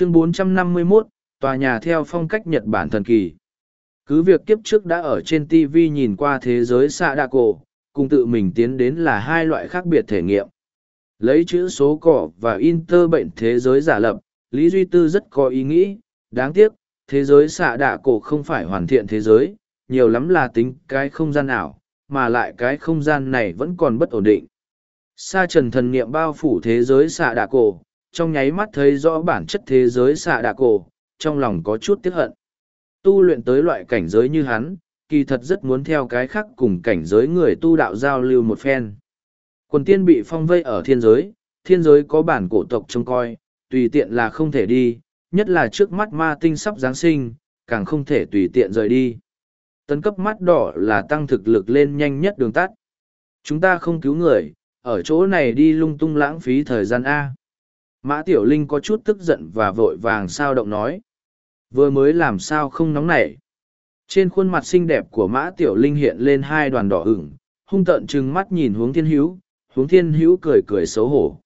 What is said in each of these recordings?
chương 451, tòa nhà theo phong cách Nhật Bản thần kỳ. Cứ việc kiếp trước đã ở trên TV nhìn qua thế giới xạ đa cổ, cùng tự mình tiến đến là hai loại khác biệt thể nghiệm. Lấy chữ số cỏ và inter bệnh thế giới giả lập, Lý Duy Tư rất có ý nghĩ, đáng tiếc, thế giới xạ đạ cổ không phải hoàn thiện thế giới, nhiều lắm là tính cái không gian ảo, mà lại cái không gian này vẫn còn bất ổn định. Sa trần thần niệm bao phủ thế giới xạ đạ cổ, trong nháy mắt thấy rõ bản chất thế giới xạ đạ cổ, trong lòng có chút tiếc hận. Tu luyện tới loại cảnh giới như hắn, kỳ thật rất muốn theo cái khác cùng cảnh giới người tu đạo giao lưu một phen. Quần tiên bị phong vây ở thiên giới, thiên giới có bản cổ tộc trông coi, tùy tiện là không thể đi, nhất là trước mắt ma tinh sắp Giáng sinh, càng không thể tùy tiện rời đi. Tấn cấp mắt đỏ là tăng thực lực lên nhanh nhất đường tắt. Chúng ta không cứu người, ở chỗ này đi lung tung lãng phí thời gian A. Mã Tiểu Linh có chút tức giận và vội vàng sao động nói. Vừa mới làm sao không nóng nảy. Trên khuôn mặt xinh đẹp của Mã Tiểu Linh hiện lên hai đoàn đỏ ửng, hung tợn trừng mắt nhìn hướng thiên hữu, hướng thiên hữu cười cười xấu hổ.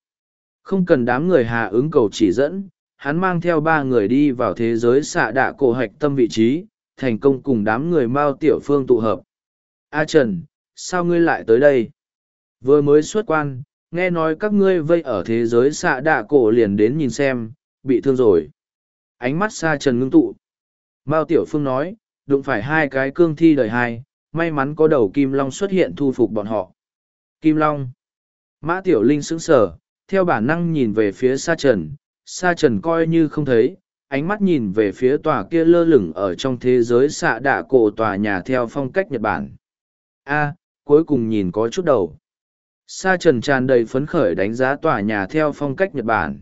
Không cần đám người hà ứng cầu chỉ dẫn, hắn mang theo ba người đi vào thế giới xạ đạ cổ hạch tâm vị trí, thành công cùng đám người Mao Tiểu Phương tụ hợp. A Trần, sao ngươi lại tới đây? Vừa mới xuất quan, nghe nói các ngươi vây ở thế giới xạ đạ cổ liền đến nhìn xem, bị thương rồi. Ánh mắt xa Trần ngưng tụ. Mao Tiểu Phương nói, đụng phải hai cái cương thi đời hai, may mắn có đầu Kim Long xuất hiện thu phục bọn họ. Kim Long. Mã Tiểu Linh sững sờ, theo bản năng nhìn về phía Sa Trần, Sa Trần coi như không thấy, ánh mắt nhìn về phía tòa kia lơ lửng ở trong thế giới xạ đạ cổ tòa nhà theo phong cách Nhật Bản. A, cuối cùng nhìn có chút đầu. Sa Trần tràn đầy phấn khởi đánh giá tòa nhà theo phong cách Nhật Bản.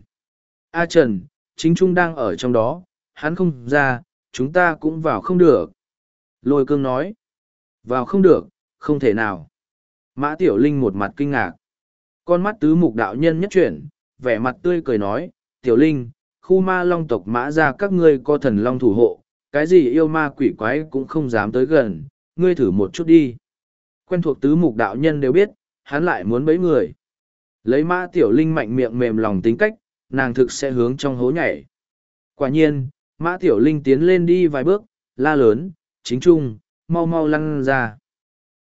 A Trần, chính trung đang ở trong đó, hắn không ra, chúng ta cũng vào không được. Lôi cương nói. Vào không được, không thể nào. Mã Tiểu Linh một mặt kinh ngạc. Con mắt tứ mục đạo nhân nhất chuyển, vẻ mặt tươi cười nói, Tiểu Linh, khu ma long tộc mã ra các ngươi có thần long thủ hộ, cái gì yêu ma quỷ quái cũng không dám tới gần, ngươi thử một chút đi. Quen thuộc tứ mục đạo nhân đều biết, hắn lại muốn bấy người. Lấy mã tiểu linh mạnh miệng mềm lòng tính cách, nàng thực sẽ hướng trong hố nhảy. Quả nhiên, mã tiểu linh tiến lên đi vài bước, la lớn, chính trung, mau mau lăn ra.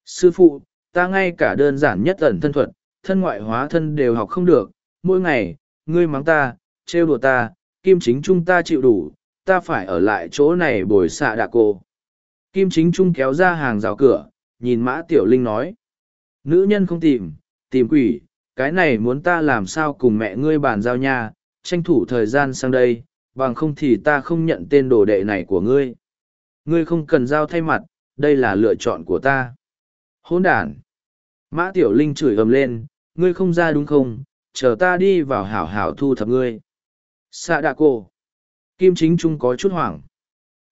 Sư phụ, ta ngay cả đơn giản nhất ẩn thân thuật, thân ngoại hóa thân đều học không được, mỗi ngày, ngươi mắng ta, trêu đùa ta, kim chính trung ta chịu đủ, ta phải ở lại chỗ này bồi xạ đạ cô. Kim chính trung kéo ra hàng rào cửa, nhìn mã tiểu linh nói. Nữ nhân không tìm, tìm quỷ, cái này muốn ta làm sao cùng mẹ ngươi bàn giao nha, tranh thủ thời gian sang đây, bằng không thì ta không nhận tên đồ đệ này của ngươi. Ngươi không cần giao thay mặt, đây là lựa chọn của ta. hỗn đàn. Mã Tiểu Linh chửi ầm lên, ngươi không ra đúng không, chờ ta đi vào hảo hảo thu thập ngươi. xạ đạ cô. Kim chính trung có chút hoảng.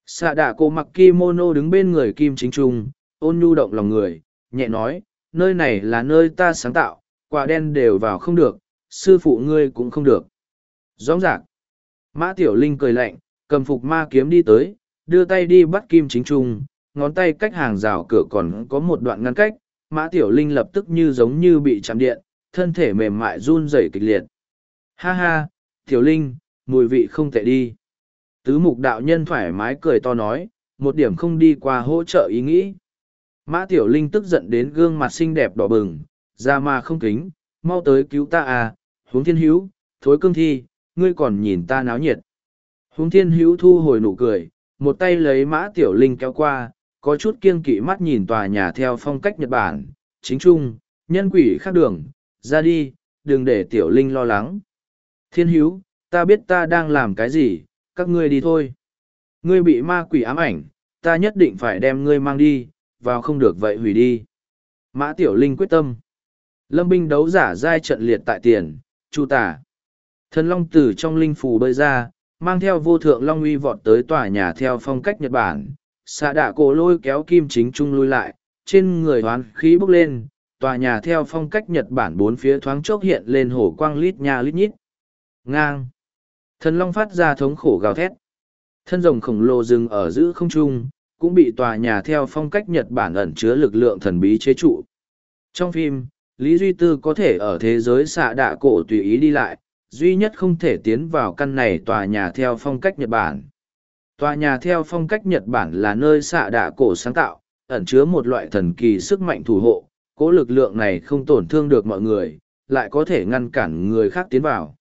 xạ đạ cô mặc kimono đứng bên người Kim chính trung, ôn nhu động lòng người, nhẹ nói, nơi này là nơi ta sáng tạo, quả đen đều vào không được, sư phụ ngươi cũng không được. Rõ ràng. Mã Tiểu Linh cười lạnh, cầm phục ma kiếm đi tới, đưa tay đi bắt Kim chính trung, ngón tay cách hàng rào cửa còn có một đoạn ngăn cách, Mã Tiểu Linh lập tức như giống như bị chạm điện, thân thể mềm mại run rẩy kịch liệt. Ha ha, Tiểu Linh, mùi vị không tệ đi. Tứ mục đạo nhân thoải mái cười to nói, một điểm không đi qua hỗ trợ ý nghĩ. Mã Tiểu Linh tức giận đến gương mặt xinh đẹp đỏ bừng, ra mà không kính, mau tới cứu ta à, huống thiên hữu, thối cương thi, ngươi còn nhìn ta náo nhiệt. Huống thiên hữu thu hồi nụ cười, một tay lấy Mã Tiểu Linh kéo qua, có chút kiêng kỵ mắt nhìn tòa nhà theo phong cách Nhật Bản, chính trung, nhân quỷ khác đường, ra đi, đừng để Tiểu Linh lo lắng. Thiên hữu, ta biết ta đang làm cái gì, các ngươi đi thôi. Ngươi bị ma quỷ ám ảnh, ta nhất định phải đem ngươi mang đi, vào không được vậy hủy đi. Mã Tiểu Linh quyết tâm. Lâm binh đấu giả giai trận liệt tại tiền, chu tả. Thần Long Tử trong linh phù bơi ra, mang theo vô thượng Long uy vọt tới tòa nhà theo phong cách Nhật Bản. Xạ đạ cổ lôi kéo kim chính trung lui lại, trên người hoán khí bốc lên, tòa nhà theo phong cách Nhật Bản bốn phía thoáng chốc hiện lên hổ quang lít nha lít nhít. Ngang. Thần Long phát ra thống khổ gào thét. Thân rồng khổng lồ dừng ở giữa không trung, cũng bị tòa nhà theo phong cách Nhật Bản ẩn chứa lực lượng thần bí chế trụ. Trong phim, Lý Duy Tư có thể ở thế giới xạ đạ cổ tùy ý đi lại, duy nhất không thể tiến vào căn này tòa nhà theo phong cách Nhật Bản. Tòa nhà theo phong cách Nhật Bản là nơi xạ đạ cổ sáng tạo, ẩn chứa một loại thần kỳ sức mạnh thủ hộ, cố lực lượng này không tổn thương được mọi người, lại có thể ngăn cản người khác tiến vào.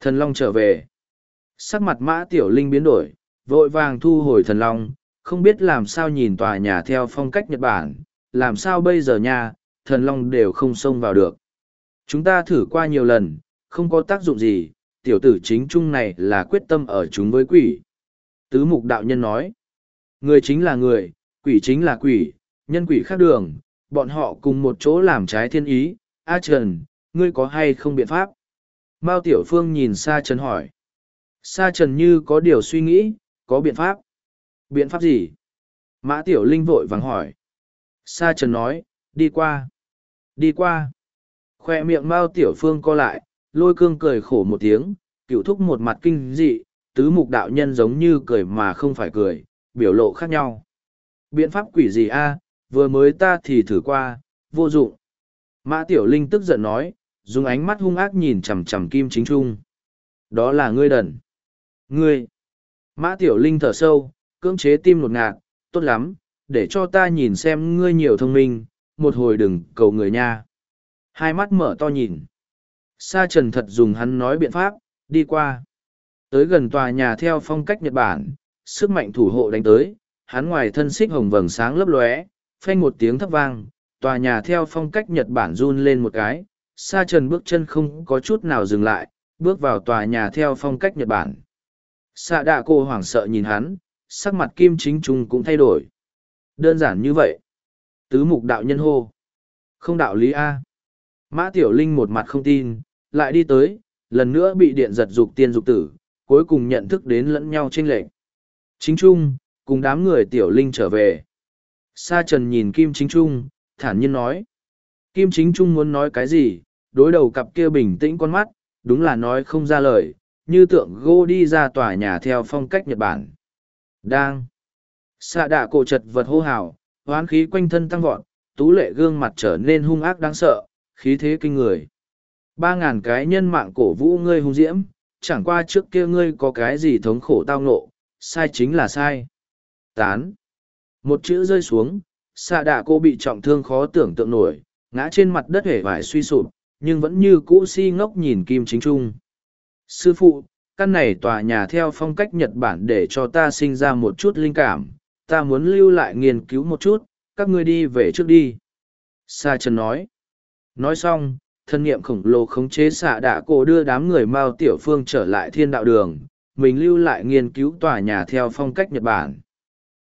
Thần Long trở về. Sắc mặt mã tiểu linh biến đổi, vội vàng thu hồi thần Long, không biết làm sao nhìn tòa nhà theo phong cách Nhật Bản, làm sao bây giờ nha, thần Long đều không xông vào được. Chúng ta thử qua nhiều lần, không có tác dụng gì, tiểu tử chính trung này là quyết tâm ở chúng với quỷ. Tứ mục đạo nhân nói, người chính là người, quỷ chính là quỷ, nhân quỷ khác đường, bọn họ cùng một chỗ làm trái thiên ý. A Trần, ngươi có hay không biện pháp? Mao Tiểu Phương nhìn Sa Trần hỏi. Sa Trần như có điều suy nghĩ, có biện pháp. Biện pháp gì? Mã Tiểu Linh vội vàng hỏi. Sa Trần nói, đi qua. Đi qua. Khoe miệng Mao Tiểu Phương co lại, lôi cương cười khổ một tiếng, cựu thúc một mặt kinh dị, tứ mục đạo nhân giống như cười mà không phải cười, biểu lộ khác nhau. Biện pháp quỷ gì a? vừa mới ta thì thử qua, vô dụng. Mã Tiểu Linh tức giận nói, dùng ánh mắt hung ác nhìn chằm chằm Kim Chính Trung. Đó là ngươi đần. Ngươi. Mã Tiểu Linh thở sâu, cưỡng chế tim lột ngạt, tốt lắm, để cho ta nhìn xem ngươi nhiều thông minh, một hồi đừng cầu người nha. Hai mắt mở to nhìn. Sa trần thật dùng hắn nói biện pháp, đi qua. Tới gần tòa nhà theo phong cách Nhật Bản, sức mạnh thủ hộ đánh tới, hắn ngoài thân xích hồng vầng sáng lấp lóe, phanh một tiếng thấp vang, tòa nhà theo phong cách Nhật Bản run lên một cái, Sa Trần bước chân không có chút nào dừng lại, bước vào tòa nhà theo phong cách Nhật Bản. Sa đạ cô hoảng sợ nhìn hắn, sắc mặt kim chính trung cũng thay đổi. Đơn giản như vậy. Tứ mục đạo nhân hô. Không đạo lý A. Mã Tiểu Linh một mặt không tin, lại đi tới, lần nữa bị điện giật dục tiên dục tử, cuối cùng nhận thức đến lẫn nhau tranh lệch. Chính trung, cùng đám người Tiểu Linh trở về. Sa Trần nhìn Kim Chính Trung, thản nhiên nói. Kim Chính Trung muốn nói cái gì, đối đầu cặp kia bình tĩnh con mắt, đúng là nói không ra lời, như tượng gô đi ra tòa nhà theo phong cách Nhật Bản. Đang. Xạ đạ cổ chật vật hô hào, hoán khí quanh thân tăng vọt, tú lệ gương mặt trở nên hung ác đáng sợ, khí thế kinh người. Ba ngàn cái nhân mạng cổ vũ ngươi hung diễm, chẳng qua trước kia ngươi có cái gì thống khổ tao nộ, sai chính là sai. Tán. Một chữ rơi xuống, xạ đạ cô bị trọng thương khó tưởng tượng nổi, ngã trên mặt đất hể vải suy sụp, nhưng vẫn như cũ si ngốc nhìn Kim Chính Trung. Sư phụ, căn này tòa nhà theo phong cách Nhật Bản để cho ta sinh ra một chút linh cảm, ta muốn lưu lại nghiên cứu một chút, các ngươi đi về trước đi. Sa Trần nói. Nói xong, thân nghiệm khổng lồ khống chế xạ đạ cổ đưa đám người Mao Tiểu Phương trở lại thiên đạo đường, mình lưu lại nghiên cứu tòa nhà theo phong cách Nhật Bản.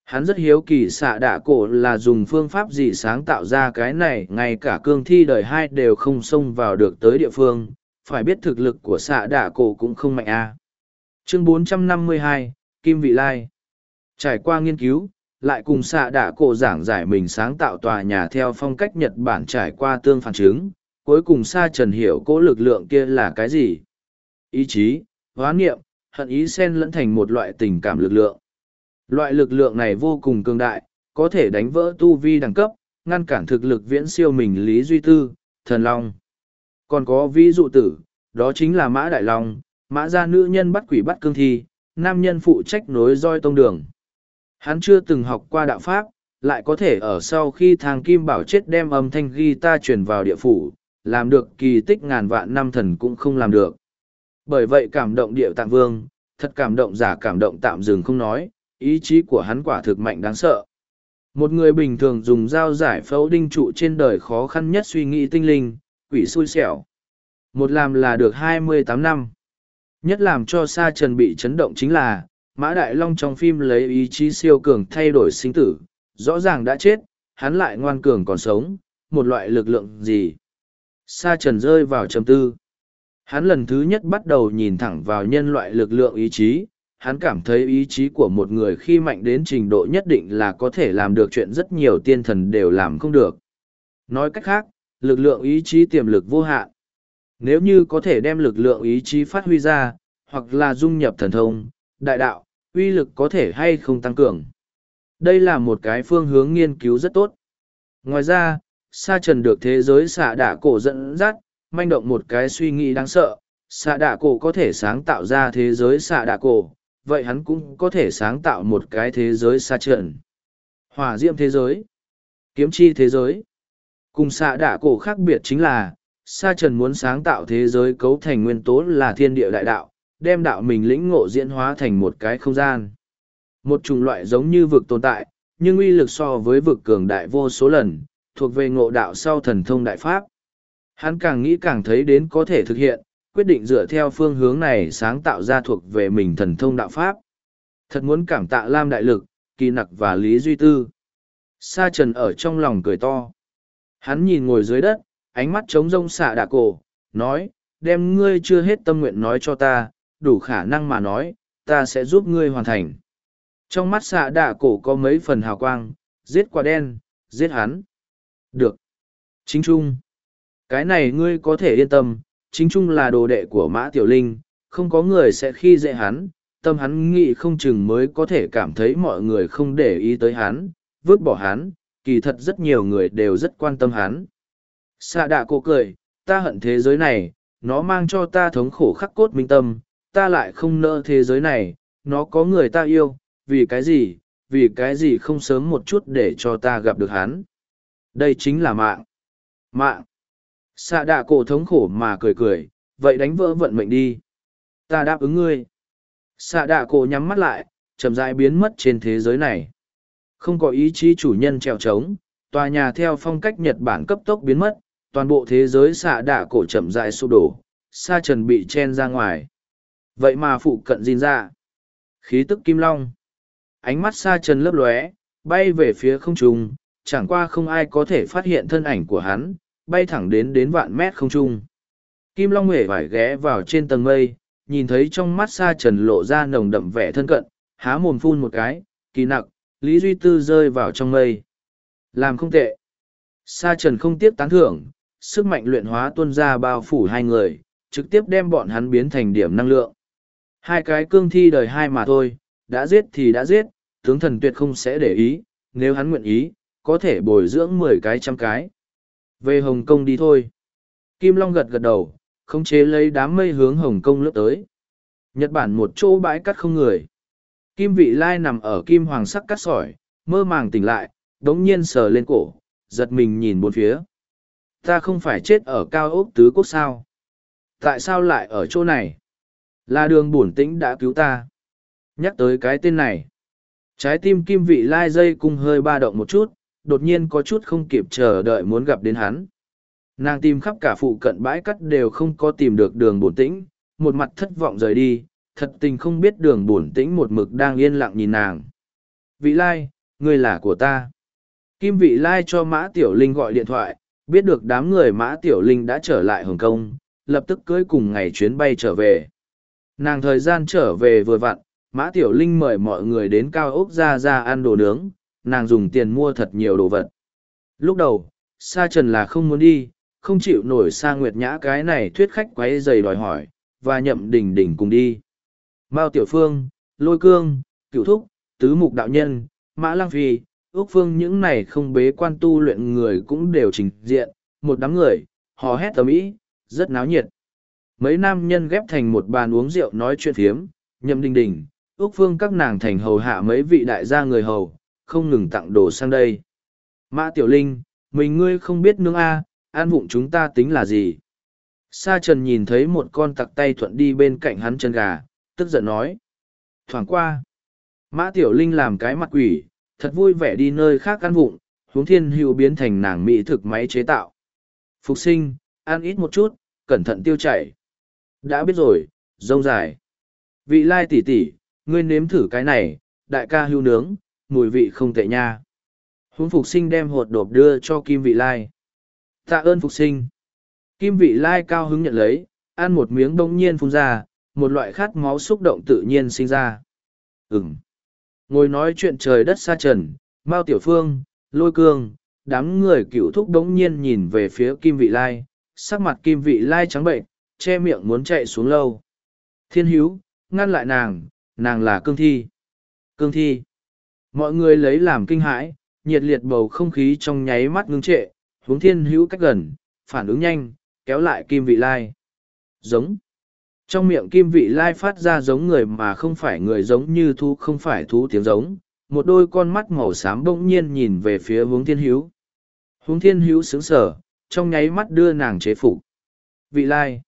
Hắn rất hiếu kỳ xạ đạ cổ là dùng phương pháp gì sáng tạo ra cái này, ngay cả cương thi đời hai đều không xông vào được tới địa phương, phải biết thực lực của xạ đạ cổ cũng không mạnh a. Chương 452, Kim Vị Lai Trải qua nghiên cứu, lại cùng xạ đạ cổ giảng giải mình sáng tạo tòa nhà theo phong cách Nhật Bản trải qua tương phản chứng, cuối cùng xa trần hiểu cố lực lượng kia là cái gì. Ý chí, hóa niệm, hận ý xen lẫn thành một loại tình cảm lực lượng. Loại lực lượng này vô cùng cường đại, có thể đánh vỡ tu vi đẳng cấp, ngăn cản thực lực viễn siêu mình Lý Duy Tư, Thần Long. Còn có ví dụ tử, đó chính là Mã Đại Long, Mã gia nữ nhân bắt quỷ bắt cương thi, nam nhân phụ trách nối roi tông đường. Hắn chưa từng học qua đạo Pháp, lại có thể ở sau khi thang kim bảo chết đem âm thanh ghi ta truyền vào địa phủ, làm được kỳ tích ngàn vạn năm thần cũng không làm được. Bởi vậy cảm động địa tạng vương, thật cảm động giả cảm động tạm dừng không nói, ý chí của hắn quả thực mạnh đáng sợ. Một người bình thường dùng dao giải phẫu đinh trụ trên đời khó khăn nhất suy nghĩ tinh linh, quỷ xui xẻo. Một làm là được hai mươi tám năm. Nhất làm cho Sa Trần bị chấn động chính là, Mã Đại Long trong phim lấy ý chí siêu cường thay đổi sinh tử, rõ ràng đã chết, hắn lại ngoan cường còn sống, một loại lực lượng gì. Sa Trần rơi vào trầm tư. Hắn lần thứ nhất bắt đầu nhìn thẳng vào nhân loại lực lượng ý chí, hắn cảm thấy ý chí của một người khi mạnh đến trình độ nhất định là có thể làm được chuyện rất nhiều tiên thần đều làm không được. Nói cách khác, lực lượng ý chí tiềm lực vô hạn. Nếu như có thể đem lực lượng ý chí phát huy ra, hoặc là dung nhập thần thông, đại đạo, uy lực có thể hay không tăng cường. Đây là một cái phương hướng nghiên cứu rất tốt. Ngoài ra, Sa Trần được thế giới xạ đả cổ dẫn dắt, manh động một cái suy nghĩ đáng sợ, xạ đạ cổ có thể sáng tạo ra thế giới xạ đạ cổ vậy hắn cũng có thể sáng tạo một cái thế giới xa trận hỏa diễm thế giới kiếm chi thế giới cùng xạ đạ cổ khác biệt chính là sa trần muốn sáng tạo thế giới cấu thành nguyên tố là thiên địa đại đạo đem đạo mình lĩnh ngộ diễn hóa thành một cái không gian một chủng loại giống như vực tồn tại nhưng uy lực so với vực cường đại vô số lần thuộc về ngộ đạo sau thần thông đại pháp hắn càng nghĩ càng thấy đến có thể thực hiện quyết định dựa theo phương hướng này sáng tạo ra thuộc về mình thần thông đạo pháp. Thật muốn cảm tạ Lam Đại Lực, Kỳ Nặc và Lý Duy Tư. Sa Trần ở trong lòng cười to. Hắn nhìn ngồi dưới đất, ánh mắt trống rông xạ đạ cổ, nói, đem ngươi chưa hết tâm nguyện nói cho ta, đủ khả năng mà nói, ta sẽ giúp ngươi hoàn thành. Trong mắt xạ đạ cổ có mấy phần hào quang, giết quả đen, giết hắn. Được. Chính trung. Cái này ngươi có thể yên tâm, chính trung là đồ đệ của mã tiểu linh, không có người sẽ khi dễ hắn, tâm hắn nghĩ không chừng mới có thể cảm thấy mọi người không để ý tới hắn, vứt bỏ hắn, kỳ thật rất nhiều người đều rất quan tâm hắn. Xạ đạ cô cười, ta hận thế giới này, nó mang cho ta thống khổ khắc cốt minh tâm, ta lại không nỡ thế giới này, nó có người ta yêu, vì cái gì, vì cái gì không sớm một chút để cho ta gặp được hắn. Đây chính là mạng. Mạng xạ đạ cổ thống khổ mà cười cười vậy đánh vỡ vận mệnh đi ta đáp ứng ngươi xạ đạ cổ nhắm mắt lại chậm rãi biến mất trên thế giới này không có ý chí chủ nhân trèo trống tòa nhà theo phong cách nhật bản cấp tốc biến mất toàn bộ thế giới xạ đạ cổ chậm rãi sụp đổ sa trần bị chen ra ngoài vậy mà phụ cận dìn ra dạ, khí tức kim long ánh mắt sa trần lấp lóe bay về phía không trung chẳng qua không ai có thể phát hiện thân ảnh của hắn bay thẳng đến đến vạn mét không trung. Kim Long Huệ vải ghé vào trên tầng mây, nhìn thấy trong mắt Sa Trần lộ ra nồng đậm vẻ thân cận, há mồm phun một cái, kỳ nặc, Lý Duy Tư rơi vào trong mây. Làm không tệ. Sa Trần không tiếp tán thưởng, sức mạnh luyện hóa tuôn ra bao phủ hai người, trực tiếp đem bọn hắn biến thành điểm năng lượng. Hai cái cương thi đời hai mà thôi, đã giết thì đã giết, tướng thần tuyệt không sẽ để ý, nếu hắn nguyện ý, có thể bồi dưỡng mười cái trăm cái. Về Hồng Kông đi thôi. Kim Long gật gật đầu, khống chế lấy đám mây hướng Hồng Kông lướt tới. Nhật Bản một chỗ bãi cắt không người. Kim vị lai nằm ở kim hoàng sắc cắt sỏi, mơ màng tỉnh lại, đống nhiên sờ lên cổ, giật mình nhìn bốn phía. Ta không phải chết ở cao ốc tứ quốc sao? Tại sao lại ở chỗ này? Là đường bổn tĩnh đã cứu ta. Nhắc tới cái tên này. Trái tim kim vị lai dây cung hơi ba động một chút, đột nhiên có chút không kịp chờ đợi muốn gặp đến hắn. Nàng tìm khắp cả phụ cận bãi cắt đều không có tìm được đường bổn tĩnh, một mặt thất vọng rời đi, thật tình không biết đường bổn tĩnh một mực đang yên lặng nhìn nàng. Vị lai, ngươi là của ta. Kim vị lai cho Mã Tiểu Linh gọi điện thoại, biết được đám người Mã Tiểu Linh đã trở lại Hồng Kông, lập tức cưới cùng ngày chuyến bay trở về. Nàng thời gian trở về vừa vặn, Mã Tiểu Linh mời mọi người đến cao ốc ra ra ăn đồ nướng, nàng dùng tiền mua thật nhiều đồ vật. Lúc đầu, Sa Trần là không muốn đi, không chịu nổi Sa Nguyệt Nhã cái này thuyết khách quấy giày đòi hỏi, và nhậm đỉnh đỉnh cùng đi. Mao Tiểu Phương, Lôi Cương, Cửu Thúc, Tứ Mục Đạo Nhân, Mã Lăng Phi, Úc Phương những này không bế quan tu luyện người cũng đều trình diện, một đám người, hò hét tầm ý, rất náo nhiệt. Mấy nam nhân ghép thành một bàn uống rượu nói chuyện phiếm, nhậm đình đình, Úc Phương các nàng thành hầu hạ mấy vị đại gia người hầu, không ngừng tặng đồ sang đây. Mã Tiểu Linh, mình ngươi không biết nương A, an vụng chúng ta tính là gì? Sa Trần nhìn thấy một con tặc tay thuận đi bên cạnh hắn chân gà, tức giận nói. Thoảng qua. Mã Tiểu Linh làm cái mặt quỷ, thật vui vẻ đi nơi khác ăn vụng, huống thiên hữu biến thành nàng mỹ thực máy chế tạo. Phục sinh, ăn ít một chút, cẩn thận tiêu chảy. Đã biết rồi, rông dài. Vị lai tỷ tỷ, ngươi nếm thử cái này, đại ca hưu nướng, mùi vị không tệ nha. Huống phục sinh đem hột đột đưa cho Kim Vị Lai. Tạ ơn phục sinh. Kim Vị Lai cao hứng nhận lấy, ăn một miếng đông nhiên phun ra, một loại khát máu xúc động tự nhiên sinh ra. Ừm. Ngồi nói chuyện trời đất xa trần, Mao Tiểu Phương, Lôi Cương, đám người cựu thúc đống nhiên nhìn về phía Kim Vị Lai, sắc mặt Kim Vị Lai trắng bệnh, che miệng muốn chạy xuống lâu. Thiên Hiếu, ngăn lại nàng, nàng là cương thi. Cương thi. Mọi người lấy làm kinh hãi, nhiệt liệt bầu không khí trong nháy mắt ngưng trệ, hướng thiên Hiếu cách gần, phản ứng nhanh, kéo lại kim vị lai. Giống. Trong miệng kim vị lai phát ra giống người mà không phải người giống như thú không phải thú tiếng giống, một đôi con mắt màu xám bỗng nhiên nhìn về phía hướng thiên hữu. Hướng thiên hữu sướng sở, trong nháy mắt đưa nàng chế phục. Vị lai.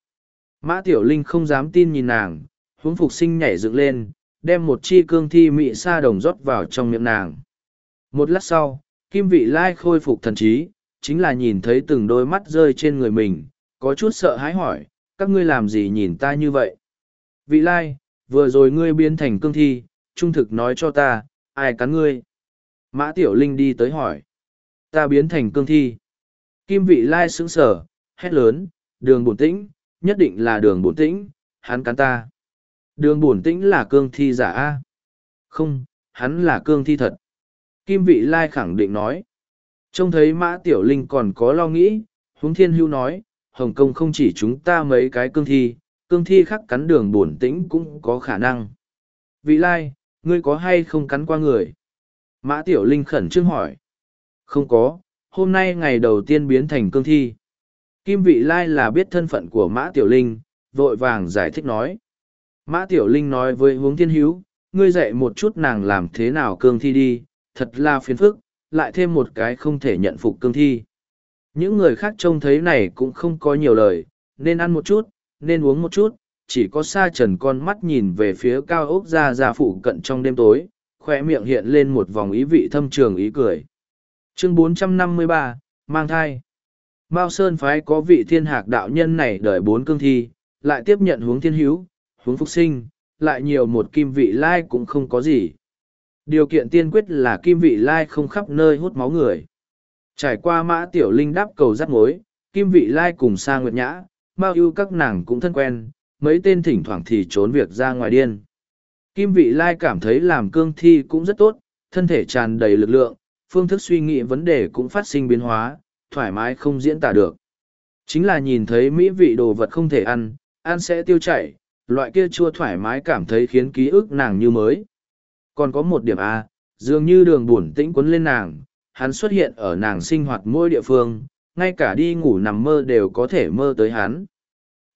Mã Tiểu Linh không dám tin nhìn nàng, hướng phục sinh nhảy dựng lên, đem một chi cương thi mị sa đồng rót vào trong miệng nàng. Một lát sau, kim vị lai khôi phục thần trí, chính là nhìn thấy từng đôi mắt rơi trên người mình, có chút sợ hãi hỏi, các ngươi làm gì nhìn ta như vậy? Vị lai, vừa rồi ngươi biến thành cương thi, trung thực nói cho ta, ai cắn ngươi? Mã Tiểu Linh đi tới hỏi. Ta biến thành cương thi. Kim vị lai sững sở, hét lớn, đường bổn tĩnh, nhất định là đường bổn tĩnh, hắn cắn ta. Đường bổn tĩnh là cương thi giả A. Không, hắn là cương thi thật. Kim vị lai khẳng định nói. Trông thấy mã tiểu linh còn có lo nghĩ, huống thiên hưu nói, Hồng Kông không chỉ chúng ta mấy cái cương thi, cương thi khắc cắn đường bổn tĩnh cũng có khả năng. Vị lai, ngươi có hay không cắn qua người? Mã Tiểu Linh khẩn trương hỏi. Không có, hôm nay ngày đầu tiên biến thành cương thi. Kim Vị Lai là biết thân phận của Mã Tiểu Linh, vội vàng giải thích nói. Mã Tiểu Linh nói với hướng thiên Hiếu, ngươi dạy một chút nàng làm thế nào cương thi đi, thật là phiền phức, lại thêm một cái không thể nhận phục cương thi. Những người khác trông thấy này cũng không có nhiều lời, nên ăn một chút, nên uống một chút, chỉ có sa trần con mắt nhìn về phía cao ốc ra ra phụ cận trong đêm tối, khỏe miệng hiện lên một vòng ý vị thâm trường ý cười. Chương 453, mang thai. Mao Sơn phái có vị thiên hạc đạo nhân này đợi bốn cương thi, lại tiếp nhận hướng thiên hữu, hướng phục sinh, lại nhiều một kim vị lai cũng không có gì. Điều kiện tiên quyết là kim vị lai không khắp nơi hút máu người. Trải qua mã tiểu linh đáp cầu rắc mối, kim vị lai cùng sa nguyệt nhã, bao ưu các nàng cũng thân quen, mấy tên thỉnh thoảng thì trốn việc ra ngoài điên. Kim vị lai cảm thấy làm cương thi cũng rất tốt, thân thể tràn đầy lực lượng, phương thức suy nghĩ vấn đề cũng phát sinh biến hóa, thoải mái không diễn tả được. Chính là nhìn thấy mỹ vị đồ vật không thể ăn, ăn sẽ tiêu chảy, loại kia chua thoải mái cảm thấy khiến ký ức nàng như mới. Còn có một điểm A, dường như đường buồn tĩnh quấn lên nàng, hắn xuất hiện ở nàng sinh hoạt mỗi địa phương, ngay cả đi ngủ nằm mơ đều có thể mơ tới hắn.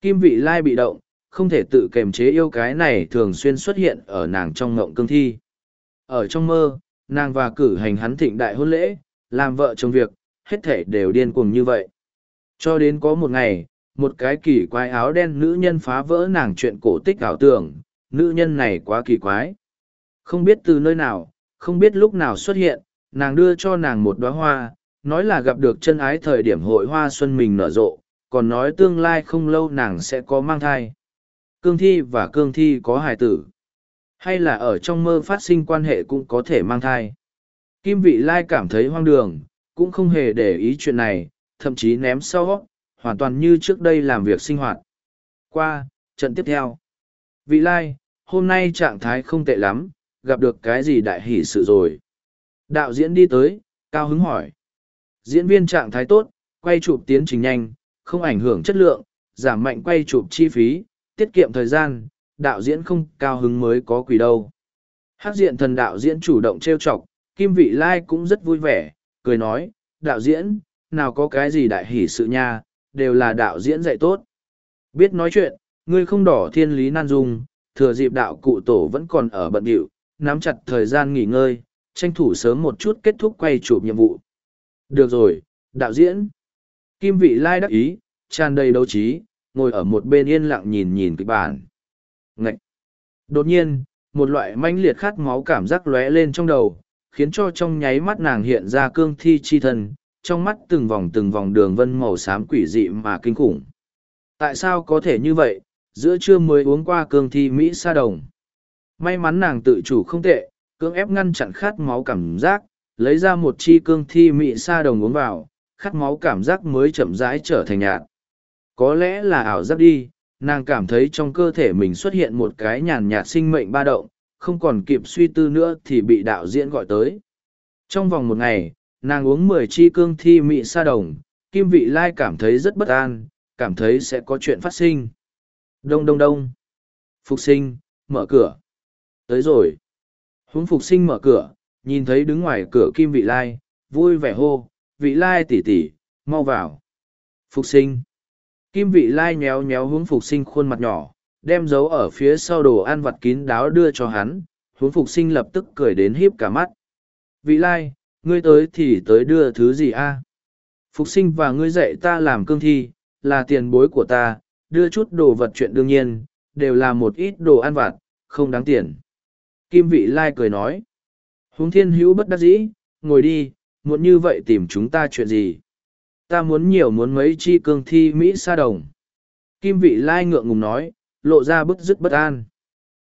Kim vị lai bị động, không thể tự kềm chế yêu cái này thường xuyên xuất hiện ở nàng trong ngộng cương thi. Ở trong mơ, nàng và cử hành hắn thịnh đại hôn lễ, làm vợ chồng việc, hết thể đều điên cuồng như vậy. Cho đến có một ngày, một cái kỳ quái áo đen nữ nhân phá vỡ nàng chuyện cổ tích ảo tưởng, nữ nhân này quá kỳ quái. Không biết từ nơi nào, không biết lúc nào xuất hiện, nàng đưa cho nàng một đóa hoa, nói là gặp được chân ái thời điểm hội hoa xuân mình nở rộ, còn nói tương lai không lâu nàng sẽ có mang thai. Cương thi và cương thi có hài tử. Hay là ở trong mơ phát sinh quan hệ cũng có thể mang thai. Kim vị lai cảm thấy hoang đường, cũng không hề để ý chuyện này, thậm chí ném sau, hoàn toàn như trước đây làm việc sinh hoạt. Qua, trận tiếp theo. Vị lai, hôm nay trạng thái không tệ lắm, gặp được cái gì đại hỷ sự rồi. Đạo diễn đi tới, cao hứng hỏi. Diễn viên trạng thái tốt, quay chụp tiến trình nhanh, không ảnh hưởng chất lượng, giảm mạnh quay chụp chi phí, tiết kiệm thời gian, đạo diễn không cao hứng mới có quỷ đâu. Hát diện thần đạo diễn chủ động trêu chọc, Kim Vị Lai cũng rất vui vẻ, cười nói, đạo diễn, nào có cái gì đại hỷ sự nha, đều là đạo diễn dạy tốt. Biết nói chuyện, ngươi không đỏ thiên lý nan dung, thừa dịp đạo cụ tổ vẫn còn ở bận điệu, nắm chặt thời gian nghỉ ngơi, tranh thủ sớm một chút kết thúc quay chụp nhiệm vụ. Được rồi, đạo diễn. Kim vị lai đắc ý, tràn đầy đấu trí, ngồi ở một bên yên lặng nhìn nhìn kịch bản. Ngậy! Đột nhiên, một loại manh liệt khát máu cảm giác lóe lên trong đầu, khiến cho trong nháy mắt nàng hiện ra cương thi chi thân, trong mắt từng vòng từng vòng đường vân màu xám quỷ dị mà kinh khủng. Tại sao có thể như vậy, giữa trưa mới uống qua cương thi Mỹ sa đồng. May mắn nàng tự chủ không tệ, cưỡng ép ngăn chặn khát máu cảm giác, lấy ra một chi cương thi mị sa đồng uống vào, khát máu cảm giác mới chậm rãi trở thành nhạt. Có lẽ là ảo giác đi, nàng cảm thấy trong cơ thể mình xuất hiện một cái nhàn nhạt sinh mệnh ba động, không còn kịp suy tư nữa thì bị đạo diễn gọi tới. Trong vòng một ngày, nàng uống mười chi cương thi mị sa đồng, Kim Vị Lai cảm thấy rất bất an, cảm thấy sẽ có chuyện phát sinh. Đông đông đông. Phục sinh, mở cửa. Tới rồi. Huống Phục sinh mở cửa, nhìn thấy đứng ngoài cửa Kim Vị Lai, vui vẻ hô, Vị Lai tỷ tỷ, mau vào. Phục sinh. Kim Vị Lai nhéo nhéo hướng Phục sinh khuôn mặt nhỏ, đem dấu ở phía sau đồ ăn vặt kín đáo đưa cho hắn, huống phục sinh lập tức cười đến híp cả mắt. Vị lai, ngươi tới thì tới đưa thứ gì a? Phục sinh và ngươi dạy ta làm cương thi, là tiền bối của ta, đưa chút đồ vật chuyện đương nhiên, đều là một ít đồ ăn vặt, không đáng tiền. Kim vị lai cười nói. Húng thiên hữu bất đắc dĩ, ngồi đi, muốn như vậy tìm chúng ta chuyện gì? Ta muốn nhiều muốn mấy chi cương thi Mỹ sa đồng. Kim vị lai ngượng ngùng nói, lộ ra bức dứt bất an.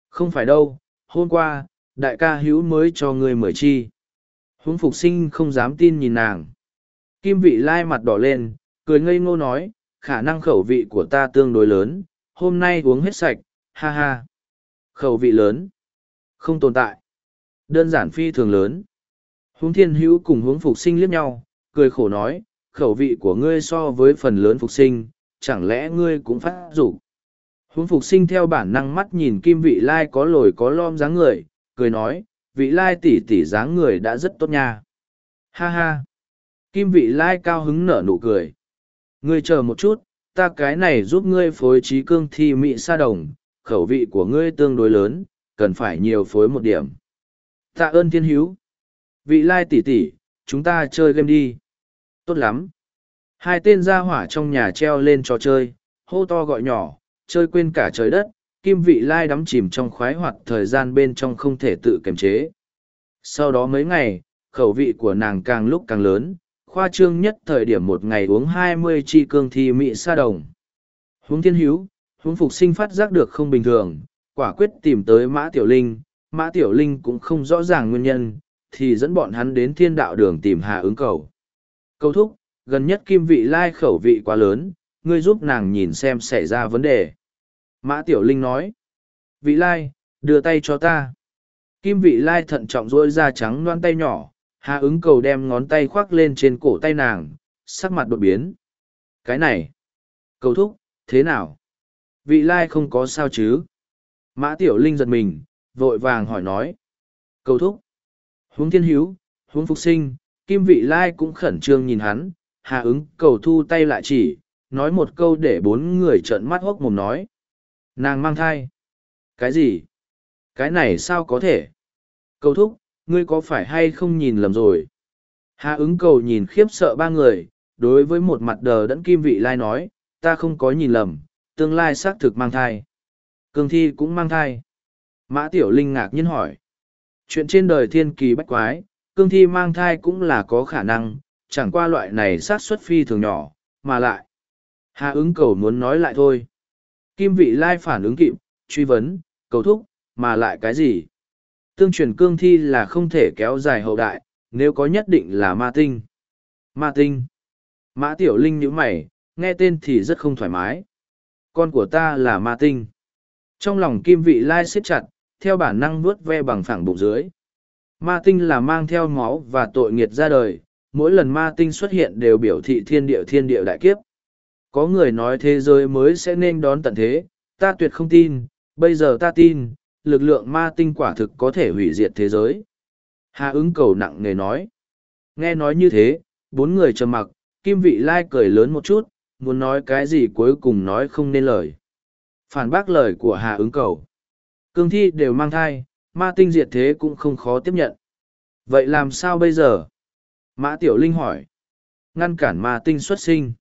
Không phải đâu, hôm qua, đại ca hữu mới cho người mời chi. Húng phục sinh không dám tin nhìn nàng. Kim vị lai mặt đỏ lên, cười ngây ngô nói, khả năng khẩu vị của ta tương đối lớn, hôm nay uống hết sạch, ha ha. Khẩu vị lớn, không tồn tại. Đơn giản phi thường lớn. Huống thiên hữu cùng huống phục sinh liếc nhau, cười khổ nói, khẩu vị của ngươi so với phần lớn phục sinh, chẳng lẽ ngươi cũng phát rủ? Huống phục sinh theo bản năng mắt nhìn kim vị lai có lồi có lom dáng người, cười nói, vị lai tỷ tỷ dáng người đã rất tốt nha. Ha ha! Kim vị lai cao hứng nở nụ cười. Ngươi chờ một chút, ta cái này giúp ngươi phối trí cương thi mị sa đồng, khẩu vị của ngươi tương đối lớn, cần phải nhiều phối một điểm. Tạ ơn thiên hữu. Vị lai tỷ tỷ, chúng ta chơi game đi. Tốt lắm. Hai tên gia hỏa trong nhà treo lên trò chơi, hô to gọi nhỏ, chơi quên cả trời đất, kim vị lai đắm chìm trong khoái hoạt thời gian bên trong không thể tự kiềm chế. Sau đó mấy ngày, khẩu vị của nàng càng lúc càng lớn, khoa trương nhất thời điểm một ngày uống hai mươi chi cương thi mị sa đồng. Huống thiên hữu, huống phục sinh phát giác được không bình thường, quả quyết tìm tới mã tiểu linh, mã tiểu linh cũng không rõ ràng nguyên nhân, thì dẫn bọn hắn đến thiên đạo đường tìm hạ ứng cầu. Câu thúc, gần nhất kim vị lai khẩu vị quá lớn, ngươi giúp nàng nhìn xem xảy ra vấn đề. Mã Tiểu Linh nói, vị lai, đưa tay cho ta. Kim vị lai thận trọng rỗi ra trắng loan tay nhỏ, hạ ứng cầu đem ngón tay khoác lên trên cổ tay nàng, sắc mặt đột biến. Cái này, cầu thúc, thế nào? Vị lai không có sao chứ? Mã Tiểu Linh giật mình, vội vàng hỏi nói. Cầu thúc, huống thiên hiếu, huống phục sinh, kim vị lai cũng khẩn trương nhìn hắn, hạ ứng cầu thu tay lại chỉ, nói một câu để bốn người trợn mắt hốc mồm nói. Nàng mang thai. Cái gì? Cái này sao có thể? Cầu thúc, ngươi có phải hay không nhìn lầm rồi? Hạ ứng cầu nhìn khiếp sợ ba người, đối với một mặt đờ đẫn kim vị lai nói, ta không có nhìn lầm, tương lai xác thực mang thai. Cương thi cũng mang thai. Mã Tiểu Linh ngạc nhiên hỏi. Chuyện trên đời thiên kỳ bách quái, cương thi mang thai cũng là có khả năng, chẳng qua loại này sát suất phi thường nhỏ, mà lại. Hạ ứng cầu muốn nói lại thôi. Kim vị lai phản ứng kịp, truy vấn, cầu thúc, mà lại cái gì? Tương truyền cương thi là không thể kéo dài hậu đại, nếu có nhất định là ma tinh. Ma tinh. Mã tiểu linh như mày, nghe tên thì rất không thoải mái. Con của ta là ma tinh. Trong lòng kim vị lai siết chặt, theo bản năng vuốt ve bằng phẳng bụng dưới. Ma tinh là mang theo máu và tội nghiệt ra đời, mỗi lần ma tinh xuất hiện đều biểu thị thiên địa thiên địa đại kiếp. Có người nói thế giới mới sẽ nên đón tận thế, ta tuyệt không tin, bây giờ ta tin, lực lượng ma tinh quả thực có thể hủy diệt thế giới. Hà ứng cầu nặng nề nói. Nghe nói như thế, bốn người trầm mặc, kim vị lai cười lớn một chút, muốn nói cái gì cuối cùng nói không nên lời. Phản bác lời của Hà ứng cầu. Cương thi đều mang thai, ma tinh diệt thế cũng không khó tiếp nhận. Vậy làm sao bây giờ? Mã Tiểu Linh hỏi. Ngăn cản ma tinh xuất sinh.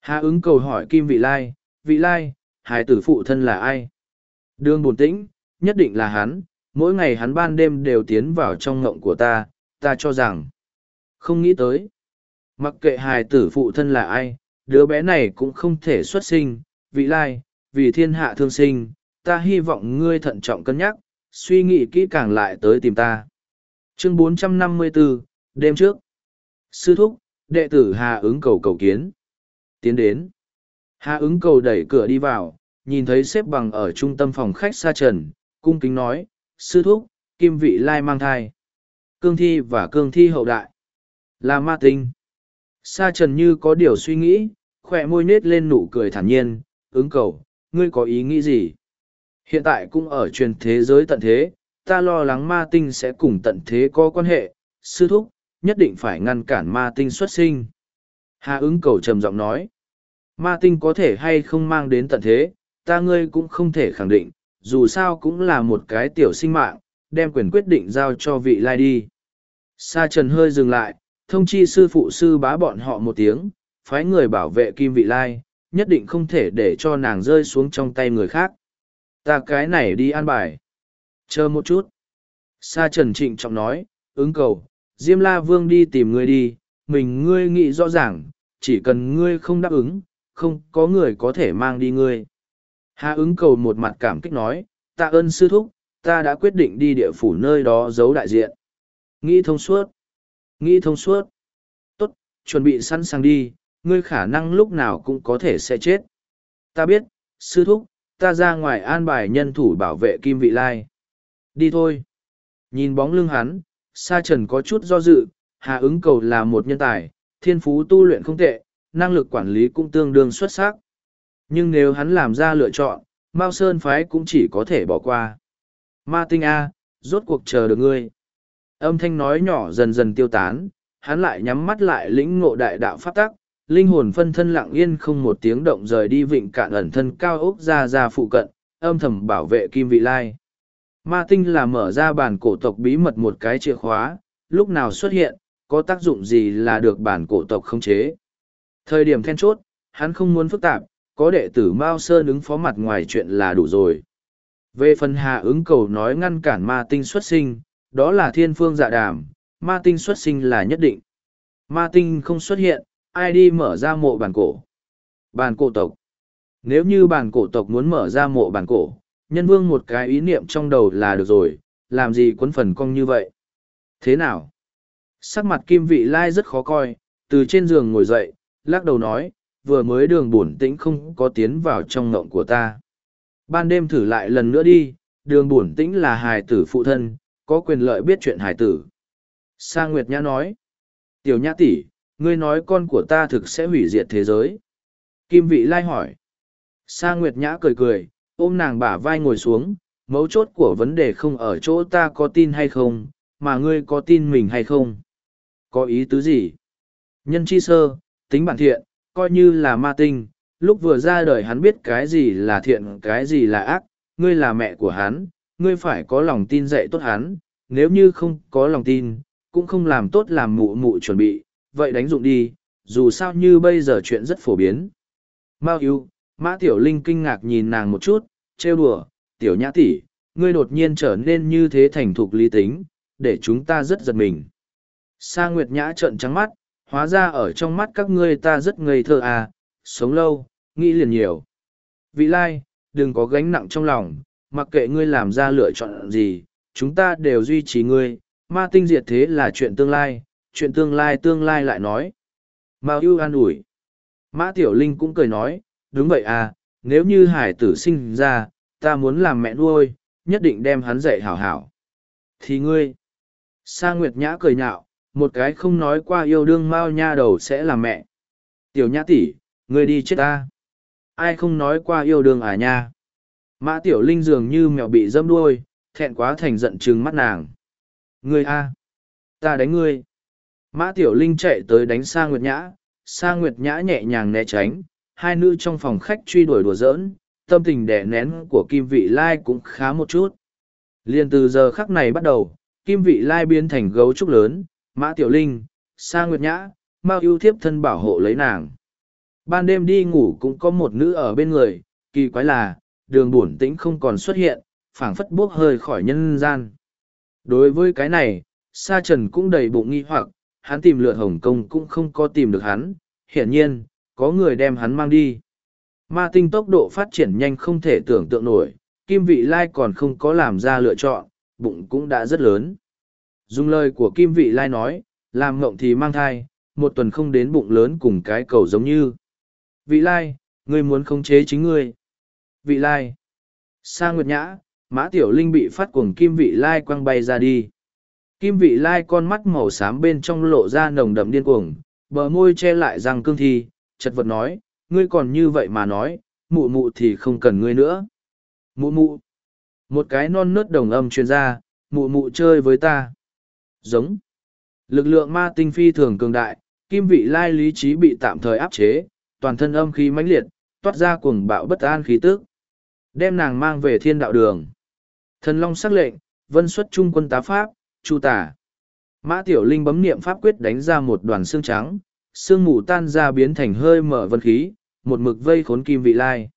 Hà ứng cầu hỏi Kim Vị Lai, Vị Lai, hải tử phụ thân là ai? đương bồn tĩnh, nhất định là hắn, mỗi ngày hắn ban đêm đều tiến vào trong ngộng của ta, ta cho rằng. Không nghĩ tới. Mặc kệ hài tử phụ thân là ai, đứa bé này cũng không thể xuất sinh, vị lai, vì thiên hạ thương sinh, ta hy vọng ngươi thận trọng cân nhắc, suy nghĩ kỹ càng lại tới tìm ta. Chương 454, đêm trước. Sư thúc, đệ tử Hà ứng cầu cầu kiến. Tiến đến. Hà ứng cầu đẩy cửa đi vào, nhìn thấy xếp bằng ở trung tâm phòng khách xa trần, cung kính nói, sư thúc, kim vị lai mang thai. Cương thi và cương thi hậu đại. Là ma tinh. Sa trần như có điều suy nghĩ, khỏe môi nết lên nụ cười thản nhiên, ứng cầu, ngươi có ý nghĩ gì? Hiện tại cũng ở truyền thế giới tận thế, ta lo lắng ma tinh sẽ cùng tận thế có quan hệ, sư thúc, nhất định phải ngăn cản ma tinh xuất sinh. Hà ứng cầu trầm giọng nói, ma tinh có thể hay không mang đến tận thế, ta ngươi cũng không thể khẳng định, dù sao cũng là một cái tiểu sinh mạng, đem quyền quyết định giao cho vị lai đi. Sa trần hơi dừng lại, thông chi sư phụ sư bá bọn họ một tiếng, phái người bảo vệ kim vị lai, nhất định không thể để cho nàng rơi xuống trong tay người khác. Ta cái này đi an bài. Chờ một chút. Sa trần trịnh trọng nói, ứng cầu, Diêm La Vương đi tìm ngươi đi, mình ngươi nghĩ rõ ràng, chỉ cần ngươi không đáp ứng, không có người có thể mang đi ngươi. Hà ứng cầu một mặt cảm kích nói, ta ơn sư thúc, ta đã quyết định đi địa phủ nơi đó giấu đại diện. Nghĩ thông suốt. Nghĩ thông suốt. Tốt, chuẩn bị sẵn sàng đi, ngươi khả năng lúc nào cũng có thể sẽ chết. Ta biết, sư thúc, ta ra ngoài an bài nhân thủ bảo vệ kim vị lai. Đi thôi. Nhìn bóng lưng hắn, Sa Trần có chút do dự, Hà ứng cầu là một nhân tài, thiên phú tu luyện không tệ, năng lực quản lý cũng tương đương xuất sắc. Nhưng nếu hắn làm ra lựa chọn, Mao Sơn Phái cũng chỉ có thể bỏ qua. Ma Tinh A, rốt cuộc chờ được ngươi. Âm thanh nói nhỏ dần dần tiêu tán, hắn lại nhắm mắt lại lĩnh ngộ đại đạo pháp tắc, linh hồn phân thân lặng yên không một tiếng động rời đi vịnh cạn ẩn thân cao ốc ra ra phụ cận, âm thầm bảo vệ Kim Vị Lai. Ma tinh là mở ra bản cổ tộc bí mật một cái chìa khóa, lúc nào xuất hiện, có tác dụng gì là được bản cổ tộc khống chế. Thời điểm then chốt, hắn không muốn phức tạp, có đệ tử Mao Sơn ứng phó mặt ngoài chuyện là đủ rồi. Về phần hạ ứng cầu nói ngăn cản ma tinh xuất sinh, đó là thiên phương dạ đàm, ma tinh xuất sinh là nhất định. Ma tinh không xuất hiện, ai đi mở ra mộ bản cổ? Bản cổ tộc. Nếu như bản cổ tộc muốn mở ra mộ bản cổ, nhân vương một cái ý niệm trong đầu là được rồi, làm gì quấn phần cong như vậy? Thế nào? Sắc mặt kim vị lai rất khó coi, từ trên giường ngồi dậy, lắc đầu nói, vừa mới đường Bổn tĩnh không có tiến vào trong ngộng của ta. Ban đêm thử lại lần nữa đi, đường Bổn tĩnh là hài tử phụ thân, có quyền lợi biết chuyện hài tử. Sa Nguyệt Nhã nói, tiểu nhã tỷ, ngươi nói con của ta thực sẽ hủy diệt thế giới. Kim vị lai hỏi. Sa Nguyệt Nhã cười cười, ôm nàng bả vai ngồi xuống, mấu chốt của vấn đề không ở chỗ ta có tin hay không, mà ngươi có tin mình hay không. Có ý tứ gì? Nhân chi sơ, tính bản thiện, coi như là ma tinh, lúc vừa ra đời hắn biết cái gì là thiện cái gì là ác, ngươi là mẹ của hắn, ngươi phải có lòng tin dạy tốt hắn, nếu như không có lòng tin, cũng không làm tốt làm mụ mụ chuẩn bị, vậy đánh dụng đi, dù sao như bây giờ chuyện rất phổ biến. Mao yêu, Mã Tiểu Linh kinh ngạc nhìn nàng một chút, trêu đùa, Tiểu Nhã tỷ, ngươi đột nhiên trở nên như thế thành thục lý tính, để chúng ta rất giật mình. Sa Nguyệt Nhã trợn trắng mắt, hóa ra ở trong mắt các ngươi ta rất ngây thơ à, sống lâu, nghĩ liền nhiều. Vị lai, đừng có gánh nặng trong lòng, mặc kệ ngươi làm ra lựa chọn gì, chúng ta đều duy trì ngươi, ma tinh diệt thế là chuyện tương lai, chuyện tương lai tương lai lại nói. Mao ưu an ủi. Mã Tiểu Linh cũng cười nói, đúng vậy à, nếu như hải tử sinh ra, ta muốn làm mẹ nuôi, nhất định đem hắn dạy hảo hảo. Thì ngươi, Sa Nguyệt Nhã cười nhạo, một cái không nói qua yêu đương Mao nha đầu sẽ làm mẹ. Tiểu Nhã tỷ, ngươi đi chết ta. Ai không nói qua yêu đương à nha. Mã Tiểu Linh dường như mèo bị dâm đuôi, thẹn quá thành giận trừng mắt nàng. Ngươi a, ta đánh ngươi. Mã Tiểu Linh chạy tới đánh Sa Nguyệt Nhã, Sa Nguyệt Nhã nhẹ nhàng né tránh, hai nữ trong phòng khách truy đuổi đùa giỡn, tâm tình đẻ nén của Kim Vị Lai cũng khá một chút. Liên từ giờ khắc này bắt đầu, Kim Vị Lai biến thành gấu trúc lớn, Mã Tiểu Linh, Sa Nguyệt Nhã, Mao ưu thiếp thân bảo hộ lấy nàng. Ban đêm đi ngủ cũng có một nữ ở bên người, kỳ quái là, đường buồn tĩnh không còn xuất hiện, phảng phất buốc hơi khỏi nhân gian. Đối với cái này, Sa Trần cũng đầy bụng nghi hoặc, hắn tìm lượt Hồng Kông cũng không có tìm được hắn, hiển nhiên, có người đem hắn mang đi. Ma tinh tốc độ phát triển nhanh không thể tưởng tượng nổi, Kim Vị Lai còn không có làm ra lựa chọn, bụng cũng đã rất lớn. Dùng lời của Kim Vị Lai nói, làm ngộng thì mang thai, một tuần không đến bụng lớn cùng cái cầu giống như. Vị Lai, ngươi muốn khống chế chính ngươi. Vị Lai. Sa Nguyệt Nhã, Mã Tiểu Linh bị phát cuồng Kim Vị Lai quăng bay ra đi. Kim Vị Lai con mắt màu xám bên trong lộ ra nồng đậm điên cuồng, bờ môi che lại răng cương thi, chật vật nói, ngươi còn như vậy mà nói, mụ mụ thì không cần ngươi nữa. Mụ mụ. Một cái non nớt đồng âm truyền ra, mụ mụ chơi với ta. Giống. Lực lượng ma tinh phi thường cường đại, kim vị lai lý trí bị tạm thời áp chế, toàn thân âm khí mãnh liệt, toát ra cuồng bạo bất an khí tức. Đem nàng mang về thiên đạo đường. Thần Long sắc lệnh, vân xuất trung quân tá pháp, chu tả. Mã Tiểu Linh bấm niệm pháp quyết đánh ra một đoàn xương trắng, xương mù tan ra biến thành hơi mở vân khí, một mực vây khốn kim vị lai.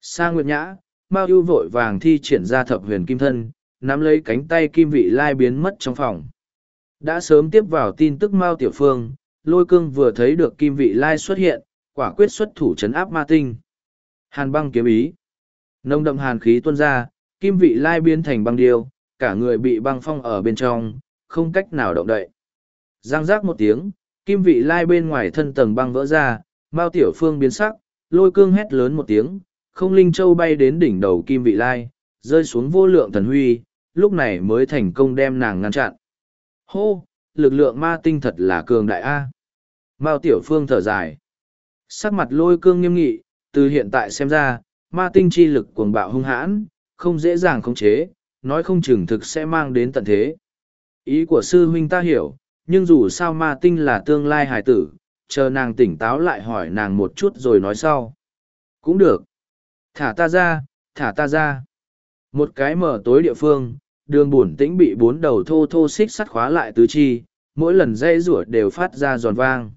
Sa Nguyệt Nhã, Mao ưu vội vàng thi triển ra thập huyền kim thân, nắm lấy cánh tay kim vị lai biến mất trong phòng. Đã sớm tiếp vào tin tức Mao Tiểu Phương, lôi cương vừa thấy được kim vị lai xuất hiện, quả quyết xuất thủ chấn áp ma tinh. Hàn băng kiếm ý. Nông đậm hàn khí tuôn ra, kim vị lai biến thành băng điêu, cả người bị băng phong ở bên trong, không cách nào động đậy. Giang giác một tiếng, kim vị lai bên ngoài thân tầng băng vỡ ra, Mao Tiểu Phương biến sắc, lôi cương hét lớn một tiếng, không linh châu bay đến đỉnh đầu kim vị lai, rơi xuống vô lượng thần huy, lúc này mới thành công đem nàng ngăn chặn. Hô, lực lượng ma tinh thật là cường đại A. Mao Tiểu Phương thở dài. Sắc mặt lôi cương nghiêm nghị, từ hiện tại xem ra, ma tinh chi lực cuồng bạo hung hãn, không dễ dàng khống chế, nói không chừng thực sẽ mang đến tận thế. Ý của sư huynh ta hiểu, nhưng dù sao ma tinh là tương lai hài tử, chờ nàng tỉnh táo lại hỏi nàng một chút rồi nói sau. Cũng được. Thả ta ra, thả ta ra. Một cái mở tối địa phương, đường bổn tĩnh bị bốn đầu thô thô xích sắt khóa lại tứ chi, mỗi lần dây rủa đều phát ra giòn vang.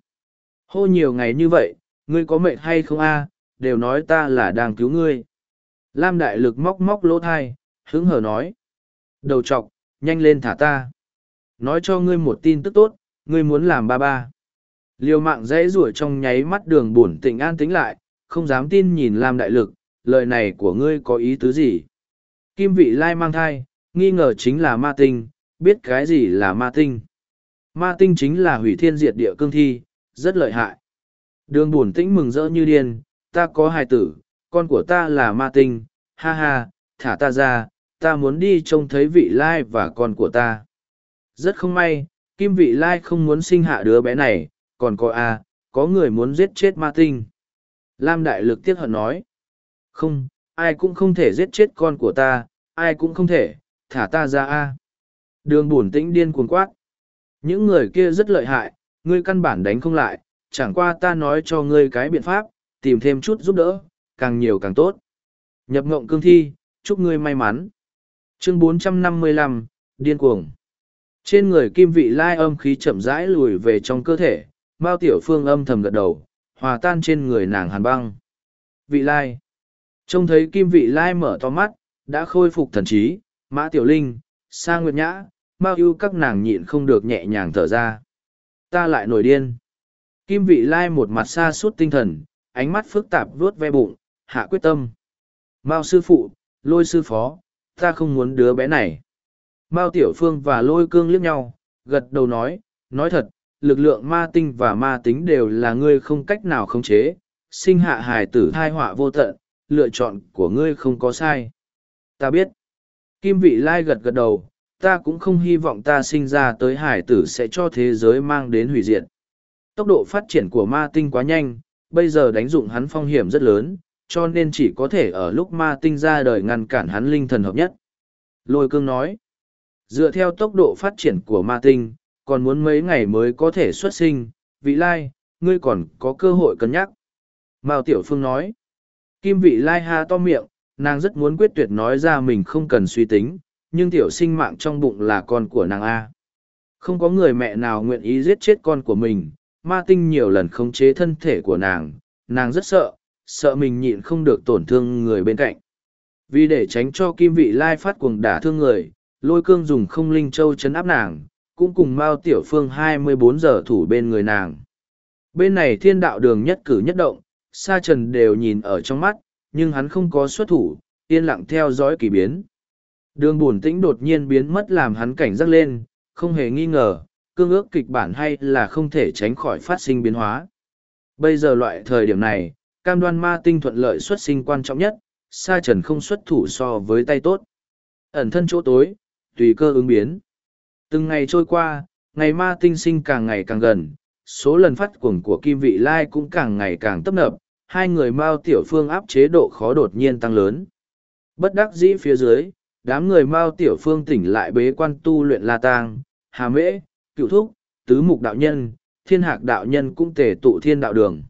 Hô nhiều ngày như vậy, ngươi có mệt hay không a? đều nói ta là đang cứu ngươi. Lam đại lực móc móc lỗ thai, hứng hở nói. Đầu trọc, nhanh lên thả ta. Nói cho ngươi một tin tức tốt, ngươi muốn làm ba ba. Liều mạng dãy rủa trong nháy mắt đường bổn tịnh an tính lại, không dám tin nhìn Lam đại lực, lời này của ngươi có ý tứ gì? Kim vị lai mang thai, nghi ngờ chính là ma tinh, biết cái gì là ma tinh. Ma tinh chính là hủy thiên diệt địa cương thi, rất lợi hại. Đường buồn tĩnh mừng rỡ như điên, ta có hài tử, con của ta là ma tinh, ha ha, thả ta ra, ta muốn đi trông thấy vị lai và con của ta. Rất không may, kim vị lai không muốn sinh hạ đứa bé này, còn có a, có người muốn giết chết ma tinh. Lam đại lực tiếc hận nói, không, ai cũng không thể giết chết con của ta, ai cũng không thể, thả ta ra a. Đường buồn tĩnh điên cuồng quát. Những người kia rất lợi hại, ngươi căn bản đánh không lại, chẳng qua ta nói cho ngươi cái biện pháp, tìm thêm chút giúp đỡ, càng nhiều càng tốt. Nhập ngộng cương thi, chúc ngươi may mắn. Chương 455, Điên cuồng. Trên người kim vị lai âm khí chậm rãi lùi về trong cơ thể, Mao Tiểu Phương âm thầm gật đầu, hòa tan trên người nàng hàn băng. Vị lai. Trông thấy kim vị lai mở to mắt, đã khôi phục thần trí, Mã Tiểu Linh, Sa Nguyệt Nhã, Mao ưu các nàng nhịn không được nhẹ nhàng thở ra. Ta lại nổi điên. Kim vị lai một mặt xa suốt tinh thần, ánh mắt phức tạp vuốt ve bụng, hạ quyết tâm. Mao sư phụ, lôi sư phó, ta không muốn đứa bé này. Mao Tiểu Phương và lôi cương liếc nhau, gật đầu nói, nói thật, lực lượng ma tinh và ma tính đều là ngươi không cách nào khống chế, sinh hạ hài tử thai họa vô tận, lựa chọn của ngươi không có sai. Ta biết. Kim vị lai gật gật đầu, ta cũng không hy vọng ta sinh ra tới hải tử sẽ cho thế giới mang đến hủy diệt. Tốc độ phát triển của ma tinh quá nhanh, bây giờ đánh dụng hắn phong hiểm rất lớn, cho nên chỉ có thể ở lúc ma tinh ra đời ngăn cản hắn linh thần hợp nhất. Lôi cương nói, dựa theo tốc độ phát triển của ma tinh, còn muốn mấy ngày mới có thể xuất sinh, vị lai, ngươi còn có cơ hội cân nhắc. Mao Tiểu Phương nói, Kim vị lai ha to miệng, nàng rất muốn quyết tuyệt nói ra mình không cần suy tính, nhưng tiểu sinh mạng trong bụng là con của nàng A. Không có người mẹ nào nguyện ý giết chết con của mình, ma tinh nhiều lần khống chế thân thể của nàng, nàng rất sợ, sợ mình nhịn không được tổn thương người bên cạnh. Vì để tránh cho kim vị lai phát cuồng đả thương người, lôi cương dùng không linh châu chấn áp nàng, cũng cùng Mao Tiểu Phương 24 giờ thủ bên người nàng. Bên này thiên đạo đường nhất cử nhất động, sa trần đều nhìn ở trong mắt, nhưng hắn không có xuất thủ, yên lặng theo dõi kỳ biến. Đường buồn tĩnh đột nhiên biến mất làm hắn cảnh giác lên, không hề nghi ngờ, cương ước kịch bản hay là không thể tránh khỏi phát sinh biến hóa. Bây giờ loại thời điểm này, cam đoan ma tinh thuận lợi xuất sinh quan trọng nhất, sa trần không xuất thủ so với tay tốt. Ẩn thân chỗ tối, tùy cơ ứng biến. Từng ngày trôi qua, ngày ma tinh sinh càng ngày càng gần, số lần phát cuồng của kim vị lai cũng càng ngày càng tấp nập, hai người Mao Tiểu Phương áp chế độ khó đột nhiên tăng lớn. Bất đắc dĩ phía dưới, đám người Mao Tiểu Phương tỉnh lại bế quan tu luyện La Tang, Hà Mễ, Cựu Thúc, Tứ Mục Đạo Nhân, Thiên Hạc Đạo Nhân cũng tề tụ thiên đạo đường.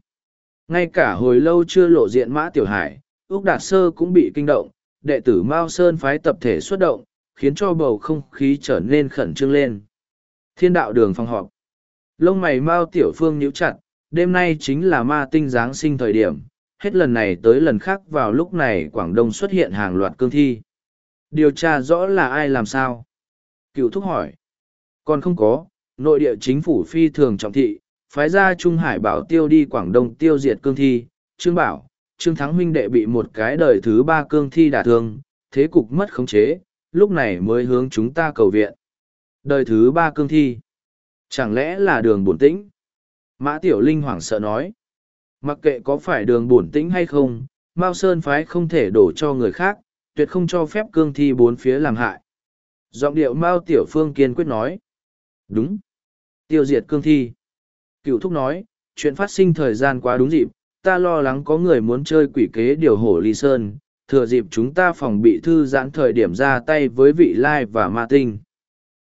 Ngay cả hồi lâu chưa lộ diện Mã Tiểu Hải, ước Đạt Sơ cũng bị kinh động, đệ tử Mao Sơn phái tập thể xuất động, khiến cho bầu không khí trở nên khẩn trương lên. Thiên đạo đường phòng họp. Lông mày Mao Tiểu Phương nhíu chặt, đêm nay chính là ma tinh Giáng sinh thời điểm, hết lần này tới lần khác vào lúc này Quảng Đông xuất hiện hàng loạt cương thi. Điều tra rõ là ai làm sao? Cựu thúc hỏi. Còn không có, nội địa chính phủ phi thường trọng thị, phái ra Trung Hải bảo tiêu đi Quảng Đông tiêu diệt cương thi, Trương Bảo, Trương Thắng huynh đệ bị một cái đời thứ ba cương thi đả thương, thế cục mất khống chế, lúc này mới hướng chúng ta cầu viện. Đời thứ ba cương thi. Chẳng lẽ là đường bổn tĩnh? Mã Tiểu Linh hoảng sợ nói. Mặc kệ có phải đường bổn tĩnh hay không, Mao Sơn phái không thể đổ cho người khác, tuyệt không cho phép cương thi bốn phía làm hại. Giọng điệu Mao Tiểu Phương kiên quyết nói. Đúng. Tiêu diệt cương thi. Cựu thúc nói, chuyện phát sinh thời gian quá đúng dịp, ta lo lắng có người muốn chơi quỷ kế điều hổ ly sơn, thừa dịp chúng ta phòng bị thư giãn thời điểm ra tay với vị lai và ma tinh.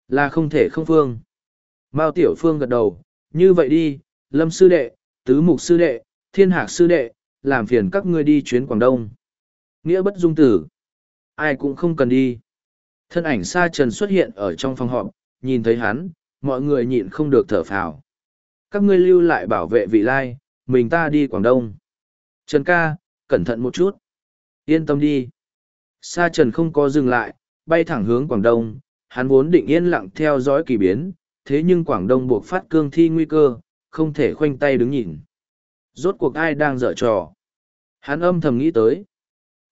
Là không thể không phương. Mao Tiểu Phương gật đầu, như vậy đi, Lâm Sư Đệ, Tứ Mục Sư Đệ, Thiên Hạc Sư Đệ, làm phiền các ngươi đi chuyến Quảng Đông. Nghĩa bất dung tử. Ai cũng không cần đi. Thân ảnh Sa Trần xuất hiện ở trong phòng họp, nhìn thấy hắn, mọi người nhịn không được thở phào. Các ngươi lưu lại bảo vệ vị lai, mình ta đi Quảng Đông. Trần ca, cẩn thận một chút. Yên tâm đi. Sa Trần không có dừng lại, bay thẳng hướng Quảng Đông, hắn vốn định yên lặng theo dõi kỳ biến, thế nhưng Quảng Đông buộc phát cương thi nguy cơ, không thể khoanh tay đứng nhìn. Rốt cuộc ai đang dở trò? Hắn âm thầm nghĩ tới.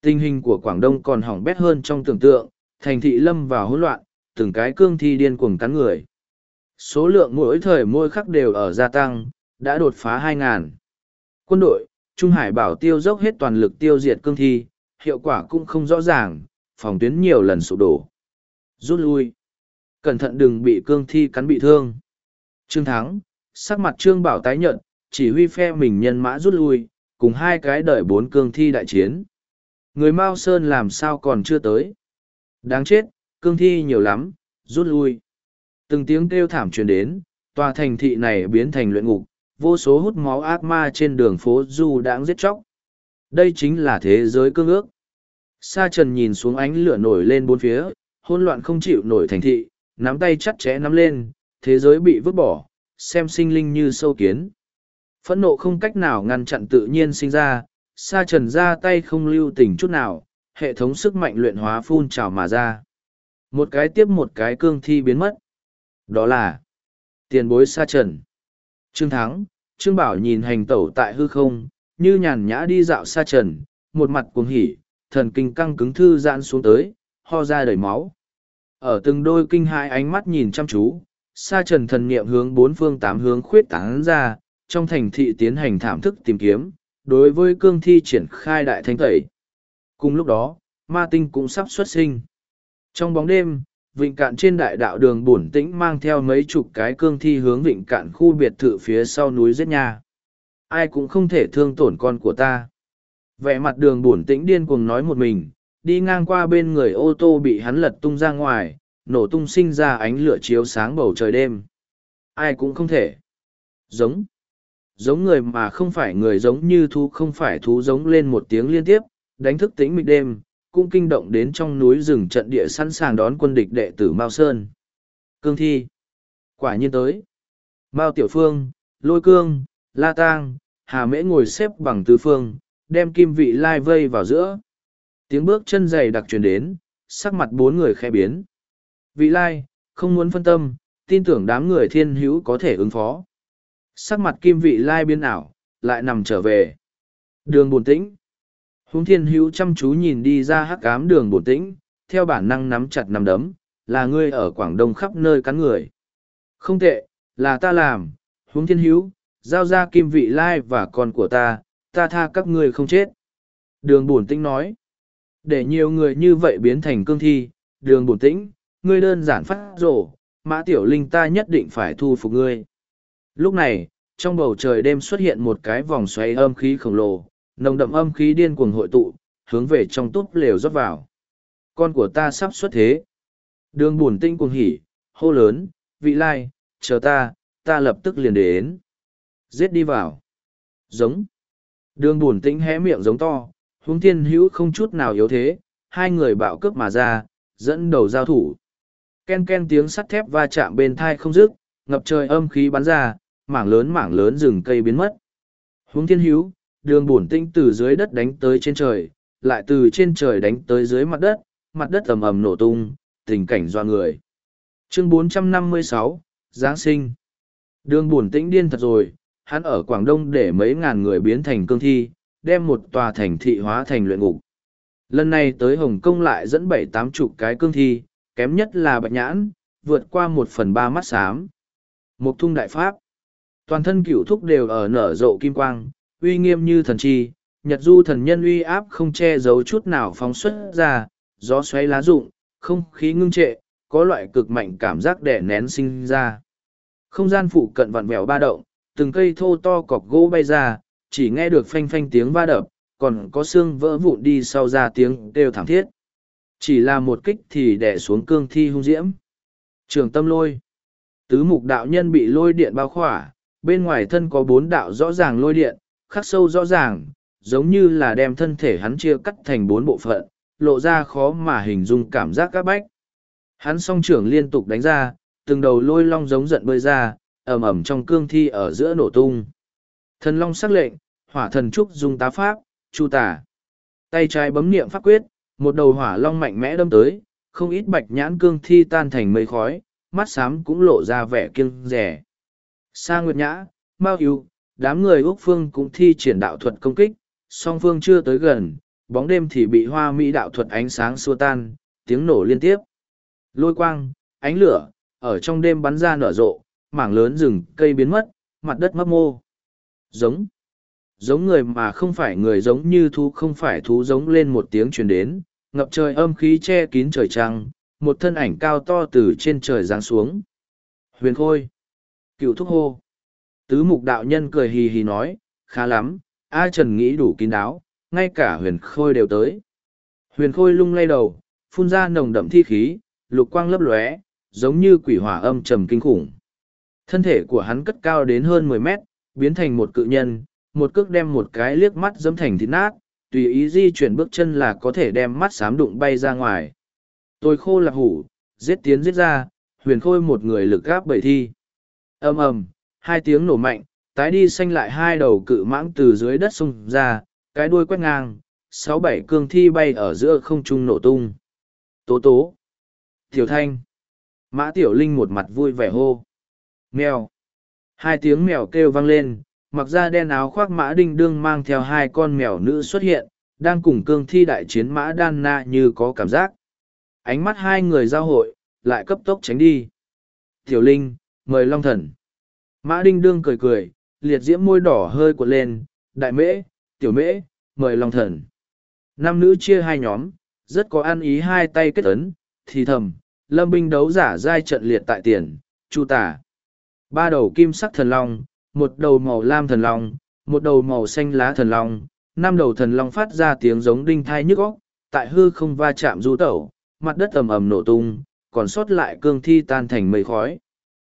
Tình hình của Quảng Đông còn hỏng bét hơn trong tưởng tượng, thành thị lâm vào hỗn loạn, từng cái cương thi điên cuồng cắn người. Số lượng mỗi thời mỗi khắc đều ở gia tăng, đã đột phá 2.000. Quân đội, Trung Hải bảo tiêu dốc hết toàn lực tiêu diệt cương thi, hiệu quả cũng không rõ ràng, phòng tuyến nhiều lần sụp đổ. Rút lui. Cẩn thận đừng bị cương thi cắn bị thương. Trương Thắng, sắc mặt Trương Bảo tái nhận, chỉ huy phe mình nhân mã rút lui, cùng hai cái đợi bốn cương thi đại chiến. Người Mao Sơn làm sao còn chưa tới. Đáng chết, cương thi nhiều lắm, rút lui. Từng tiếng kêu thảm truyền đến, tòa thành thị này biến thành luyện ngục, vô số hút máu ác ma trên đường phố du đãng giết chóc. Đây chính là thế giới cương ước. Sa trần nhìn xuống ánh lửa nổi lên bốn phía, hỗn loạn không chịu nổi thành thị, nắm tay chặt chẽ nắm lên, thế giới bị vứt bỏ, xem sinh linh như sâu kiến. Phẫn nộ không cách nào ngăn chặn tự nhiên sinh ra, sa trần ra tay không lưu tình chút nào, hệ thống sức mạnh luyện hóa phun trào mà ra. Một cái tiếp một cái cương thi biến mất. Đó là tiền bối sa trần. Trương Thắng, Trương Bảo nhìn hành tẩu tại hư không, như nhàn nhã đi dạo sa trần, một mặt cuồng hỉ, thần kinh căng cứng thư giãn xuống tới, ho ra đầy máu. Ở từng đôi kinh hai ánh mắt nhìn chăm chú, sa trần thần niệm hướng bốn phương tám hướng khuyết tán ra, trong thành thị tiến hành thảm thức tìm kiếm, đối với cương thi triển khai đại thanh tẩy. Cùng lúc đó, ma tinh cũng sắp xuất sinh. Trong bóng đêm, vịnh cạn trên đại đạo đường bổn tĩnh mang theo mấy chục cái cương thi hướng vịnh cạn khu biệt thự phía sau núi giết nha. Ai cũng không thể thương tổn con của ta. Vẻ mặt đường bổn tĩnh điên cuồng nói một mình, đi ngang qua bên người ô tô bị hắn lật tung ra ngoài, nổ tung sinh ra ánh lửa chiếu sáng bầu trời đêm. Ai cũng không thể. Giống. Giống người mà không phải người giống như thú không phải thú giống lên một tiếng liên tiếp, đánh thức tĩnh mịch đêm, cũng kinh động đến trong núi rừng trận địa sẵn sàng đón quân địch đệ tử Mao Sơn. Cương thi. Quả nhiên tới. Mao Tiểu Phương, Lôi Cương, La Tang, Hà Mễ ngồi xếp bằng tứ phương, đem kim vị lai vây vào giữa. Tiếng bước chân dày đặc truyền đến, sắc mặt bốn người khẽ biến. Vị lai, không muốn phân tâm, tin tưởng đám người thiên hữu có thể ứng phó. Sắc mặt kim vị lai biến ảo, lại nằm trở về. Đường buồn tĩnh. Húng thiên hữu chăm chú nhìn đi ra hắc ám đường bổn tĩnh, theo bản năng nắm chặt nắm đấm, là ngươi ở Quảng Đông khắp nơi cắn người. Không tệ, là ta làm, huống thiên hữu, giao ra kim vị lai và con của ta, ta tha các ngươi không chết. Đường bổn tĩnh nói, để nhiều người như vậy biến thành cương thi, đường bổn tĩnh, ngươi đơn giản phát rổ, mã tiểu linh ta nhất định phải thu phục ngươi. Lúc này, trong bầu trời đêm xuất hiện một cái vòng xoáy âm khí khổng lồ, nồng đậm âm khí điên cuồng hội tụ, hướng về trong túp lều rót vào. Con của ta sắp xuất thế. Đường buồn tinh cuồng hỉ, hô lớn, vị lai, chờ ta, ta lập tức liền đến. Giết đi vào. Giống. Đường buồn tinh hé miệng giống to, hướng thiên hữu không chút nào yếu thế, hai người bạo cướp mà ra, dẫn đầu giao thủ. Ken ken tiếng sắt thép va chạm bên thai không dứt, ngập trời âm khí bắn ra, mảng lớn mảng lớn rừng cây biến mất. Hướng thiên hữu, đường bổn tinh từ dưới đất đánh tới trên trời, lại từ trên trời đánh tới dưới mặt đất, mặt đất ầm ầm nổ tung, tình cảnh doa người. Chương 456, Giáng sinh. Đường bổn tĩnh điên thật rồi, hắn ở Quảng Đông để mấy ngàn người biến thành cương thi, đem một tòa thành thị hóa thành luyện ngục. Lần này tới Hồng Kông lại dẫn bảy tám chục cái cương thi, kém nhất là bạch nhãn, vượt qua một phần ba mắt xám. Một thung đại pháp. Toàn thân cửu thúc đều ở nở rộ kim quang, uy nghiêm như thần chi, nhật du thần nhân uy áp không che giấu chút nào phóng xuất ra, gió xoáy lá rụng, không khí ngưng trệ, có loại cực mạnh cảm giác đẻ nén sinh ra. Không gian phụ cận vặn vẹo ba động, từng cây thô to cọc gỗ bay ra, chỉ nghe được phanh phanh tiếng va đập, còn có xương vỡ vụn đi sau ra tiếng đều thảm thiết. Chỉ là một kích thì đẻ xuống cương thi hung diễm. Trường tâm lôi. Tứ mục đạo nhân bị lôi điện bao khỏa, bên ngoài thân có bốn đạo rõ ràng lôi điện, khắc sâu rõ ràng, giống như là đem thân thể hắn chia cắt thành bốn bộ phận, lộ ra khó mà hình dung cảm giác các bách. Hắn song trưởng liên tục đánh ra, từng đầu lôi long giống giận bơi ra, ầm ầm trong cương thi ở giữa nổ tung. Thần long sắc lệnh, hỏa thần trúc dùng tá pháp, chu tả. Tay trái bấm niệm pháp quyết, một đầu hỏa long mạnh mẽ đâm tới, không ít bạch nhãn cương thi tan thành mây khói, mắt xám cũng lộ ra vẻ kiêng rẻ. Sa Nguyệt Nhã, Mao Yêu, đám người Úc Phương cũng thi triển đạo thuật công kích, song phương chưa tới gần, bóng đêm thì bị hoa mỹ đạo thuật ánh sáng xua tan, tiếng nổ liên tiếp. Lôi quang, ánh lửa, ở trong đêm bắn ra nở rộ, mảng lớn rừng, cây biến mất, mặt đất mấp mô. Giống. Giống người mà không phải người giống như thú không phải thú giống lên một tiếng truyền đến, ngập trời âm khí che kín trời trăng, một thân ảnh cao to từ trên trời giáng xuống. Huyền Khôi. Cựu thúc hô. Tứ mục đạo nhân cười hì hì nói, khá lắm, A Trần nghĩ đủ kín đáo, ngay cả huyền khôi đều tới. Huyền khôi lung lay đầu, phun ra nồng đậm thi khí, lục quang lấp lóe, giống như quỷ hỏa âm trầm kinh khủng. Thân thể của hắn cất cao đến hơn mười mét, biến thành một cự nhân, một cước đem một cái liếc mắt dẫm thành thịt nát, tùy ý di chuyển bước chân là có thể đem mắt sám đụng bay ra ngoài. Tôi khô lạc hủ, giết tiến giết ra, huyền khôi một người lực gáp bảy thi. ầm ầm, hai tiếng nổ mạnh, tái đi xanh lại hai đầu cự mãng từ dưới đất xông ra, cái đuôi quét ngang, sáu bảy cương thi bay ở giữa không trung nổ tung. Tố tố. Tiểu thanh. Mã tiểu linh một mặt vui vẻ hô. Mèo. Hai tiếng mèo kêu vang lên, mặc ra đen áo khoác mã đinh đương mang theo hai con mèo nữ xuất hiện, đang cùng cương thi đại chiến mã đan na như có cảm giác. Ánh mắt hai người giao hội, lại cấp tốc tránh đi. Tiểu linh, mời long thần. Mã đinh đương cười cười, liệt diễm môi đỏ hơi cuộn lên, đại mễ, tiểu mễ, mời lòng thần. Nam nữ chia hai nhóm, rất có ăn ý hai tay kết ấn, thì thầm, lâm binh đấu giả giai trận liệt tại tiền, chu tả. Ba đầu kim sắc thần long, một đầu màu lam thần long, một đầu màu xanh lá thần long, năm đầu thần long phát ra tiếng giống đinh thai nhức óc, tại hư không va chạm du tẩu, mặt đất ầm ầm nổ tung, còn sót lại cương thi tan thành mây khói.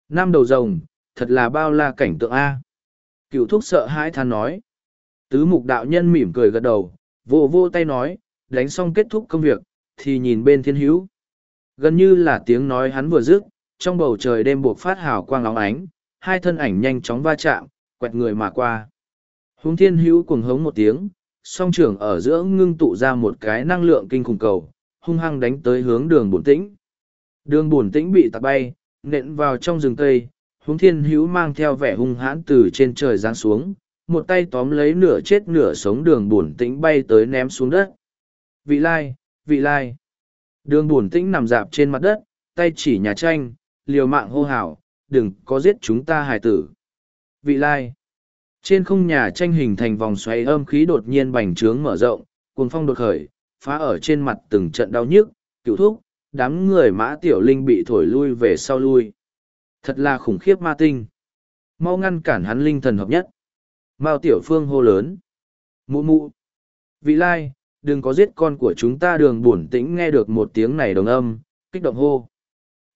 Năm đầu rồng, thật là bao la cảnh tượng A. Cựu thúc sợ hãi than nói. Tứ mục đạo nhân mỉm cười gật đầu, vô vô tay nói, đánh xong kết thúc công việc, thì nhìn bên thiên hữu. Gần như là tiếng nói hắn vừa dứt, trong bầu trời đêm buộc phát hào quang óng ánh, hai thân ảnh nhanh chóng va chạm, quẹt người mà qua. húng thiên hữu cuồng hống một tiếng, song trưởng ở giữa ngưng tụ ra một cái năng lượng kinh khủng cầu, hung hăng đánh tới hướng đường bổn tĩnh. Đường bổn tĩnh bị tạt bay, nện vào trong rừng cây, huống thiên hữu mang theo vẻ hung hãn từ trên trời giáng xuống, một tay tóm lấy nửa chết nửa sống đường bổn tĩnh bay tới ném xuống đất. Vị lai vị lai. Đường bổn tĩnh nằm dạp trên mặt đất, tay chỉ nhà tranh, liều mạng hô hào, đừng có giết chúng ta, hài tử. Vị lai. Trên không nhà tranh hình thành vòng xoáy âm khí đột nhiên bành trướng mở rộng, cuồng phong đột khởi, phá ở trên mặt từng trận đau nhức, cựu thúc, đám người mã tiểu linh bị thổi lui về sau lui. Thật là khủng khiếp ma tinh. Mau ngăn cản hắn linh thần hợp nhất. Mao Tiểu Phương hô lớn. Mụ mụ. Vị lai, đừng có giết con của chúng ta đường buồn tĩnh nghe được một tiếng này đồng âm, kích động hô.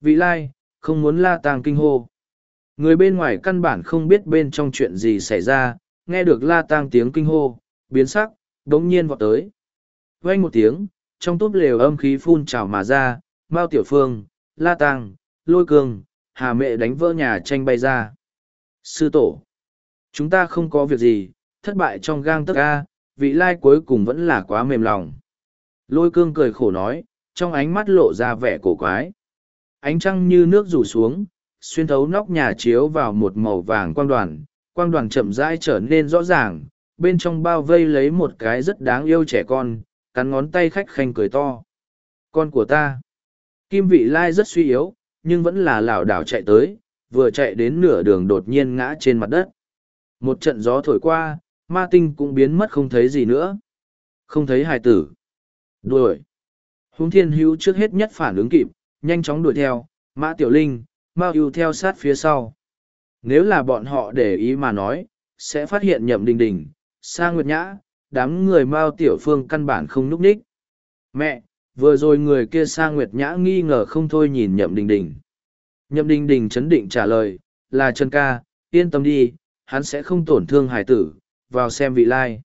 Vị lai, không muốn la tàng kinh hô. Người bên ngoài căn bản không biết bên trong chuyện gì xảy ra, nghe được la tang tiếng kinh hô, biến sắc, đống nhiên vọt tới. Vang một tiếng, trong túp lều âm khí phun trào mà ra, Mao Tiểu Phương, La tang, Lôi cường. Hà Mẹ đánh vỡ nhà tranh bay ra. Sư tổ, chúng ta không có việc gì, thất bại trong gang tấc A, vị lai cuối cùng vẫn là quá mềm lòng. Lôi Cương cười khổ nói, trong ánh mắt lộ ra vẻ cổ quái. Ánh trăng như nước rủ xuống, xuyên thấu nóc nhà chiếu vào một màu vàng quang đoàn, quang đoàn chậm rãi trở nên rõ ràng, bên trong bao vây lấy một cái rất đáng yêu trẻ con, cắn ngón tay khách khanh cười to. Con của ta. Kim vị lai rất suy yếu, nhưng vẫn là lảo đảo chạy tới, vừa chạy đến nửa đường đột nhiên ngã trên mặt đất. Một trận gió thổi qua, ma tinh cũng biến mất không thấy gì nữa. Không thấy hài tử. Đuổi. Hùng thiên hữu trước hết nhất phản ứng kịp, nhanh chóng đuổi theo, mã tiểu linh, mao ưu theo sát phía sau. Nếu là bọn họ để ý mà nói, sẽ phát hiện nhậm đình đình, Sang nguyệt nhã, đám người mao tiểu phương căn bản không núp ních. Mẹ, vừa rồi người kia sa nguyệt nhã nghi ngờ không thôi nhìn nhậm đình đình. Nhậm đình đình chấn định trả lời, là Trần ca, yên tâm đi, hắn sẽ không tổn thương hải tử, vào xem vị lai.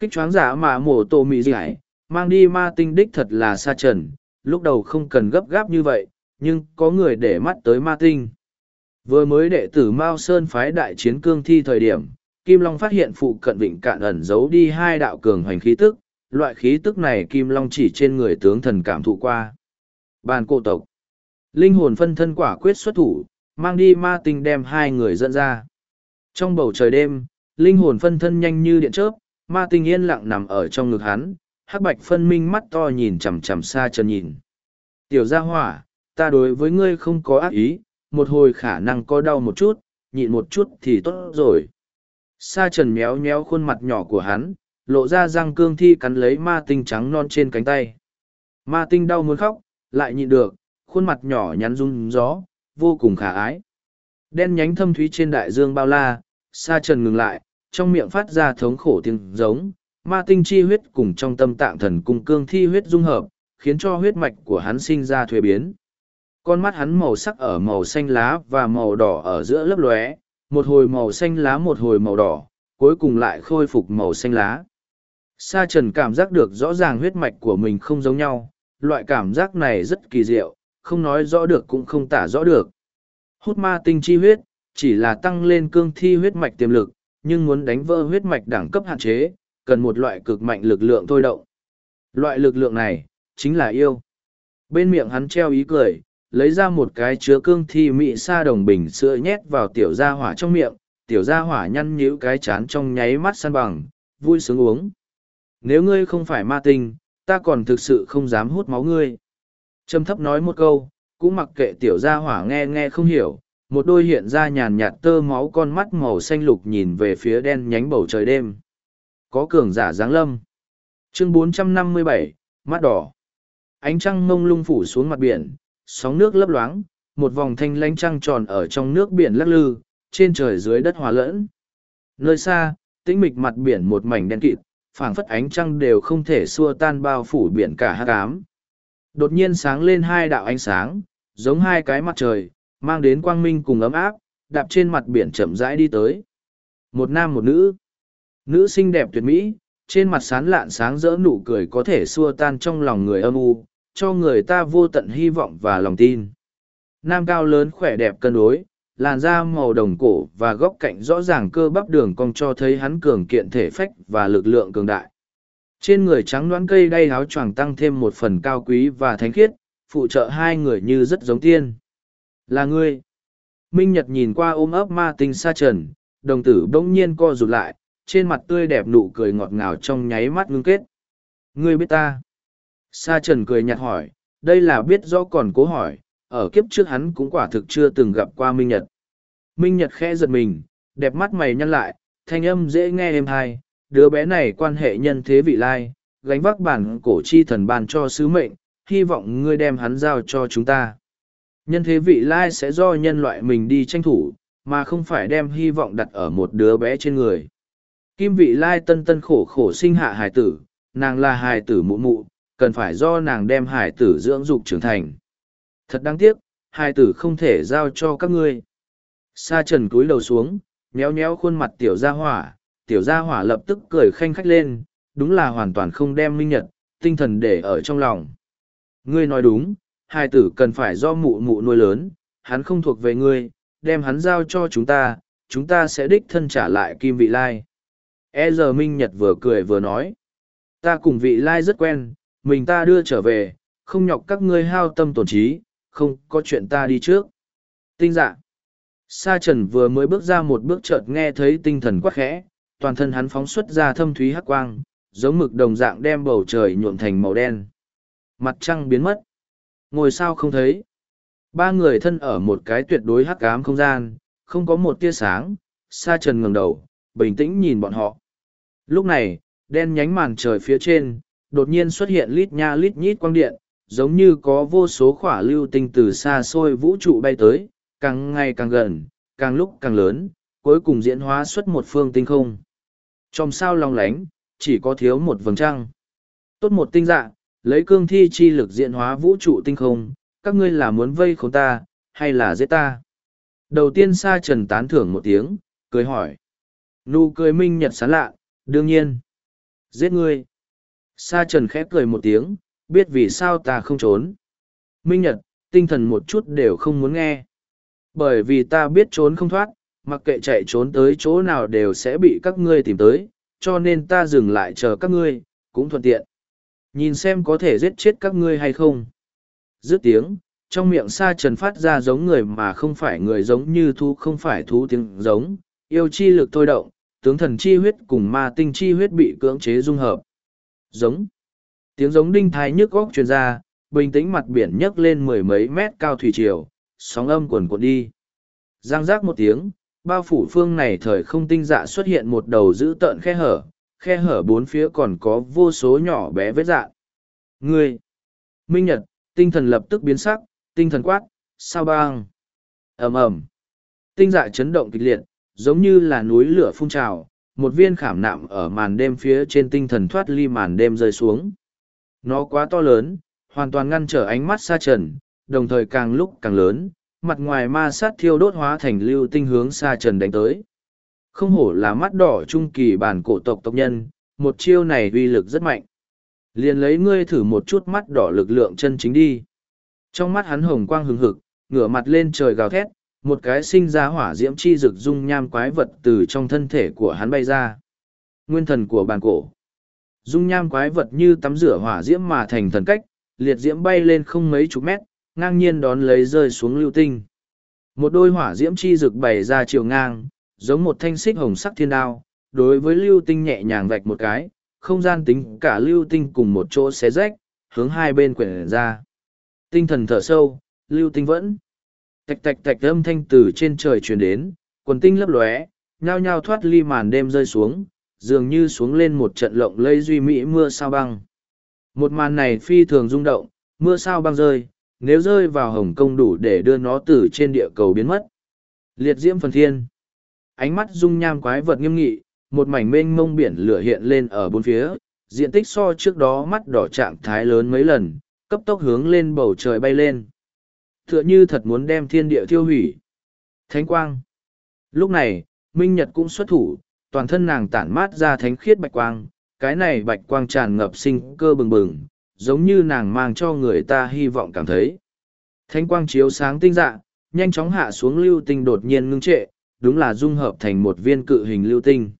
Kích choáng giả mà mổ tổ mị giải, mang đi ma tinh đích thật là xa trần, lúc đầu không cần gấp gáp như vậy, nhưng có người để mắt tới ma tinh. Vừa mới đệ tử Mao Sơn phái đại chiến cương thi thời điểm, Kim Long phát hiện phụ cận vịnh cạn ẩn giấu đi hai đạo cường hoành khí tức, loại khí tức này Kim Long chỉ trên người tướng thần cảm thụ qua. Bàn cổ tộc. Linh hồn phân thân quả quyết xuất thủ, mang đi ma tinh đem hai người dẫn ra. Trong bầu trời đêm, linh hồn phân thân nhanh như điện chớp, ma tinh yên lặng nằm ở trong ngực hắn, hắc bạch phân minh mắt to nhìn chằm chằm xa chân nhìn. Tiểu gia hỏa, ta đối với ngươi không có ác ý, một hồi khả năng có đau một chút, nhịn một chút thì tốt rồi. Sa trần méo méo khuôn mặt nhỏ của hắn, lộ ra răng cương thi cắn lấy ma tinh trắng non trên cánh tay. Ma tinh đau muốn khóc, lại nhịn được, khuôn mặt nhỏ nhắn rung gió, vô cùng khả ái. Đen nhánh thâm thúy trên đại dương bao la, sa trần ngừng lại, trong miệng phát ra thống khổ tiếng giống, ma tinh chi huyết cùng trong tâm tạng thần cùng cương thi huyết dung hợp, khiến cho huyết mạch của hắn sinh ra thuế biến. Con mắt hắn màu sắc ở màu xanh lá và màu đỏ ở giữa lớp lóe, một hồi màu xanh lá một hồi màu đỏ, cuối cùng lại khôi phục màu xanh lá. Sa trần cảm giác được rõ ràng huyết mạch của mình không giống nhau, loại cảm giác này rất kỳ diệu, không nói rõ được cũng không tả rõ được. Hút ma tinh chi huyết, chỉ là tăng lên cương thi huyết mạch tiềm lực, nhưng muốn đánh vỡ huyết mạch đẳng cấp hạn chế, cần một loại cực mạnh lực lượng thôi động. Loại lực lượng này, chính là yêu. Bên miệng hắn treo ý cười, lấy ra một cái chứa cương thi mị sa đồng bình sữa nhét vào tiểu gia hỏa trong miệng, tiểu gia hỏa nhăn nhíu cái chán trong nháy mắt săn bằng, vui sướng uống. Nếu ngươi không phải ma tinh, ta còn thực sự không dám hút máu ngươi. Trầm thấp nói một câu, cũng mặc kệ tiểu gia hỏa nghe nghe không hiểu, một đôi hiện ra nhàn nhạt tơ máu con mắt màu xanh lục nhìn về phía đen nhánh bầu trời đêm. Có cường giả giáng lâm. Chương 457, mắt đỏ. Ánh trăng mông lung phủ xuống mặt biển, sóng nước lấp loáng, một vòng thanh lánh trăng tròn ở trong nước biển lắc lư, trên trời dưới đất hòa lẫn. Nơi xa, tĩnh mịch mặt biển một mảnh đen kịt, phảng phất ánh trăng đều không thể xua tan bao phủ biển cả hát ám. Đột nhiên sáng lên hai đạo ánh sáng, giống hai cái mặt trời, mang đến quang minh cùng ấm áp, đạp trên mặt biển chậm rãi đi tới. Một nam một nữ. Nữ xinh đẹp tuyệt mỹ, trên mặt sán lạn sáng rỡ nụ cười có thể xua tan trong lòng người âm u, cho người ta vô tận hy vọng và lòng tin. Nam cao lớn khỏe đẹp cân đối, làn da màu đồng cổ và góc cạnh rõ ràng cơ bắp đường cong cho thấy hắn cường kiện thể phách và lực lượng cường đại. Trên người trắng đoán cây đay áo choàng tăng thêm một phần cao quý và thánh khiết, phụ trợ hai người như rất giống tiên. Là ngươi. Minh Nhật nhìn qua ôm ấp ma tinh sa trần, đồng tử bỗng nhiên co rụt lại, trên mặt tươi đẹp nụ cười ngọt ngào trong nháy mắt ngưng kết. Ngươi biết ta. Sa trần cười nhạt hỏi, đây là biết rõ còn cố hỏi, ở kiếp trước hắn cũng quả thực chưa từng gặp qua Minh Nhật. Minh Nhật khẽ giật mình, đẹp mắt mày nhăn lại, thanh âm dễ nghe êm hai, đứa bé này quan hệ nhân thế vị lai, gánh vác bản cổ chi thần bàn cho sứ mệnh, hy vọng ngươi đem hắn giao cho chúng ta. Nhân thế vị lai sẽ do nhân loại mình đi tranh thủ, mà không phải đem hy vọng đặt ở một đứa bé trên người. Kim vị lai tân tân khổ khổ sinh hạ hài tử, nàng là hài tử mụ mụ, cần phải do nàng đem hài tử dưỡng dục trưởng thành. Thật đáng tiếc, hai tử không thể giao cho các ngươi. Sa trần cúi đầu xuống, méo méo khuôn mặt tiểu gia hỏa, tiểu gia hỏa lập tức cười khanh khách lên, đúng là hoàn toàn không đem minh nhật, tinh thần để ở trong lòng. Ngươi nói đúng, hai tử cần phải do mụ mụ nuôi lớn, hắn không thuộc về ngươi, đem hắn giao cho chúng ta, chúng ta sẽ đích thân trả lại kim vị lai. E giờ Minh Nhật vừa cười vừa nói. Ta cùng vị lai rất quen, mình ta đưa trở về, không nhọc các ngươi hao tâm tổn trí, không có chuyện ta đi trước. Tinh dạ. Sa trần vừa mới bước ra một bước chợt nghe thấy tinh thần quắc khẽ, toàn thân hắn phóng xuất ra thâm thúy hắc quang, giống mực đồng dạng đem bầu trời nhuộm thành màu đen. Mặt trăng biến mất. Ngồi sao không thấy. Ba người thân ở một cái tuyệt đối hắc ám không gian, không có một tia sáng, sa trần ngẩng đầu, bình tĩnh nhìn bọn họ. Lúc này, đen nhánh màn trời phía trên, đột nhiên xuất hiện lít nha lít nhít quang điện, giống như có vô số khỏa lưu tinh từ xa xôi vũ trụ bay tới, càng ngày càng gần, càng lúc càng lớn, cuối cùng diễn hóa xuất một phương tinh không. Trong sao long lánh, chỉ có thiếu một vầng trăng. Tốt một tinh dạ, lấy cương thi chi lực diễn hóa vũ trụ tinh không, các ngươi là muốn vây khốn ta, hay là giết ta? Đầu tiên Sa Trần tán thưởng một tiếng, cười hỏi. Nụ cười minh nhật sán lạ, đương nhiên. Giết ngươi. Sa Trần khép cười một tiếng, biết vì sao ta không trốn. Minh Nhật, tinh thần một chút đều không muốn nghe. Bởi vì ta biết trốn không thoát, mặc kệ chạy trốn tới chỗ nào đều sẽ bị các ngươi tìm tới, cho nên ta dừng lại chờ các ngươi, cũng thuận tiện. Nhìn xem có thể giết chết các ngươi hay không. Dứt tiếng, trong miệng sa trần phát ra giống người mà không phải người giống như thú không phải thú tiếng giống, yêu chi lực thôi động, tướng thần chi huyết cùng ma tinh chi huyết bị cưỡng chế dung hợp. Giống. Tiếng giống đinh thai nhức góc truyền ra, bình tĩnh mặt biển nhấc lên mười mấy mét cao thủy triều, sóng âm cuồn cuộn đi. Giang giác một tiếng, bao phủ phương này thời không tinh dạ xuất hiện một đầu dữ tợn khe hở, khe hở bốn phía còn có vô số nhỏ bé vết dạ. Ngươi! Minh Nhật, tinh thần lập tức biến sắc, tinh thần quát, sao bang! ầm ầm Tinh dạ chấn động kịch liệt, giống như là núi lửa phun trào, một viên khảm nạm ở màn đêm phía trên tinh thần thoát ly màn đêm rơi xuống. Nó quá to lớn, hoàn toàn ngăn trở ánh mắt xa trần, đồng thời càng lúc càng lớn, mặt ngoài ma sát thiêu đốt hóa thành lưu tinh hướng xa trần đánh tới. Không hổ là mắt đỏ trung kỳ bản cổ tộc tộc nhân, một chiêu này uy lực rất mạnh. Liền lấy ngươi thử một chút mắt đỏ lực lượng chân chính đi. Trong mắt hắn hồng quang hừng hực, ngửa mặt lên trời gào thét, một cái sinh ra hỏa diễm chi rực dung nham quái vật từ trong thân thể của hắn bay ra. Nguyên thần của bàn cổ. Dung nham quái vật như tắm rửa hỏa diễm mà thành thần cách, liệt diễm bay lên không mấy chục mét, ngang nhiên đón lấy rơi xuống lưu tinh. Một đôi hỏa diễm chi rực bày ra chiều ngang, giống một thanh xích hồng sắc thiên đao, đối với lưu tinh nhẹ nhàng vạch một cái, không gian tính cả lưu tinh cùng một chỗ xé rách, hướng hai bên quyển ra. Tinh thần thở sâu, lưu tinh vẫn. Tạch tạch tạch âm thanh từ trên trời truyền đến, quần tinh lấp lóe, nhao nhao thoát ly màn đêm rơi xuống, dường như xuống lên một trận lộng lây duy mỹ mưa sao băng. Một màn này phi thường rung động, mưa sao băng rơi, nếu rơi vào Hồng Kông đủ để đưa nó từ trên địa cầu biến mất. Liệt diễm phần thiên. Ánh mắt dung nham quái vật nghiêm nghị, một mảnh mênh mông biển lửa hiện lên ở bốn phía, diện tích so trước đó mắt đỏ trạng thái lớn mấy lần, cấp tốc hướng lên bầu trời bay lên. Tựa như thật muốn đem thiên địa thiêu hủy. Thánh quang. Lúc này, Minh Nhật cũng xuất thủ, toàn thân nàng tản mát ra thánh khiết bạch quang, cái này bạch quang tràn ngập sinh cơ bừng bừng, giống như nàng mang cho người ta hy vọng cảm thấy. Thánh quang chiếu sáng tinh dạ, nhanh chóng hạ xuống lưu tinh đột nhiên ngưng trệ, đúng là dung hợp thành một viên cự hình lưu tinh.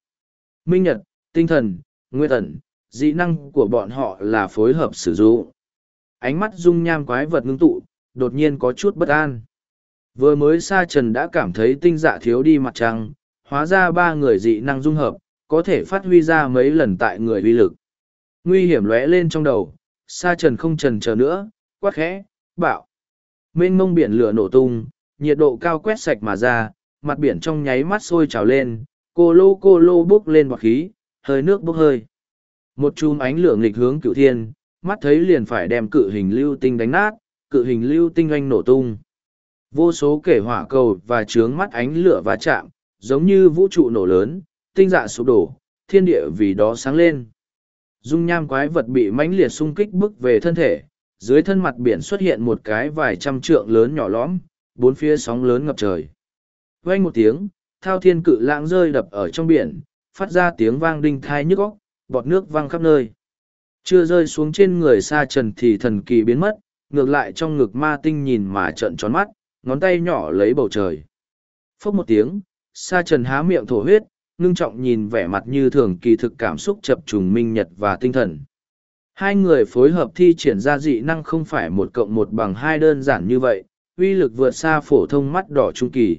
Minh Nhật, tinh thần, nguyên ẩn, dị năng của bọn họ là phối hợp sử dụng. Ánh mắt dung nham quái vật ngưng tụ, đột nhiên có chút bất an. Vừa mới Sa Trần đã cảm thấy tinh dạ thiếu đi mặt trăng, hóa ra ba người dị năng dung hợp, có thể phát huy ra mấy lần tại người uy lực. Nguy hiểm lóe lên trong đầu, Sa Trần không trần chờ nữa, quát khẽ, bạo. Mênh mông biển lửa nổ tung, nhiệt độ cao quét sạch mà ra, mặt biển trong nháy mắt sôi trào lên, cô lô cô lô bốc lên bọt khí, hơi nước bốc hơi. Một chùm ánh lửa nghịch hướng cựu thiên, mắt thấy liền phải đem cự hình lưu tinh đánh nát, cự hình lưu tinh oanh nổ tung. Vô số kể hỏa cầu và trướng mắt ánh lửa và chạm, giống như vũ trụ nổ lớn, tinh dạ sụp đổ, thiên địa vì đó sáng lên. Dung nham quái vật bị mãnh liệt xung kích bức về thân thể, dưới thân mặt biển xuất hiện một cái vài trăm trượng lớn nhỏ lõm, bốn phía sóng lớn ngập trời. Vang một tiếng, thao thiên cự lãng rơi đập ở trong biển, phát ra tiếng vang đinh thai nhức óc, bọt nước vang khắp nơi. Chưa rơi xuống trên người sa trần thì thần kỳ biến mất, ngược lại trong ngực ma tinh nhìn mà trợn tròn mắt, ngón tay nhỏ lấy bầu trời. Phốc một tiếng, sa trần há miệng thổ huyết, ngưng trọng nhìn vẻ mặt như thường kỳ thực cảm xúc chập trùng minh nhật và tinh thần. Hai người phối hợp thi triển ra dị năng không phải một cộng một bằng hai đơn giản như vậy, uy lực vượt xa phổ thông mắt đỏ trung kỳ.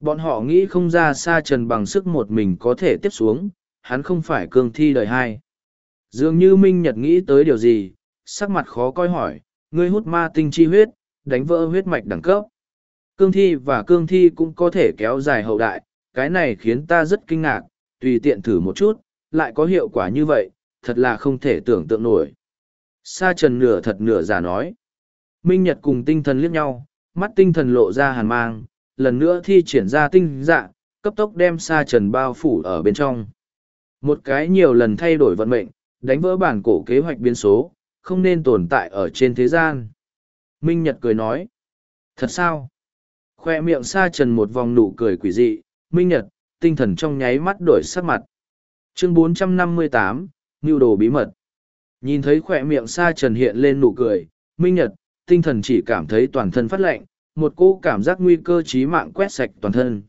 Bọn họ nghĩ không ra sa trần bằng sức một mình có thể tiếp xuống, hắn không phải cương thi đời hai. Dường như Minh Nhật nghĩ tới điều gì, sắc mặt khó coi hỏi, ngươi hút ma tinh chi huyết, đánh vỡ huyết mạch đẳng cấp. Cương thi và cương thi cũng có thể kéo dài hậu đại, cái này khiến ta rất kinh ngạc, tùy tiện thử một chút, lại có hiệu quả như vậy, thật là không thể tưởng tượng nổi. Sa trần nửa thật nửa giả nói. Minh Nhật cùng tinh thần liếc nhau, mắt tinh thần lộ ra hàn mang, lần nữa thi triển ra tinh dạ, cấp tốc đem sa trần bao phủ ở bên trong. Một cái nhiều lần thay đổi vận mệnh, đánh vỡ bản cổ kế hoạch biến số, không nên tồn tại ở trên thế gian. Minh Nhật cười nói. Thật sao? Khoe miệng sa trần một vòng nụ cười quỷ dị, Minh Nhật, tinh thần trong nháy mắt đổi sắc mặt. Chương 458, Ngưu đồ bí mật. Nhìn thấy khoe miệng sa trần hiện lên nụ cười, Minh Nhật, tinh thần chỉ cảm thấy toàn thân phát lạnh, một cô cảm giác nguy cơ chí mạng quét sạch toàn thân.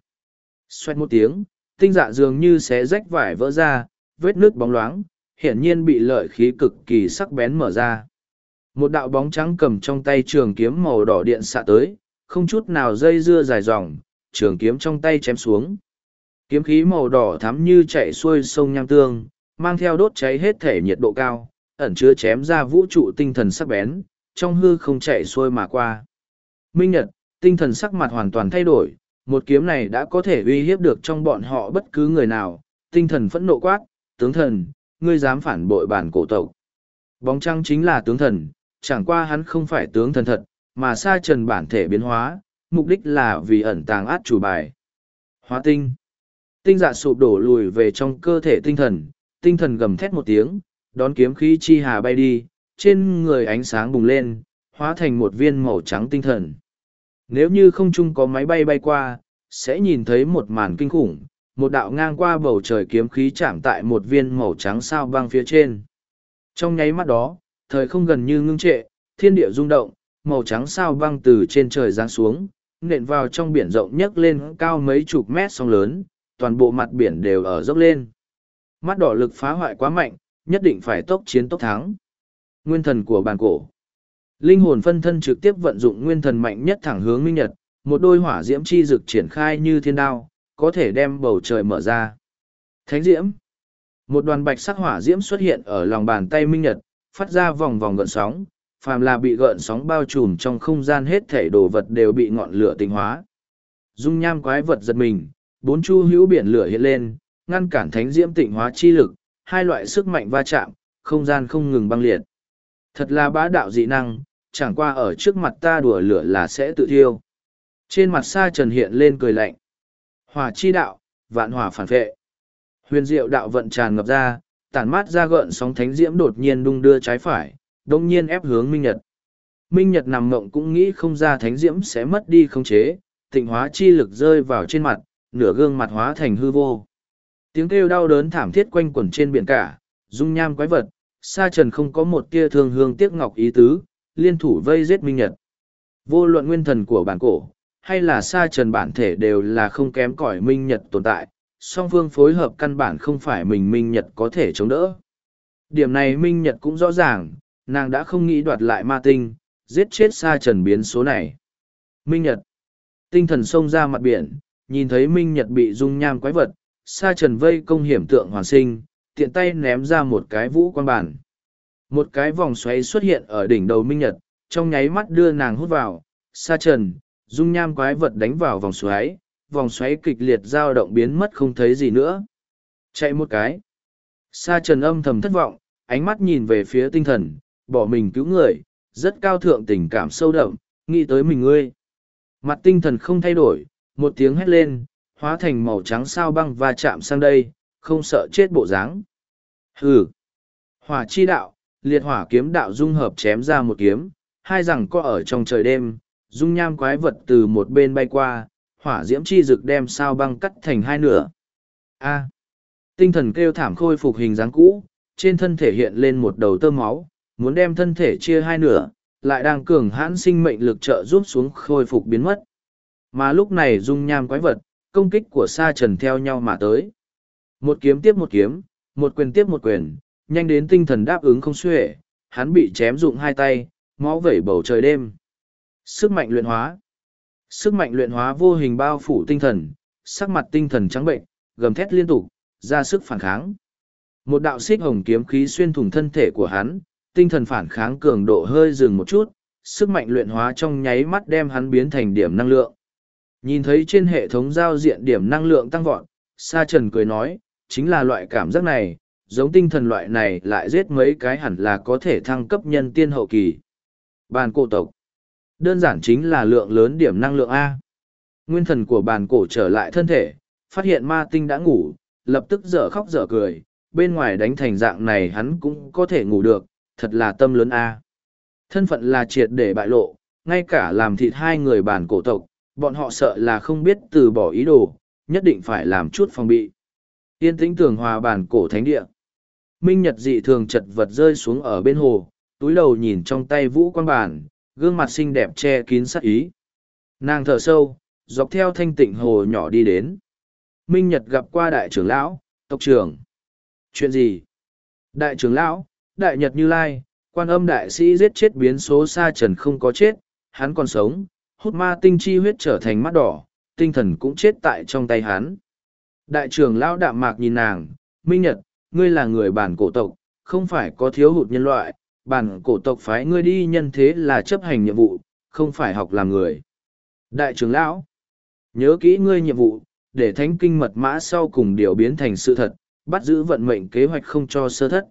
Xoét một tiếng, tinh dạ dường như xé rách vải vỡ ra, vết nước bóng loáng, hiển nhiên bị lợi khí cực kỳ sắc bén mở ra. Một đạo bóng trắng cầm trong tay trường kiếm màu đỏ điện xạ tới, không chút nào dây dưa dài dòng, trường kiếm trong tay chém xuống. Kiếm khí màu đỏ thắm như chạy xuôi sông nham tương, mang theo đốt cháy hết thể nhiệt độ cao, ẩn chứa chém ra vũ trụ tinh thần sắc bén, trong hư không chạy xuôi mà qua. Minh Nhật, tinh thần sắc mặt hoàn toàn thay đổi, một kiếm này đã có thể uy hiếp được trong bọn họ bất cứ người nào, tinh thần phẫn nộ quát, tướng thần, ngươi dám phản bội bản cổ tộc. Bóng trăng chính là tướng thần, chẳng qua hắn không phải tướng thần thật, mà sa trần bản thể biến hóa, mục đích là vì ẩn tàng át chủ bài. Hóa tinh. Tinh dạ sụp đổ lùi về trong cơ thể tinh thần, tinh thần gầm thét một tiếng, đón kiếm khí chi hà bay đi, trên người ánh sáng bùng lên, hóa thành một viên màu trắng tinh thần. Nếu như không chung có máy bay bay qua, sẽ nhìn thấy một màn kinh khủng, một đạo ngang qua bầu trời kiếm khí chạm tại một viên màu trắng sao băng phía trên. Trong nháy mắt đó, thời không gần như ngưng trệ, thiên địa rung động, màu trắng sao băng từ trên trời giáng xuống, nện vào trong biển rộng nhấc lên cao mấy chục mét sóng lớn, toàn bộ mặt biển đều ở dốc lên. Mắt đỏ lực phá hoại quá mạnh, nhất định phải tốc chiến tốc thắng. Nguyên thần của bàn cổ. Linh hồn phân thân trực tiếp vận dụng nguyên thần mạnh nhất thẳng hướng minh nhật, một đôi hỏa diễm chi dực triển khai như thiên đao, có thể đem bầu trời mở ra. Thánh diễm. Một đoàn bạch sắc hỏa diễm xuất hiện ở lòng bàn tay minh nhật, phát ra vòng vòng gợn sóng, phàm là bị gợn sóng bao trùm trong không gian hết thể đồ vật đều bị ngọn lửa tinh hóa. Dung nham quái vật giật mình, bốn chu hữu biển lửa hiện lên, ngăn cản thánh diễm tịnh hóa chi lực, hai loại sức mạnh va chạm, không gian không ngừng băng liệt. Thật là bá đạo dị năng, chẳng qua ở trước mặt ta đùa lửa là sẽ tự thiêu. Trên mặt sa trần hiện lên cười lạnh. Hỏa chi đạo, vạn hỏa phản vệ. Huyền diệu đạo vận tràn ngập ra, tản mát ra gợn sóng thánh diễm đột nhiên đung đưa trái phải, đông nhiên ép hướng Minh Nhật. Minh Nhật nằm mộng cũng nghĩ không ra thánh diễm sẽ mất đi không chế, tịnh hóa chi lực rơi vào trên mặt, nửa gương mặt hóa thành hư vô. Tiếng kêu đau đớn thảm thiết quanh quẩn trên biển cả, dung nham quái vật, sa trần không có một tia thương hương tiếc ngọc ý tứ, liên thủ vây giết Minh Nhật. Vô luận nguyên thần của bản cổ, hay là sa trần bản thể đều là không kém cỏi Minh Nhật tồn tại, song phương phối hợp căn bản không phải mình Minh Nhật có thể chống đỡ. Điểm này Minh Nhật cũng rõ ràng, nàng đã không nghĩ đoạt lại ma tinh, giết chết sa trần biến số này. Minh Nhật. Tinh thần xông ra mặt biển, nhìn thấy Minh Nhật bị dung nham quái vật, sa trần vây công hiểm tượng hoàn sinh, tiện tay ném ra một cái vũ quan bản. Một cái vòng xoáy xuất hiện ở đỉnh đầu Minh Nhật, trong nháy mắt đưa nàng hút vào, sa trần, dung nham quái vật đánh vào vòng xoáy, vòng xoáy kịch liệt dao động biến mất không thấy gì nữa. Chạy một cái. Sa trần âm thầm thất vọng, ánh mắt nhìn về phía tinh thần, bỏ mình cứu người, rất cao thượng tình cảm sâu đậm, nghĩ tới mình ngươi. Mặt tinh thần không thay đổi, một tiếng hét lên, hóa thành màu trắng sao băng và chạm sang đây, không sợ chết bộ dáng. Hừ! Hỏa chi đạo, liệt hỏa kiếm đạo dung hợp chém ra một kiếm, hai rằng có ở trong trời đêm, dung nham quái vật từ một bên bay qua, hỏa diễm chi rực đem sao băng cắt thành hai nửa. A! Tinh thần kêu thảm khôi phục hình dáng cũ, trên thân thể hiện lên một đầu tơ máu, muốn đem thân thể chia hai nửa, lại đang cường hãn sinh mệnh lực trợ giúp xuống khôi phục biến mất. Mà lúc này dung nham quái vật, công kích của sa trần theo nhau mà tới. Một kiếm tiếp một kiếm, một quyền tiếp một quyền, nhanh đến tinh thần đáp ứng không xuể, hắn bị chém dụng hai tay, máu vẩy bầu trời đêm. Sức mạnh luyện hóa. Sức mạnh luyện hóa vô hình bao phủ tinh thần, sắc mặt tinh thần trắng bệnh, gầm thét liên tục, ra sức phản kháng. Một đạo xích hồng kiếm khí xuyên thủng thân thể của hắn, tinh thần phản kháng cường độ hơi dừng một chút, sức mạnh luyện hóa trong nháy mắt đem hắn biến thành điểm năng lượng. Nhìn thấy trên hệ thống giao diện điểm năng lượng tăng vọt, Sa Trần cười nói, chính là loại cảm giác này, giống tinh thần loại này lại giết mấy cái hẳn là có thể thăng cấp nhân tiên hậu kỳ. Bàn cổ tộc. Đơn giản chính là lượng lớn điểm năng lượng A. Nguyên thần của bàn cổ trở lại thân thể, phát hiện ma tinh đã ngủ, lập tức dở khóc dở cười, bên ngoài đánh thành dạng này hắn cũng có thể ngủ được, thật là tâm lớn A. Thân phận là triệt để bại lộ, ngay cả làm thịt hai người bản cổ tộc, bọn họ sợ là không biết từ bỏ ý đồ, nhất định phải làm chút phòng bị. Yên tĩnh tường hòa bàn cổ thánh địa. Minh Nhật dị thường chật vật rơi xuống ở bên hồ, túi đầu nhìn trong tay vũ quan bản, gương mặt xinh đẹp che kín sắc ý. Nàng thở sâu, dọc theo thanh tịnh hồ nhỏ đi đến. Minh Nhật gặp qua đại trưởng lão, tộc trưởng. Chuyện gì? Đại trưởng lão, đại nhật như lai, quan âm đại sĩ giết chết biến số sa trần không có chết, hắn còn sống, hút ma tinh chi huyết trở thành mắt đỏ, tinh thần cũng chết tại trong tay hắn. Đại trưởng lão đạm mạc nhìn nàng, Minh Nhật, ngươi là người bản cổ tộc, không phải có thiếu hụt nhân loại, bản cổ tộc phái ngươi đi nhân thế là chấp hành nhiệm vụ, không phải học làm người. Đại trưởng lão, nhớ kỹ ngươi nhiệm vụ, để thánh kinh mật mã sau cùng điều biến thành sự thật, bắt giữ vận mệnh kế hoạch không cho sơ thất.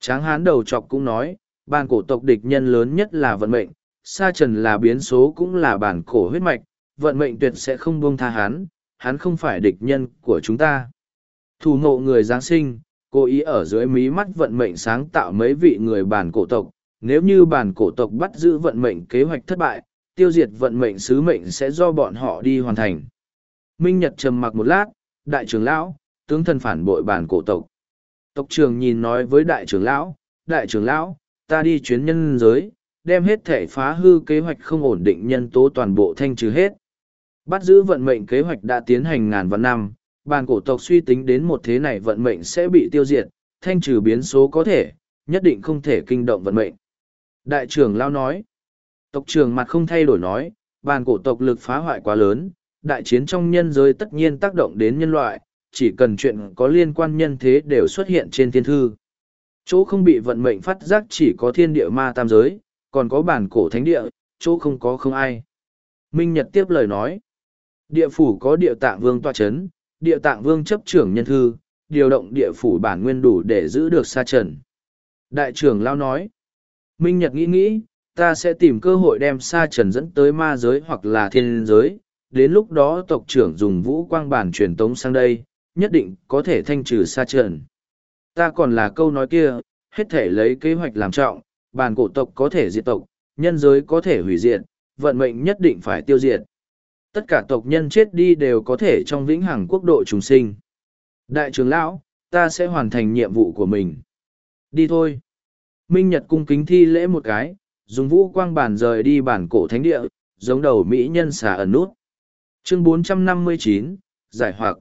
Tráng hán đầu chọc cũng nói, bản cổ tộc địch nhân lớn nhất là vận mệnh, sa trần là biến số cũng là bản cổ huyết mạch, vận mệnh tuyệt sẽ không buông tha hắn, hắn không phải địch nhân của chúng ta. Thủ nộ người Giáng sinh, cố ý ở dưới mí mắt vận mệnh sáng tạo mấy vị người bản cổ tộc, nếu như bản cổ tộc bắt giữ vận mệnh kế hoạch thất bại, tiêu diệt vận mệnh sứ mệnh sẽ do bọn họ đi hoàn thành. Minh Nhật trầm mặc một lát, đại trưởng lão, tướng thần phản bội bản cổ tộc. Tộc trưởng nhìn nói với đại trưởng lão, đại trưởng lão, ta đi chuyến nhân giới, đem hết thể phá hư kế hoạch không ổn định nhân tố toàn bộ thanh trừ hết. Bắt giữ vận mệnh kế hoạch đã tiến hành ngàn vạn năm, bàn cổ tộc suy tính đến một thế này vận mệnh sẽ bị tiêu diệt, thanh trừ biến số có thể, nhất định không thể kinh động vận mệnh. Đại trưởng Lao nói, tộc trưởng mặt không thay đổi nói, bàn cổ tộc lực phá hoại quá lớn, đại chiến trong nhân giới tất nhiên tác động đến nhân loại, chỉ cần chuyện có liên quan nhân thế đều xuất hiện trên thiên thư. Chỗ không bị vận mệnh phát giác chỉ có thiên địa ma tam giới, còn có bản cổ thánh địa, chỗ không có không ai. Minh Nhật tiếp lời nói, địa phủ có địa tạng vương tòa chấn, địa tạng vương chấp trưởng nhân thư, điều động địa phủ bản nguyên đủ để giữ được sa trần. Đại trưởng Lao nói, Minh Nhật nghĩ nghĩ, ta sẽ tìm cơ hội đem sa trần dẫn tới ma giới hoặc là thiên giới, đến lúc đó tộc trưởng dùng vũ quang bản truyền tống sang đây, nhất định có thể thanh trừ xa trần. Ta còn là câu nói kia, hết thể lấy kế hoạch làm trọng, bản cổ tộc có thể diệt tộc, nhân giới có thể hủy diệt, vận mệnh nhất định phải tiêu diệt. Tất cả tộc nhân chết đi đều có thể trong vĩnh hằng quốc độ trùng sinh. Đại trưởng lão, ta sẽ hoàn thành nhiệm vụ của mình. Đi thôi. Minh Nhật cung kính thi lễ một cái, dùng vũ quang bản rời đi bản cổ thánh địa, giống đầu mỹ nhân xà ẩn nút. Chương 459, Giải hoặc.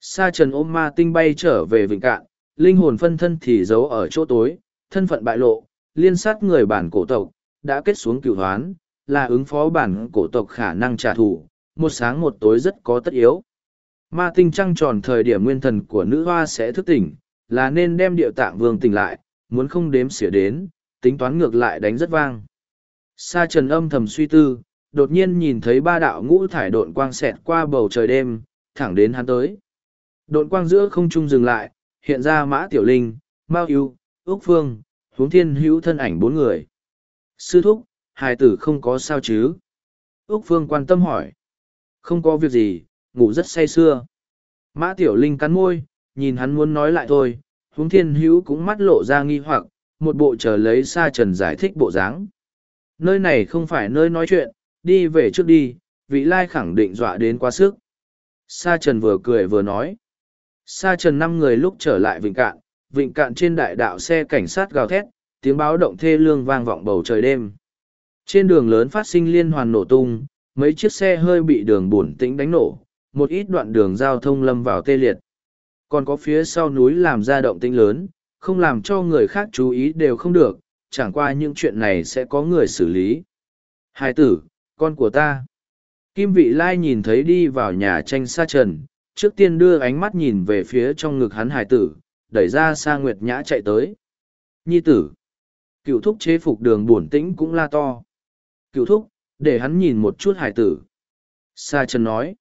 Sa trần ôm ma tinh bay trở về vịnh cạn, linh hồn phân thân thì giấu ở chỗ tối, thân phận bại lộ, liên sát người bản cổ tộc, đã kết xuống cựu hoán, là ứng phó bản cổ tộc khả năng trả thù, một sáng một tối rất có tất yếu. Ma tinh trăng tròn thời điểm nguyên thần của nữ hoa sẽ thức tỉnh, là nên đem điệu tạng vương tỉnh lại, muốn không đếm xỉa đến, tính toán ngược lại đánh rất vang. Sa trần âm thầm suy tư, đột nhiên nhìn thấy ba đạo ngũ thải độn quang xẹt qua bầu trời đêm, thẳng đến hắn tới. Độn quang giữa không trung dừng lại, hiện ra mã tiểu linh, mao yêu, Úc phương, huống thiên hữu thân ảnh bốn người. Sư thúc, hài tử không có sao chứ? Úc Phương quan tâm hỏi. Không có việc gì, ngủ rất say sưa. Mã Tiểu Linh cắn môi, nhìn hắn muốn nói lại thôi, huống thiên hữu cũng mắt lộ ra nghi hoặc, một bộ chờ lấy sa trần giải thích bộ dáng. Nơi này không phải nơi nói chuyện, đi về trước đi, vị lai khẳng định dọa đến quá sức. Sa trần vừa cười vừa nói. Sa trần năm người lúc trở lại vịnh cạn, vịnh cạn trên đại đạo xe cảnh sát gào thét, tiếng báo động thê lương vang vọng bầu trời đêm. Trên đường lớn phát sinh liên hoàn nổ tung, mấy chiếc xe hơi bị đường buồn tĩnh đánh nổ, một ít đoạn đường giao thông lâm vào tê liệt. Còn có phía sau núi làm ra động tĩnh lớn, không làm cho người khác chú ý đều không được, chẳng qua những chuyện này sẽ có người xử lý. Hai tử, con của ta. Kim vị lai nhìn thấy đi vào nhà tranh sa trần, trước tiên đưa ánh mắt nhìn về phía trong ngực hắn hải tử, đẩy ra sa nguyệt nhã chạy tới. Nhi tử. Cựu thúc chế phục đường buồn tĩnh cũng la to. Cựu thúc, để hắn nhìn một chút hải tử. Sa trần nói.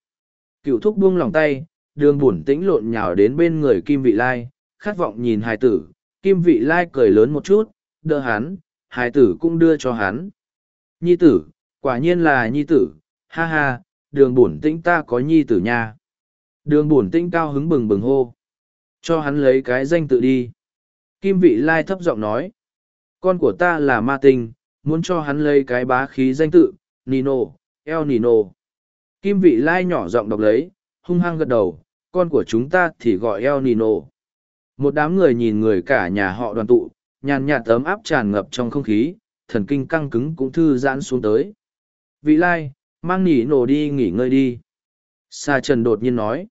Cựu thúc buông lòng tay, đường buồn tĩnh lộn nhào đến bên người Kim vị lai, khát vọng nhìn hải tử. Kim vị lai cười lớn một chút, đỡ hắn, hải tử cũng đưa cho hắn. Nhi tử, quả nhiên là nhi tử, ha ha, đường bổn tĩnh ta có nhi tử nha. Đường bổn tinh cao hứng bừng bừng hô. Cho hắn lấy cái danh tự đi. Kim vị lai thấp giọng nói. Con của ta là ma tinh, muốn cho hắn lấy cái bá khí danh tự, Nino, El Nino. Kim vị lai nhỏ giọng đọc lấy, hung hăng gật đầu, con của chúng ta thì gọi El Nino. Một đám người nhìn người cả nhà họ đoàn tụ, nhàn nhạt tấm áp tràn ngập trong không khí, thần kinh căng cứng cũng thư giãn xuống tới. Vị lai, mang nỉ nổ đi nghỉ ngơi đi. Sa trần đột nhiên nói.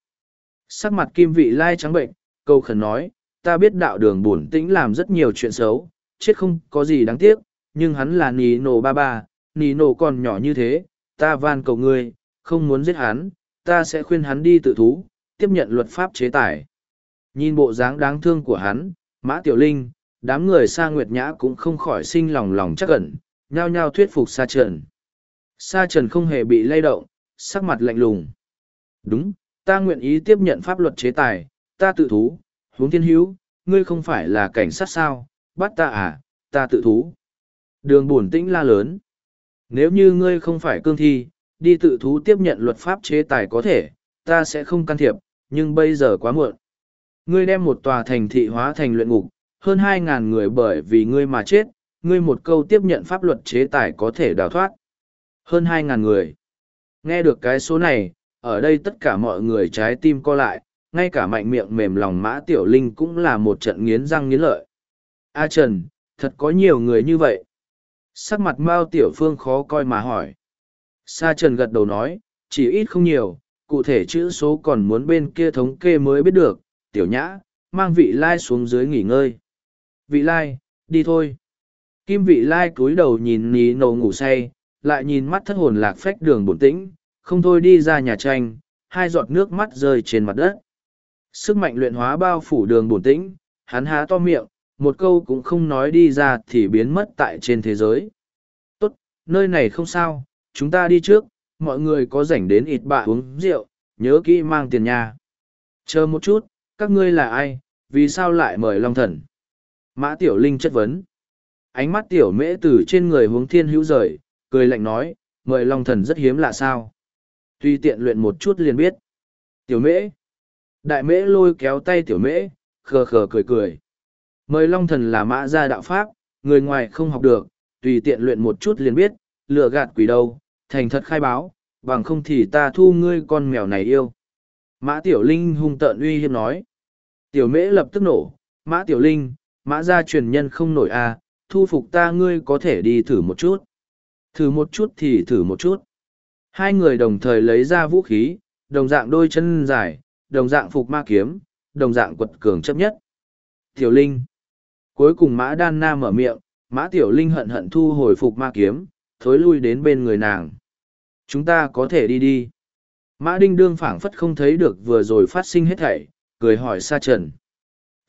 Sắc mặt kim vị lai trắng bệnh, câu khẩn nói, ta biết đạo đường bổn tĩnh làm rất nhiều chuyện xấu, chết không có gì đáng tiếc, nhưng hắn là nỉ nổ ba ba, nỉ nổ còn nhỏ như thế, ta van cầu ngươi, không muốn giết hắn, ta sẽ khuyên hắn đi tự thú, tiếp nhận luật pháp chế tài. Nhìn bộ dáng đáng thương của hắn, Mã Tiểu Linh, đám người Sa Nguyệt Nhã cũng không khỏi sinh lòng lòng chắc ẩn, nhao nhao thuyết phục Sa Trần. Sa Trần không hề bị lay động, sắc mặt lạnh lùng. Đúng, ta nguyện ý tiếp nhận pháp luật chế tài, ta tự thú, huống thiên hữu, ngươi không phải là cảnh sát sao, bắt ta à, ta tự thú. Đường buồn tĩnh la lớn. Nếu như ngươi không phải cương thi, đi tự thú tiếp nhận luật pháp chế tài có thể, ta sẽ không can thiệp, nhưng bây giờ quá muộn. Ngươi đem một tòa thành thị hóa thành luyện ngục, hơn hai ngàn người bởi vì ngươi mà chết, ngươi một câu tiếp nhận pháp luật chế tài có thể đào thoát. Hơn hai ngàn người. Nghe được cái số này, ở đây tất cả mọi người trái tim co lại, ngay cả mạnh miệng mềm lòng mã tiểu linh cũng là một trận nghiến răng nghiến lợi. A Trần, thật có nhiều người như vậy. Sắc mặt Mao Tiểu Phương khó coi mà hỏi. Sa Trần gật đầu nói, chỉ ít không nhiều, cụ thể chữ số còn muốn bên kia thống kê mới biết được. Tiểu Nhã, mang vị lai xuống dưới nghỉ ngơi. Vị lai, đi thôi. Kim vị lai cúi đầu nhìn ní nầu ngủ say, lại nhìn mắt thất hồn lạc phách đường bổn tĩnh, không thôi đi ra nhà tranh, hai giọt nước mắt rơi trên mặt đất. Sức mạnh luyện hóa bao phủ đường bổn tĩnh, hắn há to miệng, một câu cũng không nói đi ra thì biến mất tại trên thế giới. Tốt, nơi này không sao, chúng ta đi trước, mọi người có rảnh đến ịt bạ uống rượu, nhớ kỹ mang tiền nhà. Chờ một chút, các ngươi là ai, vì sao lại mời Long Thần? Mã Tiểu Linh chất vấn. Ánh mắt Tiểu Mễ từ trên người hướng thiên hữu rời, cười lạnh nói, mời Long Thần rất hiếm lạ sao. Tuy tiện luyện một chút liền biết. Tiểu Mễ. Đại Mễ lôi kéo tay Tiểu Mễ, khờ khờ cười cười. Mời Long Thần là mã gia đạo pháp, người ngoài không học được, tùy tiện luyện một chút liền biết, lừa gạt quỷ đâu, thành thật khai báo, bằng không thì ta thu ngươi con mèo này yêu. Mã Tiểu Linh hung tợn uy hiếp nói. Tiểu Mễ lập tức nổ, Mã Tiểu Linh, mã gia truyền nhân không nổi a à, thu phục ta ngươi có thể đi thử một chút thử một chút thì thử một chút hai người đồng thời lấy ra vũ khí đồng dạng đôi chân dài đồng dạng phục ma kiếm đồng dạng quật cường chấp nhất. Tiểu linh. Cuối cùng mã đan na mở miệng mã tiểu linh hận hận thu hồi phục ma kiếm thối lui đến bên người nàng. Chúng ta có thể đi đi. Mã đinh đương phảng phất không thấy được vừa rồi phát sinh hết thảy cười hỏi sa trần.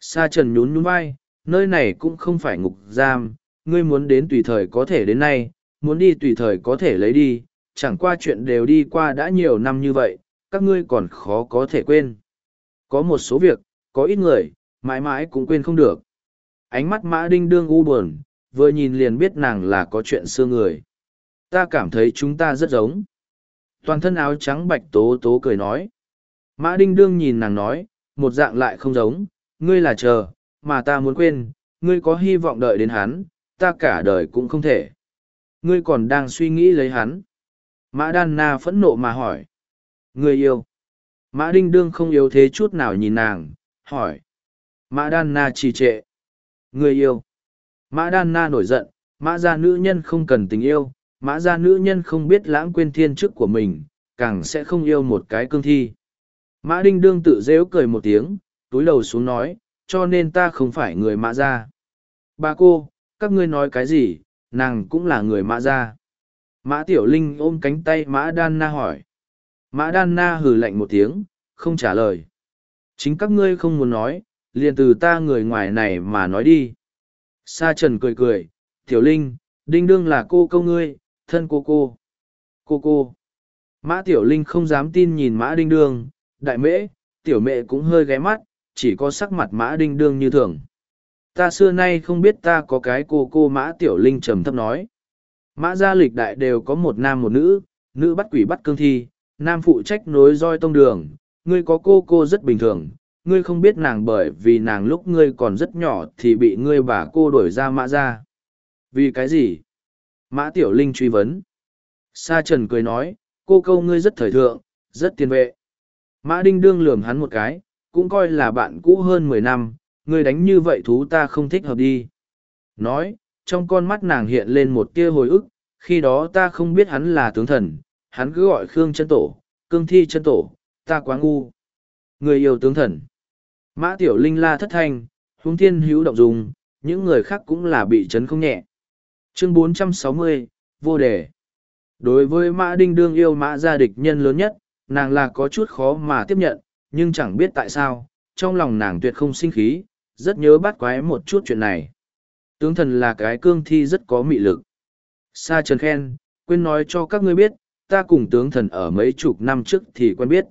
Sa trần nhún nhún vai nơi này cũng không phải ngục giam, ngươi muốn đến tùy thời có thể đến nay, muốn đi tùy thời có thể lấy đi, chẳng qua chuyện đều đi qua đã nhiều năm như vậy, các ngươi còn khó có thể quên. Có một số việc, có ít người, mãi mãi cũng quên không được. Ánh mắt mã đinh đương u buồn, vừa nhìn liền biết nàng là có chuyện xưa người. Ta cảm thấy chúng ta rất giống. Toàn thân áo trắng bạch tố tố cười nói. Mã đinh đương nhìn nàng nói, một dạng lại không giống, ngươi là chờ, mà ta muốn quên, ngươi có hy vọng đợi đến hắn, ta cả đời cũng không thể. Ngươi còn đang suy nghĩ lấy hắn. Mã Đan Na phẫn nộ mà hỏi. người yêu. Mã Đinh Đương không yếu thế chút nào nhìn nàng, hỏi. Mã Đan Na trì trệ. Người yêu. Mã Đan Na nổi giận, mã gia nữ nhân không cần tình yêu, mã gia nữ nhân không biết lãng quên thiên chức của mình, càng sẽ không yêu một cái cương thi. Mã Đinh Đương tự dễu cười một tiếng, túi đầu xuống nói, cho nên ta không phải người mã gia. Bà cô, các ngươi nói cái gì, nàng cũng là người mã gia. Mã Tiểu Linh ôm cánh tay Mã Đan Na hỏi. Mã Đan Na hừ lạnh một tiếng, không trả lời. Chính các ngươi không muốn nói, liền từ ta người ngoài này mà nói đi. Sa Trần cười cười, Tiểu Linh, Đinh Đương là cô câu ngươi, thân cô cô. Cô cô. Mã Tiểu Linh không dám tin nhìn Mã Đinh Đương, đại mễ, Tiểu mẹ cũng hơi ghé mắt, chỉ có sắc mặt Mã Đinh Đương như thường. Ta xưa nay không biết ta có cái cô cô Mã Tiểu Linh trầm thấp nói. Mã gia lịch đại đều có một nam một nữ, nữ bắt quỷ bắt cương thi, nam phụ trách nối roi tông đường, ngươi có cô cô rất bình thường, ngươi không biết nàng bởi vì nàng lúc ngươi còn rất nhỏ thì bị ngươi bà cô đổi ra mã ra. Vì cái gì? Mã Tiểu Linh truy vấn. Sa Trần cười nói, cô câu ngươi rất thời thượng, rất tiền vệ. Mã Đinh đương lườm hắn một cái, cũng coi là bạn cũ hơn mười năm, ngươi đánh như vậy thú ta không thích hợp đi. Nói, trong con mắt nàng hiện lên một tia hồi ức, khi đó ta không biết hắn là tướng thần, hắn cứ gọi Khương chân tổ, cương thi chân tổ, ta quá ngu. Người yêu tướng thần. Mã Tiểu Linh la thất thanh, huống thiên hữu động dùng, những người khác cũng là bị chấn không nhẹ. Chương 460, vô đề. Đối với Mã Đinh Đương yêu Mã gia địch nhân lớn nhất, nàng là có chút khó mà tiếp nhận, nhưng chẳng biết tại sao, trong lòng nàng tuyệt không sinh khí, rất nhớ bắt quái một chút chuyện này. Tướng thần là cái cương thi rất có mị lực. Sa Trần khen, quên nói cho các ngươi biết, ta cùng tướng thần ở mấy chục năm trước thì quen biết.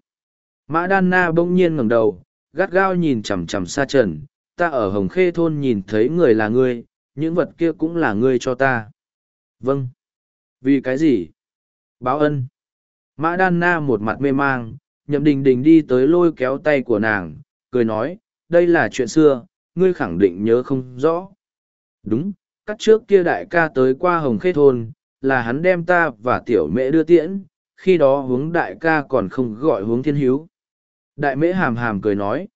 Mã Đan Na bỗng nhiên ngẩng đầu, gắt gao nhìn chằm chằm Sa Trần, ta ở Hồng Khê Thôn nhìn thấy người là ngươi, những vật kia cũng là ngươi cho ta. Vâng. Vì cái gì? Báo ân. Mã Đan Na một mặt mê mang, nhậm đình đình đi tới lôi kéo tay của nàng, cười nói, đây là chuyện xưa, ngươi khẳng định nhớ không rõ. Đúng, cắt trước kia đại ca tới qua hồng khê thôn, là hắn đem ta và tiểu mễ đưa tiễn, khi đó hướng đại ca còn không gọi hướng thiên hữu. Đại mễ hàm hàm cười nói.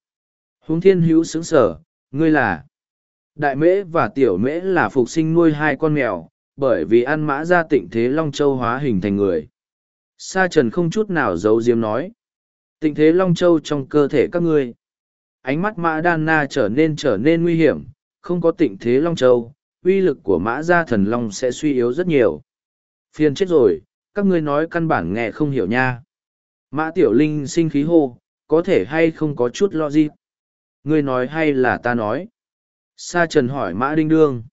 Hướng thiên hữu sướng sở, ngươi là. Đại mễ và tiểu mễ là phục sinh nuôi hai con mèo, bởi vì ăn mã ra tịnh thế Long Châu hóa hình thành người. Sa trần không chút nào giấu diếm nói. Tịnh thế Long Châu trong cơ thể các ngươi. Ánh mắt mã đan na trở nên trở nên nguy hiểm, không có tịnh thế Long Châu, uy lực của mã gia thần long sẽ suy yếu rất nhiều. Phiền chết rồi, các ngươi nói căn bản nghe không hiểu nha. Mã Tiểu Linh sinh khí hô, có thể hay không có chút lo gì? Ngươi nói hay là ta nói? Sa Trần hỏi Mã Đinh Đương.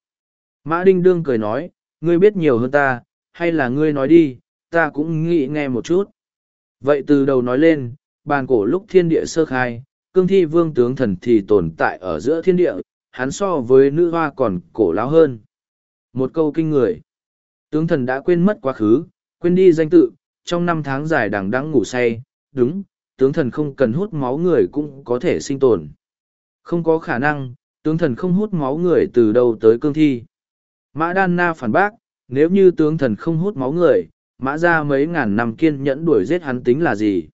Mã Đinh Đương cười nói, ngươi biết nhiều hơn ta, hay là ngươi nói đi, ta cũng nghĩ nghe một chút. Vậy từ đầu nói lên, bàn cổ lúc thiên địa sơ khai, cương thi vương tướng thần thì tồn tại ở giữa thiên địa, hắn so với nữ hoa còn cổ láo hơn. Một câu kinh người. Tướng thần đã quên mất quá khứ, quên đi danh tự, trong năm tháng dài đằng đẵng ngủ say, đúng, tướng thần không cần hút máu người cũng có thể sinh tồn. Không có khả năng, tướng thần không hút máu người từ đâu tới cương thi. Mã Đan Na phản bác, nếu như tướng thần không hút máu người, mã ra mấy ngàn năm kiên nhẫn đuổi giết hắn tính là gì?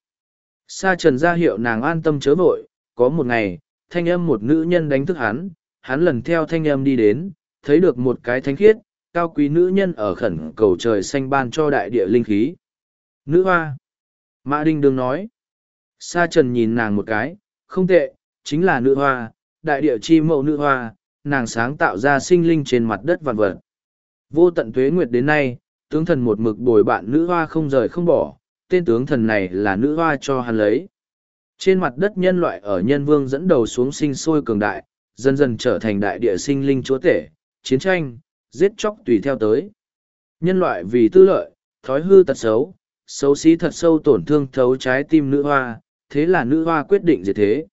Sa trần ra hiệu nàng an tâm chớ vội, có một ngày, thanh âm một nữ nhân đánh thức hắn, hắn lần theo thanh âm đi đến, thấy được một cái thánh khiết, cao quý nữ nhân ở khẩn cầu trời xanh ban cho đại địa linh khí. Nữ hoa. Mã Đinh Đương nói. Sa Trần nhìn nàng một cái, không tệ, chính là nữ hoa, đại địa chi mẫu nữ hoa, nàng sáng tạo ra sinh linh trên mặt đất vạn vật. Vô tận tuế nguyệt đến nay, tướng thần một mực bồi bạn nữ hoa không rời không bỏ, tên tướng thần này là nữ hoa cho hắn lấy. Trên mặt đất nhân loại ở nhân vương dẫn đầu xuống sinh sôi cường đại, dần dần trở thành đại địa sinh linh chúa tể, chiến tranh, giết chóc tùy theo tới. Nhân loại vì tư lợi, thói hư tật xấu, xấu xí thật sâu tổn thương thấu trái tim nữ hoa, thế là nữ hoa quyết định diệt thế.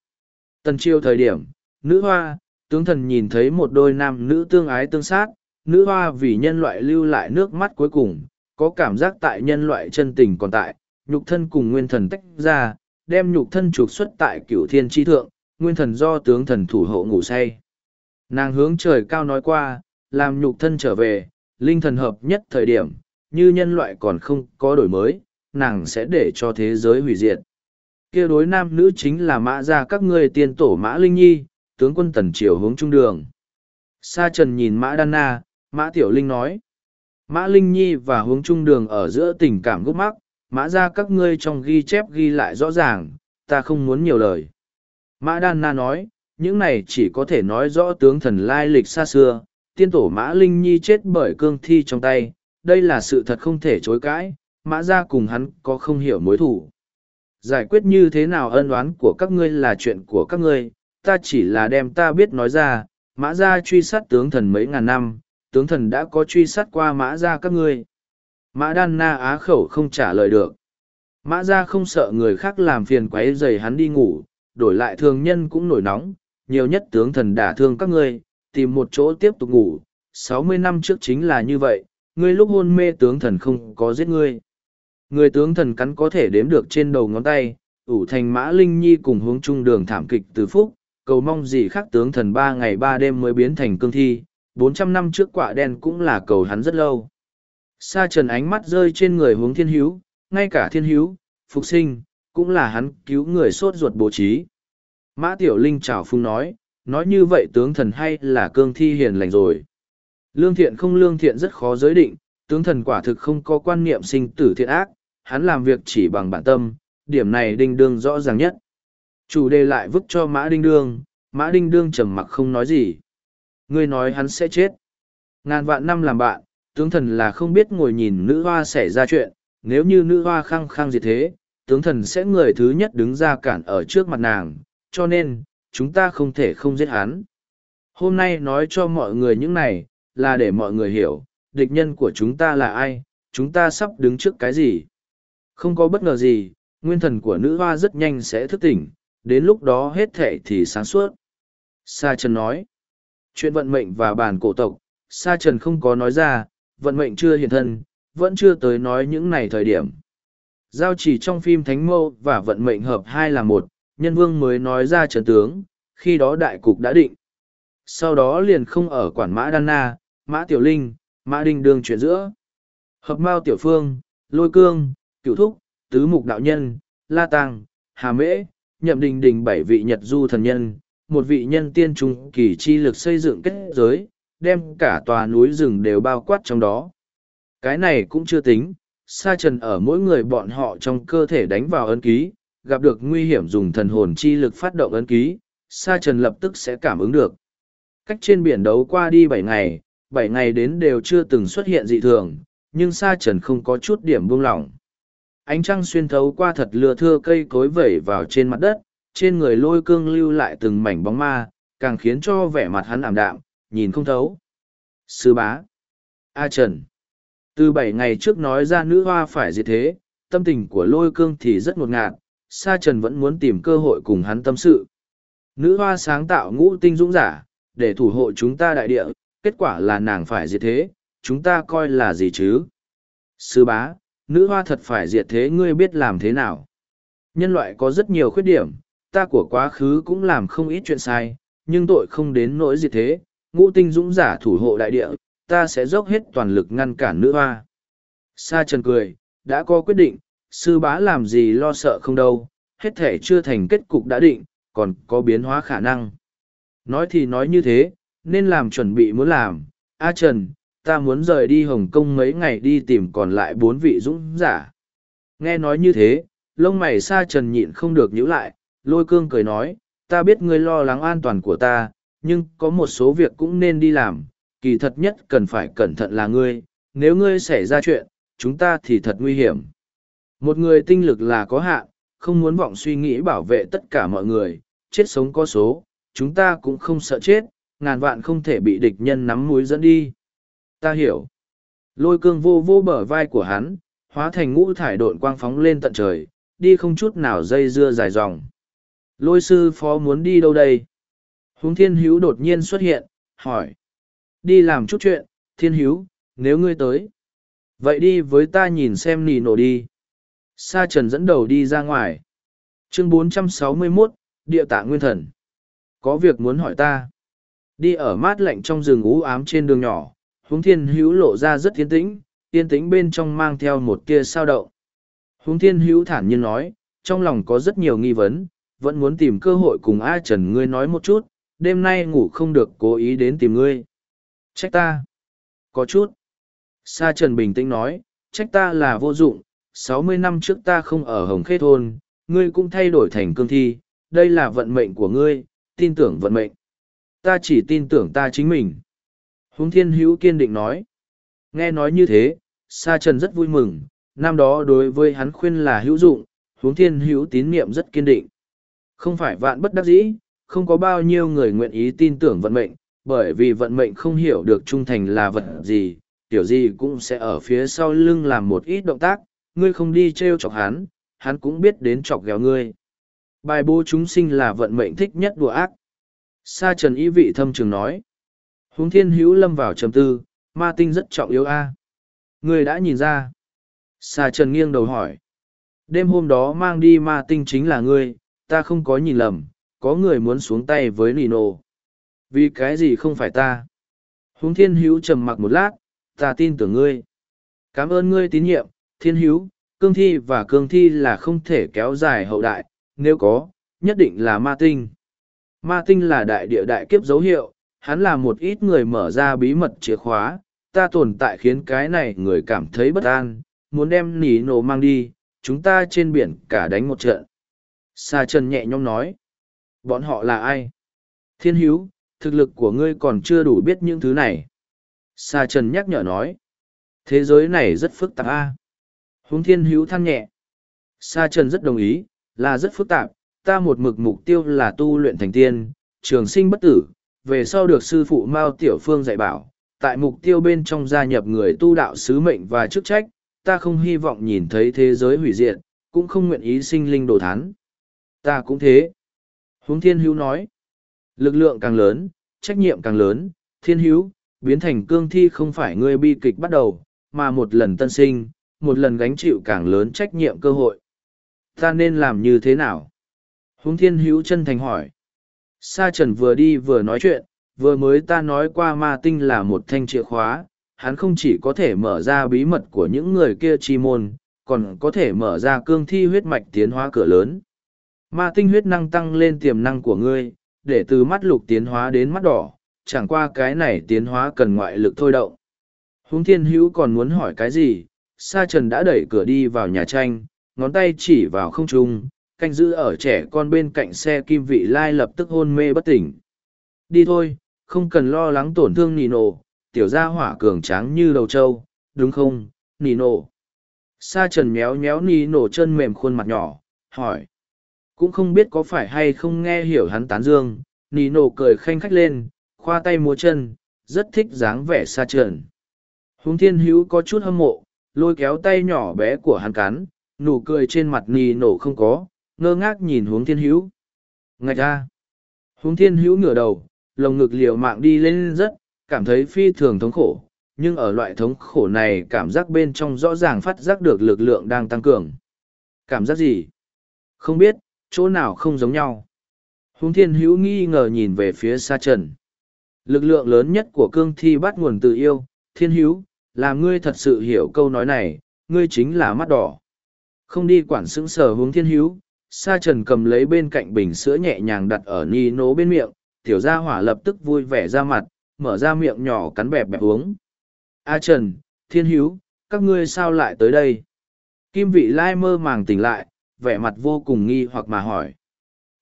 Tần chiêu thời điểm, nữ hoa, tướng thần nhìn thấy một đôi nam nữ tương ái tương sát, nữ hoa vì nhân loại lưu lại nước mắt cuối cùng, có cảm giác tại nhân loại chân tình còn tại, nhục thân cùng nguyên thần tách ra, đem nhục thân trục xuất tại cửu thiên tri thượng, nguyên thần do tướng thần thủ hộ ngủ say. Nàng hướng trời cao nói qua, làm nhục thân trở về, linh thần hợp nhất thời điểm, như nhân loại còn không có đổi mới, nàng sẽ để cho thế giới hủy diệt. kia đối nam nữ chính là mã ra các ngươi tiên tổ mã linh nhi, tướng quân tần triều hướng trung đường. Sa trần nhìn Mã Đan Na, Mã Tiểu Linh nói. Mã Linh Nhi và hướng trung đường ở giữa tình cảm gốc mắc, mã ra các ngươi trong ghi chép ghi lại rõ ràng, ta không muốn nhiều lời. Mã Đan Na nói, những này chỉ có thể nói rõ tướng thần lai lịch xa xưa, tiên tổ Mã Linh Nhi chết bởi cương thi trong tay, đây là sự thật không thể chối cãi, Mã ra cùng hắn có không hiểu mối thủ. Giải quyết như thế nào ân oán của các ngươi là chuyện của các ngươi, ta chỉ là đem ta biết nói ra, Mã ra truy sát tướng thần mấy ngàn năm, tướng thần đã có truy sát qua Mã ra các ngươi. Mã Đan Na á khẩu không trả lời được. Mã ra không sợ người khác làm phiền quấy rầy hắn đi ngủ, đổi lại thường nhân cũng nổi nóng, nhiều nhất tướng thần đả thương các ngươi, tìm một chỗ tiếp tục ngủ. Sáu mươi năm trước chính là như vậy, ngươi lúc hôn mê tướng thần không có giết ngươi. Người tướng thần cắn có thể đếm được trên đầu ngón tay, ủ thành mã linh nhi cùng hướng trung đường thảm kịch từ phúc, cầu mong gì khác tướng thần ba ngày ba đêm mới biến thành cương thi, bốn trăm năm trước quả đen cũng là cầu hắn rất lâu. Sa trần ánh mắt rơi trên người hướng thiên hữu, ngay cả thiên hữu, phục sinh, cũng là hắn cứu người sốt ruột bố trí. Mã Tiểu Linh chào phung nói, nói như vậy tướng thần hay là cương thi hiền lành rồi. Lương thiện không lương thiện rất khó giới định, tướng thần quả thực không có quan niệm sinh tử thiện ác, hắn làm việc chỉ bằng bản tâm, điểm này đinh đương rõ ràng nhất. Chủ đề lại vứt cho Mã Đinh Đương, Mã Đinh Đương trầm mặc không nói gì. Ngươi nói hắn sẽ chết. Ngàn vạn năm làm bạn, tướng thần là không biết ngồi nhìn nữ hoa xảy ra chuyện, nếu như nữ hoa khăng khăng gì thế, tướng thần sẽ người thứ nhất đứng ra cản ở trước mặt nàng, cho nên, chúng ta không thể không giết hắn. Hôm nay nói cho mọi người những này, là để mọi người hiểu, địch nhân của chúng ta là ai, chúng ta sắp đứng trước cái gì. Không có bất ngờ gì, nguyên thần của nữ hoa rất nhanh sẽ thức tỉnh, đến lúc đó hết thệ thì sáng suốt. Sa Trần nói, chuyện vận mệnh và bản cổ tộc, Sa Trần không có nói ra, vận mệnh chưa hiện thân, vẫn chưa tới nói những này thời điểm. Giao chỉ trong phim Thánh Mâu và vận mệnh hợp hai là một, nhân vương mới nói ra trần tướng, khi đó đại cục đã định. Sau đó liền không ở quản mã Đan Na, mã Tiểu Linh, mã Đinh Đường chuyện giữa. Hợp Mao Tiểu Phương, Lôi Cương, Cửu Thúc, Tứ Mục Đạo Nhân, La tàng, Hà Mễ, Nhậm Đình Đình bảy vị Nhật Du thần nhân, một vị nhân tiên trung kỳ chi lực xây dựng kết giới, đem cả tòa núi rừng đều bao quát trong đó. Cái này cũng chưa tính, sa trần ở mỗi người bọn họ trong cơ thể đánh vào ấn ký, gặp được nguy hiểm dùng thần hồn chi lực phát động ấn ký, sa trần lập tức sẽ cảm ứng được. Cách trên biển đấu qua đi bảy ngày, bảy ngày đến đều chưa từng xuất hiện dị thường, nhưng sa trần không có chút điểm buông lỏng. Ánh trăng xuyên thấu qua thật lừa thưa cây cối vẩy vào trên mặt đất, trên người lôi cương lưu lại từng mảnh bóng ma, càng khiến cho vẻ mặt hắn ảm đạm, nhìn không thấu. Sư bá. A Trần. Từ bảy ngày trước nói ra nữ hoa phải gì thế, tâm tình của lôi cương thì rất ngột ngạt, Sa Trần vẫn muốn tìm cơ hội cùng hắn tâm sự. Nữ hoa sáng tạo ngũ tinh dũng giả, để thủ hộ chúng ta đại địa, kết quả là nàng phải diệt thế, chúng ta coi là gì chứ? Sư bá, nữ hoa thật phải diệt thế ngươi biết làm thế nào? Nhân loại có rất nhiều khuyết điểm, ta của quá khứ cũng làm không ít chuyện sai, nhưng tội không đến nỗi diệt thế, ngũ tinh dũng giả thủ hộ đại địa, ta sẽ dốc hết toàn lực ngăn cản nữ hoa. Sa trần cười, đã có quyết định, sư bá làm gì lo sợ không đâu, hết thể chưa thành kết cục đã định, còn có biến hóa khả năng. Nói thì nói như thế, nên làm chuẩn bị muốn làm, A Trần, ta muốn rời đi Hồng Kông mấy ngày đi tìm còn lại bốn vị dũng giả. Nghe nói như thế, lông mày Sa Trần nhịn không được nhíu lại, lôi cương cười nói, ta biết ngươi lo lắng an toàn của ta, nhưng có một số việc cũng nên đi làm, kỳ thật nhất cần phải cẩn thận là ngươi, nếu ngươi xảy ra chuyện, chúng ta thì thật nguy hiểm. Một người tinh lực là có hạn, không muốn vọng suy nghĩ bảo vệ tất cả mọi người, chết sống có số, chúng ta cũng không sợ chết, ngàn vạn không thể bị địch nhân nắm mũi dẫn đi. Ta hiểu. Lôi cương vô vô bờ vai của hắn, hóa thành ngũ thải độn quang phóng lên tận trời, đi không chút nào dây dưa dài dòng. Lôi sư phó muốn đi đâu đây? Húng thiên hữu đột nhiên xuất hiện, hỏi. Đi làm chút chuyện, thiên hữu, nếu ngươi tới. Vậy đi với ta nhìn xem nì nổ đi. Sa trần dẫn đầu đi ra ngoài. Chương 461, Địa tạ Nguyên Thần. Có việc muốn hỏi ta. Đi ở mát lạnh trong rừng ú ám trên đường nhỏ, huống thiên hữu lộ ra rất yên tĩnh, yên tĩnh bên trong mang theo một tia sao động. Huống thiên hữu thản nhiên nói, trong lòng có rất nhiều nghi vấn, vẫn muốn tìm cơ hội cùng A Trần ngươi nói một chút, đêm nay ngủ không được cố ý đến tìm ngươi. Trách ta. Có chút. Sa Trần bình tĩnh nói, trách ta là vô dụng, sáu mươi năm trước ta không ở Hồng Khê Thôn, ngươi cũng thay đổi thành cương thi, đây là vận mệnh của ngươi, tin tưởng vận mệnh. Ta chỉ tin tưởng ta chính mình. Húng thiên hữu kiên định nói. Nghe nói như thế, Sa Trần rất vui mừng, năm đó đối với hắn khuyên là hữu dụng, huống thiên hữu tín niệm rất kiên định. Không phải vạn bất đắc dĩ, không có bao nhiêu người nguyện ý tin tưởng vận mệnh, bởi vì vận mệnh không hiểu được trung thành là vật gì, tiểu gì cũng sẽ ở phía sau lưng làm một ít động tác, ngươi không đi treo chọc hắn, hắn cũng biết đến chọc ghẹo ngươi. Bài bố chúng sinh là vận mệnh thích nhất đùa ác. Sa trần ý vị thâm trường nói. Huống thiên hữu lâm vào trầm tư, ma tinh rất trọng yếu a. Ngươi đã nhìn ra. Sa trần nghiêng đầu hỏi. Đêm hôm đó mang đi ma tinh chính là ngươi, ta không có nhìn lầm, có người muốn xuống tay với Nino. Vì cái gì không phải ta? Huống thiên hữu trầm mặc một lát, ta tin tưởng ngươi. Cảm ơn ngươi tín nhiệm, thiên hữu, cương thi và cương thi là không thể kéo dài hậu đại, nếu có, nhất định là ma tinh. Ma tinh là đại địa đại kiếp dấu hiệu, hắn là một ít người mở ra bí mật chìa khóa, ta tồn tại khiến cái này người cảm thấy bất an, muốn đem nỉ nổ mang đi, chúng ta trên biển cả đánh một trận. Sa Trần nhẹ nhõm nói, bọn họ là ai? Thiên Hiếu, thực lực của ngươi còn chưa đủ biết những thứ này. Sa Trần nhắc nhở nói, thế giới này rất phức tạp a. À? Húng Thiên hữu than nhẹ. Sa Trần rất đồng ý, là rất phức tạp, ta một mực mục tiêu là tu luyện thành tiên, trường sinh bất tử, về sau được sư phụ Mao Tiểu Phương dạy bảo, tại mục tiêu bên trong gia nhập người tu đạo sứ mệnh và chức trách, ta không hy vọng nhìn thấy thế giới hủy diệt, cũng không nguyện ý sinh linh đồ thán. Ta cũng thế. Huống thiên hữu nói, lực lượng càng lớn, trách nhiệm càng lớn, thiên hữu, biến thành cương thi không phải ngươi bi kịch bắt đầu, mà một lần tân sinh, một lần gánh chịu càng lớn trách nhiệm cơ hội. Ta nên làm như thế nào? Húng thiên hữu chân thành hỏi. Sa trần vừa đi vừa nói chuyện, vừa mới ta nói qua ma tinh là một thanh chìa khóa, hắn không chỉ có thể mở ra bí mật của những người kia chi môn, còn có thể mở ra cương thi huyết mạch tiến hóa cửa lớn. Ma tinh huyết năng tăng lên tiềm năng của ngươi, để từ mắt lục tiến hóa đến mắt đỏ, chẳng qua cái này tiến hóa cần ngoại lực thôi động. Húng thiên hữu còn muốn hỏi cái gì, sa trần đã đẩy cửa đi vào nhà tranh, ngón tay chỉ vào không trung, canh giữ ở trẻ con bên cạnh xe kim vị lai lập tức hôn mê bất tỉnh. Đi thôi, không cần lo lắng tổn thương nì nổ, tiểu gia hỏa cường tráng như đầu trâu, đúng không, nì nổ. Sa trần méo méo nì nổ chân mềm khuôn mặt nhỏ, hỏi. Cũng không biết có phải hay không nghe hiểu hắn tán dương, nì nổ cười khanh khách lên, khoa tay múa chân, rất thích dáng vẻ sa trần. Húng thiên hữu có chút hâm mộ, lôi kéo tay nhỏ bé của hắn cắn, nụ cười trên mặt nì nổ không có, ngơ ngác nhìn hướng thiên hữu. Ngạch ra. Hướng thiên hữu ngửa đầu, lồng ngực liều mạng đi lên rất, cảm thấy phi thường thống khổ, nhưng ở loại thống khổ này cảm giác bên trong rõ ràng phát giác được lực lượng đang tăng cường. Cảm giác gì? Không biết, chỗ nào không giống nhau. Hướng thiên hữu nghi ngờ nhìn về phía xa trần. Lực lượng lớn nhất của cương thi bắt nguồn từ yêu, thiên hữu, làm ngươi thật sự hiểu câu nói này, ngươi chính là mắt đỏ. Không đi quản xứng sở hướng thiên hữu, sa trần cầm lấy bên cạnh bình sữa nhẹ nhàng đặt ở ni nố bên miệng, tiểu gia hỏa lập tức vui vẻ ra mặt, mở ra miệng nhỏ cắn bẹp bẹp uống. A Trần, Thiên Hiếu, các ngươi sao lại tới đây? Kim vị lai mơ màng tỉnh lại, vẻ mặt vô cùng nghi hoặc mà hỏi.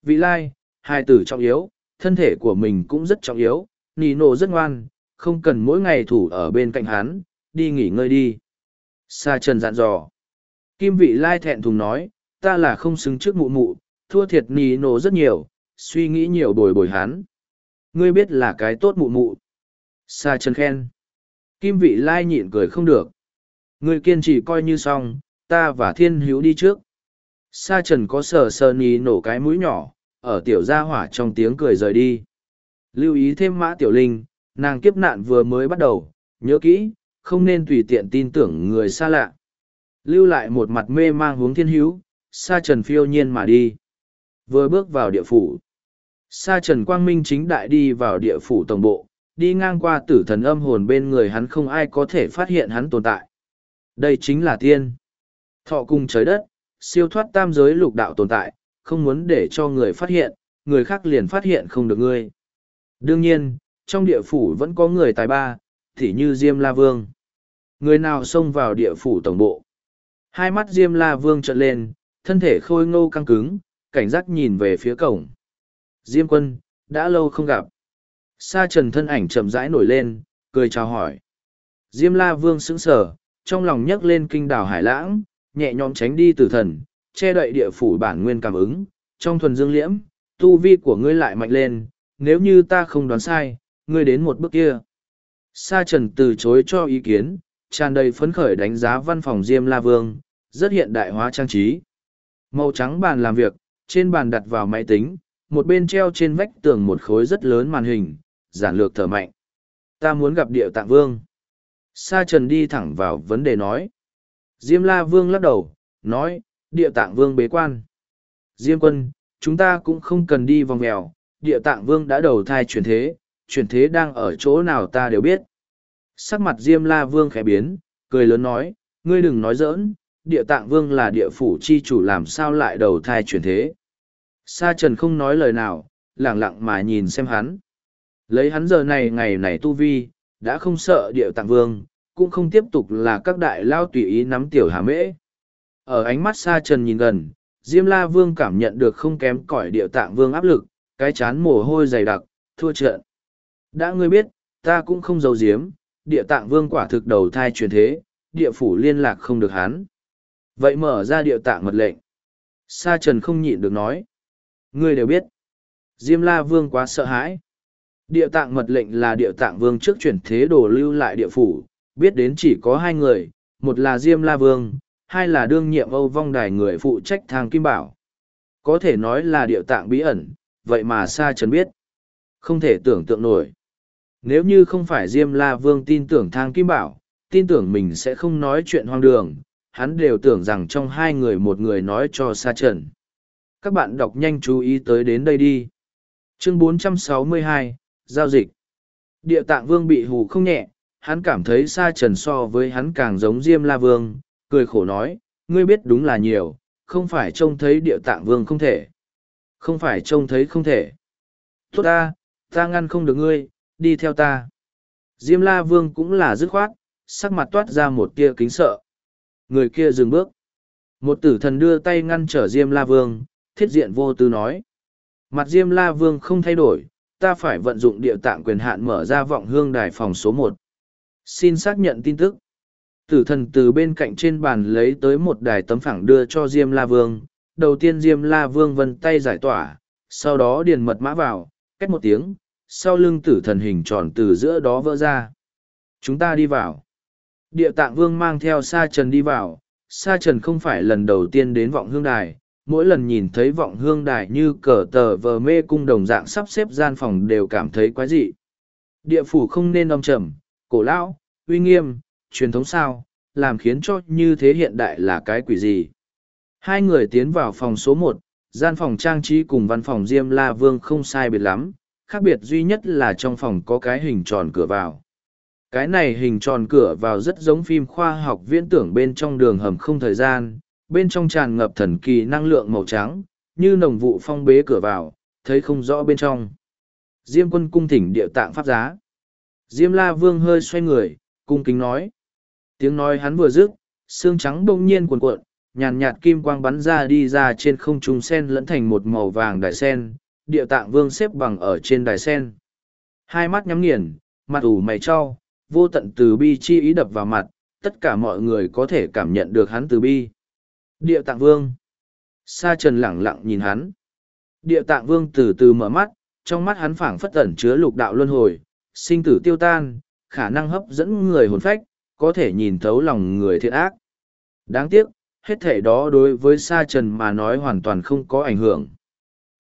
Vị lai, hai tử trọng yếu, thân thể của mình cũng rất trọng yếu, nì nổ rất ngoan, không cần mỗi ngày thủ ở bên cạnh hắn, đi nghỉ ngơi đi. Sa Trần dặn dò. Kim vị lai thẹn thùng nói, ta là không xứng trước mụ mụ, thua thiệt nì nổ rất nhiều, suy nghĩ nhiều bồi bồi hắn. Ngươi biết là cái tốt mụ mụ. Sa Trần khen. Kim vị lai nhịn cười không được. Ngươi kiên trì coi như xong, ta và thiên hữu đi trước. Sa trần có sờ sờ nì nổ cái mũi nhỏ, ở tiểu gia hỏa trong tiếng cười rời đi. Lưu ý thêm mã tiểu linh, nàng kiếp nạn vừa mới bắt đầu, nhớ kỹ, không nên tùy tiện tin tưởng người xa lạ. Lưu lại một mặt mê mang hướng thiên hữu, sa trần phiêu nhiên mà đi. Vừa bước vào địa phủ. Sa trần quang minh chính đại đi vào địa phủ tổng bộ, đi ngang qua tử thần âm hồn bên người hắn không ai có thể phát hiện hắn tồn tại. Đây chính là tiên. Thọ cùng trời đất, siêu thoát tam giới lục đạo tồn tại, không muốn để cho người phát hiện, người khác liền phát hiện không được ngươi. Đương nhiên, trong địa phủ vẫn có người tài ba, thì như Diêm La Vương. Người nào xông vào địa phủ tổng bộ. Hai mắt Diêm La Vương trợn lên, thân thể khôi ngô căng cứng, cảnh giác nhìn về phía cổng. Diêm quân, đã lâu không gặp. Sa trần thân ảnh chậm rãi nổi lên, cười chào hỏi. Diêm La Vương sững sờ, trong lòng nhấc lên kinh đảo hải lãng, nhẹ nhõm tránh đi tử thần, che đậy địa phủ bản nguyên cảm ứng, trong thuần dương liễm, tu vi của ngươi lại mạnh lên, nếu như ta không đoán sai, ngươi đến một bước kia. Sa trần từ chối cho ý kiến, tràn đầy phấn khởi đánh giá văn phòng Diêm La Vương, rất hiện đại hóa trang trí. Màu trắng bàn làm việc, trên bàn đặt vào máy tính, một bên treo trên vách tường một khối rất lớn màn hình, giản lược thở mạnh. Ta muốn gặp địa tạng vương. Sa trần đi thẳng vào vấn đề nói. Diêm la vương lắc đầu, nói, địa tạng vương bế quan. Diêm quân, chúng ta cũng không cần đi vòng mèo, địa tạng vương đã đầu thai chuyển thế, chuyển thế đang ở chỗ nào ta đều biết. Sắc mặt Diêm la vương khẽ biến, cười lớn nói, ngươi đừng nói giỡn, địa tạng vương là địa phủ chi chủ làm sao lại đầu thai chuyển thế. Sa trần không nói lời nào, lặng lặng mà nhìn xem hắn. Lấy hắn giờ này ngày này tu vi, đã không sợ địa tạng vương, cũng không tiếp tục là các đại lao tùy ý nắm tiểu hà mễ. Ở ánh mắt Sa trần nhìn gần, Diêm La Vương cảm nhận được không kém cỏi địa tạng vương áp lực, cái chán mồ hôi dày đặc, thua trận. Đã ngươi biết, ta cũng không giấu giếm, địa tạng vương quả thực đầu thai truyền thế, địa phủ liên lạc không được hắn. Vậy mở ra địa tạng mật lệnh. Sa trần không nhịn được nói. Ngươi đều biết. Diêm la vương quá sợ hãi. Địa tạng mật lệnh là địa tạng vương trước chuyển thế đồ lưu lại địa phủ, biết đến chỉ có hai người, một là Diêm la vương, hai là đương nhiệm Âu Vong Đài người phụ trách thang Kim Bảo. Có thể nói là địa tạng bí ẩn, vậy mà Sa Trần biết. Không thể tưởng tượng nổi. Nếu như không phải Diêm La Vương tin tưởng thang Kim Bảo, tin tưởng mình sẽ không nói chuyện hoang đường, hắn đều tưởng rằng trong hai người một người nói cho Sa Trần. Các bạn đọc nhanh chú ý tới đến đây đi. Chương 462, Giao dịch. Địa tạng vương bị hù không nhẹ, hắn cảm thấy Sa Trần so với hắn càng giống Diêm La Vương, cười khổ nói, ngươi biết đúng là nhiều, không phải trông thấy địa tạng vương không thể. Không phải trông thấy không thể. Tốt ta, ta ngăn không được ngươi, đi theo ta. Diêm la vương cũng là dứt khoát, sắc mặt toát ra một tia kính sợ. Người kia dừng bước. Một tử thần đưa tay ngăn trở Diêm la vương, thiết diện vô tư nói. Mặt Diêm la vương không thay đổi, ta phải vận dụng địa tạng quyền hạn mở ra vọng hương đài phòng số một. Xin xác nhận tin tức. Tử thần từ bên cạnh trên bàn lấy tới một đài tấm phẳng đưa cho Diêm La Vương. Đầu tiên Diêm La Vương vân tay giải tỏa, sau đó điền mật mã vào, cách một tiếng, sau lưng tử thần hình tròn từ giữa đó vỡ ra. Chúng ta đi vào. Địa tạng vương mang theo sa trần đi vào, sa trần không phải lần đầu tiên đến vọng hương đài, mỗi lần nhìn thấy vọng hương đài như cờ tờ vờ mê cung đồng dạng sắp xếp gian phòng đều cảm thấy quái dị. Địa phủ không nên âm trầm, cổ lão, uy nghiêm, truyền thống sao, làm khiến cho như thế hiện đại là cái quỷ gì. Hai người tiến vào phòng số một, gian phòng trang trí cùng văn phòng Diêm La Vương không sai biệt lắm, khác biệt duy nhất là trong phòng có cái hình tròn cửa vào. Cái này hình tròn cửa vào rất giống phim khoa học viễn tưởng bên trong đường hầm không thời gian, bên trong tràn ngập thần kỳ năng lượng màu trắng, như nồng vụ phong bế cửa vào, thấy không rõ bên trong. Diêm quân cung thỉnh địa tạng pháp giá. Diêm la vương hơi xoay người, cung kính nói. Tiếng nói hắn vừa dứt, xương trắng bỗng nhiên cuồn cuộn, nhàn nhạt kim quang bắn ra đi ra trên không trung sen lẫn thành một màu vàng đại sen, địa tạng vương xếp bằng ở trên đài sen. Hai mắt nhắm nghiền, mặt ủ mày cho, vô tận từ bi chi ý đập vào mặt, tất cả mọi người có thể cảm nhận được hắn từ bi. Địa tạng vương. Sa trần lẳng lặng nhìn hắn. Địa tạng vương từ từ mở mắt, trong mắt hắn phảng phất ẩn chứa lục đạo luân hồi, sinh tử tiêu tan, khả năng hấp dẫn người hồn phách, có thể nhìn thấu lòng người thiện ác. Đáng tiếc, hết thể đó đối với Sa Trần mà nói hoàn toàn không có ảnh hưởng.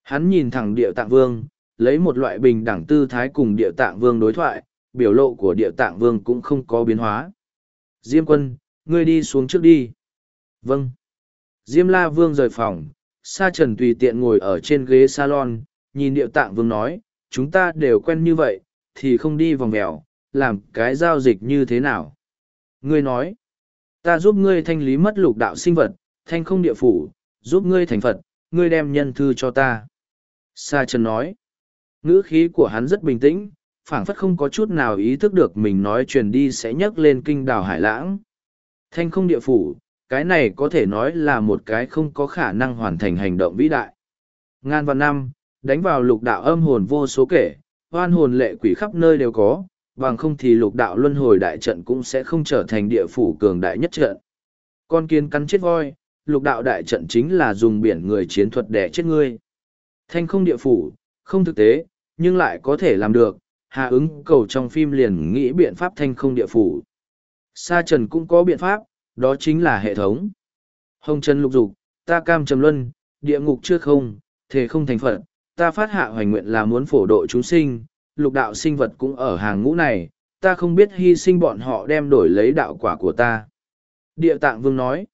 Hắn nhìn thẳng địa tạng vương, lấy một loại bình đẳng tư thái cùng địa tạng vương đối thoại, biểu lộ của địa tạng vương cũng không có biến hóa. Diêm quân, ngươi đi xuống trước đi. Vâng. Diêm la vương rời phòng, Sa Trần tùy tiện ngồi ở trên ghế salon, nhìn địa tạng vương nói, chúng ta đều quen như vậy, thì không đi vòng mèo, làm cái giao dịch như thế nào. Ngươi nói, ta giúp ngươi thanh lý mất lục đạo sinh vật, thanh không địa phủ, giúp ngươi thành Phật, ngươi đem nhân thư cho ta. Sa Trần nói, Ngữ khí của hắn rất bình tĩnh, phảng phất không có chút nào ý thức được mình nói truyền đi sẽ nhấc lên kinh đào hải lãng. Thanh không địa phủ, cái này có thể nói là một cái không có khả năng hoàn thành hành động vĩ đại. Ngàn vạn năm, đánh vào lục đạo âm hồn vô số kể, hoan hồn lệ quỷ khắp nơi đều có, bằng không thì lục đạo luân hồi đại trận cũng sẽ không trở thành địa phủ cường đại nhất trận. Con kiến cắn chết voi, lục đạo đại trận chính là dùng biển người chiến thuật để chết ngươi. Thanh không địa phủ, không thực tế, nhưng lại có thể làm được, Hạ ứng cầu trong phim liền nghĩ biện pháp thanh không địa phủ. Sa Trần cũng có biện pháp, đó chính là hệ thống. Hồng Trần lục dục, ta cam trầm luân, địa ngục chưa không, thể không thành phật, ta phát hạ hoành nguyện là muốn phổ độ chúng sinh, lục đạo sinh vật cũng ở hàng ngũ này, ta không biết hy sinh bọn họ đem đổi lấy đạo quả của ta. Địa tạng vương nói.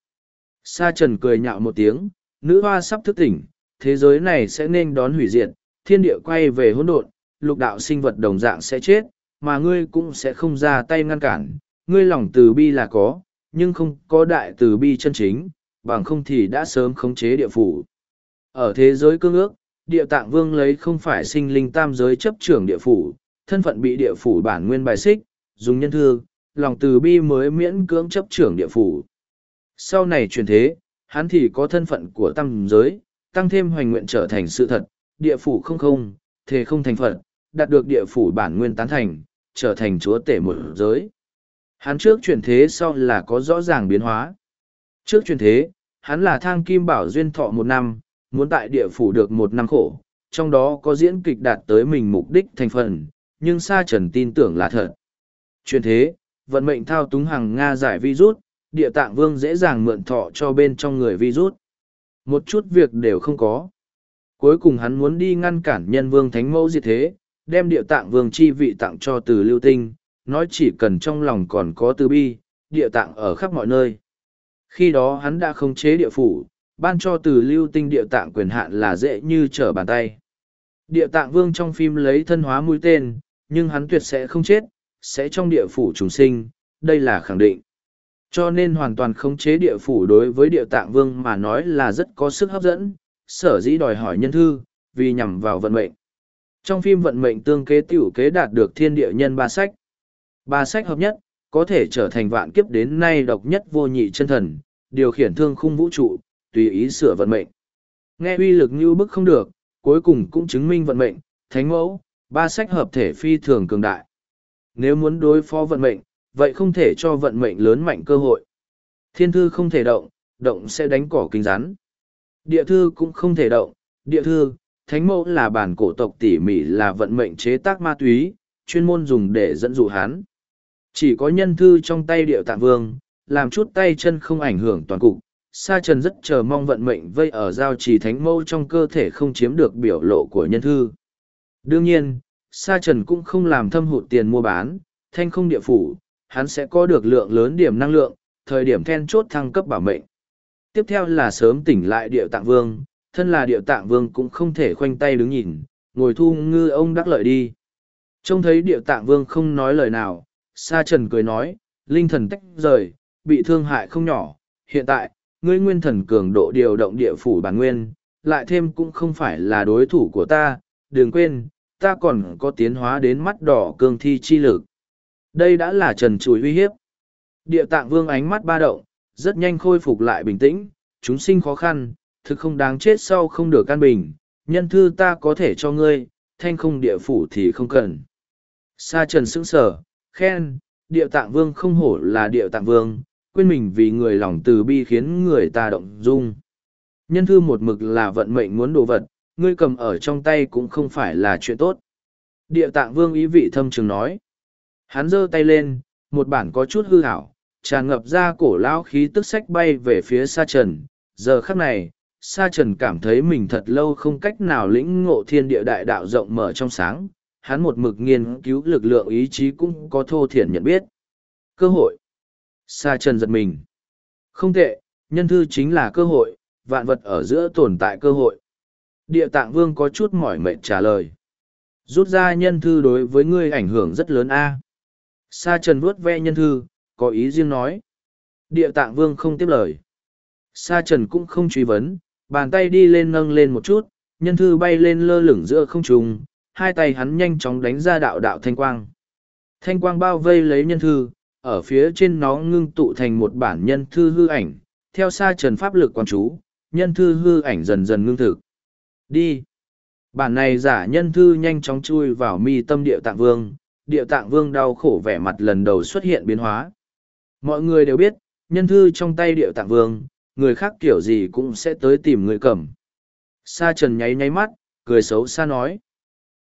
Sa trần cười nhạo một tiếng, nữ hoa sắp thức tỉnh, thế giới này sẽ nên đón hủy diệt, thiên địa quay về hỗn độn, lục đạo sinh vật đồng dạng sẽ chết, mà ngươi cũng sẽ không ra tay ngăn cản, ngươi lòng từ bi là có, nhưng không có đại từ bi chân chính, bằng không thì đã sớm khống chế địa phủ. Ở thế giới cương ước, địa tạng vương lấy không phải sinh linh tam giới chấp trưởng địa phủ, thân phận bị địa phủ bản nguyên bài xích, dùng nhân thương, lòng từ bi mới miễn cưỡng chấp trưởng địa phủ. Sau này truyền thế, hắn thì có thân phận của tam giới, tăng thêm hoành nguyện trở thành sự thật, địa phủ không không, thế không thành phật đạt được địa phủ bản nguyên tán thành, trở thành chúa tể một giới. Hắn trước chuyển thế sau là có rõ ràng biến hóa. Trước chuyển thế, hắn là thang kim bảo duyên thọ một năm, muốn tại địa phủ được một năm khổ, trong đó có diễn kịch đạt tới mình mục đích thành phần, nhưng Sa Trần tin tưởng là thật. Chuyển thế, vận mệnh thao túng hàng Nga giải virus, địa tạng vương dễ dàng mượn thọ cho bên trong người virus. Một chút việc đều không có. Cuối cùng hắn muốn đi ngăn cản nhân vương thánh mẫu diệt thế, đem địa tạng vương chi vị tặng cho từ lưu tinh, nói chỉ cần trong lòng còn có từ bi, địa tạng ở khắp mọi nơi. Khi đó hắn đã khống chế địa phủ, ban cho từ lưu tinh địa tạng quyền hạn là dễ như trở bàn tay. Địa tạng vương trong phim lấy thân hóa mũi tên, nhưng hắn tuyệt sẽ không chết, sẽ trong địa phủ trùng sinh, đây là khẳng định. Cho nên hoàn toàn khống chế địa phủ đối với địa tạng vương mà nói là rất có sức hấp dẫn, sở dĩ đòi hỏi nhân thư, vì nhằm vào vận mệnh. Trong phim vận mệnh tương kế tiểu kế đạt được thiên địa nhân ba sách. Ba sách hợp nhất, có thể trở thành vạn kiếp đến nay độc nhất vô nhị chân thần, điều khiển thương khung vũ trụ, tùy ý sửa vận mệnh. Nghe uy lực như bức không được, cuối cùng cũng chứng minh vận mệnh, thánh mẫu, ba sách hợp thể phi thường cường đại. Nếu muốn đối phó vận mệnh, vậy không thể cho vận mệnh lớn mạnh cơ hội. Thiên thư không thể động, động sẽ đánh cỏ kinh rắn. Địa thư cũng không thể động, địa thư, thánh mẫu là bản cổ tộc tỉ mỉ là vận mệnh chế tác ma túy, chuyên môn dùng để dẫn dụ hắn. Chỉ có nhân thư trong tay điệu tạng vương, làm chút tay chân không ảnh hưởng toàn cục. Sa Trần rất chờ mong vận mệnh vây ở giao trì thánh mâu trong cơ thể không chiếm được biểu lộ của nhân thư. Đương nhiên, Sa Trần cũng không làm thâm hụt tiền mua bán, thanh không địa phủ, hắn sẽ có được lượng lớn điểm năng lượng, thời điểm then chốt thăng cấp bảo mệnh. Tiếp theo là sớm tỉnh lại điệu tạng vương, thân là điệu tạng vương cũng không thể khoanh tay đứng nhìn, ngồi thu ngư ông đắc lợi đi. Trông thấy điệu tạng vương không nói lời nào, Sa Trần cười nói, linh thần tách rời, bị thương hại không nhỏ, hiện tại, ngươi nguyên thần cường độ điều động địa phủ bản nguyên, lại thêm cũng không phải là đối thủ của ta, đừng quên, ta còn có tiến hóa đến mắt đỏ cương thi chi lực. Đây đã là trần trùi uy hiếp. Địa tạng vương ánh mắt ba động, rất nhanh khôi phục lại bình tĩnh, chúng sinh khó khăn, thực không đáng chết sau không được căn bình, nhân thư ta có thể cho ngươi, thanh không địa phủ thì không cần. Sa trần sững sở, khen, địa tạng vương không hổ là địa tạng vương, quên mình vì người lòng từ bi khiến người ta động dung. Nhân thư một mực là vận mệnh muốn đồ vật, ngươi cầm ở trong tay cũng không phải là chuyện tốt. Địa tạng vương ý vị thâm trường nói. Hắn giơ tay lên, một bản có chút hư hảo, tràn ngập ra cổ lão khí tức sách bay về phía sa trần. Giờ khắc này, sa trần cảm thấy mình thật lâu không cách nào lĩnh ngộ thiên địa đại đạo rộng mở trong sáng. Hắn một mực nghiên cứu lực lượng ý chí cũng có thô thiển nhận biết. Cơ hội. Sa trần giật mình. Không tệ, nhân thư chính là cơ hội, vạn vật ở giữa tồn tại cơ hội. Địa tạng vương có chút mỏi mệt trả lời. Rút ra nhân thư đối với ngươi ảnh hưởng rất lớn a. Sa trần vuốt ve nhân thư, có ý riêng nói. Địa tạng vương không tiếp lời. Sa trần cũng không truy vấn, bàn tay đi lên nâng lên một chút, nhân thư bay lên lơ lửng giữa không trung, hai tay hắn nhanh chóng đánh ra đạo đạo thanh quang. Thanh quang bao vây lấy nhân thư, ở phía trên nó ngưng tụ thành một bản nhân thư hư ảnh, theo Sa trần pháp lực quan chú, nhân thư hư ảnh dần dần ngưng thực. Đi! Bản này giả nhân thư nhanh chóng chui vào mi tâm địa tạng vương, địa tạng vương đau khổ vẻ mặt lần đầu xuất hiện biến hóa. Mọi người đều biết, nhân thư trong tay địa tạng vương, người khác kiểu gì cũng sẽ tới tìm người cầm. Sa trần nháy nháy mắt, cười xấu xa nói.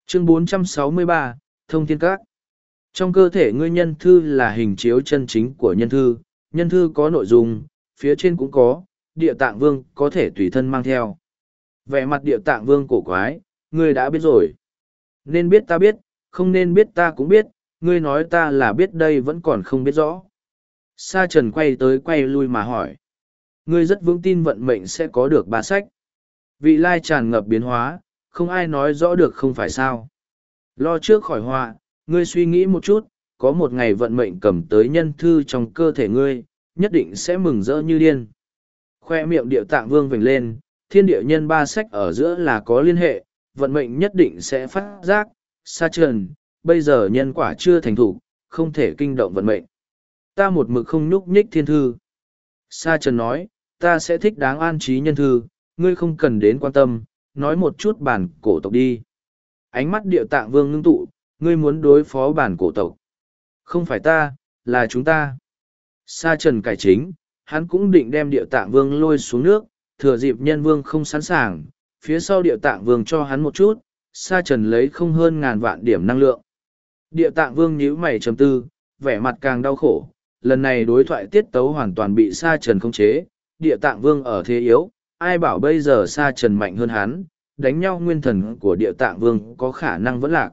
Chương 463, Thông Thiên Các Trong cơ thể ngươi nhân thư là hình chiếu chân chính của nhân thư, nhân thư có nội dung, phía trên cũng có, địa tạng vương có thể tùy thân mang theo. Vẻ mặt địa tạng vương cổ quái, ngươi đã biết rồi. Nên biết ta biết, không nên biết ta cũng biết, ngươi nói ta là biết đây vẫn còn không biết rõ. Sa trần quay tới quay lui mà hỏi. Ngươi rất vững tin vận mệnh sẽ có được ba sách. Vị lai tràn ngập biến hóa, không ai nói rõ được không phải sao. Lo trước khỏi họa, ngươi suy nghĩ một chút, có một ngày vận mệnh cầm tới nhân thư trong cơ thể ngươi, nhất định sẽ mừng rỡ như điên. Khoe miệng địa tạng vương vành lên, thiên địa nhân ba sách ở giữa là có liên hệ, vận mệnh nhất định sẽ phát giác, sa trần, bây giờ nhân quả chưa thành thủ, không thể kinh động vận mệnh. Ta một mực không nhúc nhích thiên thư. Sa trần nói, ta sẽ thích đáng an trí nhân thư, ngươi không cần đến quan tâm, nói một chút bản cổ tộc đi. Ánh mắt địa tạng vương ngưng tụ, ngươi muốn đối phó bản cổ tộc. Không phải ta, là chúng ta. Sa trần cải chính, hắn cũng định đem địa tạng vương lôi xuống nước, thừa dịp nhân vương không sẵn sàng, phía sau địa tạng vương cho hắn một chút, sa trần lấy không hơn ngàn vạn điểm năng lượng. Địa tạng vương nhíu mày trầm tư, vẻ mặt càng đau khổ, lần này đối thoại tiết tấu hoàn toàn bị sa trần khống chế, địa tạng vương ở thế yếu, ai bảo bây giờ sa trần mạnh hơn hắn, đánh nhau nguyên thần của địa tạng vương có khả năng vẫn lạc.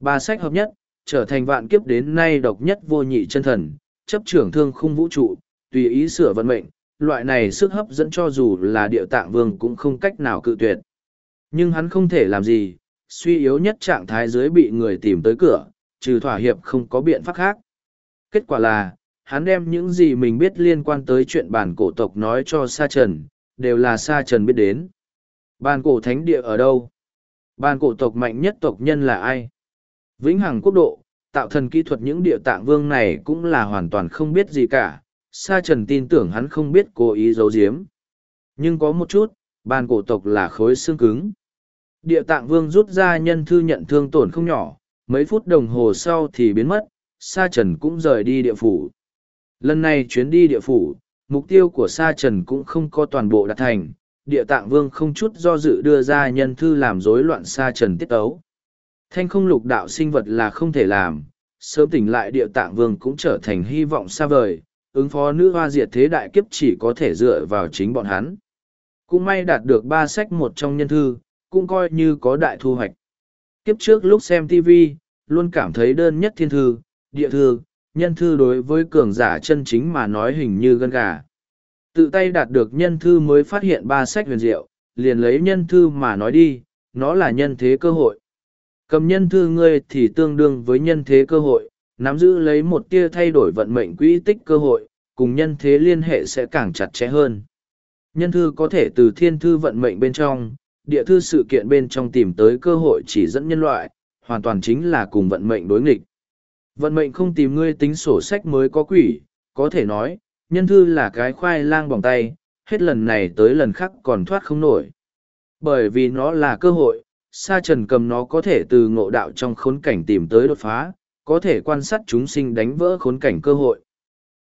Ba sách hợp nhất, trở thành vạn kiếp đến nay độc nhất vô nhị chân thần, chấp trưởng thương khung vũ trụ, tùy ý sửa vận mệnh, loại này sức hấp dẫn cho dù là địa tạng vương cũng không cách nào cự tuyệt. Nhưng hắn không thể làm gì, suy yếu nhất trạng thái dưới bị người tìm tới cửa, trừ thỏa hiệp không có biện pháp khác. Kết quả là, hắn đem những gì mình biết liên quan tới chuyện bản cổ tộc nói cho Sa Trần, đều là Sa Trần biết đến. Bản cổ thánh địa ở đâu? Bản cổ tộc mạnh nhất tộc nhân là ai? Vĩnh Hằng quốc độ, tạo thần kỹ thuật những địa tạng vương này cũng là hoàn toàn không biết gì cả. Sa Trần tin tưởng hắn không biết cố ý giấu giếm. Nhưng có một chút, bản cổ tộc là khối xương cứng. Địa tạng vương rút ra nhân thư nhận thương tổn không nhỏ, mấy phút đồng hồ sau thì biến mất, Sa Trần cũng rời đi địa phủ. Lần này chuyến đi địa phủ, mục tiêu của Sa Trần cũng không có toàn bộ đạt thành, địa tạng vương không chút do dự đưa ra nhân thư làm rối loạn Sa Trần tiết tấu. Thanh không lục đạo sinh vật là không thể làm, sớm tỉnh lại địa tạng vương cũng trở thành hy vọng xa vời, ứng phó nữ hoa diệt thế đại kiếp chỉ có thể dựa vào chính bọn hắn. Cũng may đạt được ba sách một trong nhân thư, cũng coi như có đại thu hoạch. Kiếp trước lúc xem TV, luôn cảm thấy đơn nhất thiên thư, địa thư, nhân thư đối với cường giả chân chính mà nói hình như gân gà. Tự tay đạt được nhân thư mới phát hiện ba sách huyền diệu, liền lấy nhân thư mà nói đi, nó là nhân thế cơ hội. Cầm nhân thư ngươi thì tương đương với nhân thế cơ hội, nắm giữ lấy một tia thay đổi vận mệnh quỹ tích cơ hội, cùng nhân thế liên hệ sẽ càng chặt chẽ hơn. Nhân thư có thể từ thiên thư vận mệnh bên trong, địa thư sự kiện bên trong tìm tới cơ hội chỉ dẫn nhân loại, hoàn toàn chính là cùng vận mệnh đối nghịch. Vận mệnh không tìm ngươi tính sổ sách mới có quỷ, có thể nói, nhân thư là cái khoai lang bỏng tay, hết lần này tới lần khác còn thoát không nổi. Bởi vì nó là cơ hội, sa trần cầm nó có thể từ ngộ đạo trong khốn cảnh tìm tới đột phá, có thể quan sát chúng sinh đánh vỡ khốn cảnh cơ hội.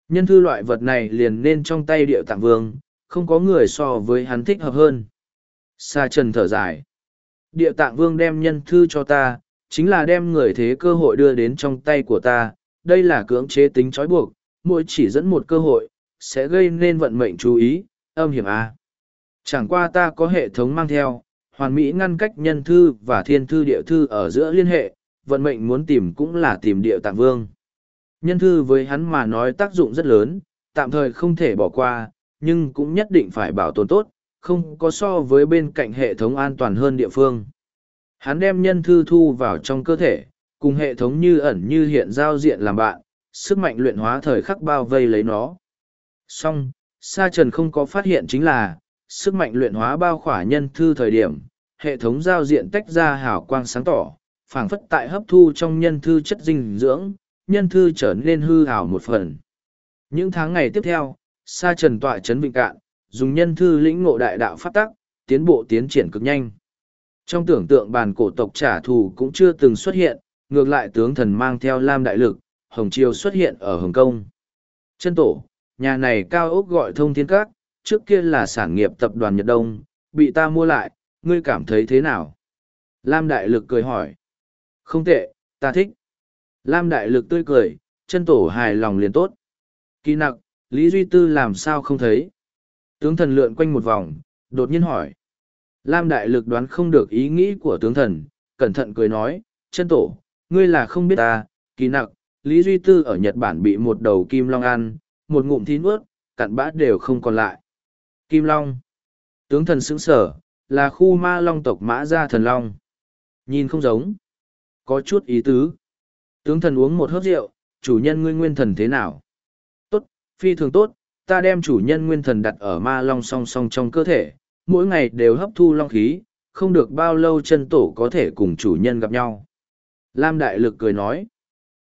Nhân thư loại vật này liền nên trong tay điệu tạng vương, không có người so với hắn thích hợp hơn. Sa trần thở dài. Địa tạng vương đem nhân thư cho ta, chính là đem người thế cơ hội đưa đến trong tay của ta. Đây là cưỡng chế tính trói buộc, mỗi chỉ dẫn một cơ hội, sẽ gây nên vận mệnh chú ý, âm hiểm A. Chẳng qua ta có hệ thống mang theo, hoàn mỹ ngăn cách nhân thư và thiên thư địa thư ở giữa liên hệ, vận mệnh muốn tìm cũng là tìm địa tạng vương. Nhân thư với hắn mà nói tác dụng rất lớn, tạm thời không thể bỏ qua, nhưng cũng nhất định phải bảo tồn tốt, không có so với bên cạnh hệ thống an toàn hơn địa phương. Hắn đem nhân thư thu vào trong cơ thể, cùng hệ thống như ẩn như hiện giao diện làm bạn, sức mạnh luyện hóa thời khắc bao vây lấy nó. Song, Sa Trần không có phát hiện chính là, sức mạnh luyện hóa bao khỏa nhân thư thời điểm, hệ thống giao diện tách ra hào quang sáng tỏ, phảng phất tại hấp thu trong nhân thư chất dinh dưỡng, nhân thư trở nên hư ảo một phần. Những tháng ngày tiếp theo, Sa Trần tọa chấn Vịnh Cạn, dùng nhân thư lĩnh ngộ đại đạo pháp tắc, tiến bộ tiến triển cực nhanh. Trong tưởng tượng bàn cổ tộc trả thù cũng chưa từng xuất hiện, ngược lại tướng thần mang theo Lam Đại Lực, Hồng Triều xuất hiện ở Hồng Kông. Chân tổ, nhà này cao ốc gọi thông thiên các, trước kia là sản nghiệp tập đoàn Nhật Đông, bị ta mua lại, ngươi cảm thấy thế nào? Lam Đại Lực cười hỏi. Không tệ, ta thích. Lam Đại Lực tươi cười, chân tổ hài lòng liền tốt. Kỳ nặc, Lý Duy Tư làm sao không thấy? Tướng thần lượn quanh một vòng, đột nhiên hỏi. Lam Đại Lực đoán không được ý nghĩ của tướng thần, cẩn thận cười nói, chân tổ, ngươi là không biết ta, kỳ nặc, Lý Duy Tư ở Nhật Bản bị một đầu kim long ăn, một ngụm thín ướt, cặn bã đều không còn lại. Kim Long. Tướng thần sững sở, là khu ma long tộc mã gia thần long. Nhìn không giống. Có chút ý tứ. Tướng thần uống một hớp rượu, chủ nhân ngươi nguyên thần thế nào? Tốt, phi thường tốt, ta đem chủ nhân nguyên thần đặt ở ma long song song trong cơ thể, mỗi ngày đều hấp thu long khí, không được bao lâu chân tổ có thể cùng chủ nhân gặp nhau. Lam Đại Lực cười nói.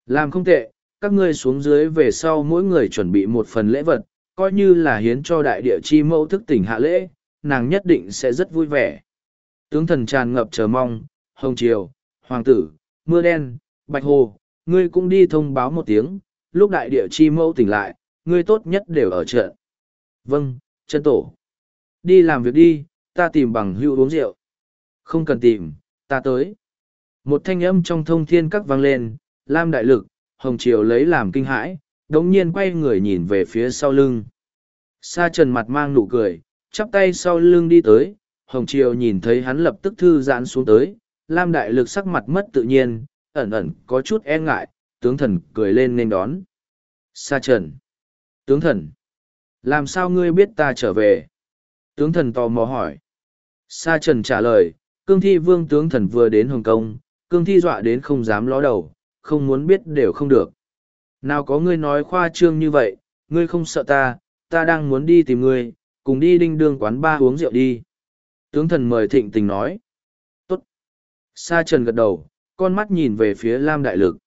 Làm không tệ, các ngươi xuống dưới về sau mỗi người chuẩn bị một phần lễ vật, coi như là hiến cho đại địa chi mẫu thức tỉnh hạ lễ, nàng nhất định sẽ rất vui vẻ. Tướng thần tràn ngập chờ mong, hồng triều, hoàng tử, mưa đen, bạch hồ, ngươi cũng đi thông báo một tiếng, lúc đại địa chi mẫu tỉnh lại, ngươi tốt nhất đều ở trận. Vâng, chân tổ. Đi làm việc đi, ta tìm bằng hữu uống rượu. Không cần tìm, ta tới. Một thanh âm trong thông thiên các vang lên, Lam đại lực, Hồng Triều lấy làm kinh hãi, đống nhiên quay người nhìn về phía sau lưng. Sa trần mặt mang nụ cười, chắp tay sau lưng đi tới, Hồng Triều nhìn thấy hắn lập tức thư giãn xuống tới, Lam đại lực sắc mặt mất tự nhiên, ẩn ẩn có chút e ngại, tướng thần cười lên nên đón. Sa trần. Tướng thần. Làm sao ngươi biết ta trở về? Tướng thần tò mò hỏi. Sa trần trả lời, cương thi vương tướng thần vừa đến Hồng Kông, cương thi dọa đến không dám ló đầu, không muốn biết đều không được. Nào có ngươi nói khoa trương như vậy, ngươi không sợ ta, ta đang muốn đi tìm ngươi, cùng đi đinh đương quán ba uống rượu đi. Tướng thần mời thịnh tình nói. Tốt. Sa trần gật đầu, con mắt nhìn về phía Lam Đại Lực.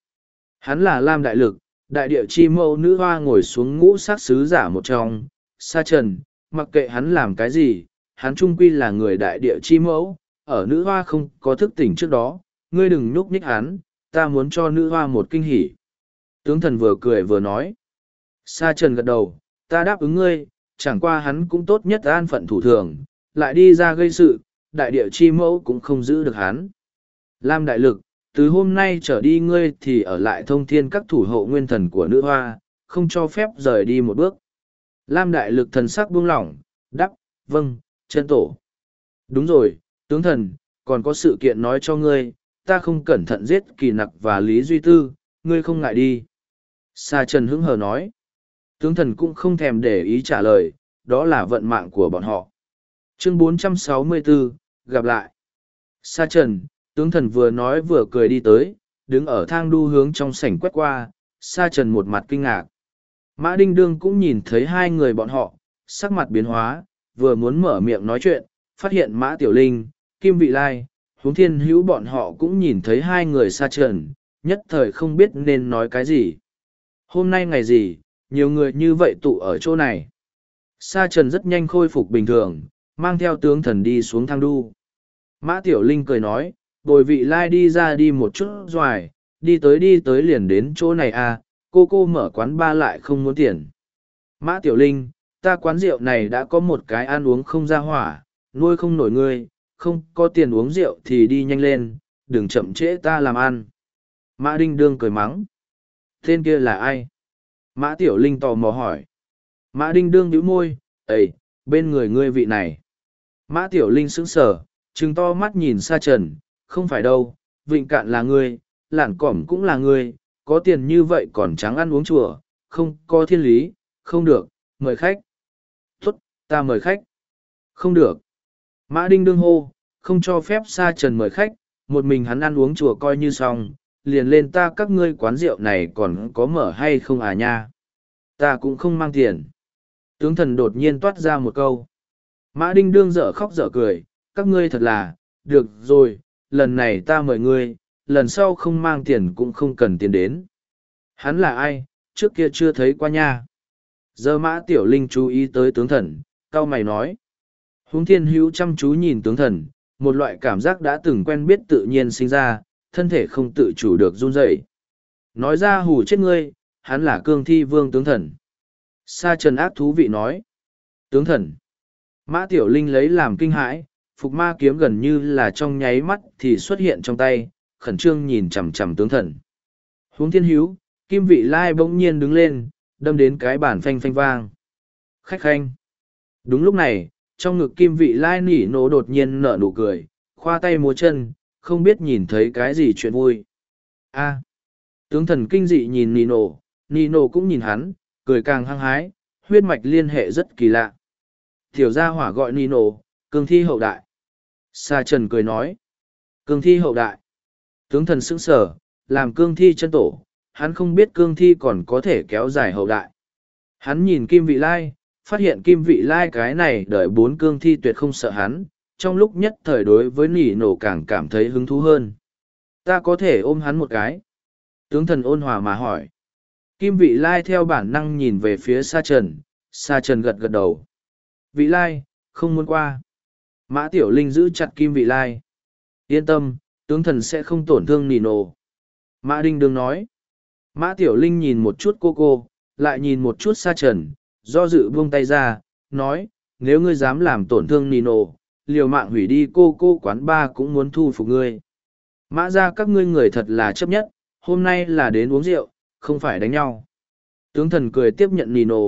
Hắn là Lam Đại Lực, đại địa chi mẫu nữ hoa ngồi xuống ngũ sát sứ giả một trong. Sa trần, mặc kệ hắn làm cái gì, hắn trung quy là người đại địa chi mẫu, ở nữ hoa không có thức tỉnh trước đó, ngươi đừng nhúc nhích hắn, ta muốn cho nữ hoa một kinh hỉ. Tướng thần vừa cười vừa nói. Sa trần gật đầu, ta đáp ứng ngươi, chẳng qua hắn cũng tốt nhất an phận thủ thường, lại đi ra gây sự, đại địa chi mẫu cũng không giữ được hắn. Lam đại lực, từ hôm nay trở đi ngươi thì ở lại thông thiên các thủ hộ nguyên thần của nữ hoa, không cho phép rời đi một bước. Lam đại lực thần sắc buông lỏng, đắp, vâng, chân tổ. Đúng rồi, tướng thần, còn có sự kiện nói cho ngươi, ta không cẩn thận giết kỳ nặc và lý duy tư, ngươi không ngại đi. Sa trần hứng hờ nói. Tướng thần cũng không thèm để ý trả lời, đó là vận mạng của bọn họ. Chương 464, gặp lại. Sa trần, tướng thần vừa nói vừa cười đi tới, đứng ở thang đu hướng trong sảnh quét qua, sa trần một mặt kinh ngạc. Mã Đinh Đương cũng nhìn thấy hai người bọn họ, sắc mặt biến hóa, vừa muốn mở miệng nói chuyện, phát hiện Mã Tiểu Linh, Kim Vị Lai, huống thiên hữu bọn họ cũng nhìn thấy hai người Sa trần, nhất thời không biết nên nói cái gì. Hôm nay ngày gì, nhiều người như vậy tụ ở chỗ này. Sa trần rất nhanh khôi phục bình thường, mang theo tướng thần đi xuống thang đu. Mã Tiểu Linh cười nói, bồi vị lai đi ra đi một chút doài, đi tới đi tới liền đến chỗ này à, cô cô mở quán ba lại không muốn tiền. Mã Tiểu Linh, ta quán rượu này đã có một cái ăn uống không ra hỏa, nuôi không nổi ngươi, không có tiền uống rượu thì đi nhanh lên, đừng chậm trễ ta làm ăn. Mã Đinh Đương cười mắng. Tên kia là ai? Mã Tiểu Linh tò mò hỏi. Mã Đinh Đương đĩu môi, ầy bên người ngươi vị này. Mã Tiểu Linh sững sờ, trừng to mắt nhìn xa trần, không phải đâu, vịnh cạn là ngươi, lản cỏm cũng là ngươi, có tiền như vậy còn trắng ăn uống chùa, không có thiên lý, không được, mời khách. Tốt, ta mời khách. Không được. Mã Đinh đương hô, không cho phép xa trần mời khách, một mình hắn ăn uống chùa coi như xong, liền lên ta các ngươi quán rượu này còn có mở hay không à nha. Ta cũng không mang tiền. Tướng thần đột nhiên toát ra một câu. Mã Đinh đương dở khóc dở cười, các ngươi thật là, được rồi, lần này ta mời ngươi, lần sau không mang tiền cũng không cần tiền đến. Hắn là ai, trước kia chưa thấy qua nha. Giờ mã tiểu linh chú ý tới tướng thần, cao mày nói. Húng thiên hữu chăm chú nhìn tướng thần, một loại cảm giác đã từng quen biết tự nhiên sinh ra, thân thể không tự chủ được run rẩy. Nói ra hù chết ngươi, hắn là cương thi vương tướng thần. Sa trần ác thú vị nói. Tướng thần. Mã tiểu linh lấy làm kinh hãi, phục ma kiếm gần như là trong nháy mắt thì xuất hiện trong tay, khẩn trương nhìn chằm chằm tướng thần. Huống thiên hữu, kim vị lai bỗng nhiên đứng lên, đâm đến cái bản phanh phanh vang. Khách khanh. Đúng lúc này, trong ngực kim vị lai nỉ nổ đột nhiên nở nụ cười, khoa tay múa chân, không biết nhìn thấy cái gì chuyện vui. a tướng thần kinh dị nhìn nỉ nổ, nỉ nổ cũng nhìn hắn, cười càng hăng hái, huyết mạch liên hệ rất kỳ lạ. Tiểu gia hỏa gọi nỉ nổ, cường thi hậu đại. Sa trần cười nói, cương thi hậu đại. Tướng thần sững sở, làm cương thi chân tổ, hắn không biết cương thi còn có thể kéo dài hậu đại. Hắn nhìn kim vị lai, phát hiện kim vị lai cái này đợi bốn cương thi tuyệt không sợ hắn, trong lúc nhất thời đối với nỉ nổ càng cảm thấy hứng thú hơn. Ta có thể ôm hắn một cái. Tướng thần ôn hòa mà hỏi. Kim vị lai theo bản năng nhìn về phía sa trần, sa trần gật gật đầu. Vị lai, không muốn qua. Mã tiểu linh giữ chặt kim vị lai. Yên tâm, tướng thần sẽ không tổn thương nỉ nổ. Mã đinh đương nói. Mã tiểu linh nhìn một chút cô cô, lại nhìn một chút sa trần, do dự buông tay ra, nói, nếu ngươi dám làm tổn thương Nino, liều mạng hủy đi cô cô quán ba cũng muốn thu phục ngươi. Mã ra các ngươi người thật là chấp nhất, hôm nay là đến uống rượu, không phải đánh nhau. Tướng thần cười tiếp nhận Nino.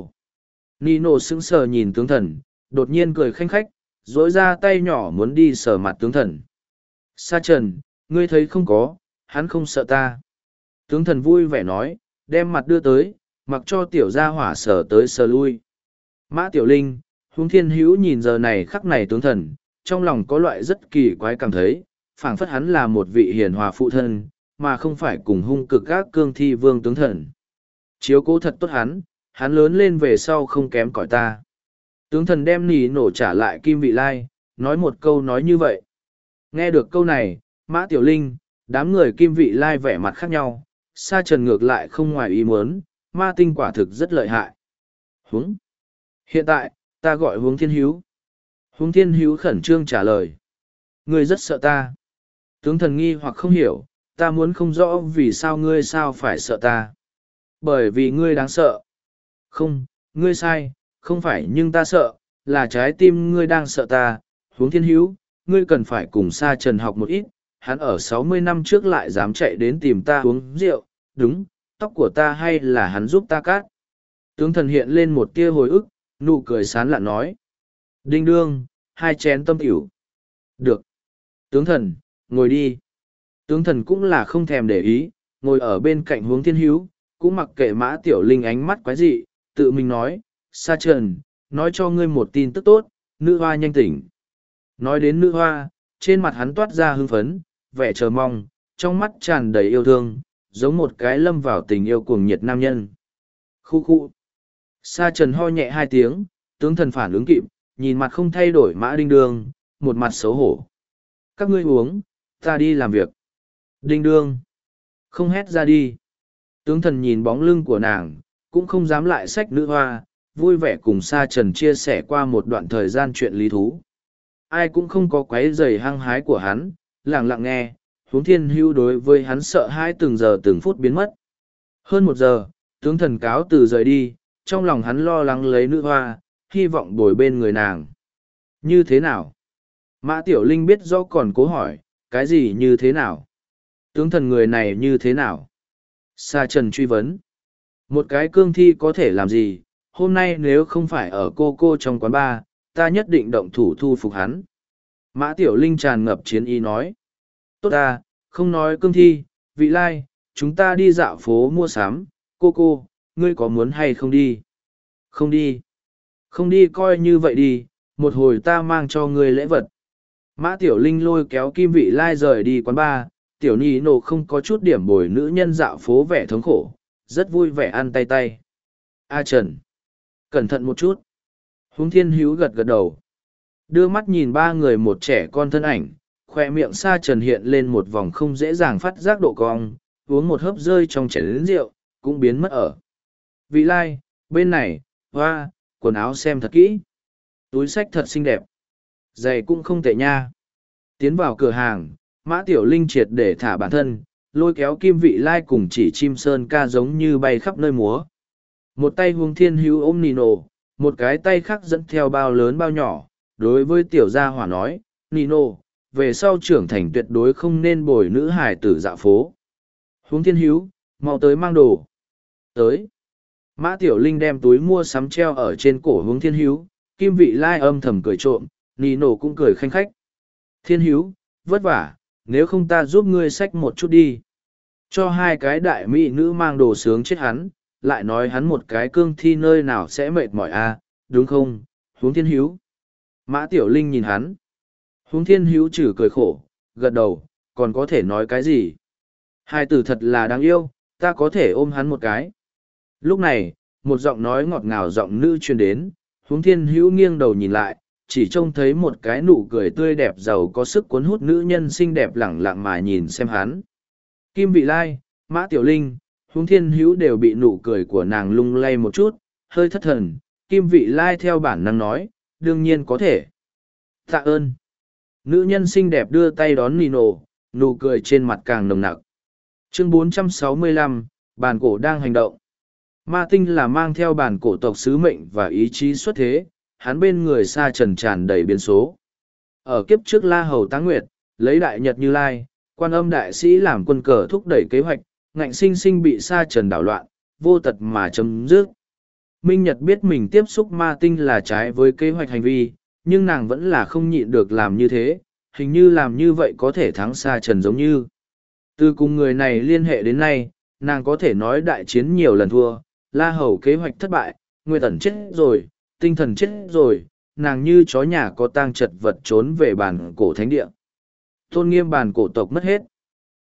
Nino sững sờ nhìn tướng thần, đột nhiên cười khanh khách, dỗi ra tay nhỏ muốn đi sờ mặt tướng thần. Sa trần, ngươi thấy không có, hắn không sợ ta. Tướng thần vui vẻ nói, đem mặt đưa tới, mặc cho tiểu gia hỏa sờ tới sờ lui. Mã tiểu linh, huống thiên hữu nhìn giờ này khắc này tướng thần, trong lòng có loại rất kỳ quái cảm thấy, phảng phất hắn là một vị hiền hòa phụ thân, mà không phải cùng hung cực các cương thi vương tướng thần. Chiếu cố thật tốt hắn, hắn lớn lên về sau không kém cỏi ta. Tướng thần đem nỉ nổ trả lại kim vị lai, nói một câu nói như vậy. Nghe được câu này, Mã Tiểu Linh, đám người kim vị lai vẻ mặt khác nhau, sa trần ngược lại không ngoài ý muốn, ma tinh quả thực rất lợi hại. Huống. Hiện tại, ta gọi huống thiên hữu. Huống thiên hữu khẩn trương trả lời. Ngươi rất sợ ta. Tướng thần nghi hoặc không hiểu, ta muốn không rõ vì sao ngươi sao phải sợ ta. Bởi vì ngươi đáng sợ. Không, ngươi sai, không phải nhưng ta sợ, là trái tim ngươi đang sợ ta. Huống thiên hữu, ngươi cần phải cùng sa trần học một ít. Hắn ở sáu mươi năm trước lại dám chạy đến tìm ta uống rượu, đúng, tóc của ta hay là hắn giúp ta cắt. Tướng thần hiện lên một tia hồi ức, nụ cười sán lạn nói. Đinh đương, hai chén tâm tiểu. Được. Tướng thần, ngồi đi. Tướng thần cũng là không thèm để ý, ngồi ở bên cạnh hướng thiên hữu, cũng mặc kệ mã tiểu linh ánh mắt quái dị, tự mình nói, sa trần, nói cho ngươi một tin tức tốt, nữ hoa nhanh tỉnh. Nói đến nữ hoa, trên mặt hắn toát ra hưng phấn, vẻ chờ mong, trong mắt tràn đầy yêu thương, giống một cái lâm vào tình yêu cuồng nhiệt nam nhân. Khu khu. Sa trần ho nhẹ hai tiếng, tướng thần phản ứng kịp, nhìn mặt không thay đổi mã đinh đương, một mặt xấu hổ. Các ngươi uống, ta đi làm việc. Đinh đương. Không hét ra đi. Tướng thần nhìn bóng lưng của nàng, cũng không dám lại sách nữ hoa, vui vẻ cùng Sa Trần chia sẻ qua một đoạn thời gian chuyện lý thú. Ai cũng không có quấy giày hăng hái của hắn, lặng lặng nghe, huống thiên hưu đối với hắn sợ hãi từng giờ từng phút biến mất. Hơn một giờ, tướng thần cáo từ rời đi, trong lòng hắn lo lắng lấy nữ hoa, hy vọng bồi bên người nàng. Như thế nào? Mã Tiểu Linh biết rõ còn cố hỏi, cái gì như thế nào? Tướng thần người này như thế nào? Sa Trần truy vấn. Một cái cương thi có thể làm gì? Hôm nay nếu không phải ở cô cô trong quán bar, ta nhất định động thủ thu phục hắn. Mã Tiểu Linh tràn ngập chiến ý nói. Tốt ta không nói cương thi vị lai chúng ta đi dạo phố mua sắm. Cô cô ngươi có muốn hay không đi? Không đi. Không đi coi như vậy đi một hồi ta mang cho ngươi lễ vật. Mã tiểu linh lôi kéo kim vị lai rời đi quán bar. Tiểu nhi nổ không có chút điểm bồi nữ nhân dạo phố vẻ thống khổ rất vui vẻ ăn tay tay. A trần cẩn thận một chút huống thiên hữu gật gật đầu đưa mắt nhìn ba người một trẻ con thân ảnh khoe miệng sa trần hiện lên một vòng không dễ dàng phát giác độ cong, uống một hớp rơi trong chén lính rượu, cũng biến mất ở. Vị lai, bên này, hoa, quần áo xem thật kỹ. Túi sách thật xinh đẹp. Giày cũng không tệ nha. Tiến vào cửa hàng, Mã Tiểu Linh triệt để thả bản thân, lôi kéo kim vị lai cùng chỉ chim sơn ca giống như bay khắp nơi múa. Một tay huông thiên hữu ôm Nino, một cái tay khác dẫn theo bao lớn bao nhỏ. Đối với tiểu gia hỏa nói, Nino, về sau trưởng thành tuyệt đối không nên bồi nữ hải tử dạ phố. Huống thiên hữu, mau tới mang đồ. Tới. Mã Tiểu Linh đem túi mua sắm treo ở trên cổ hướng thiên hữu, kim vị lai âm thầm cười trộm, Nino cũng cười khanh khách. Thiên hữu, vất vả, nếu không ta giúp ngươi xách một chút đi. Cho hai cái đại mỹ nữ mang đồ sướng chết hắn, lại nói hắn một cái cương thi nơi nào sẽ mệt mỏi à, đúng không, huống thiên hữu. Mã Tiểu Linh nhìn hắn. Huống thiên hữu chử cười khổ, gật đầu, còn có thể nói cái gì? Hai từ thật là đáng yêu, ta có thể ôm hắn một cái. Lúc này, một giọng nói ngọt ngào giọng nữ truyền đến, huống thiên hữu nghiêng đầu nhìn lại, chỉ trông thấy một cái nụ cười tươi đẹp giàu có sức cuốn hút nữ nhân xinh đẹp lẳng lặng mà nhìn xem hắn. Kim Vị Lai, Mã Tiểu Linh, Huống Thiên Hữu đều bị nụ cười của nàng lung lay một chút, hơi thất thần. Kim Vị Lai theo bản năng nói, đương nhiên có thể. Tạ ơn. Nữ nhân xinh đẹp đưa tay đón Nino, nụ cười trên mặt càng nồng nặc. Chương 465, bàn cổ đang hành động. Ma tinh là mang theo bản cổ tộc sứ mệnh và ý chí xuất thế, hắn bên người xa trần tràn đầy biến số. Ở kiếp trước La Hầu Tá Nguyệt, lấy đại nhật như lai, quan âm đại sĩ làm quân cờ thúc đẩy kế hoạch, ngạnh sinh sinh bị sa trần đảo loạn, vô tật mà chấm dứt. Minh Nhật biết mình tiếp xúc ma tinh là trái với kế hoạch hành vi, nhưng nàng vẫn là không nhịn được làm như thế, hình như làm như vậy có thể thắng sa trần giống như. Từ cùng người này liên hệ đến nay, nàng có thể nói đại chiến nhiều lần thua, la hầu kế hoạch thất bại, Nguyệt Tẩn chết rồi, tinh thần chết rồi, nàng như chó nhà có tang chật vật trốn về bàn cổ thánh địa. Tôn nghiêm bàn cổ tộc mất hết.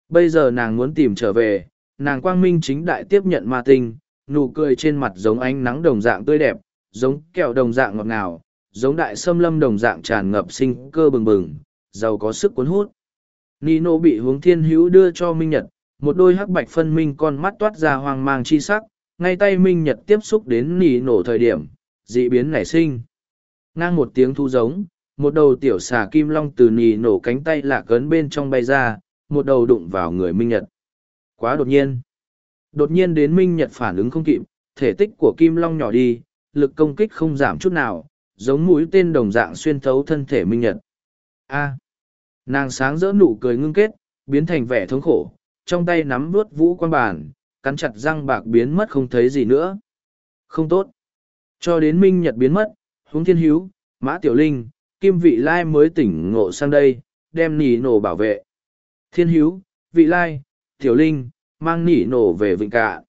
Bây giờ nàng muốn tìm trở về, nàng quang minh chính đại tiếp nhận ma tinh, nụ cười trên mặt giống ánh nắng đồng dạng tươi đẹp, giống kẹo đồng dạng ngọt ngào, giống đại sâm lâm đồng dạng tràn ngập sinh cơ bừng bừng, giàu có sức cuốn hút. Nino bị hướng thiên hữu đưa cho Minh Nhật, một đôi hắc bạch phân minh con mắt toát ra hoang mang chi sắc, ngay tay Minh Nhật tiếp xúc đến Nino thời điểm, dị biến nảy sinh. Ngang một tiếng thu giống, một đầu tiểu xà kim long từ nỉ nổ cánh tay lạc cấn bên trong bay ra, một đầu đụng vào người Minh Nhật. Quá đột nhiên. Đột nhiên đến Minh Nhật phản ứng không kịp, thể tích của kim long nhỏ đi, lực công kích không giảm chút nào, giống mũi tên đồng dạng xuyên thấu thân thể Minh Nhật. A. nàng sáng rỡ nụ cười ngưng kết, biến thành vẻ thống khổ, trong tay nắm vuốt vũ quan bàn, cắn chặt răng bạc biến mất không thấy gì nữa. Không tốt. Cho đến Minh Nhật biến mất, Huống Thiên Hiếu, Mã Tiểu Linh, Kim Vị Lai mới tỉnh ngộ sang đây, đem nỉ nổ bảo vệ. Thiên Hiếu, Vị Lai, Tiểu Linh, mang nỉ nổ về Vịnh Cạ.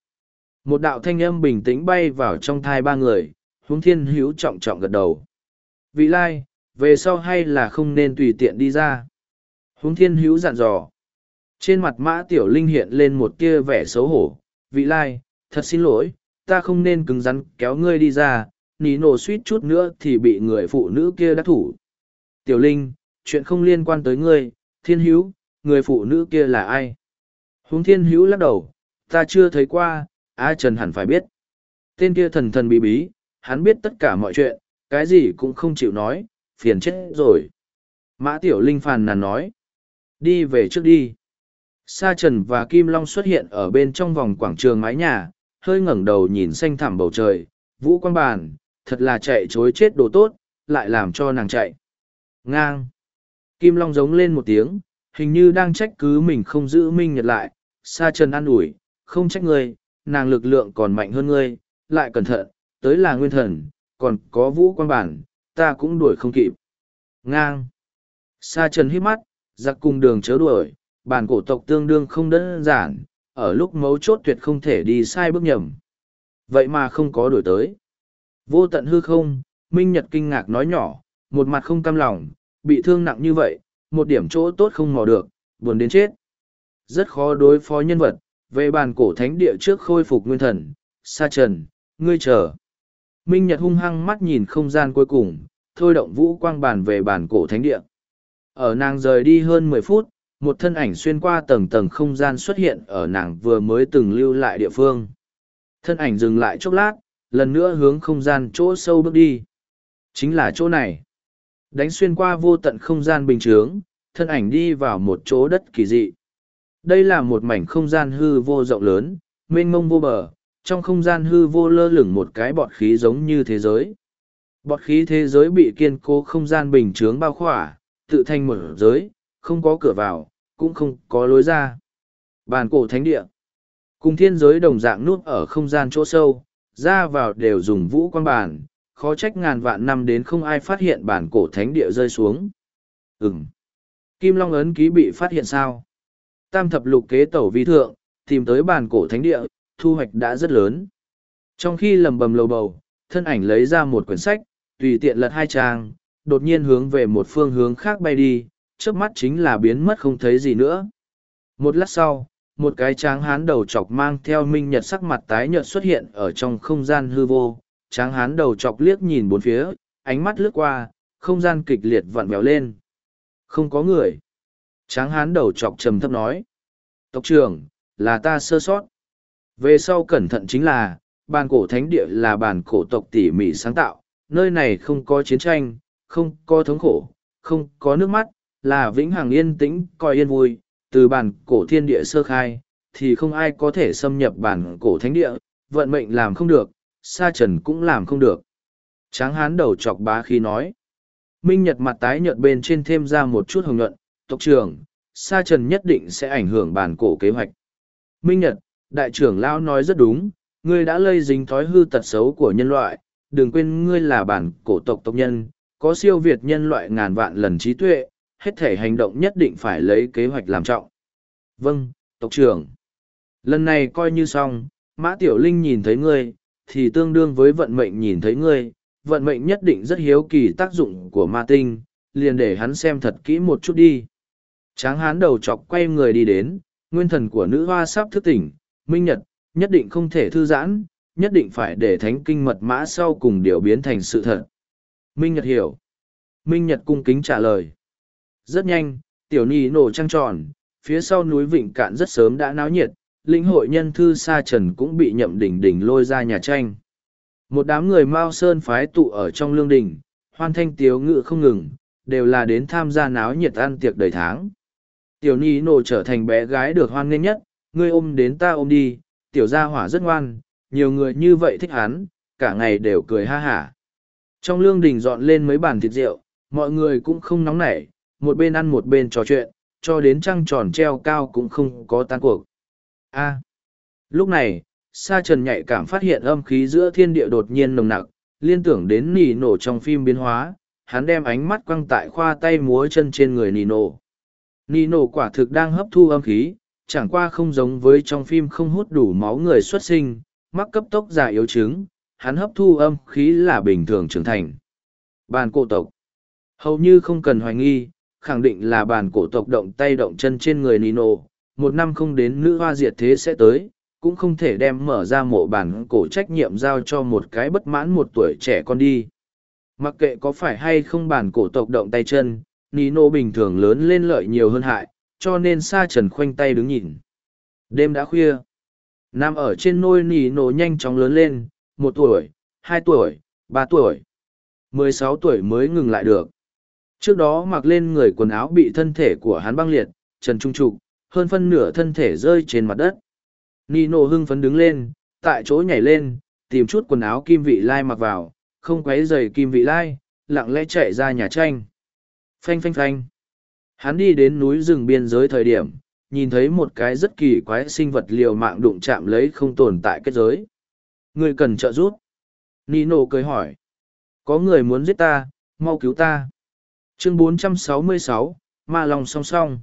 Một đạo thanh âm bình tĩnh bay vào trong thai ba người, Huống Thiên hữu trọng trọng gật đầu. Vị Lai, về sau hay là không nên tùy tiện đi ra. Huống Thiên hữu dặn dò. Trên mặt Mã Tiểu Linh hiện lên một tia vẻ xấu hổ. Vị Lai, thật xin lỗi, ta không nên cứng rắn kéo ngươi đi ra, nỉ nổ suýt chút nữa thì bị người phụ nữ kia đắc thủ. Tiểu Linh, chuyện không liên quan tới ngươi, thiên hữu, người phụ nữ kia là ai? Húng thiên hữu lắc đầu, ta chưa thấy qua, A Trần hẳn phải biết. Tên kia thần thần bí bí, hắn biết tất cả mọi chuyện, cái gì cũng không chịu nói, phiền chết rồi. Mã Tiểu Linh phàn nàn nói, đi về trước đi. Sa Trần và Kim Long xuất hiện ở bên trong vòng quảng trường mái nhà, hơi ngẩng đầu nhìn xanh thẳm bầu trời, vũ quan bàn, thật là chạy chối chết đồ tốt, lại làm cho nàng chạy. Ngang. Kim Long giống lên một tiếng, hình như đang trách cứ mình không giữ Minh Nhật lại, sa Trần an ủi, không trách ngươi, nàng lực lượng còn mạnh hơn ngươi, lại cẩn thận, tới là nguyên thần, còn có vũ quan bản, ta cũng đuổi không kịp. Ngang. Sa trần hít mắt, giặc cùng đường chớ đuổi, bản cổ tộc tương đương không đơn giản, ở lúc mấu chốt tuyệt không thể đi sai bước nhầm. Vậy mà không có đuổi tới. Vô tận hư không, Minh Nhật kinh ngạc nói nhỏ, một mặt không cam lòng, bị thương nặng như vậy, một điểm chỗ tốt không mò được, buồn đến chết. Rất khó đối phó nhân vật, về bàn cổ thánh địa trước khôi phục nguyên thần, sa trần, ngươi chờ. Minh Nhật hung hăng mắt nhìn không gian cuối cùng, thôi động vũ quang bàn về bàn cổ thánh địa. Ở nàng rời đi hơn mười phút, một thân ảnh xuyên qua tầng tầng không gian xuất hiện ở nàng vừa mới từng lưu lại địa phương. Thân ảnh dừng lại chốc lát, lần nữa hướng không gian chỗ sâu bước đi. Chính là chỗ này. Đánh xuyên qua vô tận không gian bình chướng, thân ảnh đi vào một chỗ đất kỳ dị. Đây là một mảnh không gian hư vô rộng lớn, mênh mông vô bờ, trong không gian hư vô lơ lửng một cái bọt khí giống như thế giới. Bọt khí thế giới bị kiên cố không gian bình chướng bao khỏa, tự thành một giới, không có cửa vào, cũng không có lối ra. Bàn cổ thánh địa. Cùng thiên giới đồng dạng nút ở không gian chỗ sâu, ra vào đều dùng vũ quan bàn, khó trách ngàn vạn năm đến không ai phát hiện bản cổ thánh địa rơi xuống. Ừm. Kim Long ấn ký bị phát hiện sao? Tam thập lục kế tẩu vi thượng, tìm tới bàn cổ thánh địa, thu hoạch đã rất lớn. Trong khi lầm bầm lầu bầu, thân ảnh lấy ra một quyển sách, tùy tiện lật hai trang, đột nhiên hướng về một phương hướng khác bay đi, trước mắt chính là biến mất không thấy gì nữa. Một lát sau, một cái tráng hán đầu chọc mang theo minh nhật sắc mặt tái nhợt xuất hiện ở trong không gian hư vô, tráng hán đầu chọc liếc nhìn bốn phía, ánh mắt lướt qua, không gian kịch liệt vặn vẹo lên. Không có người. Tráng hán đầu chọc trầm thấp nói. Tộc trưởng, là ta sơ sót. Về sau cẩn thận chính là, bàn cổ thánh địa là bàn cổ tộc tỉ mỉ sáng tạo, nơi này không có chiến tranh, không có thống khổ, không có nước mắt, là vĩnh hằng yên tĩnh, coi yên vui, từ bàn cổ thiên địa sơ khai, thì không ai có thể xâm nhập bản cổ thánh địa, vận mệnh làm không được, sa trần cũng làm không được. Tráng hán đầu chọc bá khi nói. Minh Nhật mặt tái nhợt bên trên thêm ra một chút hồng nhuận, tộc trưởng, sa trần nhất định sẽ ảnh hưởng bản cổ kế hoạch. Minh Nhật, đại trưởng lão nói rất đúng, ngươi đã lây dính thói hư tật xấu của nhân loại, đừng quên ngươi là bản cổ tộc tộc nhân, có siêu việt nhân loại ngàn vạn lần trí tuệ, hết thể hành động nhất định phải lấy kế hoạch làm trọng. Vâng, tộc trưởng. Lần này coi như xong, Mã Tiểu Linh nhìn thấy ngươi, thì tương đương với vận mệnh nhìn thấy ngươi, vận mệnh nhất định rất hiếu kỳ tác dụng của ma tinh, liền để hắn xem thật kỹ một chút đi. Tráng hán đầu chọc quay người đi đến, nguyên thần của nữ hoa sắp thức tỉnh, minh nhật, nhất định không thể thư giãn, nhất định phải để thánh kinh mật mã sau cùng điều biến thành sự thật. Minh Nhật hiểu. Minh Nhật cung kính trả lời. Rất nhanh, tiểu nì nổ trăng tròn, phía sau núi Vịnh Cạn rất sớm đã náo nhiệt, lĩnh hội nhân thư sa trần cũng bị nhậm đỉnh đỉnh lôi ra nhà tranh. Một đám người Mao Sơn phái tụ ở trong lương đình, hoan thanh tiếu ngự không ngừng, đều là đến tham gia náo nhiệt ăn tiệc đầy tháng. Tiểu Nhi nổ trở thành bé gái được hoan nghênh nhất, ngươi ôm đến ta ôm đi, tiểu gia hỏa rất ngoan, nhiều người như vậy thích hắn, cả ngày đều cười ha hả. Trong lương đình dọn lên mấy bàn thịt rượu, mọi người cũng không nóng nảy, một bên ăn một bên trò chuyện, cho đến trăng tròn treo cao cũng không có tan cuộc. A. lúc này, Sa Trần nhạy cảm phát hiện âm khí giữa thiên địa đột nhiên nồng nặc, liên tưởng đến nỉ nổ trong phim biến hóa, hắn đem ánh mắt quăng tại khoa tay múa chân trên người nỉ nổ. Nino quả thực đang hấp thu âm khí, chẳng qua không giống với trong phim không hút đủ máu người xuất sinh, mắc cấp tốc giả yếu chứng, hắn hấp thu âm khí là bình thường trưởng thành. Bàn cổ tộc Hầu như không cần hoài nghi, khẳng định là bàn cổ tộc động tay động chân trên người Nino, một năm không đến nữ hoa diệt thế sẽ tới, cũng không thể đem mở ra mộ bản cổ trách nhiệm giao cho một cái bất mãn một tuổi trẻ con đi. Mặc kệ có phải hay không bản cổ tộc động tay chân, Nino bình thường lớn lên lợi nhiều hơn hại, cho nên sa trần khoanh tay đứng nhìn. Đêm đã khuya. Nam ở trên nôi Nino nhanh chóng lớn lên, một tuổi, hai tuổi, ba tuổi, mười sáu tuổi mới ngừng lại được. Trước đó mặc lên người quần áo bị thân thể của hắn băng liệt, trần trung trục, hơn phân nửa thân thể rơi trên mặt đất. Nino hưng phấn đứng lên, tại chỗ nhảy lên, tìm chút quần áo kim vị lai mặc vào, không quấy giày kim vị lai, lặng lẽ chạy ra nhà tranh. Phanh phanh phanh. Hắn đi đến núi rừng biên giới thời điểm, nhìn thấy một cái rất kỳ quái sinh vật liều mạng đụng chạm lấy không tồn tại kết giới. Người cần trợ giúp. Nino cười hỏi. Có người muốn giết ta, mau cứu ta. Chương 466, Ma Long song song.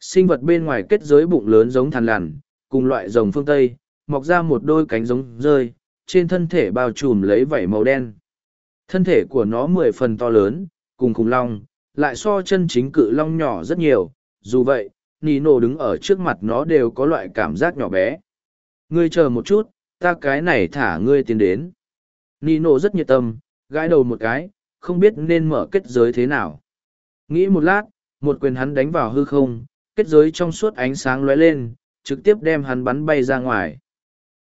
Sinh vật bên ngoài kết giới bụng lớn giống thằn lằn, cùng loại rồng phương Tây, mọc ra một đôi cánh giống rơi, trên thân thể bao trùm lấy vảy màu đen. Thân thể của nó mười phần to lớn, cùng khủng long, lại so chân chính cự long nhỏ rất nhiều, dù vậy, Nino đứng ở trước mặt nó đều có loại cảm giác nhỏ bé. Ngươi chờ một chút, ta cái này thả ngươi tiến đến. Nino rất nhiệt tâm, gãi đầu một cái, không biết nên mở kết giới thế nào. Nghĩ một lát, Một quyền hắn đánh vào hư không, kết giới trong suốt ánh sáng lóe lên, trực tiếp đem hắn bắn bay ra ngoài.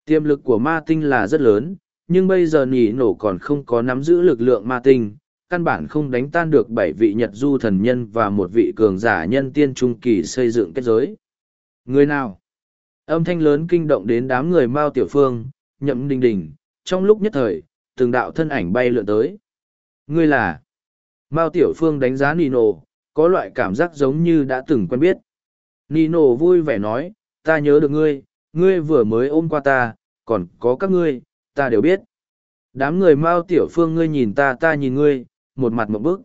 Tiềm lực của ma tinh là rất lớn, nhưng bây giờ nỉ nổ còn không có nắm giữ lực lượng ma tinh, căn bản không đánh tan được bảy vị nhật du thần nhân và một vị cường giả nhân tiên trung kỳ xây dựng kết giới. Người nào? Âm thanh lớn kinh động đến đám người Mao Tiểu Phương, nhậm đình đình, trong lúc nhất thời, từng đạo thân ảnh bay lượn tới. Ngươi là? Mao Tiểu Phương đánh giá Nino, có loại cảm giác giống như đã từng quen biết. Nino vui vẻ nói, ta nhớ được ngươi, ngươi vừa mới ôm qua ta, còn có các ngươi, ta đều biết. Đám người Mao Tiểu Phương ngươi nhìn ta ta nhìn ngươi, một mặt một bức.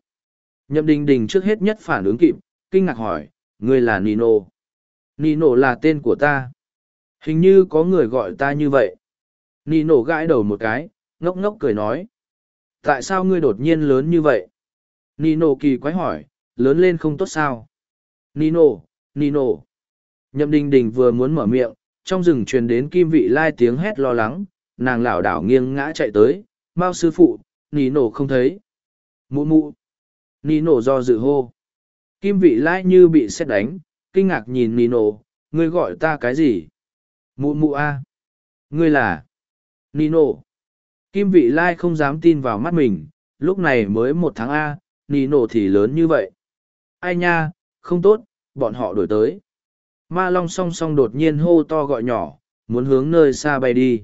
Nhậm đình đình trước hết nhất phản ứng kịp, kinh ngạc hỏi, ngươi là Nino. Nino là tên của ta. Hình như có người gọi ta như vậy. Nino gãi đầu một cái, ngốc ngốc cười nói. Tại sao ngươi đột nhiên lớn như vậy? Nino kỳ quái hỏi, lớn lên không tốt sao? Nino, Nino. Nhậm đình đình vừa muốn mở miệng, trong rừng truyền đến kim vị lai tiếng hét lo lắng, nàng lảo đảo nghiêng ngã chạy tới, Mao sư phụ, Nino không thấy. Mụ mụ. Nino do dự hô. Kim vị lai như bị xét đánh, kinh ngạc nhìn Nino, ngươi gọi ta cái gì? Mụ mụ a, Ngươi là? Nino. Kim vị lai không dám tin vào mắt mình, lúc này mới một tháng A, Nino thì lớn như vậy. Ai nha, không tốt, bọn họ đổi tới. Ma Long song song đột nhiên hô to gọi nhỏ, muốn hướng nơi xa bay đi.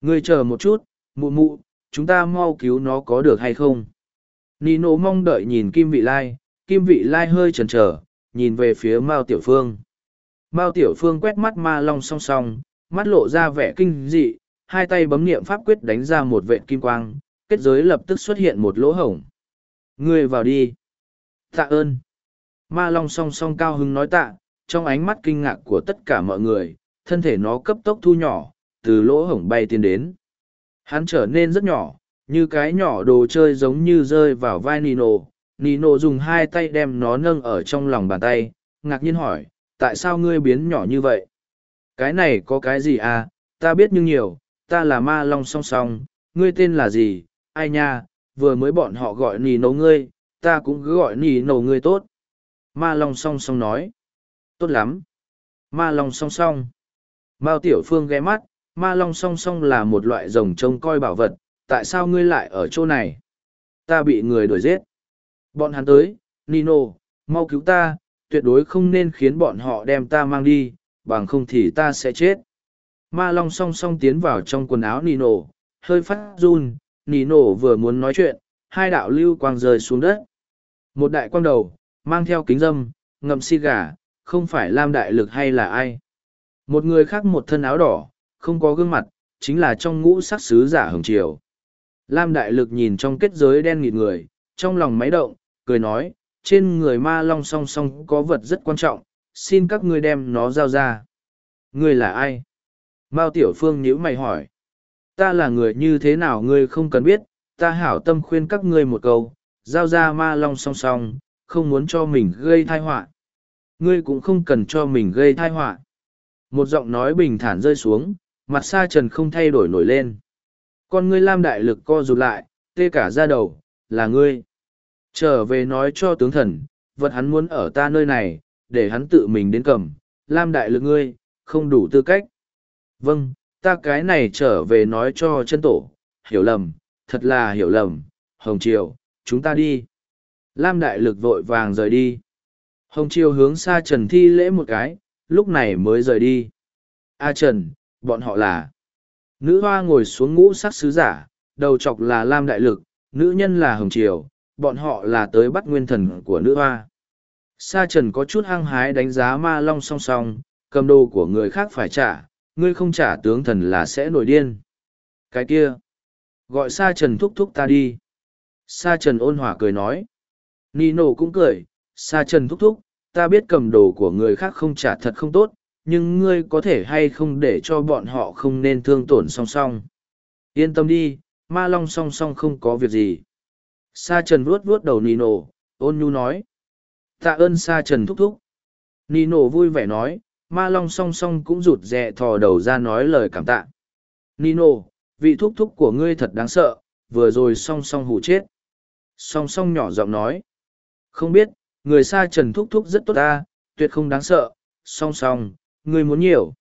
Ngươi chờ một chút, mụ mụ, chúng ta mau cứu nó có được hay không? Nino mong đợi nhìn Kim Vị Lai, Kim Vị Lai hơi chần chờ, nhìn về phía Mao Tiểu Phương. Mao Tiểu Phương quét mắt Ma Long song song, mắt lộ ra vẻ kinh dị, hai tay bấm niệm pháp quyết đánh ra một vệt kim quang, kết giới lập tức xuất hiện một lỗ hổng. Ngươi vào đi. Tạ ơn. Ma Long song song cao hứng nói tạ, trong ánh mắt kinh ngạc của tất cả mọi người, thân thể nó cấp tốc thu nhỏ, từ lỗ hổng bay tiến đến. Hắn trở nên rất nhỏ, như cái nhỏ đồ chơi giống như rơi vào vai Nino. Nino dùng hai tay đem nó nâng ở trong lòng bàn tay, ngạc nhiên hỏi, tại sao ngươi biến nhỏ như vậy? Cái này có cái gì à, ta biết nhưng nhiều, ta là ma long song song, ngươi tên là gì, ai nha, vừa mới bọn họ gọi Nino ngươi, ta cũng cứ gọi Nino ngươi tốt. Ma long song song nói, tốt lắm. Ma long song song. Mao Tiểu Phương ghé mắt, ma long song song là một loại rồng trông coi bảo vật, tại sao ngươi lại ở chỗ này? Ta bị người đuổi giết. Bọn hắn tới, Nino, mau cứu ta, tuyệt đối không nên khiến bọn họ đem ta mang đi, bằng không thì ta sẽ chết. Ma Long song song tiến vào trong quần áo Nino, hơi phát run, Nino vừa muốn nói chuyện, hai đạo lưu quang rơi xuống đất. Một đại quang đầu, mang theo kính dâm, ngậm si gà, không phải Lam Đại Lực hay là ai. Một người khác một thân áo đỏ, không có gương mặt, chính là trong ngũ sắc sứ giả hồng triều. Lam Đại Lực nhìn trong kết giới đen nghịt người, trong lòng máy động, cười nói, trên người ma long song song có vật rất quan trọng, xin các ngươi đem nó giao ra. Ngươi là ai? Mao Tiểu Phương nhíu mày hỏi. Ta là người như thế nào ngươi không cần biết, ta hảo tâm khuyên các ngươi một câu, giao ra ma long song song, không muốn cho mình gây thai họa. Ngươi cũng không cần cho mình gây thai họa. Một giọng nói bình thản rơi xuống, mặt sa trần không thay đổi nổi lên. Con ngươi lam đại lực co rụt lại, tê cả ra đầu, là ngươi. Trở về nói cho tướng thần, vật hắn muốn ở ta nơi này, để hắn tự mình đến cầm, lam đại lực ngươi, không đủ tư cách. Vâng, ta cái này trở về nói cho chân tổ, hiểu lầm, thật là hiểu lầm, Hồng Triều, chúng ta đi. Lam đại lực vội vàng rời đi. Hồng Triều hướng xa Trần thi lễ một cái, lúc này mới rời đi. A Trần, bọn họ là. Nữ hoa ngồi xuống ngũ sắc sứ giả, đầu chọc là Lam đại lực, nữ nhân là Hồng Triều, bọn họ là tới bắt nguyên thần của nữ hoa. Sa Trần có chút hăng hái đánh giá ma long song song, cầm đồ của người khác phải trả, ngươi không trả tướng thần là sẽ nổi điên. Cái kia, gọi Sa Trần thúc thúc ta đi. Sa Trần ôn hòa cười nói. Nino cũng cười, Sa Trần thúc thúc, ta biết cầm đồ của người khác không trả thật không tốt, nhưng ngươi có thể hay không để cho bọn họ không nên thương tổn song song. Yên tâm đi, ma long song song không có việc gì. Sa Trần vuốt vuốt đầu Nino, ôn nhu nói. Tạ ơn Sa Trần thúc thúc. Nino vui vẻ nói, ma long song song cũng rụt rè thò đầu ra nói lời cảm tạ. Nino, vị thúc thúc của ngươi thật đáng sợ, vừa rồi song song hù chết. Song song nhỏ giọng nói. Không biết, người sa trần thúc thúc rất tốt ta, tuyệt không đáng sợ, song song, ngươi muốn nhiều.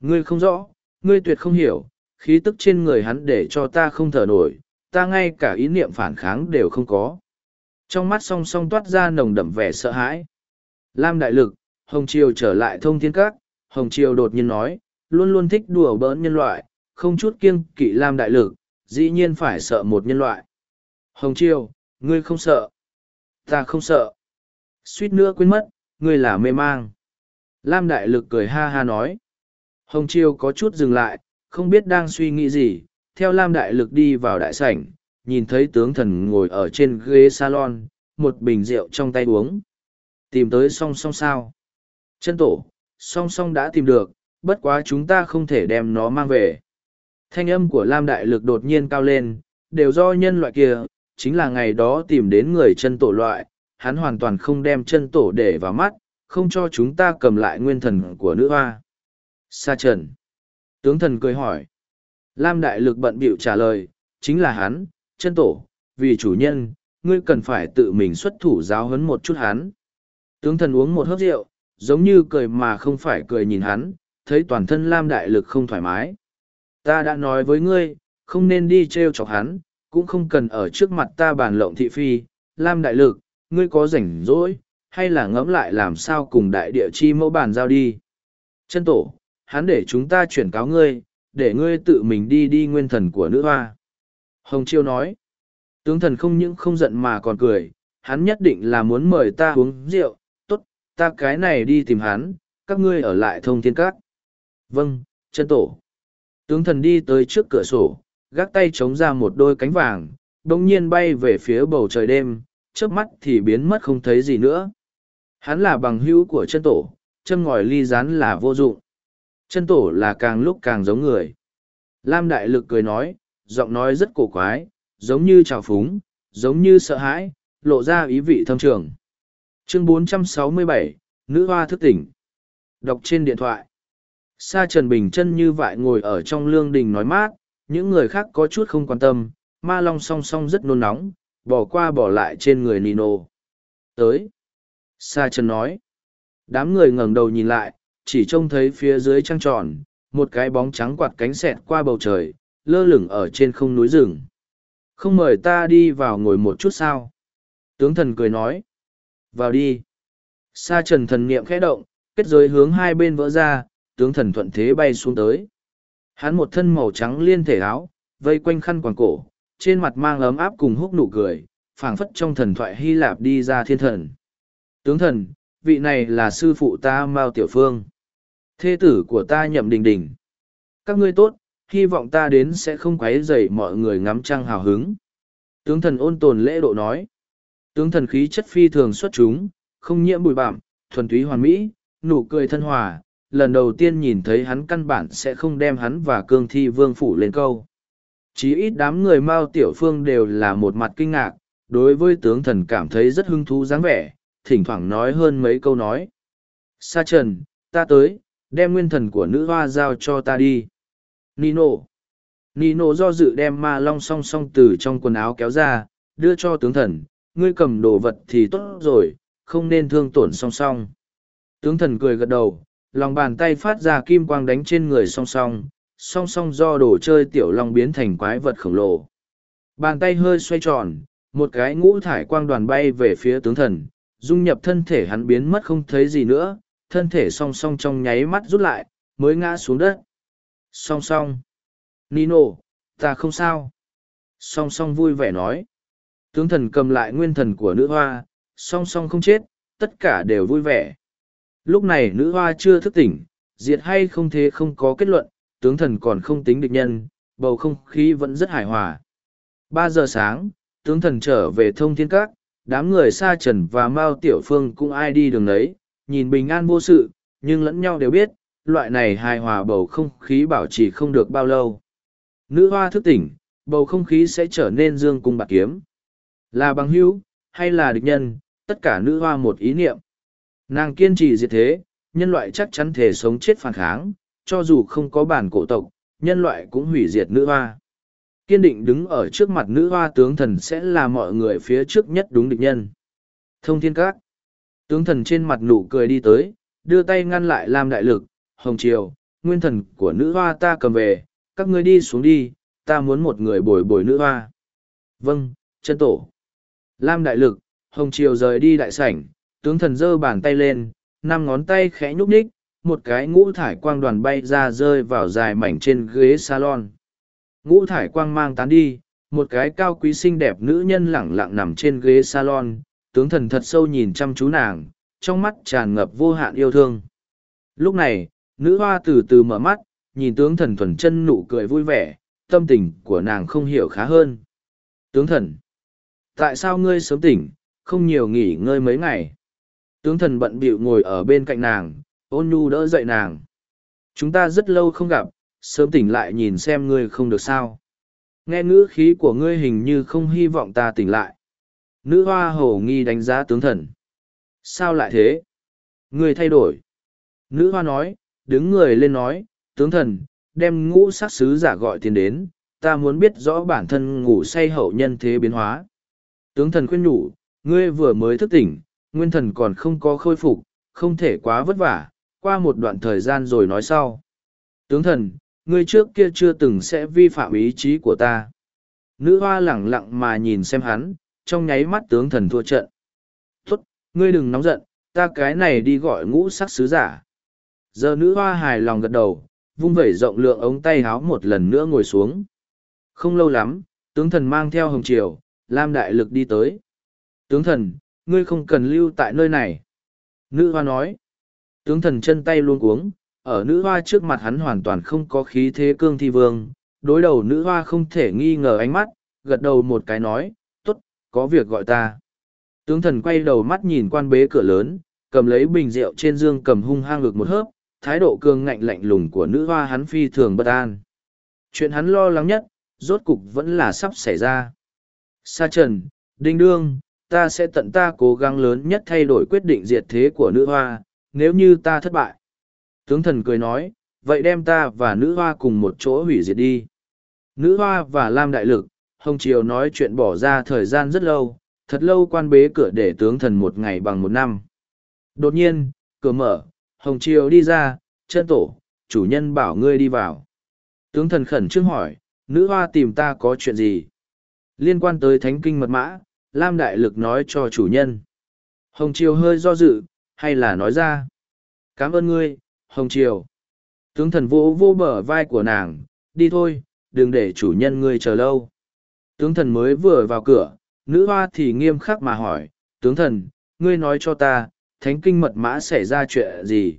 Ngươi không rõ, ngươi tuyệt không hiểu, khí tức trên người hắn để cho ta không thở nổi, ta ngay cả ý niệm phản kháng đều không có. Trong mắt song song toát ra nồng đậm vẻ sợ hãi. Lam đại lực, Hồng Triều trở lại thông thiên các, Hồng Triều đột nhiên nói, luôn luôn thích đùa bỡn nhân loại, không chút kiêng kỵ Lam đại lực, dĩ nhiên phải sợ một nhân loại. Hồng Triều, ngươi không sợ. Ta không sợ. Suýt nữa quên mất, ngươi là mê mang. Lam đại lực cười ha ha nói. Hồng Chiêu có chút dừng lại, không biết đang suy nghĩ gì, theo Lam đại lực đi vào đại sảnh, nhìn thấy tướng thần ngồi ở trên ghế salon, một bình rượu trong tay uống. Tìm tới song song sao. Chân tổ, song song đã tìm được, bất quá chúng ta không thể đem nó mang về. Thanh âm của Lam Đại Lực đột nhiên cao lên, đều do nhân loại kia, chính là ngày đó tìm đến người chân tổ loại, hắn hoàn toàn không đem chân tổ để vào mắt, không cho chúng ta cầm lại nguyên thần của nữ hoa. Sa trần. Tướng thần cười hỏi. Lam Đại Lực bận bịu trả lời, chính là hắn, chân tổ, vì chủ nhân, ngươi cần phải tự mình xuất thủ giáo huấn một chút hắn. Tướng thần uống một hớp rượu, giống như cười mà không phải cười nhìn hắn, thấy toàn thân Lam Đại Lực không thoải mái. Ta đã nói với ngươi, không nên đi treo chọc hắn, cũng không cần ở trước mặt ta bàn lộng thị phi. Lam Đại Lực, ngươi có rảnh rỗi, hay là ngẫm lại làm sao cùng đại địa chi mẫu bàn giao đi. Chân tổ, hắn để chúng ta chuyển cáo ngươi, để ngươi tự mình đi đi nguyên thần của nữ hoa. Hồng Chiêu nói, tướng thần không những không giận mà còn cười, hắn nhất định là muốn mời ta uống rượu, tốt, ta cái này đi tìm hắn, các ngươi ở lại thông thiên các. Vâng, chân tổ. Tướng thần đi tới trước cửa sổ, gác tay chống ra một đôi cánh vàng, đồng nhiên bay về phía bầu trời đêm, trước mắt thì biến mất không thấy gì nữa. Hắn là bằng hữu của chân tổ, chân ngòi ly rán là vô dụng. Chân tổ là càng lúc càng giống người. Lam Đại Lực cười nói, giọng nói rất cổ quái, giống như trào phúng, giống như sợ hãi, lộ ra ý vị thâm trường. Chương 467, Nữ Hoa thức tỉnh. Đọc trên điện thoại. Sa Trần Bình chân như vại ngồi ở trong lương đình nói mát, những người khác có chút không quan tâm, ma long song song rất nôn nóng, bỏ qua bỏ lại trên người Nino. Tới. Sa Trần nói. Đám người ngẩng đầu nhìn lại, chỉ trông thấy phía dưới trăng tròn, một cái bóng trắng quạt cánh xẹt qua bầu trời, lơ lửng ở trên không núi rừng. Không mời ta đi vào ngồi một chút sao? Tướng thần cười nói. Vào đi. Sa trần thần niệm khẽ động, kết giới hướng hai bên vỡ ra, tướng thần thuận thế bay xuống tới. Hắn một thân màu trắng liên thể áo, vây quanh khăn quàng cổ, trên mặt mang ấm áp cùng húc nụ cười, phảng phất trong thần thoại Hy Lạp đi ra thiên thần. Tướng thần, vị này là sư phụ ta Mao Tiểu Phương. Thê tử của ta nhậm đình đình. Các ngươi tốt, hy vọng ta đến sẽ không quấy rầy mọi người ngắm trăng hào hứng. Tướng thần ôn tồn lễ độ nói. Tướng thần khí chất phi thường xuất chúng, không nhiễm bụi bặm, thuần túy hoàn mỹ, nụ cười thân hòa, lần đầu tiên nhìn thấy hắn căn bản sẽ không đem hắn và cương thi vương phủ lên câu. Chí ít đám người Mao Tiểu Phương đều là một mặt kinh ngạc, đối với tướng thần cảm thấy rất hứng thú dáng vẻ, thỉnh thoảng nói hơn mấy câu nói. Sa trần, ta tới, đem nguyên thần của nữ hoa giao cho ta đi. Nino. Nino do dự đem ma long song song từ trong quần áo kéo ra, đưa cho tướng thần, ngươi cầm đồ vật thì tốt rồi, không nên thương tổn song song. Tướng thần cười gật đầu, lòng bàn tay phát ra kim quang đánh trên người song song, song song do đồ chơi tiểu long biến thành quái vật khổng lồ. Bàn tay hơi xoay tròn, một cái ngũ thải quang đoàn bay về phía tướng thần, dung nhập thân thể hắn biến mất không thấy gì nữa, thân thể song song trong nháy mắt rút lại, mới ngã xuống đất. Song song. Nino, ta không sao. Song song vui vẻ nói. Tướng thần cầm lại nguyên thần của nữ hoa, song song không chết, tất cả đều vui vẻ. Lúc này nữ hoa chưa thức tỉnh, diệt hay không thế không có kết luận, tướng thần còn không tính địch nhân, bầu không khí vẫn rất hài hòa. Ba giờ sáng, tướng thần trở về thông thiên các, đám người xa trần và mao tiểu phương cũng ai đi đường đấy, nhìn bình an vô sự, nhưng lẫn nhau đều biết, loại này hài hòa bầu không khí bảo trì không được bao lâu. Nữ hoa thức tỉnh, bầu không khí sẽ trở nên dương cung bạc kiếm. Là bằng hữu, hay là địch nhân, tất cả nữ hoa một ý niệm. Nàng kiên trì diệt thế, nhân loại chắc chắn thể sống chết phản kháng, cho dù không có bản cổ tộc, nhân loại cũng hủy diệt nữ hoa. Kiên định đứng ở trước mặt nữ hoa tướng thần sẽ là mọi người phía trước nhất đúng địch nhân. Thông thiên các. Tướng thần trên mặt nụ cười đi tới, đưa tay ngăn lại Lam Đại Lực, Hồng Triều, nguyên thần của nữ hoa ta cầm về, các ngươi đi xuống đi, ta muốn một người bồi bồi nữ hoa. Vâng, chân tổ. Lam Đại Lực, Hồng Triều rời đi đại sảnh, tướng thần giơ bàn tay lên, năm ngón tay khẽ nhúc nhích, một cái ngũ thải quang đoàn bay ra rơi vào dài mảnh trên ghế salon. Ngũ thải quang mang tán đi, một cái cao quý xinh đẹp nữ nhân lẳng lặng nằm trên ghế salon, tướng thần thật sâu nhìn chăm chú nàng, trong mắt tràn ngập vô hạn yêu thương. Lúc này, nữ hoa từ từ mở mắt, nhìn tướng thần thuần chân nụ cười vui vẻ, tâm tình của nàng không hiểu khá hơn. Tướng thần, tại sao ngươi sớm tỉnh, không nhiều nghỉ ngơi mấy ngày? Tướng thần bận bịu ngồi ở bên cạnh nàng, ôn nhu đỡ dậy nàng. Chúng ta rất lâu không gặp, sớm tỉnh lại nhìn xem ngươi không được sao. Nghe ngữ khí của ngươi hình như không hy vọng ta tỉnh lại. Nữ hoa hổ nghi đánh giá tướng thần. Sao lại thế? Ngươi thay đổi. Nữ hoa nói, đứng người lên nói, tướng thần, đem ngũ sát sứ giả gọi tiền đến, ta muốn biết rõ bản thân ngủ say hậu nhân thế biến hóa. Tướng thần khuyên nhủ, ngươi vừa mới thức tỉnh, nguyên thần còn không có khôi phục, không thể quá vất vả, qua một đoạn thời gian rồi nói sau. Tướng thần, ngươi trước kia chưa từng sẽ vi phạm ý chí của ta. Nữ hoa lẳng lặng mà nhìn xem hắn, trong nháy mắt tướng thần thua trận. Tốt, ngươi đừng nóng giận, ta cái này đi gọi ngũ sắc sứ giả. Giờ nữ hoa hài lòng gật đầu, vung vẩy rộng lượng ống tay háo một lần nữa ngồi xuống. Không lâu lắm, tướng thần mang theo hồng triều, Lam Đại Lực đi tới. Tướng thần, ngươi không cần lưu tại nơi này. Nữ hoa nói. Tướng thần chân tay luôn cuống, ở nữ hoa trước mặt hắn hoàn toàn không có khí thế cương thi vương. Đối đầu nữ hoa không thể nghi ngờ ánh mắt, gật đầu một cái nói, tốt, có việc gọi ta. Tướng thần quay đầu mắt nhìn quan bế cửa lớn, cầm lấy bình rượu trên dương cầm hung hăng ngực một hớp, thái độ cương ngạnh lạnh lùng của nữ hoa hắn phi thường bất an. Chuyện hắn lo lắng nhất, rốt cục vẫn là sắp xảy ra. Sa trần, đinh đương, ta sẽ tận ta cố gắng lớn nhất thay đổi quyết định diệt thế của nữ hoa, nếu như ta thất bại. Tướng thần cười nói, vậy đem ta và nữ hoa cùng một chỗ hủy diệt đi. Nữ hoa và Lam Đại Lực, Hồng Triều nói chuyện bỏ ra thời gian rất lâu, thật lâu quan bế cửa để tướng thần một ngày bằng một năm. Đột nhiên, cửa mở, Hồng Triều đi ra, chân tổ, chủ nhân bảo ngươi đi vào. Tướng thần khẩn trương hỏi, nữ hoa tìm ta có chuyện gì? Liên quan tới thánh kinh mật mã, Lam Đại Lực nói cho chủ nhân. Hồng Triều hơi do dự, hay là nói ra. Cảm ơn ngươi, Hồng Triều. Tướng thần vô vô bờ vai của nàng, đi thôi, đừng để chủ nhân ngươi chờ lâu. Tướng thần mới vừa vào cửa, nữ hoa thì nghiêm khắc mà hỏi, tướng thần, ngươi nói cho ta, thánh kinh mật mã xảy ra chuyện gì?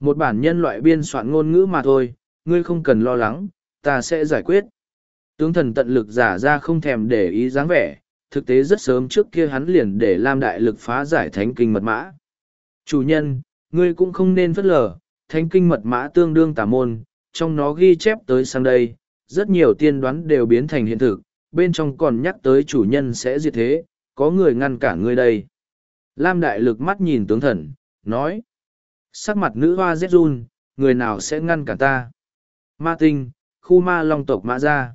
Một bản nhân loại biên soạn ngôn ngữ mà thôi, ngươi không cần lo lắng, ta sẽ giải quyết. Tướng thần tận lực giả ra không thèm để ý dáng vẻ, thực tế rất sớm trước kia hắn liền để Lam Đại lực phá giải thánh kinh mật mã. Chủ nhân, ngươi cũng không nên phất lờ, thánh kinh mật mã tương đương tà môn, trong nó ghi chép tới sang đây, rất nhiều tiên đoán đều biến thành hiện thực, bên trong còn nhắc tới chủ nhân sẽ diệt thế, có người ngăn cản ngươi đây. Lam Đại lực mắt nhìn tướng thần, nói. Sắc mặt nữ hoa rét run, người nào sẽ ngăn cản ta? Ma tinh, khu ma long tộc mã ra.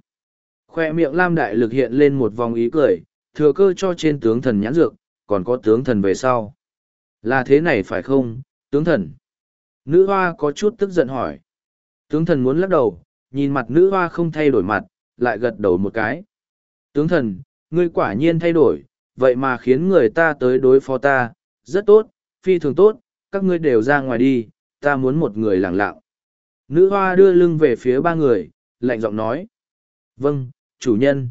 Khoe miệng Lam Đại lực hiện lên một vòng ý cười, thừa cơ cho trên tướng thần nhãn dược, còn có tướng thần về sau. Là thế này phải không, tướng thần? Nữ hoa có chút tức giận hỏi. Tướng thần muốn lắc đầu, nhìn mặt nữ hoa không thay đổi mặt, lại gật đầu một cái. Tướng thần, ngươi quả nhiên thay đổi, vậy mà khiến người ta tới đối phó ta, rất tốt, phi thường tốt, các ngươi đều ra ngoài đi, ta muốn một người lặng lặng. Nữ hoa đưa lưng về phía ba người, lạnh giọng nói. Vâng, chủ nhân.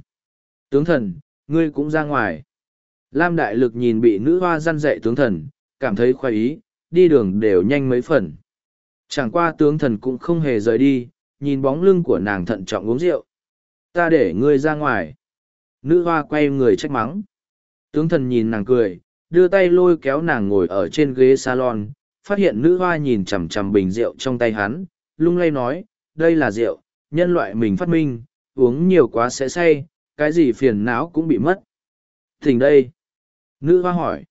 Tướng thần, ngươi cũng ra ngoài. Lam đại lực nhìn bị nữ hoa răn dạy tướng thần, cảm thấy khoái ý, đi đường đều nhanh mấy phần. Chẳng qua tướng thần cũng không hề rời đi, nhìn bóng lưng của nàng thận trọng uống rượu. Ta để ngươi ra ngoài. Nữ hoa quay người trách mắng. Tướng thần nhìn nàng cười, đưa tay lôi kéo nàng ngồi ở trên ghế salon, phát hiện nữ hoa nhìn chằm chằm bình rượu trong tay hắn, lung lay nói, đây là rượu, nhân loại mình phát minh, uống nhiều quá sẽ say, cái gì phiền não cũng bị mất. Thỉnh đây. Nữ hoa hỏi.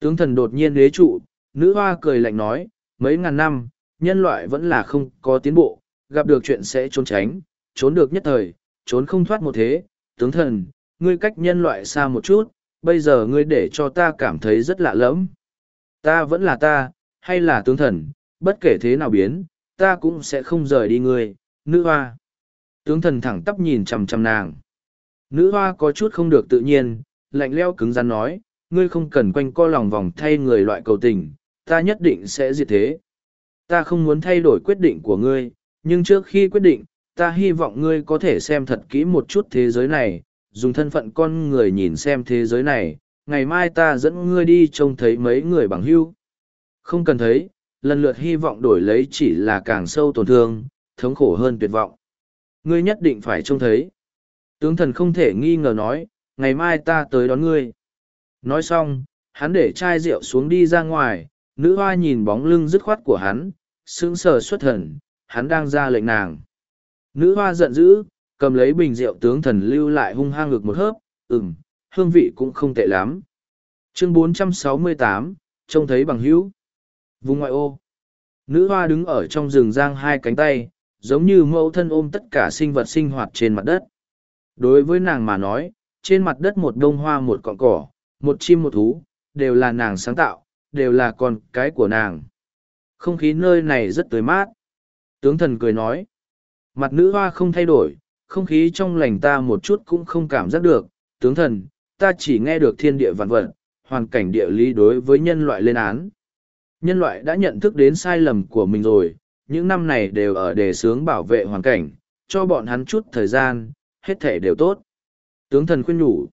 Tướng thần đột nhiên ghế trụ, nữ hoa cười lạnh nói, mấy ngàn năm, nhân loại vẫn là không có tiến bộ, gặp được chuyện sẽ trốn tránh, trốn được nhất thời, trốn không thoát một thế. Tướng thần, ngươi cách nhân loại xa một chút, bây giờ ngươi để cho ta cảm thấy rất lạ lẫm. Ta vẫn là ta, hay là tướng thần, bất kể thế nào biến, ta cũng sẽ không rời đi ngươi, nữ hoa. Tướng thần thẳng tắp nhìn chằm chằm nàng. Nữ hoa có chút không được tự nhiên, lạnh leo cứng rắn nói, ngươi không cần quanh co lòng vòng thay người loại cầu tình, ta nhất định sẽ diệt thế. Ta không muốn thay đổi quyết định của ngươi, nhưng trước khi quyết định, ta hy vọng ngươi có thể xem thật kỹ một chút thế giới này, dùng thân phận con người nhìn xem thế giới này, ngày mai ta dẫn ngươi đi trông thấy mấy người bằng hưu. Không cần thấy, lần lượt hy vọng đổi lấy chỉ là càng sâu tổn thương, thống khổ hơn tuyệt vọng. Ngươi nhất định phải trông thấy. Tướng thần không thể nghi ngờ nói, ngày mai ta tới đón ngươi. Nói xong, hắn để chai rượu xuống đi ra ngoài, nữ hoa nhìn bóng lưng dứt khoát của hắn, sững sờ xuất thần, hắn đang ra lệnh nàng. Nữ hoa giận dữ, cầm lấy bình rượu tướng thần lưu lại hung hăng ngực một hớp, ừm, hương vị cũng không tệ lắm. Chương 468, trông thấy bằng hữu. Vùng ngoại ô. Nữ hoa đứng ở trong rừng giang hai cánh tay, giống như mẫu thân ôm tất cả sinh vật sinh hoạt trên mặt đất. Đối với nàng mà nói, trên mặt đất một đông hoa một cọng cỏ, một chim một thú, đều là nàng sáng tạo, đều là con cái của nàng. Không khí nơi này rất tươi mát. Tướng thần cười nói. Mặt nữ hoa không thay đổi, không khí trong lành ta một chút cũng không cảm giác được. Tướng thần, ta chỉ nghe được thiên địa vạn vật, hoàn cảnh địa lý đối với nhân loại lên án. Nhân loại đã nhận thức đến sai lầm của mình rồi, những năm này đều ở đề sướng bảo vệ hoàn cảnh, cho bọn hắn chút thời gian, hết thể đều tốt. Tướng thần khuyên nhủ.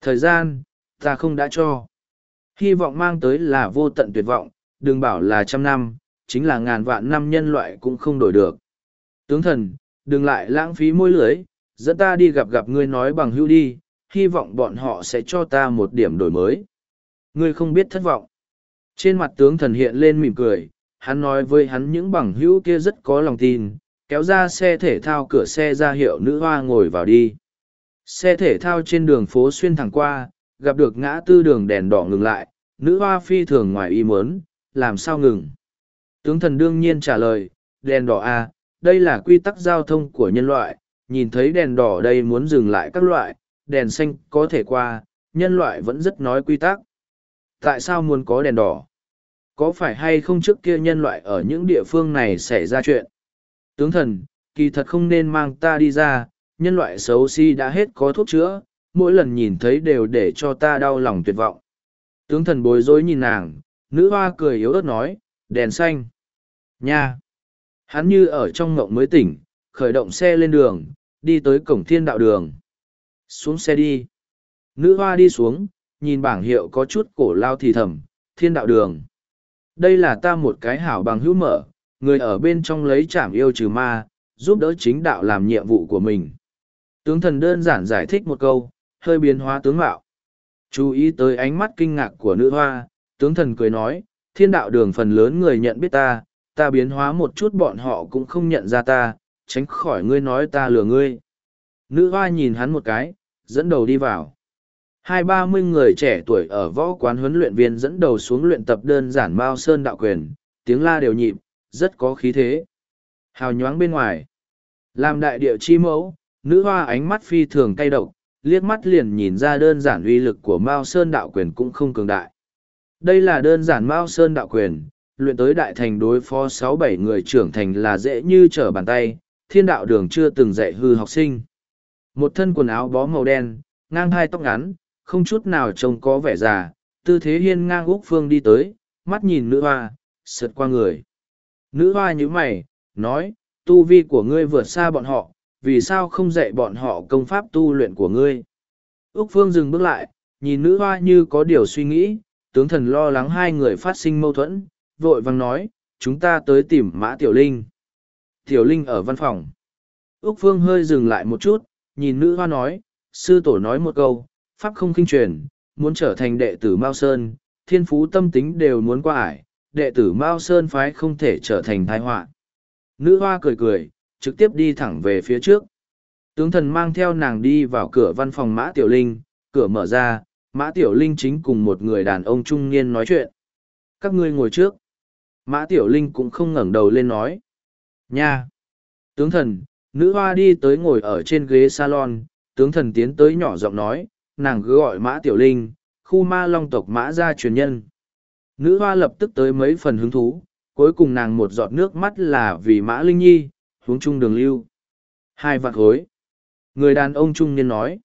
Thời gian, ta không đã cho. Hy vọng mang tới là vô tận tuyệt vọng, đừng bảo là trăm năm, chính là ngàn vạn năm nhân loại cũng không đổi được. Tướng thần, đừng lại lãng phí môi lưới, dẫn ta đi gặp gặp ngươi nói bằng hữu đi, hy vọng bọn họ sẽ cho ta một điểm đổi mới. Ngươi không biết thất vọng. Trên mặt tướng thần hiện lên mỉm cười, hắn nói với hắn những bằng hữu kia rất có lòng tin, kéo ra xe thể thao cửa xe ra hiệu nữ hoa ngồi vào đi. Xe thể thao trên đường phố xuyên thẳng qua, gặp được ngã tư đường đèn đỏ ngừng lại, nữ hoa phi thường ngoài ý muốn, làm sao ngừng. Tướng thần đương nhiên trả lời, đèn đỏ à, đây là quy tắc giao thông của nhân loại, nhìn thấy đèn đỏ đây muốn dừng lại các loại, đèn xanh có thể qua, nhân loại vẫn rất nói quy tắc. Tại sao muốn có đèn đỏ? Có phải hay không trước kia nhân loại ở những địa phương này xảy ra chuyện? Tướng thần, kỳ thật không nên mang ta đi ra, nhân loại xấu xí si đã hết có thuốc chữa, mỗi lần nhìn thấy đều để cho ta đau lòng tuyệt vọng. Tướng thần bối rối nhìn nàng, nữ hoa cười yếu ớt nói, đèn xanh. Nha! Hắn như ở trong ngộng mới tỉnh, khởi động xe lên đường, đi tới cổng thiên đạo đường. Xuống xe đi. Nữ hoa đi xuống, nhìn bảng hiệu có chút cổ lao thì thầm, thiên đạo đường. Đây là ta một cái hảo bằng hữu mở, người ở bên trong lấy trảm yêu trừ ma, giúp đỡ chính đạo làm nhiệm vụ của mình. Tướng thần đơn giản giải thích một câu, hơi biến hóa tướng mạo. Chú ý tới ánh mắt kinh ngạc của nữ hoa, tướng thần cười nói, thiên đạo đường phần lớn người nhận biết ta, ta biến hóa một chút bọn họ cũng không nhận ra ta, tránh khỏi ngươi nói ta lừa ngươi. Nữ hoa nhìn hắn một cái, dẫn đầu đi vào. Hai ba mươi người trẻ tuổi ở võ quán huấn luyện viên dẫn đầu xuống luyện tập đơn giản Mao Sơn đạo quyền, tiếng la đều nhịp, rất có khí thế. Hào nhoáng bên ngoài. Làm đại địa chi mẫu, nữ hoa ánh mắt phi thường cay độc, liếc mắt liền nhìn ra đơn giản uy lực của Mao Sơn đạo quyền cũng không cường đại. Đây là đơn giản Mao Sơn đạo quyền, luyện tới đại thành đối phó sáu bảy người trưởng thành là dễ như trở bàn tay, thiên đạo đường chưa từng dạy hư học sinh. Một thân quần áo bó màu đen, ngang hai tóc ngắn, không chút nào trông có vẻ già, tư thế hiên ngang úc phương đi tới, mắt nhìn nữ hoa, sượt qua người. Nữ hoa như mày, nói, tu vi của ngươi vượt xa bọn họ, vì sao không dạy bọn họ công pháp tu luyện của ngươi? ước Phương dừng bước lại, nhìn nữ hoa như có điều suy nghĩ, tướng thần lo lắng hai người phát sinh mâu thuẫn, vội vàng nói, chúng ta tới tìm Mã Tiểu Linh. Tiểu Linh ở văn phòng. ước Phương hơi dừng lại một chút, nhìn nữ hoa nói, sư tổ nói một câu, pháp không kinh truyền, muốn trở thành đệ tử Mao Sơn, thiên phú tâm tính đều muốn qua ải, đệ tử Mao Sơn phái không thể trở thành tai họa. Nữ hoa cười cười, trực tiếp đi thẳng về phía trước. Tướng thần mang theo nàng đi vào cửa văn phòng Mã Tiểu Linh, cửa mở ra, Mã Tiểu Linh chính cùng một người đàn ông trung niên nói chuyện. Các ngươi ngồi trước. Mã Tiểu Linh cũng không ngẩng đầu lên nói. Nha! Tướng thần, nữ hoa đi tới ngồi ở trên ghế salon, tướng thần tiến tới nhỏ giọng nói, nàng cứ gọi Mã Tiểu Linh, khu ma long tộc Mã gia truyền nhân. Nữ hoa lập tức tới mấy phần hứng thú, cuối cùng nàng một giọt nước mắt là vì Mã Linh Nhi, huống chung đường lưu. Hai vạn khối. Người đàn ông trung niên nói.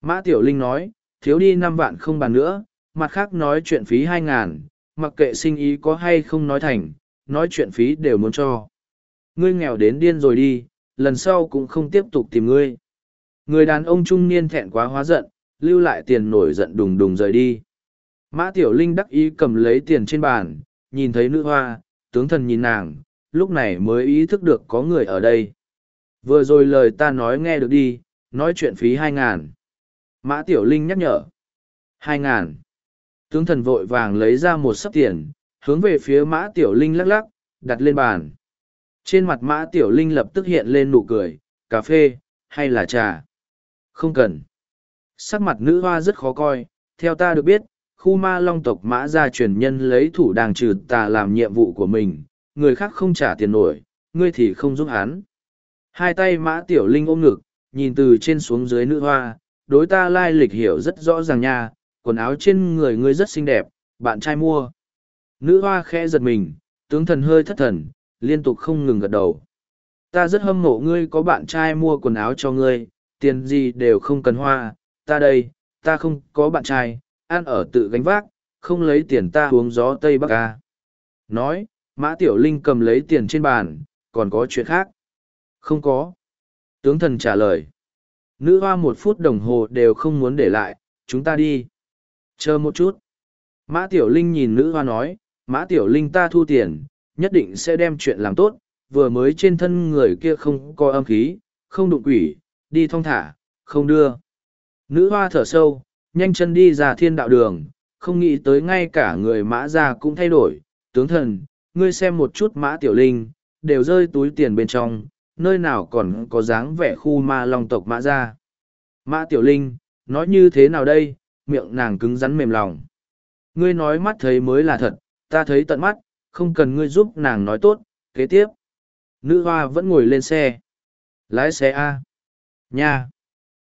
Mã Tiểu Linh nói, thiếu đi năm vạn không bàn nữa, mặt khác nói chuyện phí hai ngàn, mặc kệ sinh ý có hay không nói thành, nói chuyện phí đều muốn cho. Ngươi nghèo đến điên rồi đi, lần sau cũng không tiếp tục tìm ngươi. Người đàn ông trung niên thẹn quá hóa giận, lưu lại tiền nổi giận đùng đùng rời đi. Mã Tiểu Linh đắc ý cầm lấy tiền trên bàn, nhìn thấy nữ hoa, tướng thần nhìn nàng, lúc này mới ý thức được có người ở đây. Vừa rồi lời ta nói nghe được đi, nói chuyện phí hai ngàn. Mã Tiểu Linh nhắc nhở. Hai ngàn. Tướng thần vội vàng lấy ra một sắp tiền, hướng về phía Mã Tiểu Linh lắc lắc, đặt lên bàn. Trên mặt Mã Tiểu Linh lập tức hiện lên nụ cười, cà phê, hay là trà? Không cần. Sắc mặt nữ hoa rất khó coi, theo ta được biết, khu ma long tộc mã gia truyền nhân lấy thủ đàng trừ tà làm nhiệm vụ của mình, người khác không trả tiền nổi, ngươi thì không giúp hắn. Hai tay mã tiểu linh ôm ngực, nhìn từ trên xuống dưới nữ hoa, đối ta lai lịch hiểu rất rõ ràng nha, quần áo trên người ngươi rất xinh đẹp, bạn trai mua. Nữ hoa khẽ giật mình, tướng thần hơi thất thần, liên tục không ngừng gật đầu. Ta rất hâm mộ ngươi có bạn trai mua quần áo cho ngươi, tiền gì đều không cần hoa, ta đây, ta không có bạn trai, ăn ở tự gánh vác, không lấy tiền ta uống gió Tây Bắc ca. Nói, Mã Tiểu Linh cầm lấy tiền trên bàn, còn có chuyện khác. Không có. Tướng thần trả lời. Nữ hoa một phút đồng hồ đều không muốn để lại, chúng ta đi. Chờ một chút. Mã Tiểu Linh nhìn nữ hoa nói, Mã Tiểu Linh ta thu tiền, nhất định sẽ đem chuyện làm tốt, vừa mới trên thân người kia không có âm khí, không đụng quỷ, đi thong thả, không đưa. Nữ hoa thở sâu, nhanh chân đi ra thiên đạo đường, không nghĩ tới ngay cả người mã ra cũng thay đổi. Tướng thần, ngươi xem một chút mã tiểu linh, đều rơi túi tiền bên trong, nơi nào còn có dáng vẻ khu ma long tộc mã ra. Mã tiểu linh, nói như thế nào đây, miệng nàng cứng rắn mềm lòng. Ngươi nói mắt thấy mới là thật, ta thấy tận mắt, không cần ngươi giúp nàng nói tốt, kế tiếp. Nữ hoa vẫn ngồi lên xe. Lái xe A. Nha.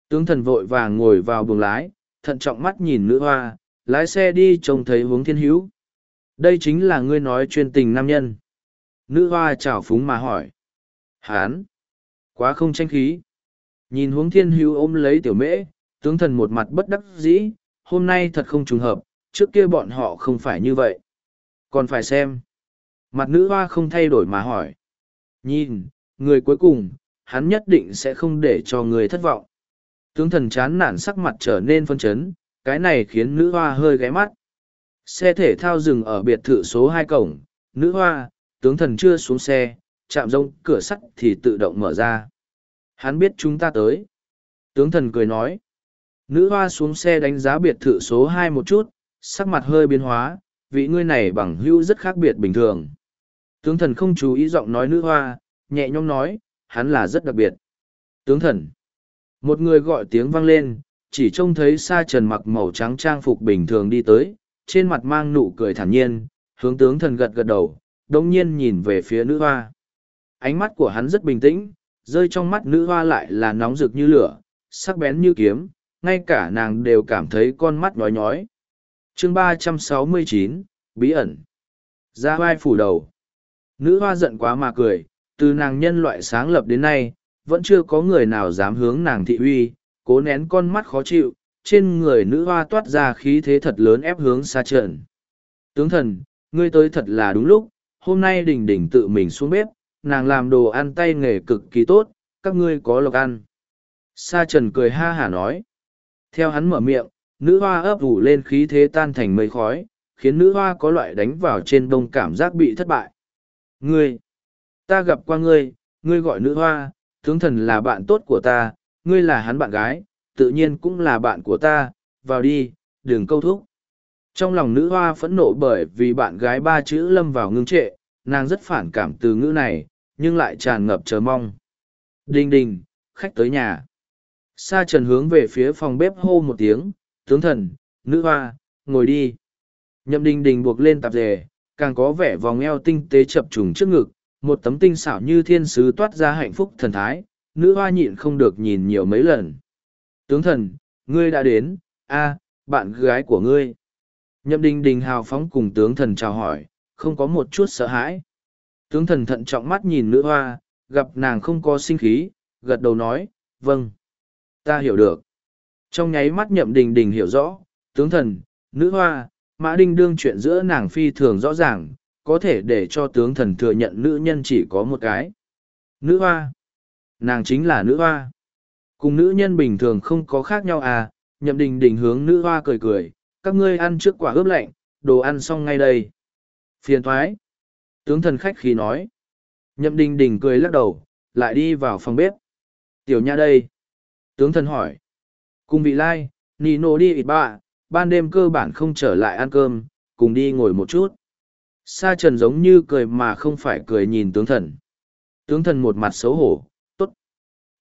Tướng thần vội vàng ngồi vào buồng lái, thận trọng mắt nhìn nữ hoa, lái xe đi trông thấy hướng thiên hữu. Đây chính là ngươi nói chuyên tình nam nhân. Nữ hoa chào phúng mà hỏi. Hán! Quá không tranh khí. Nhìn huống thiên hữu ôm lấy tiểu mễ, tướng thần một mặt bất đắc dĩ, hôm nay thật không trùng hợp, trước kia bọn họ không phải như vậy. Còn phải xem. Mặt nữ hoa không thay đổi mà hỏi. Nhìn, người cuối cùng, hắn nhất định sẽ không để cho người thất vọng. Tướng thần chán nản sắc mặt trở nên phân chấn, cái này khiến nữ hoa hơi ghé mắt. Xe thể thao dừng ở biệt thự số hai cổng, nữ hoa, tướng thần chưa xuống xe, chạm rông cửa sắt thì tự động mở ra. Hắn biết chúng ta tới. Tướng thần cười nói. Nữ hoa xuống xe đánh giá biệt thự số hai một chút, sắc mặt hơi biến hóa, vị ngươi này bằng hữu rất khác biệt bình thường. Tướng thần không chú ý giọng nói nữ hoa, nhẹ nhõm nói, hắn là rất đặc biệt. Tướng thần. Một người gọi tiếng vang lên, chỉ trông thấy sa trần mặc màu trắng trang phục bình thường đi tới, trên mặt mang nụ cười thản nhiên, hướng tướng thần gật gật đầu, đồng nhiên nhìn về phía nữ hoa. Ánh mắt của hắn rất bình tĩnh, rơi trong mắt nữ hoa lại là nóng rực như lửa, sắc bén như kiếm, ngay cả nàng đều cảm thấy con mắt nhói nhói. chương ba trăm sáu mươi chín Bí ẩn. Ra vai phủ đầu. Nữ hoa giận quá mà cười, từ nàng nhân loại sáng lập đến nay, vẫn chưa có người nào dám hướng nàng thị uy, cố nén con mắt khó chịu, trên người nữ hoa toát ra khí thế thật lớn ép hướng xa trần. Tướng thần, ngươi tới thật là đúng lúc, hôm nay đình đình tự mình xuống bếp, nàng làm đồ ăn tay nghề cực kỳ tốt, các ngươi có lộc ăn. Sa trần cười ha hả nói. Theo hắn mở miệng, nữ hoa ấp ủ lên khí thế tan thành mây khói, khiến nữ hoa có loại đánh vào trên đông cảm giác bị thất bại. Ngươi, ta gặp qua ngươi, ngươi gọi nữ hoa, tướng thần là bạn tốt của ta, ngươi là hắn bạn gái, tự nhiên cũng là bạn của ta, vào đi, đừng câu thúc. Trong lòng nữ hoa phẫn nộ bởi vì bạn gái ba chữ lâm vào ngưng trệ, nàng rất phản cảm từ ngữ này, nhưng lại tràn ngập chờ mong. Đinh đình, khách tới nhà. Sa trần hướng về phía phòng bếp hô một tiếng, tướng thần, nữ hoa, ngồi đi. Nhậm đình đình buộc lên tạp dề, càng có vẻ vòng eo tinh tế chập trùng trước ngực, một tấm tinh xảo như thiên sứ toát ra hạnh phúc thần thái, nữ hoa nhịn không được nhìn nhiều mấy lần. Tướng thần, ngươi đã đến, a bạn gái của ngươi. Nhậm đình đình hào phóng cùng tướng thần chào hỏi, không có một chút sợ hãi. Tướng thần thận trọng mắt nhìn nữ hoa, gặp nàng không có sinh khí, gật đầu nói, vâng. Ta hiểu được. Trong nháy mắt nhậm đình đình hiểu rõ, tướng thần, nữ hoa, mã đinh đương chuyện giữa nàng phi thường rõ ràng, có thể để cho tướng thần thừa nhận nữ nhân chỉ có một cái. Nữ hoa. Nàng chính là nữ hoa. Cùng nữ nhân bình thường không có khác nhau à, nhậm đình đình hướng nữ hoa cười cười, các ngươi ăn trước quả ướp lạnh, đồ ăn xong ngay đây. Phiền thoái. Tướng thần khách khí nói. Nhậm đình đình cười lắc đầu, lại đi vào phòng bếp. Tiểu nha đây. Tướng thần hỏi. Cùng vị lai, Nino đi ít bạ, ban đêm cơ bản không trở lại ăn cơm, cùng đi ngồi một chút. Sa trần giống như cười mà không phải cười nhìn tướng thần. Tướng thần một mặt xấu hổ.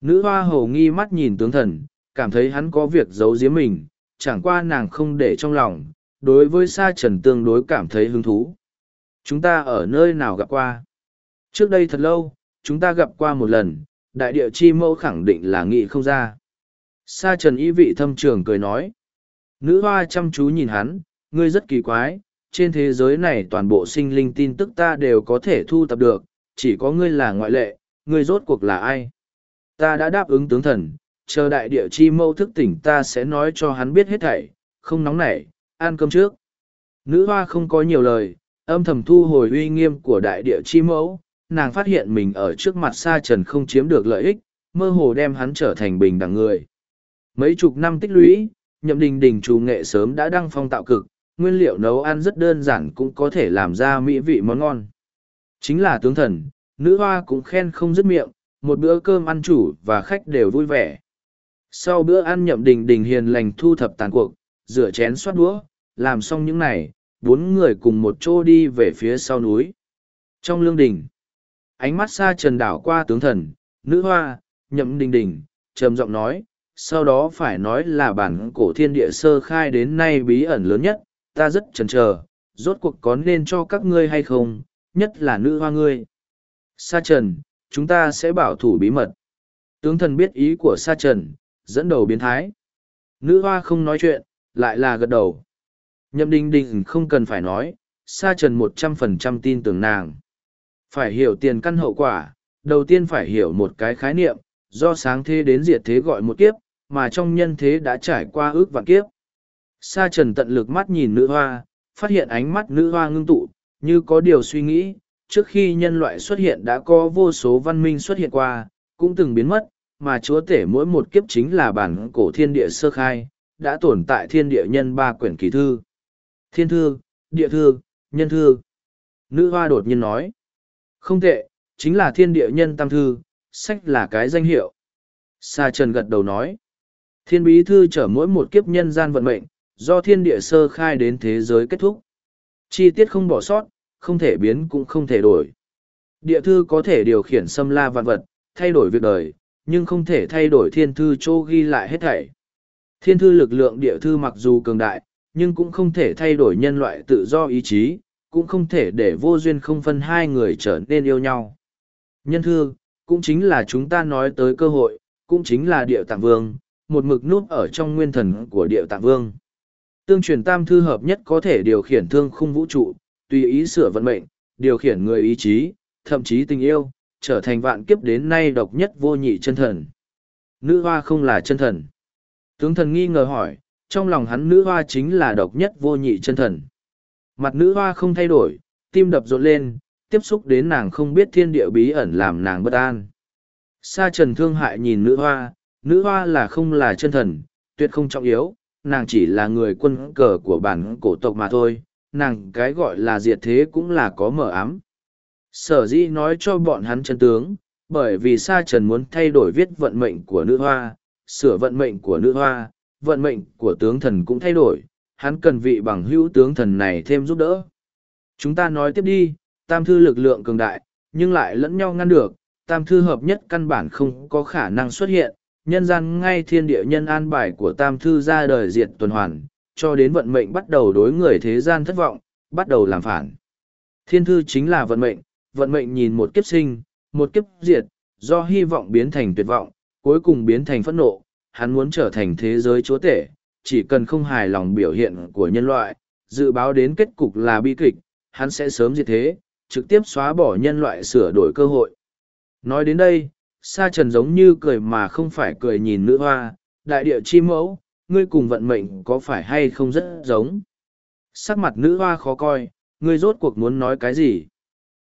Nữ hoa hầu nghi mắt nhìn tướng thần, cảm thấy hắn có việc giấu giếm mình, chẳng qua nàng không để trong lòng, đối với sa trần tương đối cảm thấy hứng thú. Chúng ta ở nơi nào gặp qua? Trước đây thật lâu, chúng ta gặp qua một lần, đại địa chi mẫu khẳng định là nghị không ra. Sa trần y vị thâm trường cười nói. Nữ hoa chăm chú nhìn hắn, ngươi rất kỳ quái, trên thế giới này toàn bộ sinh linh tin tức ta đều có thể thu tập được, chỉ có ngươi là ngoại lệ, ngươi rốt cuộc là ai? Ta đã đáp ứng tướng thần, chờ đại địa chi mâu thức tỉnh ta sẽ nói cho hắn biết hết thảy, không nóng nảy, ăn cơm trước. Nữ hoa không có nhiều lời, âm thầm thu hồi uy nghiêm của đại địa chi mẫu, nàng phát hiện mình ở trước mặt sa trần không chiếm được lợi ích, mơ hồ đem hắn trở thành bình đẳng người. Mấy chục năm tích lũy, nhậm đình đình chủ nghệ sớm đã đăng phong tạo cực, nguyên liệu nấu ăn rất đơn giản cũng có thể làm ra mỹ vị món ngon. Chính là tướng thần, nữ hoa cũng khen không dứt miệng, một bữa cơm ăn chủ và khách đều vui vẻ. Sau bữa ăn nhậm đình đình hiền lành thu thập tàn cuộc, rửa chén xoát đũa, làm xong những này, bốn người cùng một chỗ đi về phía sau núi. Trong lương đình, ánh mắt xa trần đảo qua tướng thần, nữ hoa, nhậm đình đình, trầm giọng nói, sau đó phải nói là bản cổ thiên địa sơ khai đến nay bí ẩn lớn nhất, ta rất chần chờ, rốt cuộc có nên cho các ngươi hay không, nhất là nữ hoa ngươi. Sa trần, chúng ta sẽ bảo thủ bí mật. Tướng thần biết ý của Sa trần, dẫn đầu biến thái. Nữ hoa không nói chuyện, lại là gật đầu. Nhậm đình đình không cần phải nói, Sa trần một trăm phần trăm tin tưởng nàng. Phải hiểu tiền căn hậu quả, đầu tiên phải hiểu một cái khái niệm, do sáng thế đến diệt thế gọi một kiếp, mà trong nhân thế đã trải qua ước vạn kiếp. Sa trần tận lực mắt nhìn nữ hoa, phát hiện ánh mắt nữ hoa ngưng tụ, như có điều suy nghĩ, trước khi nhân loại xuất hiện đã có vô số văn minh xuất hiện qua, cũng từng biến mất, mà chúa tể mỗi một kiếp chính là bản cổ thiên địa sơ khai, đã tồn tại thiên địa nhân ba quyển kỳ thư. Thiên thư, địa thư, nhân thư. Nữ hoa đột nhiên nói. Không tệ, chính là thiên địa nhân tam thư, sách là cái danh hiệu. Sa trần gật đầu nói. Thiên bí thư trở mỗi một kiếp nhân gian vận mệnh, do thiên địa sơ khai đến thế giới kết thúc. Chi tiết không bỏ sót, không thể biến cũng không thể đổi. Địa thư có thể điều khiển xâm la vạn vật, thay đổi việc đời, nhưng không thể thay đổi thiên thư chỗ ghi lại hết thảy. Thiên thư lực lượng địa thư mặc dù cường đại, nhưng cũng không thể thay đổi nhân loại tự do ý chí, cũng không thể để vô duyên không phân hai người trở nên yêu nhau. Nhân thư, cũng chính là chúng ta nói tới cơ hội, cũng chính là địa tạng vương, một mực nút ở trong nguyên thần của địa tạng vương. Tương truyền tam thư hợp nhất có thể điều khiển thương khung vũ trụ, tùy ý sửa vận mệnh, điều khiển người ý chí, thậm chí tình yêu, trở thành vạn kiếp đến nay độc nhất vô nhị chân thần. Nữ hoa không là chân thần. Tướng thần nghi ngờ hỏi, trong lòng hắn nữ hoa chính là độc nhất vô nhị chân thần. Mặt nữ hoa không thay đổi, tim đập rộn lên, tiếp xúc đến nàng không biết thiên địa bí ẩn làm nàng bất an. Sa trần thương hại nhìn nữ hoa, nữ hoa là không là chân thần, tuyệt không trọng yếu, nàng chỉ là người quân cờ của bản cổ tộc mà thôi, nàng cái gọi là diệt thế cũng là có mở ám. Sở dĩ nói cho bọn hắn chân tướng, bởi vì Sa Trần muốn thay đổi viết vận mệnh của nữ hoa, sửa vận mệnh của nữ hoa, vận mệnh của tướng thần cũng thay đổi, hắn cần vị bằng hữu tướng thần này thêm giúp đỡ. Chúng ta nói tiếp đi, tam thư lực lượng cường đại, nhưng lại lẫn nhau ngăn được, tam thư hợp nhất căn bản không có khả năng xuất hiện, nhân gian ngay thiên địa nhân an bài của tam thư ra đời diệt tuần hoàn, cho đến vận mệnh bắt đầu đối người thế gian thất vọng, bắt đầu làm phản. Thiên thư chính là vận mệnh, vận mệnh nhìn một kiếp sinh, một kiếp diệt, do hy vọng biến thành tuyệt vọng, cuối cùng biến thành phẫn nộ, hắn muốn trở thành thế giới chúa tể, chỉ cần không hài lòng biểu hiện của nhân loại, dự báo đến kết cục là bi kịch, hắn sẽ sớm diệt thế, trực tiếp xóa bỏ nhân loại sửa đổi cơ hội. Nói đến đây, Sa Trần giống như cười mà không phải cười nhìn nữ hoa, đại địa chi mẫu, ngươi cùng vận mệnh có phải hay không rất giống. Sắc mặt nữ hoa khó coi, ngươi rốt cuộc muốn nói cái gì?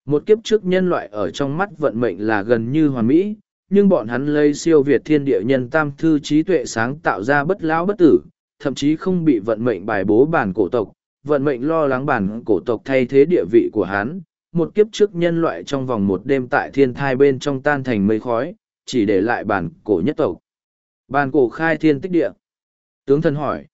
Một kiếp trước nhân loại ở trong mắt vận mệnh là gần như hoàn mỹ, nhưng bọn hắn lấy siêu việt thiên địa nhân tam thư trí tuệ sáng tạo ra bất lão bất tử, thậm chí không bị vận mệnh bài bố bản cổ tộc, vận mệnh lo lắng bản cổ tộc thay thế địa vị của hắn. Một kiếp trước nhân loại trong vòng một đêm tại thiên thai bên trong tan thành mây khói, chỉ để lại bản cổ nhất tộc. Bản cổ khai thiên tích địa. Tướng thần hỏi.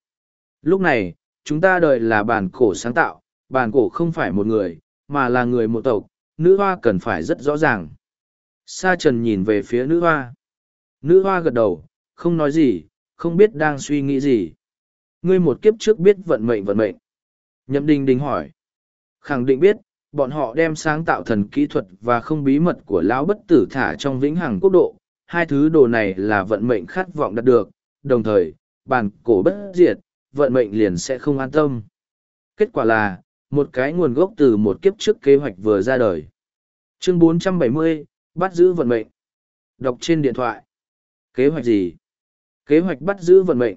Lúc này, chúng ta đợi là bản cổ sáng tạo, bản cổ không phải một người, mà là người một tộc, nữ hoa cần phải rất rõ ràng. Sa trần nhìn về phía nữ hoa. Nữ hoa gật đầu, không nói gì, không biết đang suy nghĩ gì. Ngươi một kiếp trước biết vận mệnh vận mệnh. Nhậm đình đình hỏi. Khẳng định biết, bọn họ đem sáng tạo thần kỹ thuật và không bí mật của lão bất tử thả trong vĩnh hằng quốc độ. Hai thứ đồ này là vận mệnh khát vọng đạt được, đồng thời, bản cổ bất diệt, vận mệnh liền sẽ không an tâm. Kết quả là, một cái nguồn gốc từ một kiếp trước kế hoạch vừa ra đời. Chương 470, bắt giữ vận mệnh. Đọc trên điện thoại. Kế hoạch gì? Kế hoạch bắt giữ vận mệnh.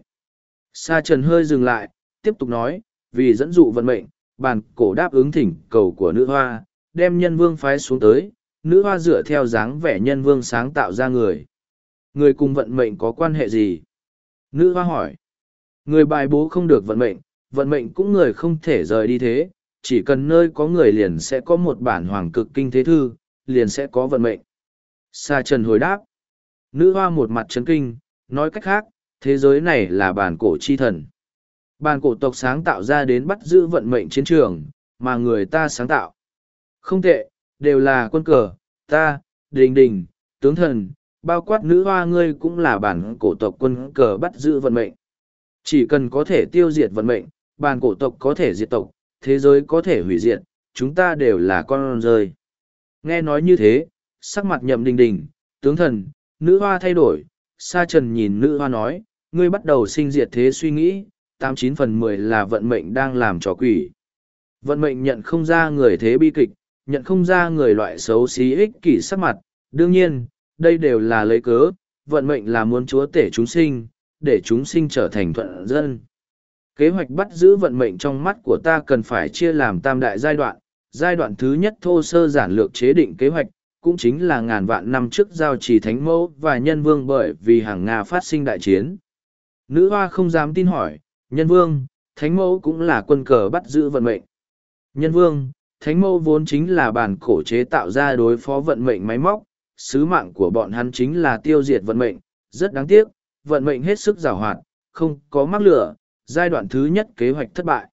Sa Trần hơi dừng lại, tiếp tục nói, vì dẫn dụ vận mệnh, bàn cổ đáp ứng thỉnh cầu của nữ hoa, đem nhân vương phái xuống tới, nữ hoa dựa theo dáng vẻ nhân vương sáng tạo ra người. Người cùng vận mệnh có quan hệ gì? Nữ hoa hỏi. Người bài bố không được vận mệnh, vận mệnh cũng người không thể rời đi thế, chỉ cần nơi có người liền sẽ có một bản hoàng cực kinh thế thư, liền sẽ có vận mệnh. Sa Trần hồi đáp. Nữ hoa một mặt chấn kinh, nói cách khác, thế giới này là bản cổ chi thần. Bản cổ tộc sáng tạo ra đến bắt giữ vận mệnh chiến trường, mà người ta sáng tạo. Không tệ, đều là quân cờ, ta, đình đình, tướng thần, bao quát nữ hoa ngươi cũng là bản cổ tộc quân cờ bắt giữ vận mệnh. Chỉ cần có thể tiêu diệt vận mệnh, bản cổ tộc có thể diệt tộc, thế giới có thể hủy diệt, chúng ta đều là con rơi. Nghe nói như thế, sắc mặt nhậm đình đình, tướng thần, nữ hoa thay đổi, sa trần nhìn nữ hoa nói, ngươi bắt đầu sinh diệt thế suy nghĩ, tám chín phần mười là vận mệnh đang làm trò quỷ. Vận mệnh nhận không ra người thế bi kịch, nhận không ra người loại xấu xí ích kỷ sắc mặt, đương nhiên, đây đều là lấy cớ, vận mệnh là muốn chúa tể chúng sinh, để chúng sinh trở thành thuận dân. Kế hoạch bắt giữ vận mệnh trong mắt của ta cần phải chia làm tam đại giai đoạn, giai đoạn thứ nhất thô sơ giản lược chế định kế hoạch, cũng chính là ngàn vạn năm trước giao trì thánh mẫu và nhân vương bởi vì hàng Nga phát sinh đại chiến. Nữ hoa không dám tin hỏi, nhân vương, thánh mẫu cũng là quân cờ bắt giữ vận mệnh. Nhân vương, thánh mẫu vốn chính là bản cổ chế tạo ra đối phó vận mệnh máy móc, sứ mạng của bọn hắn chính là tiêu diệt vận mệnh, rất đáng tiếc, vận mệnh hết sức giàu hoạt, không có mắc lửa, giai đoạn thứ nhất kế hoạch thất bại.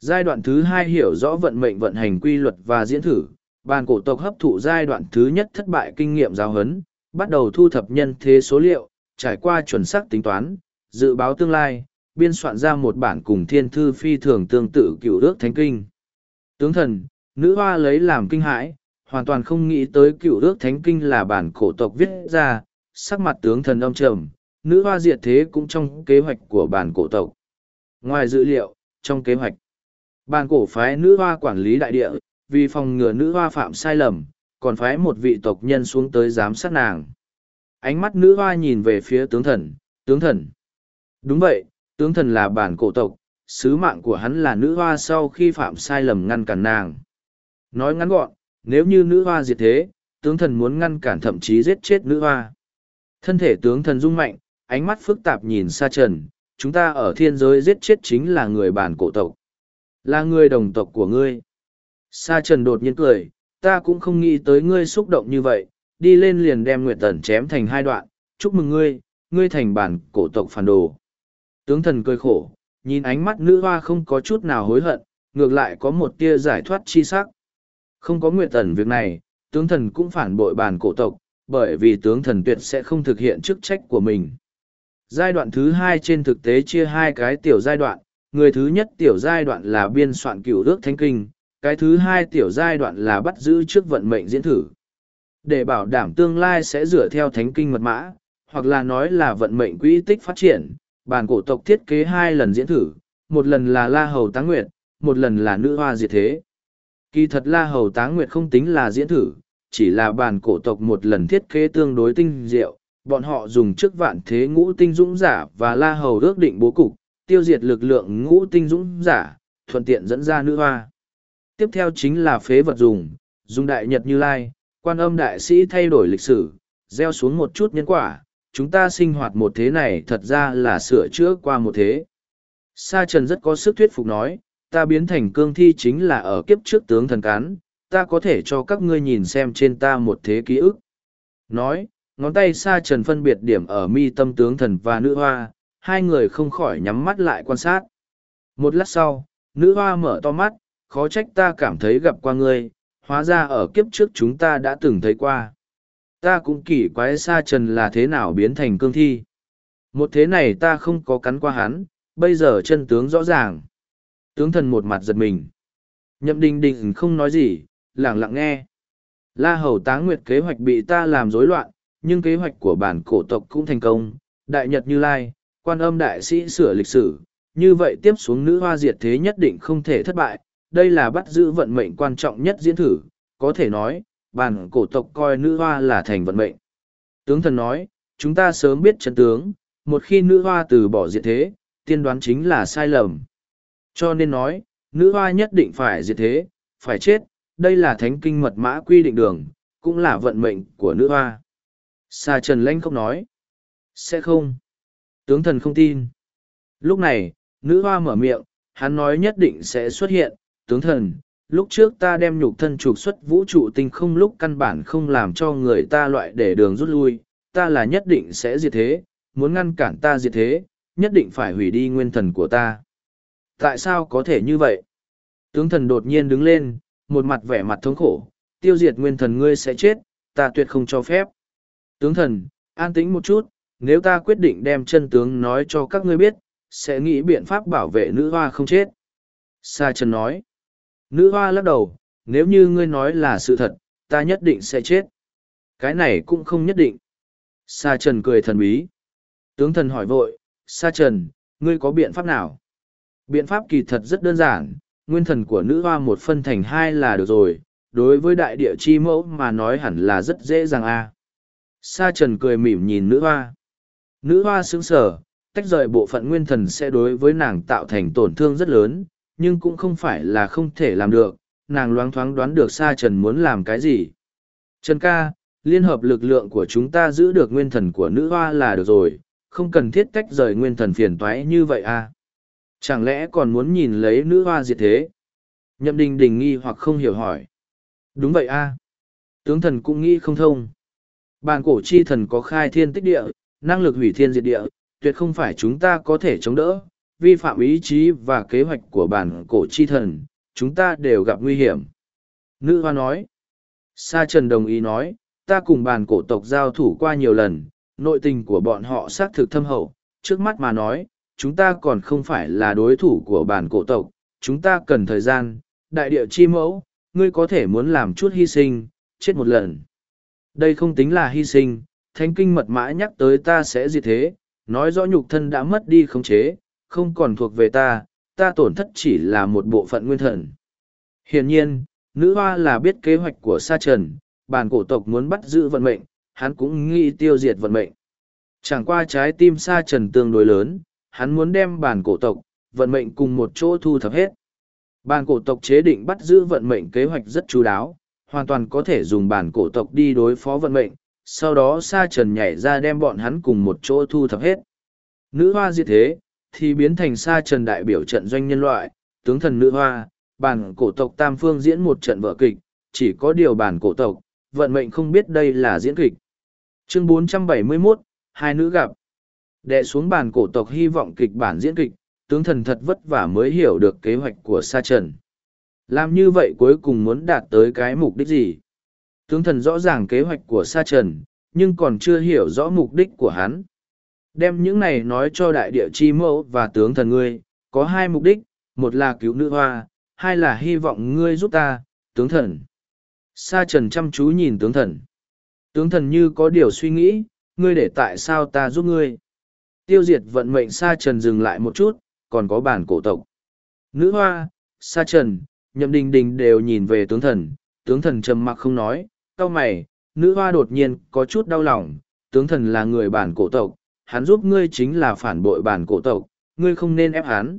Giai đoạn thứ hai hiểu rõ vận mệnh vận hành quy luật và diễn thử, bàn cổ tộc hấp thụ giai đoạn thứ nhất thất bại kinh nghiệm giáo huấn, bắt đầu thu thập nhân thế số liệu, trải qua chuẩn xác tính toán, dự báo tương lai, biên soạn ra một bản cùng thiên thư phi thường tương tự cựu ước thánh kinh. Tướng thần, nữ hoa lấy làm kinh hãi, hoàn toàn không nghĩ tới cựu ước thánh kinh là bản cổ tộc viết ra, sắc mặt tướng thần âm trầm, nữ hoa diệt thế cũng trong kế hoạch của bản cổ tộc. Ngoài dữ liệu, trong kế hoạch, bản cổ phái nữ hoa quản lý đại địa, vì phòng ngừa nữ hoa phạm sai lầm, còn phái một vị tộc nhân xuống tới giám sát nàng. Ánh mắt nữ hoa nhìn về phía tướng thần, tướng thần. Đúng vậy, tướng thần là bản cổ tộc, sứ mạng của hắn là nữ hoa sau khi phạm sai lầm ngăn cản nàng. Nói ngắn gọn, nếu như nữ hoa diệt thế, tướng thần muốn ngăn cản thậm chí giết chết nữ hoa. Thân thể tướng thần rung mạnh, ánh mắt phức tạp nhìn xa trần, chúng ta ở thiên giới giết chết chính là người bản cổ tộc. Là người đồng tộc của ngươi. Sa trần đột nhiên cười, ta cũng không nghĩ tới ngươi xúc động như vậy, đi lên liền đem Nguyệt Tần chém thành hai đoạn, chúc mừng ngươi, ngươi thành bản cổ tộc phản đồ. Tướng thần cười khổ, nhìn ánh mắt nữ hoa không có chút nào hối hận, ngược lại có một tia giải thoát chi sắc. Không có Nguyệt Tần việc này, tướng thần cũng phản bội bản cổ tộc, bởi vì tướng thần tuyệt sẽ không thực hiện chức trách của mình. Giai đoạn thứ hai trên thực tế chia hai cái tiểu giai đoạn, người thứ nhất tiểu giai đoạn là biên soạn cửu ước thánh kinh, cái thứ hai tiểu giai đoạn là bắt giữ trước vận mệnh diễn thử. Để bảo đảm tương lai sẽ dựa theo thánh kinh mật mã, hoặc là nói là vận mệnh quỹ tích phát triển, bản cổ tộc thiết kế hai lần diễn thử, một lần là La Hầu Táng Nguyệt, một lần là nữ hoa diệt thế. Kỳ thật La Hầu Táng Nguyệt không tính là diễn thử, chỉ là bản cổ tộc một lần thiết kế tương đối tinh diệu, bọn họ dùng trước vạn thế ngũ tinh dũng giả và La Hầu ước định bố cục, tiêu diệt lực lượng ngũ tinh dũng giả, thuận tiện dẫn ra nữ hoa. Tiếp theo chính là phế vật dùng, dùng đại nhật như lai, quan âm đại sĩ thay đổi lịch sử, gieo xuống một chút nhân quả, chúng ta sinh hoạt một thế này thật ra là sửa chữa qua một thế. Sa Trần rất có sức thuyết phục nói, ta biến thành cương thi chính là ở kiếp trước tướng thần cán, ta có thể cho các ngươi nhìn xem trên ta một thế ký ức. Nói, ngón tay Sa Trần phân biệt điểm ở mi tâm tướng thần và nữ hoa, hai người không khỏi nhắm mắt lại quan sát. Một lát sau, nữ hoa mở to mắt, khó trách ta cảm thấy gặp qua ngươi, hóa ra ở kiếp trước chúng ta đã từng thấy qua. Ta cũng kỳ quái Sa Trần là thế nào biến thành cương thi. Một thế này ta không có cắn qua hắn, bây giờ chân tướng rõ ràng. Tướng thần một mặt giật mình. Nhậm đình đình không nói gì, lặng lặng nghe. La hầu tá nguyệt kế hoạch bị ta làm rối loạn, nhưng kế hoạch của bản cổ tộc cũng thành công. Đại Nhật Như Lai, quan âm đại sĩ sửa lịch sử, như vậy tiếp xuống nữ hoa diệt thế nhất định không thể thất bại. Đây là bắt giữ vận mệnh quan trọng nhất diễn thử, có thể nói, bản cổ tộc coi nữ hoa là thành vận mệnh. Tướng thần nói, chúng ta sớm biết chân tướng, một khi nữ hoa từ bỏ diệt thế, tiên đoán chính là sai lầm. Cho nên nói, nữ hoa nhất định phải diệt thế, phải chết, đây là thánh kinh mật mã quy định đường, cũng là vận mệnh của nữ hoa. Sa Trần Lanh không nói. Sẽ không. Tướng thần không tin. Lúc này, nữ hoa mở miệng, hắn nói nhất định sẽ xuất hiện. Tướng thần, lúc trước ta đem nhục thân trục xuất vũ trụ tinh không lúc căn bản không làm cho người ta loại để đường rút lui. Ta là nhất định sẽ diệt thế, muốn ngăn cản ta diệt thế, nhất định phải hủy đi nguyên thần của ta. Tại sao có thể như vậy? Tướng thần đột nhiên đứng lên, một mặt vẻ mặt thống khổ, tiêu diệt nguyên thần ngươi sẽ chết, ta tuyệt không cho phép. Tướng thần, an tĩnh một chút, nếu ta quyết định đem chân tướng nói cho các ngươi biết, sẽ nghĩ biện pháp bảo vệ nữ hoa không chết. Sa Trần nói, nữ hoa lắc đầu, nếu như ngươi nói là sự thật, ta nhất định sẽ chết. Cái này cũng không nhất định. Sa Trần cười thần bí. Tướng thần hỏi vội, Sa Trần, ngươi có biện pháp nào? Biện pháp kỳ thật rất đơn giản, nguyên thần của nữ hoa một phân thành hai là được rồi, đối với đại địa chi mẫu mà nói hẳn là rất dễ dàng a. Sa trần cười mỉm nhìn nữ hoa. Nữ hoa sững sờ, tách rời bộ phận nguyên thần sẽ đối với nàng tạo thành tổn thương rất lớn, nhưng cũng không phải là không thể làm được, nàng loáng thoáng đoán được Sa trần muốn làm cái gì. Trần ca, liên hợp lực lượng của chúng ta giữ được nguyên thần của nữ hoa là được rồi, không cần thiết tách rời nguyên thần phiền toái như vậy a. Chẳng lẽ còn muốn nhìn lấy nữ hoa diệt thế? Nhậm đình đình nghi hoặc không hiểu hỏi. Đúng vậy a Tướng thần cũng nghĩ không thông. Bàn cổ chi thần có khai thiên tích địa, năng lực hủy thiên diệt địa, tuyệt không phải chúng ta có thể chống đỡ, vi phạm ý chí và kế hoạch của bản cổ chi thần, chúng ta đều gặp nguy hiểm. Nữ hoa nói. Sa trần đồng ý nói, ta cùng bàn cổ tộc giao thủ qua nhiều lần, nội tình của bọn họ xác thực thâm hậu, trước mắt mà nói, chúng ta còn không phải là đối thủ của bản cổ tộc, chúng ta cần thời gian, đại địa chi mẫu, ngươi có thể muốn làm chút hy sinh, chết một lần. Đây không tính là hy sinh, thánh kinh mật mã nhắc tới ta sẽ gì thế, nói rõ nhục thân đã mất đi khống chế, không còn thuộc về ta, ta tổn thất chỉ là một bộ phận nguyên thần. Hiển nhiên, nữ hoa là biết kế hoạch của sa trần, bản cổ tộc muốn bắt giữ vận mệnh, hắn cũng nghĩ tiêu diệt vận mệnh. Chẳng qua trái tim sa trần tương đối lớn, hắn muốn đem bản cổ tộc, vận mệnh cùng một chỗ thu thập hết. Bản cổ tộc chế định bắt giữ vận mệnh kế hoạch rất chú đáo, hoàn toàn có thể dùng bản cổ tộc đi đối phó vận mệnh, sau đó sa trần nhảy ra đem bọn hắn cùng một chỗ thu thập hết. Nữ hoa diệt thế, thì biến thành sa trần đại biểu trận doanh nhân loại, tướng thần nữ hoa, bản cổ tộc tam phương diễn một trận vở kịch, chỉ có điều bản cổ tộc, vận mệnh không biết đây là diễn kịch. Chương 471, hai nữ gặp. Đệ xuống bàn cổ tộc hy vọng kịch bản diễn kịch, tướng thần thật vất vả mới hiểu được kế hoạch của Sa Trần. Làm như vậy cuối cùng muốn đạt tới cái mục đích gì? Tướng thần rõ ràng kế hoạch của Sa Trần, nhưng còn chưa hiểu rõ mục đích của hắn. Đem những này nói cho đại địa chi mẫu và tướng thần ngươi, có hai mục đích, một là cứu nữ hoa, hai là hy vọng ngươi giúp ta, tướng thần. Sa Trần chăm chú nhìn tướng thần. Tướng thần như có điều suy nghĩ, ngươi để tại sao ta giúp ngươi tiêu diệt vận mệnh sa trần dừng lại một chút, còn có bản cổ tộc. Nữ hoa, sa trần, nhậm đình đình đều nhìn về tướng thần, tướng thần trầm mặc không nói, cau mày, nữ hoa đột nhiên có chút đau lòng, tướng thần là người bản cổ tộc, hắn giúp ngươi chính là phản bội bản cổ tộc, ngươi không nên ép hắn.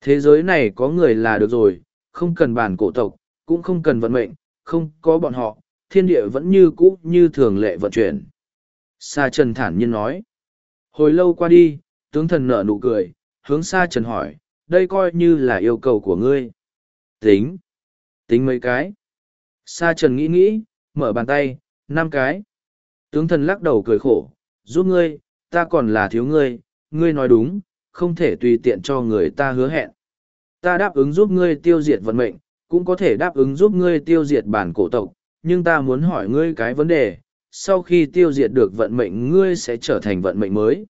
Thế giới này có người là được rồi, không cần bản cổ tộc, cũng không cần vận mệnh, không có bọn họ, thiên địa vẫn như cũ như thường lệ vận chuyển. Sa Trần thản nhiên nói. Hồi lâu qua đi, tướng thần nở nụ cười, hướng xa Trần hỏi, đây coi như là yêu cầu của ngươi. Tính. Tính mấy cái. Sa Trần nghĩ nghĩ, mở bàn tay, năm cái. Tướng thần lắc đầu cười khổ, giúp ngươi, ta còn là thiếu ngươi, ngươi nói đúng, không thể tùy tiện cho người ta hứa hẹn. Ta đáp ứng giúp ngươi tiêu diệt vận mệnh, cũng có thể đáp ứng giúp ngươi tiêu diệt bản cổ tộc, nhưng ta muốn hỏi ngươi cái vấn đề, sau khi tiêu diệt được vận mệnh ngươi sẽ trở thành vận mệnh mới.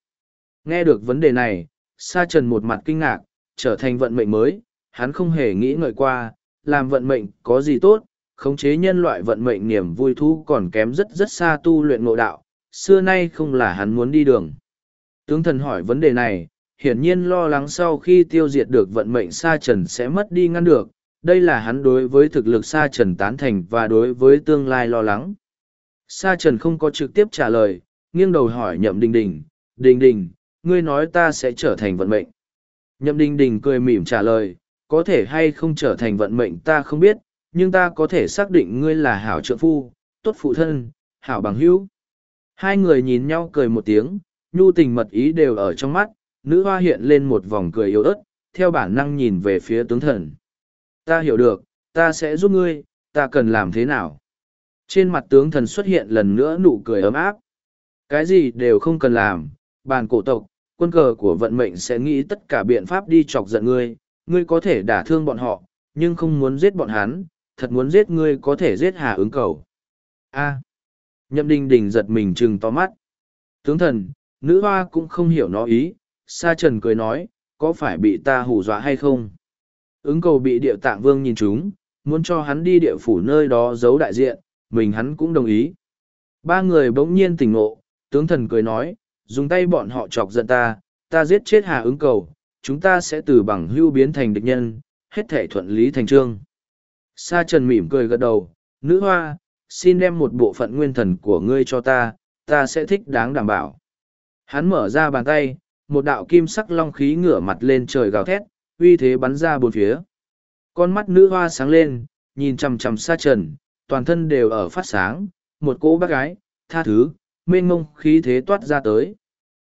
Nghe được vấn đề này, Sa Trần một mặt kinh ngạc, trở thành vận mệnh mới, hắn không hề nghĩ ngợi qua, làm vận mệnh có gì tốt, khống chế nhân loại vận mệnh niềm vui thú còn kém rất rất xa tu luyện ngộ đạo, xưa nay không là hắn muốn đi đường. Tướng thần hỏi vấn đề này, hiển nhiên lo lắng sau khi tiêu diệt được vận mệnh Sa Trần sẽ mất đi ngăn được, đây là hắn đối với thực lực Sa Trần tán thành và đối với tương lai lo lắng. Sa Trần không có trực tiếp trả lời, nghiêng đầu hỏi Nhậm Đình Đình, Đình Đình, ngươi nói ta sẽ trở thành vận mệnh. Nhậm Đình Đình cười mỉm trả lời, có thể hay không trở thành vận mệnh ta không biết, nhưng ta có thể xác định ngươi là hảo trợ phu, tốt phụ thân, hảo bằng hữu. Hai người nhìn nhau cười một tiếng, nhu tình mật ý đều ở trong mắt, nữ hoa hiện lên một vòng cười yếu ớt, theo bản năng nhìn về phía tướng thần. Ta hiểu được, ta sẽ giúp ngươi, ta cần làm thế nào? Trên mặt tướng thần xuất hiện lần nữa nụ cười ấm áp. Cái gì đều không cần làm, bàn cổ tộc, quân cờ của vận mệnh sẽ nghĩ tất cả biện pháp đi chọc giận ngươi, ngươi có thể đả thương bọn họ, nhưng không muốn giết bọn hắn, thật muốn giết ngươi có thể giết hà ứng cầu. A. Nhậm đình đình giật mình trừng to mắt. Tướng thần, nữ hoa cũng không hiểu nó ý, sa trần cười nói, có phải bị ta hù dọa hay không? Ứng cầu bị địa tạng vương nhìn chúng, muốn cho hắn đi địa phủ nơi đó giấu đại diện, mình hắn cũng đồng ý. Ba người bỗng nhiên tỉnh ngộ, tướng thần cười nói, dùng tay bọn họ chọc giận ta, ta giết chết hà ứng cầu, chúng ta sẽ từ bằng hưu biến thành địch nhân, hết thể thuận lý thành trương. Sa trần mỉm cười gật đầu, nữ hoa, xin đem một bộ phận nguyên thần của ngươi cho ta, ta sẽ thích đáng đảm bảo. Hắn mở ra bàn tay, một đạo kim sắc long khí ngửa mặt lên trời gào thét, uy thế bắn ra bốn phía. Con mắt nữ hoa sáng lên, nhìn chằm chằm sa trần, toàn thân đều ở phát sáng, một cô bác gái, tha thứ, mênh ngông khí thế toát ra tới.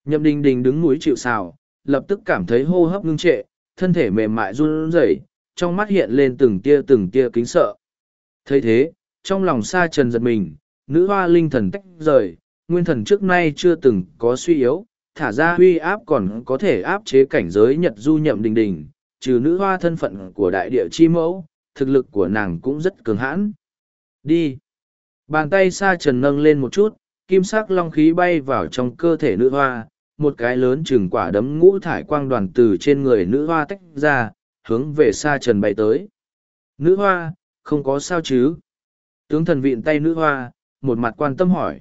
Nhậm đình đình đứng núi chịu xào, lập tức cảm thấy hô hấp ngưng trệ, thân thể mềm mại run rẩy, trong mắt hiện lên từng tia từng tia kính sợ. thấy thế, trong lòng sa trần giật mình, nữ hoa linh thần tách rời, nguyên thần trước nay chưa từng có suy yếu, thả ra huy áp còn có thể áp chế cảnh giới nhật du nhậm đình đình, trừ nữ hoa thân phận của đại địa chi mẫu, thực lực của nàng cũng rất cường hãn. Đi! Bàn tay sa trần nâng lên một chút, kim sắc long khí bay vào trong cơ thể nữ hoa, một cái lớn chừng quả đấm ngũ thải quang đoàn từ trên người nữ hoa tách ra, hướng về sa trần bay tới. Nữ hoa, không có sao chứ? Tướng thần vịn tay nữ hoa, một mặt quan tâm hỏi.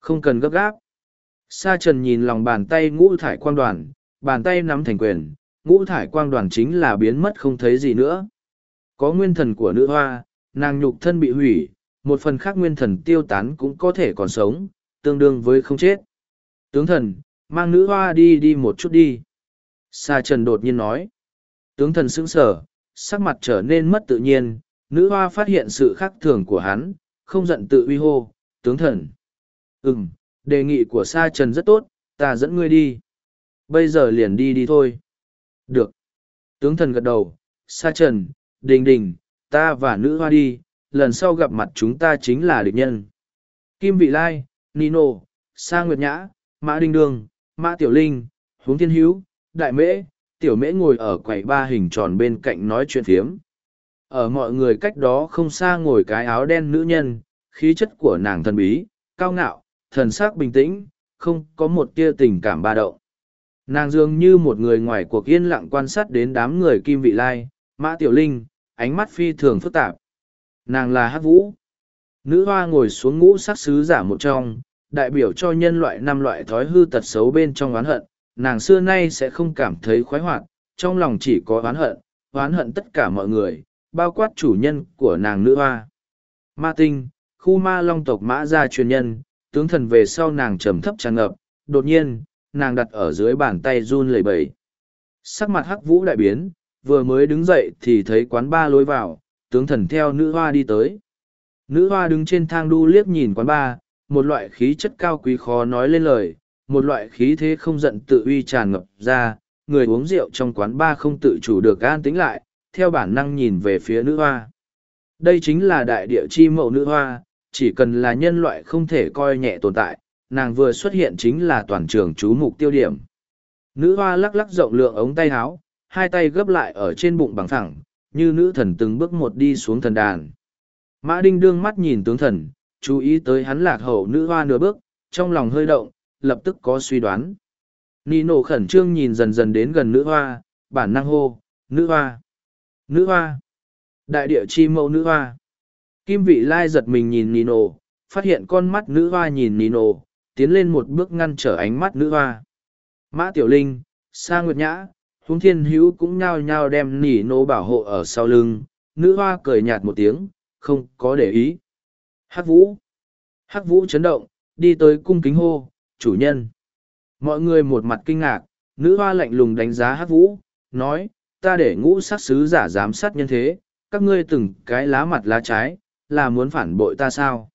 Không cần gấp gáp. Sa trần nhìn lòng bàn tay ngũ thải quang đoàn, bàn tay nắm thành quyền, ngũ thải quang đoàn chính là biến mất không thấy gì nữa. Có nguyên thần của nữ hoa, nàng nhục thân bị hủy, một phần khác nguyên thần tiêu tán cũng có thể còn sống, tương đương với không chết. Tướng thần, mang nữ hoa đi đi một chút đi. Sa trần đột nhiên nói. Tướng thần sững sờ, sắc mặt trở nên mất tự nhiên, nữ hoa phát hiện sự khác thường của hắn, không giận tự uy hô, tướng thần. Ừm, đề nghị của sa trần rất tốt, ta dẫn ngươi đi. Bây giờ liền đi đi thôi. Được. Tướng thần gật đầu, sa trần, đình đình, ta và nữ hoa đi, lần sau gặp mặt chúng ta chính là địch nhân. Kim Vị Lai, Nino, Sa Nguyệt Nhã, Mã Đinh Đường, Mã Tiểu Linh, Huống Thiên Hữu, Đại Mễ, Tiểu Mễ ngồi ở quầy ba hình tròn bên cạnh nói chuyện phiếm. Ở mọi người cách đó không xa ngồi cái áo đen nữ nhân, khí chất của nàng thần bí, cao ngạo, thần sắc bình tĩnh, không có một tia tình cảm ba động. Nàng dường như một người ngoài cuộc yên lặng quan sát đến đám người Kim Vị Lai, Mã Tiểu Linh, ánh mắt phi thường phức tạp. Nàng là Hắc Vũ. Nữ hoa ngồi xuống ngũ sắc sứ giả một trong, đại biểu cho nhân loại năm loại thói hư tật xấu bên trong oán hận. Nàng xưa nay sẽ không cảm thấy khoái hoạt, trong lòng chỉ có oán hận, oán hận tất cả mọi người, bao quát chủ nhân của nàng nữ hoa. Ma tinh, khu ma long tộc mã gia truyền nhân, tướng thần về sau nàng trầm thấp tràn ngập, đột nhiên, nàng đặt ở dưới bàn tay run lẩy bẩy. Sắc mặt hắc vũ đại biến, vừa mới đứng dậy thì thấy quán ba lối vào, tướng thần theo nữ hoa đi tới. Nữ hoa đứng trên thang đu liếc nhìn quán ba, một loại khí chất cao quý khó nói lên lời, một loại khí thế không giận tự uy tràn ngập ra, người uống rượu trong quán ba không tự chủ được an tĩnh lại, theo bản năng nhìn về phía nữ hoa. Đây chính là đại địa chi mẫu nữ hoa, chỉ cần là nhân loại không thể coi nhẹ tồn tại, nàng vừa xuất hiện chính là toàn trường chú mục tiêu điểm. Nữ hoa lắc lắc rộng lượng ống tay áo, hai tay gấp lại ở trên bụng bằng thẳng, như nữ thần từng bước một đi xuống thần đàn. Mã Đinh đương mắt nhìn tướng thần, chú ý tới hắn lạc hậu nữ hoa nửa bước, trong lòng hơi động, lập tức có suy đoán. Nino khẩn trương nhìn dần dần đến gần nữ hoa, bản năng hô, nữ hoa, nữ hoa, đại địa chi mẫu nữ hoa. Kim vị lai giật mình nhìn Nino, phát hiện con mắt nữ hoa nhìn Nino, tiến lên một bước ngăn trở ánh mắt nữ hoa. Mã Tiểu Linh, Sa Nguyệt Nhã, Húng Thiên Hữu cũng nhao nhao đem nỉ nô bảo hộ ở sau lưng, nữ hoa cười nhạt một tiếng, không có để ý. Hắc Vũ. Hắc Vũ chấn động, đi tới cung kính hô, chủ nhân. Mọi người một mặt kinh ngạc, nữ hoa lạnh lùng đánh giá Hắc Vũ, nói, ta để ngũ sát sứ giả giám sát nhân thế, các ngươi từng cái lá mặt lá trái, là muốn phản bội ta sao?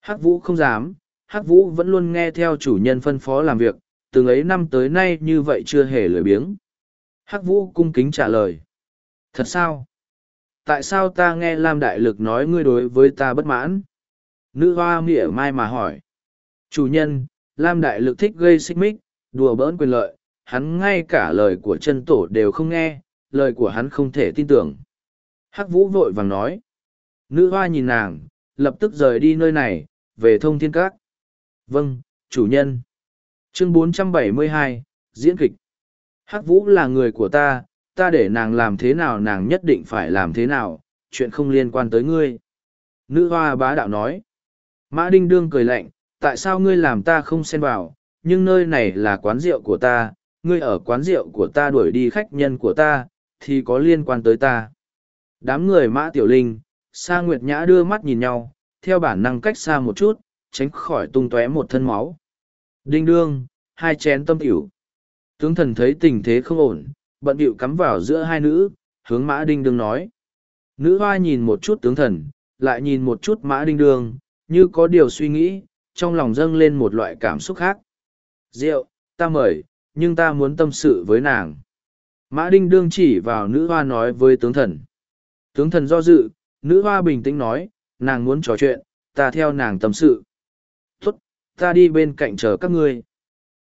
Hắc Vũ không dám, Hắc Vũ vẫn luôn nghe theo chủ nhân phân phó làm việc, từng ấy năm tới nay như vậy chưa hề lười biếng. Hắc Vũ cung kính trả lời. Thật sao? Tại sao ta nghe Lam Đại Lực nói ngươi đối với ta bất mãn? Nữ hoa mỉa mai mà hỏi. Chủ nhân, Lam Đại Lực thích gây xích mích, đùa bỡn quyền lợi, hắn ngay cả lời của chân tổ đều không nghe, lời của hắn không thể tin tưởng. Hắc Vũ vội vàng nói. Nữ hoa nhìn nàng, lập tức rời đi nơi này, về thông thiên các. Vâng, chủ nhân. Chương 472, diễn kịch. Hắc Vũ là người của ta, ta để nàng làm thế nào nàng nhất định phải làm thế nào, chuyện không liên quan tới ngươi. Nữ hoa bá đạo nói. Mã Đinh Đương cười lạnh, tại sao ngươi làm ta không xen vào, nhưng nơi này là quán rượu của ta, ngươi ở quán rượu của ta đuổi đi khách nhân của ta, thì có liên quan tới ta. Đám người Mã Tiểu Linh, Sa Nguyệt Nhã đưa mắt nhìn nhau, theo bản năng cách xa một chút, tránh khỏi tung tóe một thân máu. Đinh đương, hai chén tâm tiểu. Tướng thần thấy tình thế không ổn, bận bịu cắm vào giữa hai nữ, hướng mã đinh đương nói. Nữ hoa nhìn một chút tướng thần, lại nhìn một chút mã đinh đương, như có điều suy nghĩ, trong lòng dâng lên một loại cảm xúc khác. Rượu, ta mời, nhưng ta muốn tâm sự với nàng. Mã đinh đương chỉ vào nữ hoa nói với tướng thần. Tướng thần do dự, nữ hoa bình tĩnh nói, nàng muốn trò chuyện, ta theo nàng tâm sự. Tốt, ta đi bên cạnh chờ các ngươi.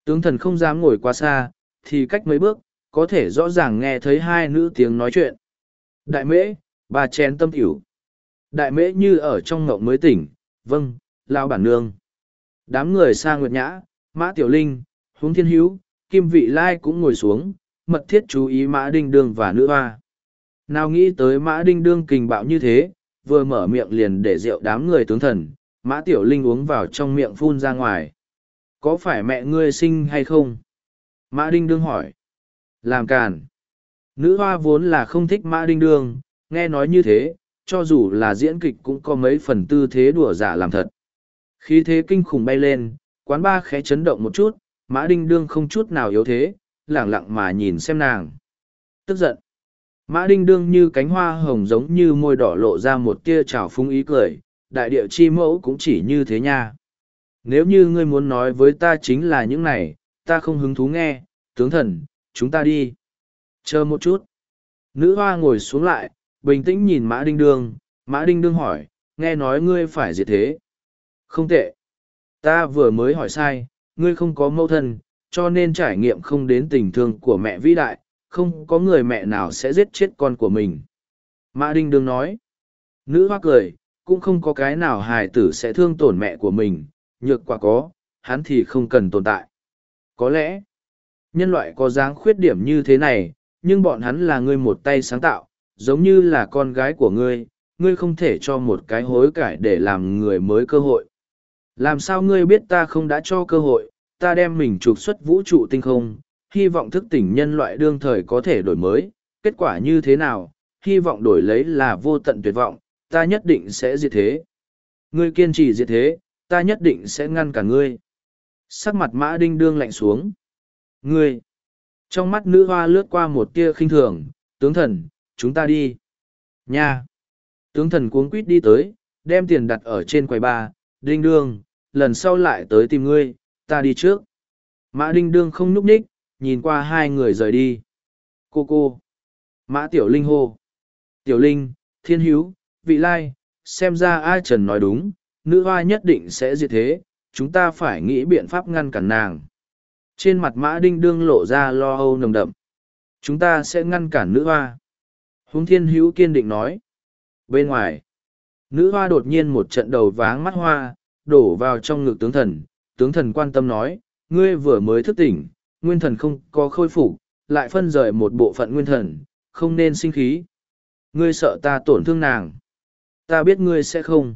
Tướng thần không dám ngồi quá xa, thì cách mấy bước, có thể rõ ràng nghe thấy hai nữ tiếng nói chuyện. Đại mễ, bà chén tâm tiểu. Đại mễ như ở trong ngộng mới tỉnh, vâng, lao bản nương. Đám người sang nguyệt nhã, mã tiểu linh, huống thiên hữu, kim vị lai cũng ngồi xuống, mật thiết chú ý mã đinh đương và nữ hoa. Nào nghĩ tới mã đinh đương kình bạo như thế, vừa mở miệng liền để rượu đám người tướng thần, mã tiểu linh uống vào trong miệng phun ra ngoài. Có phải mẹ ngươi sinh hay không? Mã đinh đương hỏi. Làm càn. Nữ hoa vốn là không thích mã đinh đương, nghe nói như thế, cho dù là diễn kịch cũng có mấy phần tư thế đùa giả làm thật. Khi thế kinh khủng bay lên, quán ba khẽ chấn động một chút, mã đinh đương không chút nào yếu thế, lẳng lặng mà nhìn xem nàng. Tức giận. Mã đinh đương như cánh hoa hồng giống như môi đỏ lộ ra một tia trào phúng ý cười, đại địa chi mẫu cũng chỉ như thế nha. Nếu như ngươi muốn nói với ta chính là những này, ta không hứng thú nghe, tướng thần, chúng ta đi. Chờ một chút. Nữ hoa ngồi xuống lại, bình tĩnh nhìn Mã Đinh Đương, Mã Đinh Đương hỏi, nghe nói ngươi phải diệt thế. Không tệ. Ta vừa mới hỏi sai, ngươi không có mâu thân, cho nên trải nghiệm không đến tình thương của mẹ vĩ đại, không có người mẹ nào sẽ giết chết con của mình. Mã Đinh Đương nói. Nữ hoa cười, cũng không có cái nào hài tử sẽ thương tổn mẹ của mình, nhược quả có, hắn thì không cần tồn tại. Có lẽ, nhân loại có dáng khuyết điểm như thế này, nhưng bọn hắn là ngươi một tay sáng tạo, giống như là con gái của ngươi, ngươi không thể cho một cái hối cải để làm người mới cơ hội. Làm sao ngươi biết ta không đã cho cơ hội, ta đem mình trục xuất vũ trụ tinh không, hy vọng thức tỉnh nhân loại đương thời có thể đổi mới, kết quả như thế nào, hy vọng đổi lấy là vô tận tuyệt vọng, ta nhất định sẽ diệt thế. Ngươi kiên trì diệt thế, ta nhất định sẽ ngăn cả ngươi. Sắc mặt mã đinh đương lạnh xuống. Ngươi! Trong mắt nữ hoa lướt qua một tia khinh thường, tướng thần, chúng ta đi. Nha! Tướng thần cuống quýt đi tới, đem tiền đặt ở trên quầy ba, đinh đương, lần sau lại tới tìm ngươi, ta đi trước. Mã đinh đương không nhúc ních, nhìn qua hai người rời đi. Cô cô! Mã tiểu linh hô! Tiểu linh, thiên hữu, vị lai, xem ra ai trần nói đúng, nữ hoa nhất định sẽ diệt thế, chúng ta phải nghĩ biện pháp ngăn cản nàng. Trên mặt mã đinh đương lộ ra lo âu nồng đậm. Chúng ta sẽ ngăn cản nữ hoa. Húng thiên hữu kiên định nói. Bên ngoài, nữ hoa đột nhiên một trận đầu váng mắt hoa, đổ vào trong ngực tướng thần. Tướng thần quan tâm nói, ngươi vừa mới thức tỉnh, nguyên thần không có khôi phục, lại phân rời một bộ phận nguyên thần, không nên sinh khí. Ngươi sợ ta tổn thương nàng. Ta biết ngươi sẽ không.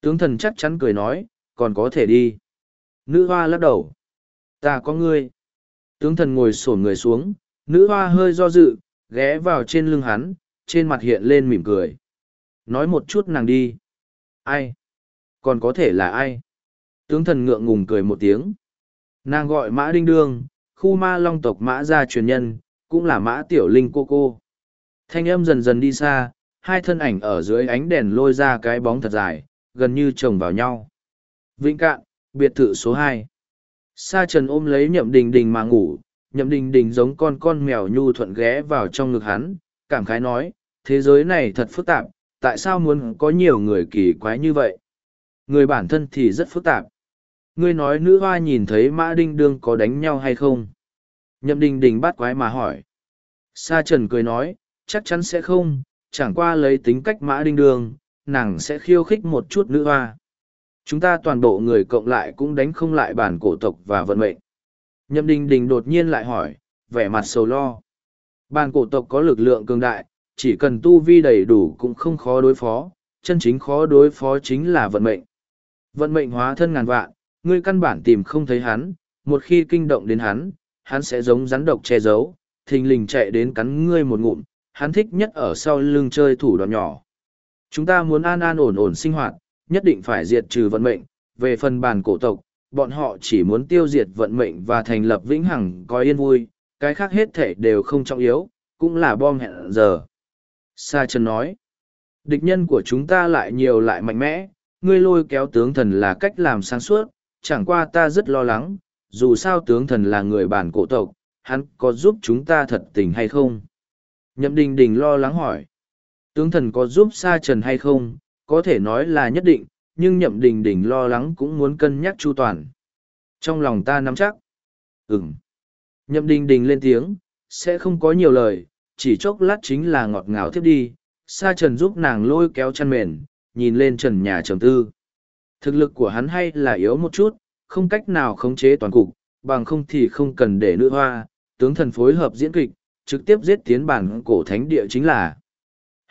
Tướng thần chắc chắn cười nói, còn có thể đi. Nữ hoa lắc đầu. Ta có ngươi. Tướng thần ngồi sổn người xuống, nữ hoa hơi do dự, ghé vào trên lưng hắn, trên mặt hiện lên mỉm cười. Nói một chút nàng đi. Ai? Còn có thể là ai? Tướng thần ngượng ngùng cười một tiếng. Nàng gọi mã đinh đương, khu ma long tộc mã gia truyền nhân, cũng là mã tiểu linh cô cô. Thanh âm dần dần đi xa, hai thân ảnh ở dưới ánh đèn lôi ra cái bóng thật dài, gần như chồng vào nhau. Vĩnh Cạn, biệt thự số hai. Sa Trần ôm lấy Nhậm Đình Đình mà ngủ, Nhậm Đình Đình giống con con mèo nhu thuận ghé vào trong ngực hắn, cảm khái nói, thế giới này thật phức tạp, tại sao muốn có nhiều người kỳ quái như vậy? Người bản thân thì rất phức tạp. Ngươi nói nữ hoa nhìn thấy Mã Đinh Đương có đánh nhau hay không? Nhậm Đình Đình bắt quái mà hỏi. Sa Trần cười nói, chắc chắn sẽ không, chẳng qua lấy tính cách Mã Đinh Đương, nàng sẽ khiêu khích một chút nữ hoa. Chúng ta toàn bộ người cộng lại cũng đánh không lại bản cổ tộc và vận mệnh. Nhậm Đình Đình đột nhiên lại hỏi, vẻ mặt sầu lo. Bản cổ tộc có lực lượng cường đại, chỉ cần tu vi đầy đủ cũng không khó đối phó, chân chính khó đối phó chính là vận mệnh. Vận mệnh hóa thân ngàn vạn, ngươi căn bản tìm không thấy hắn, một khi kinh động đến hắn, hắn sẽ giống rắn độc che giấu, thình lình chạy đến cắn ngươi một ngụm, hắn thích nhất ở sau lưng chơi thủ đoạn nhỏ. Chúng ta muốn an an ổn ổn sinh hoạt, nhất định phải diệt trừ vận mệnh, về phần bản cổ tộc, bọn họ chỉ muốn tiêu diệt vận mệnh và thành lập vĩnh hằng coi yên vui, cái khác hết thể đều không trọng yếu, cũng là bom hẹn giờ. Sa Chân nói, địch nhân của chúng ta lại nhiều lại mạnh mẽ, ngươi lôi kéo tướng thần là cách làm sáng suốt, chẳng qua ta rất lo lắng, dù sao tướng thần là người bản cổ tộc, hắn có giúp chúng ta thật tình hay không? Nhậm Đình Đình lo lắng hỏi, tướng thần có giúp Sa Trần hay không, có thể nói là nhất định, nhưng Nhậm Đình Đình lo lắng cũng muốn cân nhắc chu toàn. Trong lòng ta nắm chắc. Ừm. Nhậm Đình Đình lên tiếng, sẽ không có nhiều lời, chỉ chốc lát chính là ngọt ngào tiếp đi, sa trần giúp nàng lôi kéo chăn mền, nhìn lên trần nhà trầm tư. Thực lực của hắn hay là yếu một chút, không cách nào khống chế toàn cục, bằng không thì không cần để nữ hoa, tướng thần phối hợp diễn kịch, trực tiếp giết tiến bản cổ thánh địa chính là.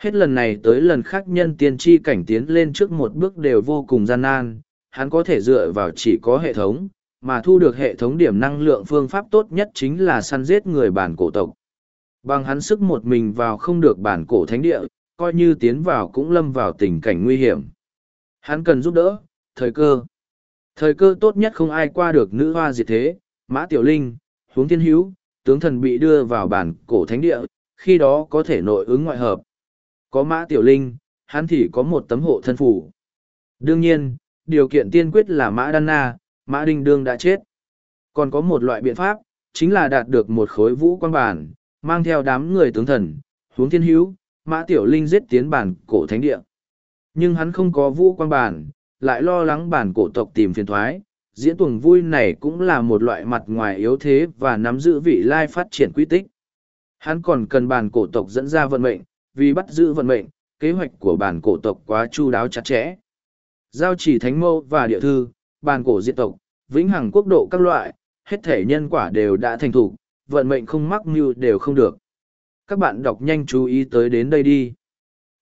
Hết lần này tới lần khác nhân tiên tri cảnh tiến lên trước một bước đều vô cùng gian nan, hắn có thể dựa vào chỉ có hệ thống, mà thu được hệ thống điểm năng lượng phương pháp tốt nhất chính là săn giết người bản cổ tộc. Bằng hắn sức một mình vào không được bản cổ thánh địa, coi như tiến vào cũng lâm vào tình cảnh nguy hiểm. Hắn cần giúp đỡ, thời cơ. Thời cơ tốt nhất không ai qua được nữ hoa diệt thế, mã tiểu linh, huống thiên hữu, tướng thần bị đưa vào bản cổ thánh địa, khi đó có thể nội ứng ngoại hợp. Có mã tiểu linh, hắn thì có một tấm hộ thân phủ. Đương nhiên, điều kiện tiên quyết là mã đan na, mã đinh đương đã chết. Còn có một loại biện pháp, chính là đạt được một khối vũ quan bản, mang theo đám người tướng thần, huống thiên hữu, mã tiểu linh giết tiến bản cổ thánh địa. Nhưng hắn không có vũ quan bản, lại lo lắng bản cổ tộc tìm phiền thoái. Diễn tuồng vui này cũng là một loại mặt ngoài yếu thế và nắm giữ vị lai phát triển quy tích. Hắn còn cần bản cổ tộc dẫn ra vận mệnh, vì bắt giữ vận mệnh, kế hoạch của bản cổ tộc quá chu đáo chặt chẽ. Giao chỉ thánh mâu và địa thư, bản cổ diệt tộc, vĩnh hằng quốc độ các loại, hết thể nhân quả đều đã thành thủ, vận mệnh không mắc mưu đều không được. Các bạn đọc nhanh chú ý tới đến đây đi.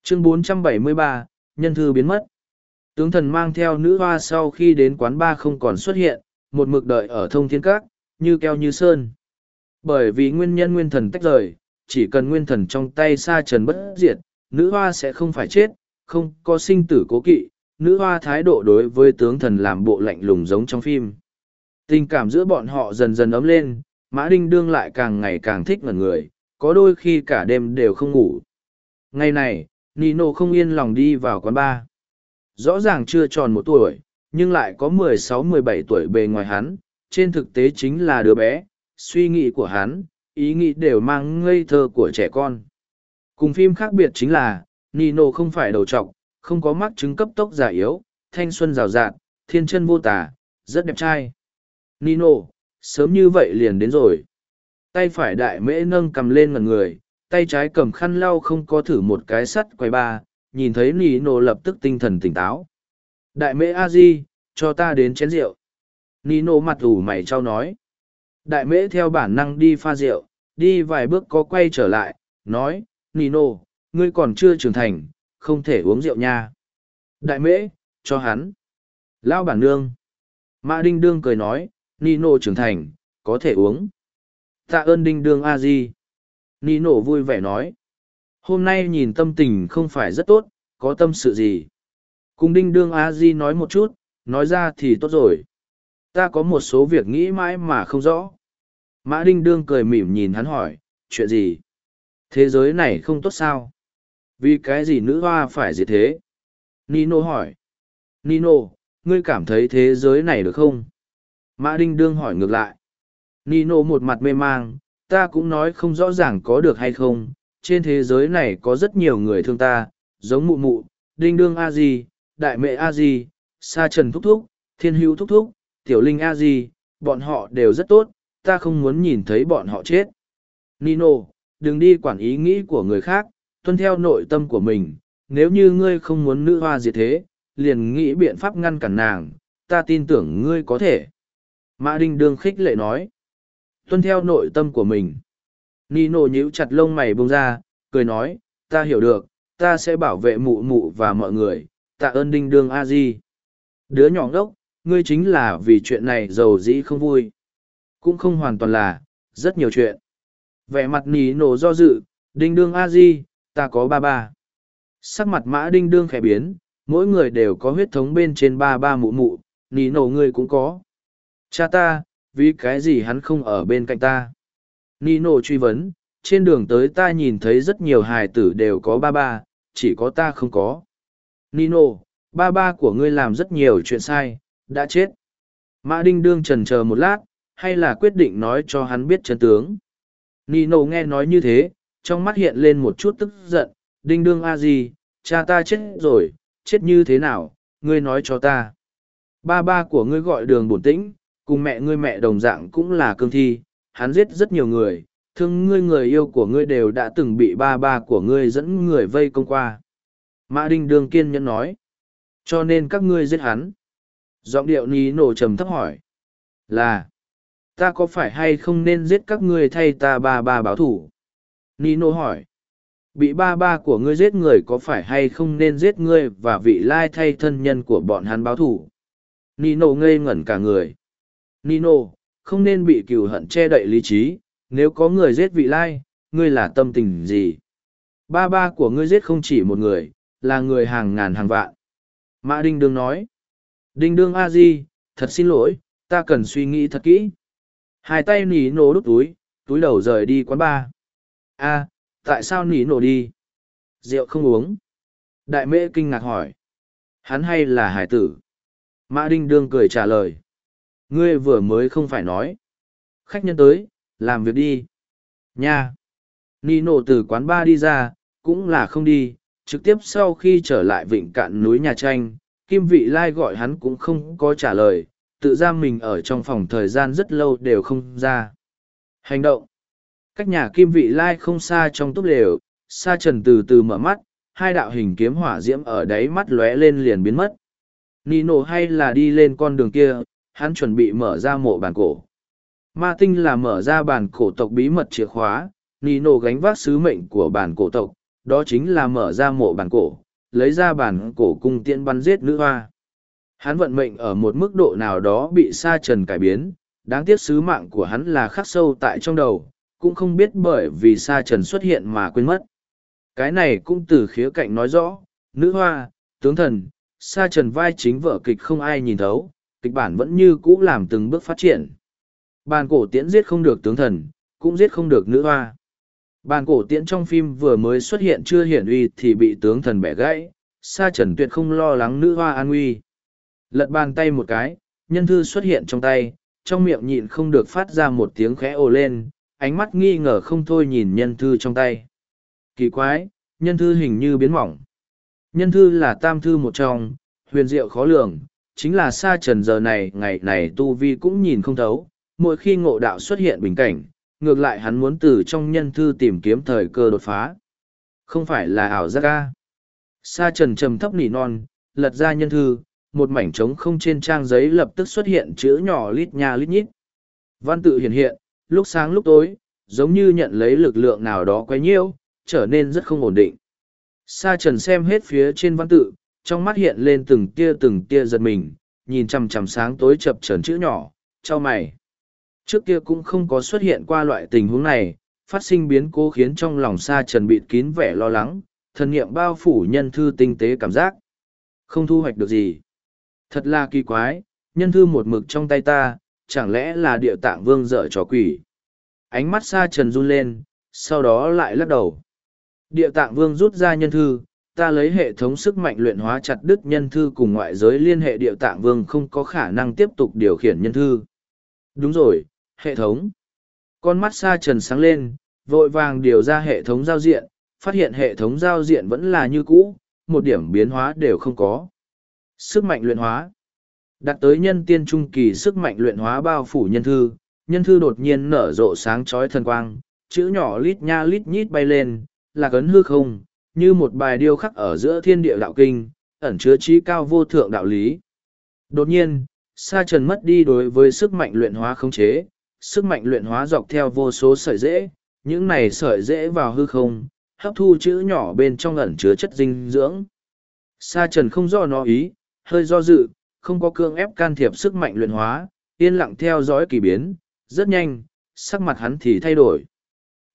Chương 473, Nhân thư biến mất. Tướng thần mang theo nữ hoa sau khi đến quán ba không còn xuất hiện, một mực đợi ở thông thiên các, như keo như sơn. Bởi vì nguyên nhân nguyên thần tách rời, chỉ cần nguyên thần trong tay sa trần bất diệt, nữ hoa sẽ không phải chết, không có sinh tử cố kỵ, nữ hoa thái độ đối với tướng thần làm bộ lạnh lùng giống trong phim. Tình cảm giữa bọn họ dần dần ấm lên, Mã Đinh Đương lại càng ngày càng thích ngẩn người, có đôi khi cả đêm đều không ngủ. Ngày này, Nino không yên lòng đi vào quán bar. Rõ ràng chưa tròn một tuổi, nhưng lại có mười sáu mười bảy tuổi bề ngoài hắn, trên thực tế chính là đứa bé, suy nghĩ của hắn, ý nghĩ đều mang ngây thơ của trẻ con. Cùng phim khác biệt chính là, Nino không phải đầu trọc, không có mắc chứng cấp tốc già yếu, thanh xuân rào rạt, thiên chân vô tả, rất đẹp trai. Nino, sớm như vậy liền đến rồi. Tay phải đại mễ nâng cầm lên mặt người, tay trái cầm khăn lau không có thử một cái sắt quay ba, nhìn thấy Nino lập tức tinh thần tỉnh táo. Đại mễ a di, cho ta đến chén rượu. Nino mặt ủ mày trao nói. Đại mễ theo bản năng đi pha rượu, đi vài bước có quay trở lại, nói, Nino, ngươi còn chưa trưởng thành, không thể uống rượu nha. Đại mễ, cho hắn. Lao bản nương. Mã Đinh Đương cười nói, Nino trưởng thành, có thể uống. Tạ ơn Đinh Đương a di. Nino vui vẻ nói. Hôm nay nhìn tâm tình không phải rất tốt, có tâm sự gì. Cùng Đinh Đương a di nói một chút, nói ra thì tốt rồi. Ta có một số việc nghĩ mãi mà không rõ. Mã Đinh Đương cười mỉm nhìn hắn hỏi, chuyện gì? Thế giới này không tốt sao? Vì cái gì nữ hoa phải gì thế? Nino hỏi. Nino, ngươi cảm thấy thế giới này được không? Mã Đinh Đương hỏi ngược lại. Nino một mặt mê mang, ta cũng nói không rõ ràng có được hay không. Trên thế giới này có rất nhiều người thương ta, giống mụ mụ, Đinh Đương A-di, Đại Mẹ A-di, Sa Trần Thúc Thúc, Thiên Hữu Thúc Thúc, Tiểu Linh A-di, bọn họ đều rất tốt, ta không muốn nhìn thấy bọn họ chết. Nino, đừng đi quản ý nghĩ của người khác, tuân theo nội tâm của mình, nếu như ngươi không muốn nữ hoa diệt thế, liền nghĩ biện pháp ngăn cản nàng, ta tin tưởng ngươi có thể. Mã Đinh Đương khích lệ nói, tuân theo nội tâm của mình. Nino nhíu chặt lông mày bông ra, cười nói, ta hiểu được, ta sẽ bảo vệ mụ mụ và mọi người, tạ ơn Đinh Đương A-di. Đứa nhỏ ngốc, ngươi chính là vì chuyện này giàu dĩ không vui. Cũng không hoàn toàn là, rất nhiều chuyện. Vẻ mặt nỉ nổ do dự, Đinh Đương A-di, ta có ba ba. Sắc mặt mã đinh đương khẽ biến, mỗi người đều có huyết thống bên trên ba ba mụ mụ, nỉ nổ ngươi cũng có. Cha ta, vì cái gì hắn không ở bên cạnh ta? Nino truy vấn, trên đường tới ta nhìn thấy rất nhiều hài tử đều có ba ba, chỉ có ta không có. Nino, ba ba của ngươi làm rất nhiều chuyện sai, đã chết. Mã Đinh Đương trần chờ một lát, hay là quyết định nói cho hắn biết chân tướng. Nino nghe nói như thế, trong mắt hiện lên một chút tức giận, đinh đương a gì, cha ta chết rồi, chết như thế nào, ngươi nói cho ta. Ba ba của ngươi gọi đường bổn tĩnh, cùng mẹ ngươi mẹ đồng dạng cũng là cương thi, hắn giết rất nhiều người, thương ngươi người yêu của ngươi đều đã từng bị ba ba của ngươi dẫn người vây công qua. Mã Đinh Đương kiên nhẫn nói, cho nên các ngươi giết hắn. Giọng điệu ní nổ trầm thấp hỏi, là, ta có phải hay không nên giết các ngươi thay ta ba ba báo thủ? Nino hỏi. Bị ba ba của ngươi giết người có phải hay không nên giết ngươi và vị lai thay thân nhân của bọn hắn báo thủ? Nino ngây ngẩn cả người. Nino, không nên bị cừu hận che đậy lý trí, nếu có người giết vị lai, ngươi là tâm tình gì? Ba ba của ngươi giết không chỉ một người, là người hàng ngàn hàng vạn. Mã Đinh Đương nói. Đinh Đương A-di, thật xin lỗi, ta cần suy nghĩ thật kỹ. Hai tay nỉ nổ đút túi, túi đầu rời đi quán bar. A tại sao nỉ nổ đi? Rượu không uống. Đại mễ kinh ngạc hỏi. Hắn hay là hải tử? Mã đinh đương cười trả lời. Ngươi vừa mới không phải nói. Khách nhân tới làm việc đi. Nha. Nỉ nổ từ quán ba đi ra cũng là không đi trực tiếp sau khi trở lại vịnh cạn núi nhà tranh kim vị lai gọi hắn cũng không có trả lời tự giam mình ở trong phòng thời gian rất lâu đều không ra. Hành động. Cách nhà kim vị lai không xa trong túp lều, sa trần từ từ mở mắt, hai đạo hình kiếm hỏa diễm ở đáy mắt lóe lên liền biến mất. Nino hay là đi lên con đường kia, hắn chuẩn bị mở ra mộ bàn cổ. Ma tinh là mở ra bàn cổ tộc bí mật chìa khóa, nino gánh vác sứ mệnh của bàn cổ tộc, đó chính là mở ra mộ bàn cổ, lấy ra bàn cổ cung tiễn bắn giết nữ hoa hắn vận mệnh ở một mức độ nào đó bị sa trần cải biến đáng tiếc sứ mạng của hắn là khắc sâu tại trong đầu cũng không biết bởi vì sa trần xuất hiện mà quên mất. Cái này cũng từ khía cạnh nói rõ, nữ hoa, tướng thần, sa trần vai chính vở kịch không ai nhìn thấu, kịch bản vẫn như cũ làm từng bước phát triển. Bàn cổ tiễn giết không được tướng thần, cũng giết không được nữ hoa. Bàn cổ tiễn trong phim vừa mới xuất hiện chưa hiển uy thì bị tướng thần bẻ gãy, sa trần tuyệt không lo lắng nữ hoa an nguy. Lật bàn tay một cái, nhân thư xuất hiện trong tay, trong miệng nhịn không được phát ra một tiếng khẽ ồ lên, ánh mắt nghi ngờ không thôi nhìn nhân thư trong tay. Kỳ quái, nhân thư hình như biến mỏng. Nhân thư là tam thư một trong, huyền diệu khó lường, chính là sa trần giờ này ngày này tu vi cũng nhìn không thấu, mỗi khi ngộ đạo xuất hiện bình cảnh, ngược lại hắn muốn từ trong nhân thư tìm kiếm thời cơ đột phá. Không phải là ảo giác ca. Sa trần trầm thấp nỉ non, lật ra nhân thư, một mảnh trống không trên trang giấy lập tức xuất hiện chữ nhỏ lít nha lít nhít. Văn tự hiện hiện, lúc sáng lúc tối, giống như nhận lấy lực lượng nào đó quay nhiễu, trở nên rất không ổn định. Sa trần xem hết phía trên văn tự, trong mắt hiện lên từng tia từng tia giật mình, nhìn chằm chằm sáng tối chập trần chữ nhỏ, cho mày. Trước kia cũng không có xuất hiện qua loại tình huống này, phát sinh biến cố khiến trong lòng sa trần bịt kín vẻ lo lắng, thần niệm bao phủ nhân thư tinh tế cảm giác. Không thu hoạch được gì. Thật là kỳ quái, nhân thư một mực trong tay ta, chẳng lẽ là địa tạng vương dở trò quỷ. Ánh mắt sa trần run lên, sau đó lại lắc đầu. Địa tạng vương rút ra nhân thư, ta lấy hệ thống sức mạnh luyện hóa chặt đứt nhân thư cùng ngoại giới liên hệ địa tạng vương không có khả năng tiếp tục điều khiển nhân thư. Đúng rồi, hệ thống. Con mắt sa trần sáng lên, vội vàng điều ra hệ thống giao diện, phát hiện hệ thống giao diện vẫn là như cũ, một điểm biến hóa đều không có. Sức mạnh luyện hóa. Đặt tới nhân tiên trung kỳ sức mạnh luyện hóa bao phủ nhân thư, nhân thư đột nhiên nở rộ sáng chói thần quang, chữ nhỏ lít nha lít nhít bay lên, là cấn hư không, như một bài điêu khắc ở giữa thiên địa đạo kinh, ẩn chứa trí cao vô thượng đạo lý. Đột nhiên, Sa Trần mất đi đối với sức mạnh luyện hóa khống chế, sức mạnh luyện hóa dọc theo vô số sợi rễ, những này sợi rễ vào hư không, hấp thu chữ nhỏ bên trong ẩn chứa chất dinh dưỡng. Sa Trần không do nó ý, hơi do dự, không có cương ép can thiệp sức mạnh luyện hóa, yên lặng theo dõi kỳ biến, rất nhanh, sắc mặt hắn thì thay đổi.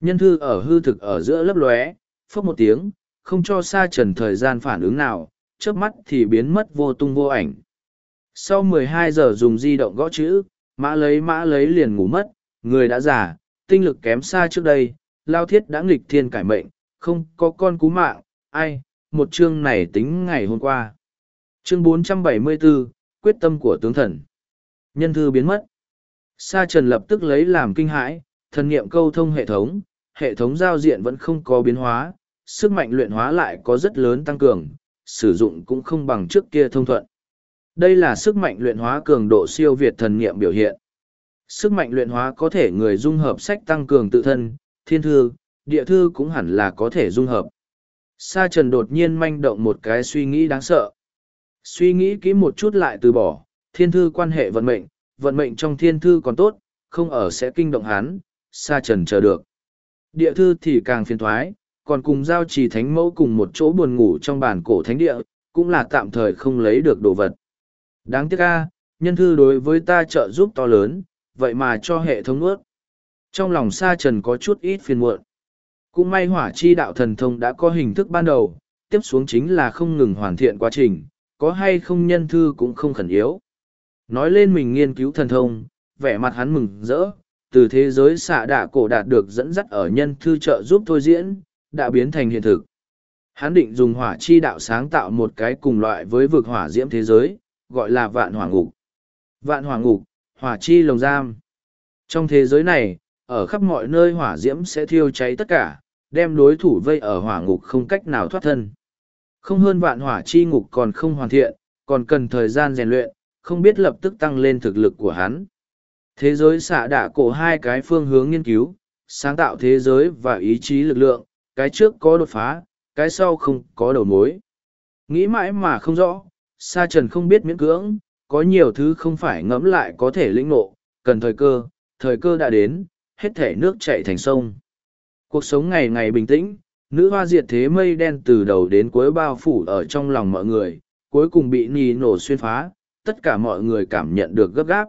Nhân thư ở hư thực ở giữa lấp lóe, phốc một tiếng, không cho xa Trần thời gian phản ứng nào, chớp mắt thì biến mất vô tung vô ảnh. Sau 12 giờ dùng di động gõ chữ, mã lấy mã lấy liền ngủ mất, người đã già, tinh lực kém xa trước đây, lao thiết đã nghịch thiên cải mệnh, không có con cú mạng, ai, một chương này tính ngày hôm qua. Chương 474, quyết tâm của tướng thần. Nhân thư biến mất. Sa Trần lập tức lấy làm kinh hãi, thần niệm câu thông hệ thống, hệ thống giao diện vẫn không có biến hóa, sức mạnh luyện hóa lại có rất lớn tăng cường, sử dụng cũng không bằng trước kia thông thuận. Đây là sức mạnh luyện hóa cường độ siêu việt thần niệm biểu hiện. Sức mạnh luyện hóa có thể người dung hợp sách tăng cường tự thân, thiên thư, địa thư cũng hẳn là có thể dung hợp. Sa trần đột nhiên manh động một cái suy nghĩ đáng sợ. Suy nghĩ kỹ một chút lại từ bỏ, thiên thư quan hệ vận mệnh, vận mệnh trong thiên thư còn tốt, không ở sẽ kinh động hắn, sa trần chờ được. Địa thư thì càng phiền thoái, còn cùng giao trì thánh mẫu cùng một chỗ buồn ngủ trong bản cổ thánh địa, cũng là tạm thời không lấy được đồ vật. Đáng tiếc a, nhân thư đối với ta trợ giúp to lớn, vậy mà cho hệ thống ướt. Trong lòng sa trần có chút ít phiền muộn. Cũng may hỏa chi đạo thần thông đã có hình thức ban đầu, tiếp xuống chính là không ngừng hoàn thiện quá trình, có hay không nhân thư cũng không khẩn yếu. Nói lên mình nghiên cứu thần thông, vẻ mặt hắn mừng rỡ, từ thế giới xạ đạ cổ đạt được dẫn dắt ở nhân thư trợ giúp thôi diễn, đã biến thành hiện thực. Hắn định dùng hỏa chi đạo sáng tạo một cái cùng loại với vực hỏa diễm thế giới, gọi là vạn hỏa ngục. Vạn hỏa ngục, hỏa chi lồng giam. Trong thế giới này, ở khắp mọi nơi hỏa diễm sẽ thiêu cháy tất cả, đem đối thủ vây ở hỏa ngục không cách nào thoát thân. Không hơn vạn hỏa chi ngục còn không hoàn thiện, còn cần thời gian rèn luyện, không biết lập tức tăng lên thực lực của hắn. Thế giới xạ đạ cổ hai cái phương hướng nghiên cứu, sáng tạo thế giới và ý chí lực lượng, cái trước có đột phá, cái sau không có đầu mối. Nghĩ mãi mà không rõ, Sa Trần không biết miễn cưỡng, có nhiều thứ không phải ngẫm lại có thể lĩnh ngộ, cần thời cơ, thời cơ đã đến, hết thể nước chảy thành sông. Cuộc sống ngày ngày bình tĩnh, nữ hoa diệt thế mây đen từ đầu đến cuối bao phủ ở trong lòng mọi người, cuối cùng bị nì nổ xuyên phá, tất cả mọi người cảm nhận được gấp gáp.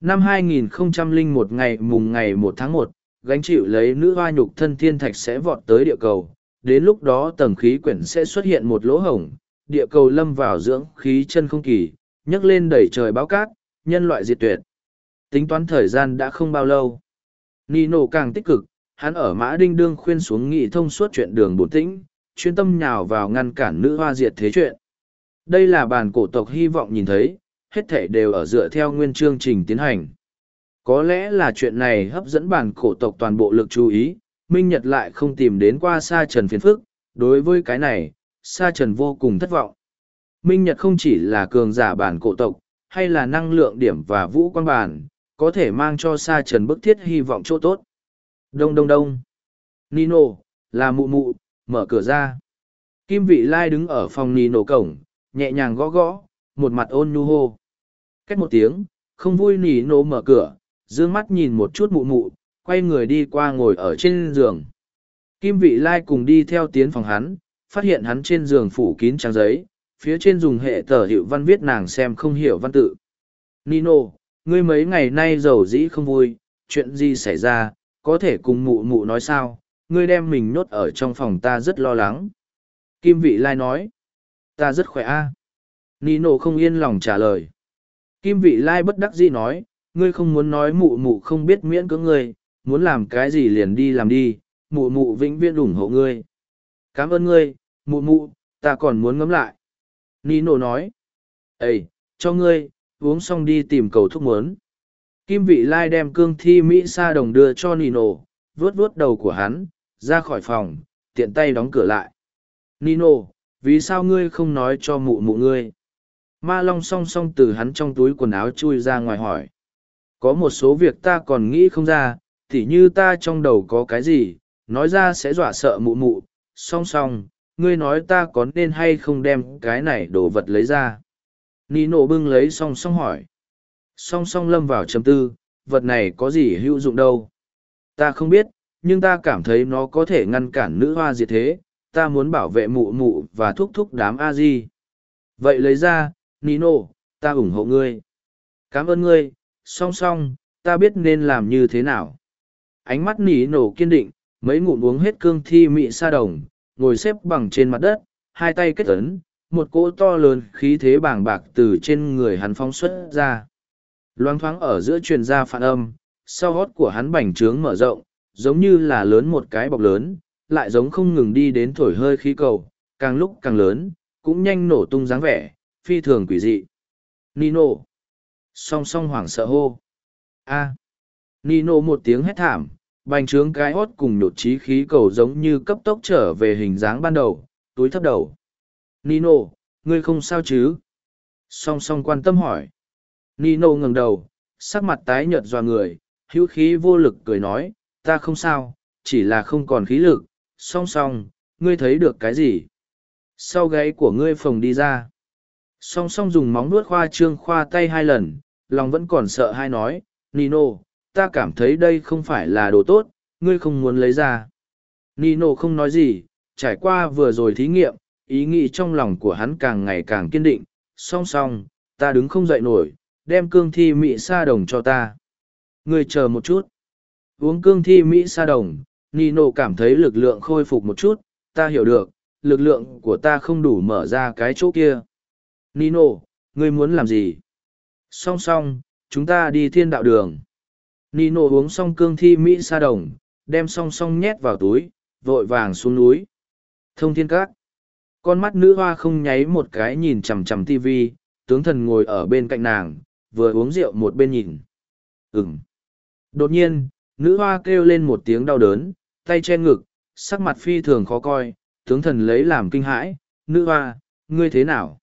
Năm 2001 ngày mùng ngày 1 tháng 1, gánh chịu lấy nữ hoa nhục thân thiên thạch sẽ vọt tới địa cầu. Đến lúc đó tầng khí quyển sẽ xuất hiện một lỗ hổng, địa cầu lâm vào dưỡng khí chân không kỳ, nhấc lên đẩy trời báo cát, nhân loại diệt tuyệt. Tính toán thời gian đã không bao lâu. Nino càng tích cực, hắn ở Mã Đinh Đương khuyên xuống nghị thông suốt chuyện đường bổn tĩnh, chuyên tâm nhào vào ngăn cản nữ hoa diệt thế chuyện. Đây là bản cổ tộc hy vọng nhìn thấy, hết thể đều ở dựa theo nguyên chương trình tiến hành. Có lẽ là chuyện này hấp dẫn bản cổ tộc toàn bộ lực chú ý, Minh Nhật lại không tìm đến qua Sa Trần phiền phức, đối với cái này, Sa Trần vô cùng thất vọng. Minh Nhật không chỉ là cường giả bản cổ tộc, hay là năng lượng điểm và vũ quan bản, có thể mang cho Sa Trần bức thiết hy vọng chỗ tốt. Đông đông đông. Nino, là mụ mụ, mở cửa ra. Kim vị lai đứng ở phòng Nino cổng, nhẹ nhàng gõ gõ, một mặt ôn nhu hô. Cách một tiếng, không vui Nino mở cửa, dương mắt nhìn một chút mụ mụ, quay người đi qua ngồi ở trên giường. Kim vị lai cùng đi theo tiến phòng hắn, phát hiện hắn trên giường phủ kín trang giấy, phía trên dùng hệ tờ hiệu văn viết nàng xem không hiểu văn tự. Nino, ngươi mấy ngày nay giàu dĩ không vui, chuyện gì xảy ra, có thể cùng mụ mụ nói sao, ngươi đem mình nhốt ở trong phòng ta rất lo lắng. Kim vị lai nói, ta rất khỏe a. Nino không yên lòng trả lời. Kim vị lai bất đắc dĩ nói, ngươi không muốn nói mụ mụ không biết miễn cưỡng ngươi, muốn làm cái gì liền đi làm đi, mụ mụ vĩnh viễn ủng hộ ngươi. Cảm ơn ngươi, mụ mụ, ta còn muốn ngấm lại. Nino nói, Ê, cho ngươi, uống xong đi tìm cầu thuốc muốn. Kim vị lai đem cương thi Mỹ sa đồng đưa cho Nino, vớt vớt đầu của hắn, ra khỏi phòng, tiện tay đóng cửa lại. Nino, vì sao ngươi không nói cho mụ mụ ngươi? Ma Long song song từ hắn trong túi quần áo chui ra ngoài hỏi. Có một số việc ta còn nghĩ không ra, tỉ như ta trong đầu có cái gì, nói ra sẽ dọa sợ mụ mụ, song song, ngươi nói ta có nên hay không đem cái này đồ vật lấy ra. Nino bưng lấy song song hỏi. Song song lâm vào chấm tư, vật này có gì hữu dụng đâu. Ta không biết, nhưng ta cảm thấy nó có thể ngăn cản nữ hoa diệt thế, ta muốn bảo vệ mụ mụ và thúc thúc đám a di. Vậy lấy ra, Nino, ta ủng hộ ngươi. Cảm ơn ngươi, song song, ta biết nên làm như thế nào. Ánh mắt Nino nổ kiên định, mấy ngụm uống hết cương thi mị sa đồng, ngồi xếp bằng trên mặt đất, hai tay kết ấn, một cỗ to lớn khí thế bàng bạc từ trên người hắn phong xuất ra. Loáng thoáng ở giữa truyền ra phản âm, sau hót của hắn bành trướng mở rộng, giống như là lớn một cái bọc lớn, lại giống không ngừng đi đến thổi hơi khí cầu, càng lúc càng lớn, cũng nhanh nổ tung dáng vẻ, phi thường quỷ dị. Nino! Song song hoảng sợ hô. A! Nino một tiếng hét thảm, bành trướng cái hót cùng nhột trí khí cầu giống như cấp tốc trở về hình dáng ban đầu, túi thấp đầu. Nino, ngươi không sao chứ? Song song quan tâm hỏi. Nino ngẩng đầu, sắc mặt tái nhợt doa người, hữu khí vô lực cười nói, ta không sao, chỉ là không còn khí lực, song song, ngươi thấy được cái gì? Sau gáy của ngươi phồng đi ra. Song song dùng móng nuốt khoa trương khoa tay hai lần, lòng vẫn còn sợ hai nói, Nino, ta cảm thấy đây không phải là đồ tốt, ngươi không muốn lấy ra. Nino không nói gì, trải qua vừa rồi thí nghiệm, ý nghĩ trong lòng của hắn càng ngày càng kiên định, song song, ta đứng không dậy nổi, đem cương thi Mỹ sa đồng cho ta. Ngươi chờ một chút. Uống cương thi Mỹ sa đồng, Nino cảm thấy lực lượng khôi phục một chút, ta hiểu được, lực lượng của ta không đủ mở ra cái chỗ kia. Nino, ngươi muốn làm gì? Song song, chúng ta đi thiên đạo đường. Nino uống xong cương thi Mỹ sa đồng, đem song song nhét vào túi, vội vàng xuống núi. Thông thiên Cát. Con mắt nữ hoa không nháy một cái nhìn chằm chằm tivi, tướng thần ngồi ở bên cạnh nàng, vừa uống rượu một bên nhìn. Ừm. Đột nhiên, nữ hoa kêu lên một tiếng đau đớn, tay che ngực, sắc mặt phi thường khó coi, tướng thần lấy làm kinh hãi, nữ hoa, ngươi thế nào?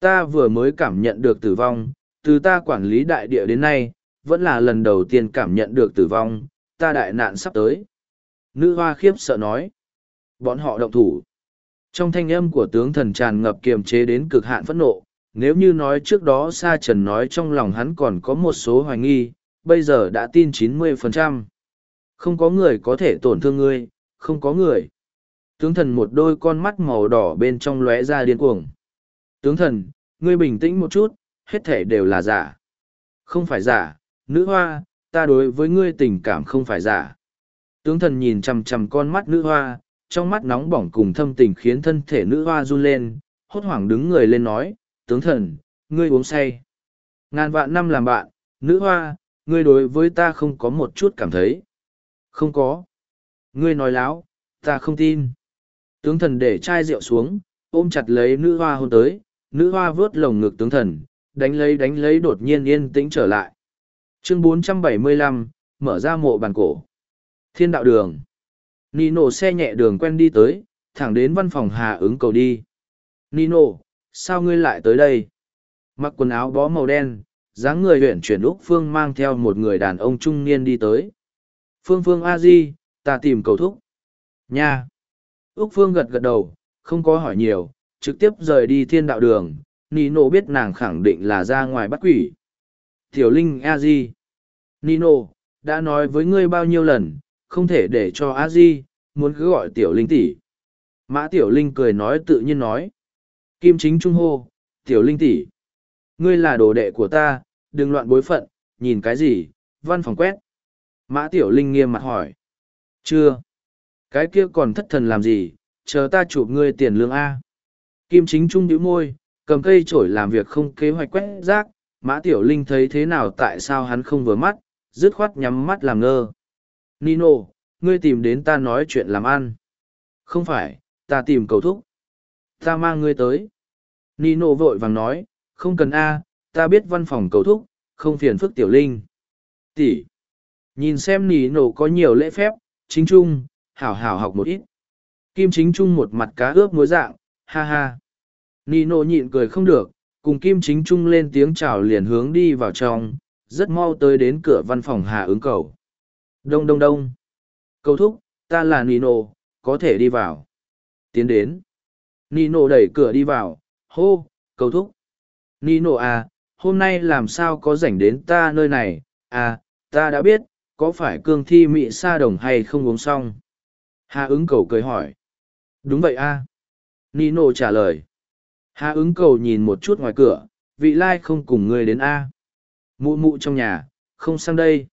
Ta vừa mới cảm nhận được tử vong, từ ta quản lý đại địa đến nay, vẫn là lần đầu tiên cảm nhận được tử vong, ta đại nạn sắp tới. Nữ hoa khiếp sợ nói. Bọn họ động thủ. Trong thanh âm của tướng thần tràn ngập kiềm chế đến cực hạn phẫn nộ, nếu như nói trước đó Sa Trần nói trong lòng hắn còn có một số hoài nghi, bây giờ đã tin 90%. Không có người có thể tổn thương ngươi, không có người. Tướng thần một đôi con mắt màu đỏ bên trong lóe ra điên cuồng. Tướng thần, ngươi bình tĩnh một chút, hết thể đều là giả. Không phải giả, nữ hoa, ta đối với ngươi tình cảm không phải giả. Tướng thần nhìn chằm chằm con mắt nữ hoa, trong mắt nóng bỏng cùng thâm tình khiến thân thể nữ hoa run lên, hốt hoảng đứng người lên nói, tướng thần, ngươi uống say. Ngàn vạn năm làm bạn, nữ hoa, ngươi đối với ta không có một chút cảm thấy. Không có. Ngươi nói láo, ta không tin. Tướng thần để chai rượu xuống, ôm chặt lấy nữ hoa hôn tới, nữ hoa vớt lồng ngực tướng thần, đánh lấy đánh lấy đột nhiên yên tĩnh trở lại. Chương 475, mở ra mộ bàn cổ. Thiên đạo đường. Nino xe nhẹ đường quen đi tới, thẳng đến văn phòng Hà ứng cầu đi. Nino, sao ngươi lại tới đây? Mặc quần áo bó màu đen, dáng người huyện chuyển Úc Phương mang theo một người đàn ông trung niên đi tới. Phương Phương a di, ta tìm cầu thúc. Nha! Úc Phương gật gật đầu, không có hỏi nhiều, trực tiếp rời đi thiên đạo đường. Nino biết nàng khẳng định là ra ngoài bắt quỷ. Tiểu Linh a di. Nino, đã nói với ngươi bao nhiêu lần, không thể để cho a di, muốn cứ gọi Tiểu Linh tỷ. Mã Tiểu Linh cười nói tự nhiên nói. Kim chính trung hô, Tiểu Linh tỷ. Ngươi là đồ đệ của ta, đừng loạn bối phận, nhìn cái gì, văn phòng quét. Mã Tiểu Linh nghiêm mặt hỏi. Chưa. Cái kia còn thất thần làm gì, chờ ta chụp ngươi tiền lương A. Kim chính trung nhíu môi, cầm cây chổi làm việc không kế hoạch quét rác. Mã Tiểu Linh thấy thế nào tại sao hắn không vừa mắt, dứt khoát nhắm mắt làm ngơ. Nino, ngươi tìm đến ta nói chuyện làm ăn. Không phải, ta tìm cầu thúc. Ta mang ngươi tới. Nino vội vàng nói, không cần A, ta biết văn phòng cầu thúc, không phiền phức tiểu linh. Tỷ. Nhìn xem Nino có nhiều lễ phép, chính trung, hảo hảo học một ít. Kim chính trung một mặt cá ướp muối dạng, ha ha. Nino nhịn cười không được, cùng Kim chính trung lên tiếng chào liền hướng đi vào trong, rất mau tới đến cửa văn phòng Hà ứng cầu. Đông đông đông. Cầu thúc, ta là Nino, có thể đi vào. Tiến đến. Nino đẩy cửa đi vào, hô, cầu thúc. Nino à, hôm nay làm sao có rảnh đến ta nơi này, à, ta đã biết, có phải cương thi mị sa đồng hay không uống xong? Hà ứng cầu cười hỏi. Đúng vậy a à. Nino trả lời. Hà ứng cầu nhìn một chút ngoài cửa, vị lai không cùng ngươi đến a à. Mụ mụ trong nhà, không sang đây.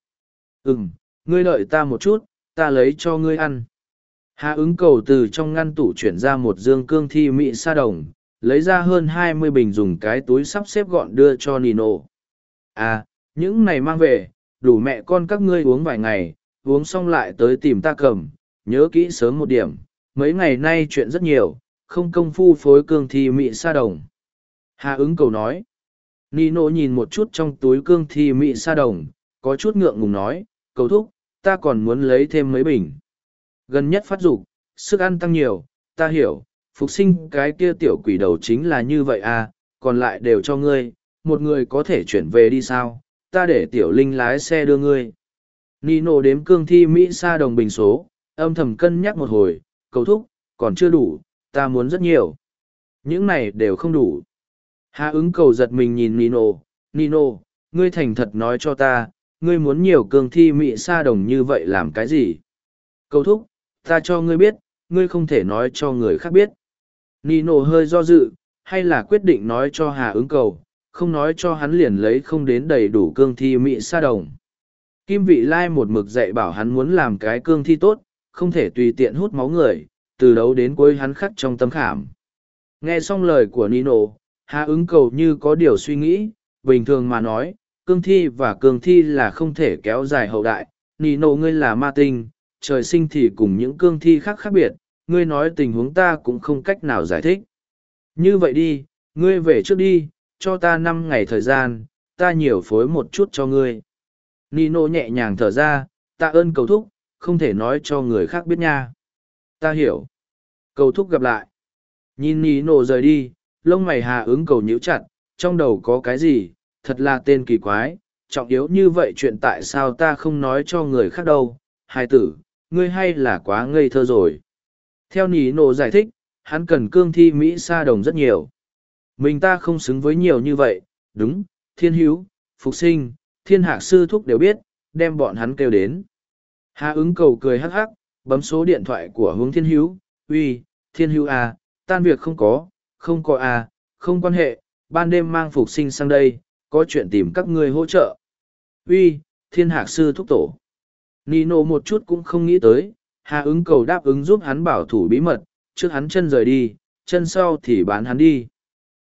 Ừm, ngươi đợi ta một chút, ta lấy cho ngươi ăn. Hà ứng cầu từ trong ngăn tủ chuyển ra một dương cương thi mị sa đồng, lấy ra hơn hai mươi bình dùng cái túi sắp xếp gọn đưa cho Nino. À, những này mang về, đủ mẹ con các ngươi uống vài ngày, uống xong lại tới tìm ta cầm, nhớ kỹ sớm một điểm, mấy ngày nay chuyện rất nhiều, không công phu phối cương thi mị sa đồng. Hà ứng cầu nói. Nino nhìn một chút trong túi cương thi mị sa đồng, có chút ngượng ngùng nói, cầu thúc, ta còn muốn lấy thêm mấy bình. Gần nhất phát dục sức ăn tăng nhiều, ta hiểu, phục sinh cái kia tiểu quỷ đầu chính là như vậy à, còn lại đều cho ngươi, một người có thể chuyển về đi sao, ta để tiểu linh lái xe đưa ngươi. Nino đếm cương thi Mỹ sa đồng bình số, âm thầm cân nhắc một hồi, cầu thúc, còn chưa đủ, ta muốn rất nhiều. Những này đều không đủ. Hà ứng cầu giật mình nhìn Nino, Nino, ngươi thành thật nói cho ta, ngươi muốn nhiều cương thi Mỹ sa đồng như vậy làm cái gì? Cầu thúc, ta cho ngươi biết, ngươi không thể nói cho người khác biết. Nino hơi do dự, hay là quyết định nói cho Hà ứng cầu, không nói cho hắn liền lấy không đến đầy đủ cương thi Mỹ sa đồng. Kim vị lai một mực dạy bảo hắn muốn làm cái cương thi tốt, không thể tùy tiện hút máu người, từ đấu đến cuối hắn khắc trong tâm khảm. Nghe xong lời của Nino, Hà ứng cầu như có điều suy nghĩ, bình thường mà nói, cương thi và cương thi là không thể kéo dài hậu đại. Nino ngươi là ma tinh, trời sinh thì cùng những cương thi khác khác biệt, ngươi nói tình huống ta cũng không cách nào giải thích. Như vậy đi, ngươi về trước đi, cho ta năm ngày thời gian, ta nhiều phối một chút cho ngươi. Nino nhẹ nhàng thở ra, ta ơn cầu thúc, không thể nói cho người khác biết nha. Ta hiểu. Cầu thúc gặp lại. Nhìn Nino rời đi, lông mày hà ứng cầu nhíu chặt, trong đầu có cái gì, thật là tên kỳ quái, trọng yếu như vậy chuyện tại sao ta không nói cho người khác đâu. Hai tử, ngươi hay là quá ngây thơ rồi. Theo Nino giải thích, hắn cần cương thi Mỹ sa đồng rất nhiều. Mình ta không xứng với nhiều như vậy, đúng, thiên hữu, phục sinh, thiên hạc sư thúc đều biết, đem bọn hắn kêu đến. Hà ứng cầu cười hắc hắc, bấm số điện thoại của hướng thiên hữu, uy, thiên hữu à, tan việc không có, không có à, không quan hệ, ban đêm mang phục sinh sang đây, có chuyện tìm các ngươi hỗ trợ. Uy, thiên hạc sư thúc tổ. Nino một chút cũng không nghĩ tới, Hà ứng cầu đáp ứng giúp hắn bảo thủ bí mật, trước hắn chân rời đi, chân sau thì bán hắn đi.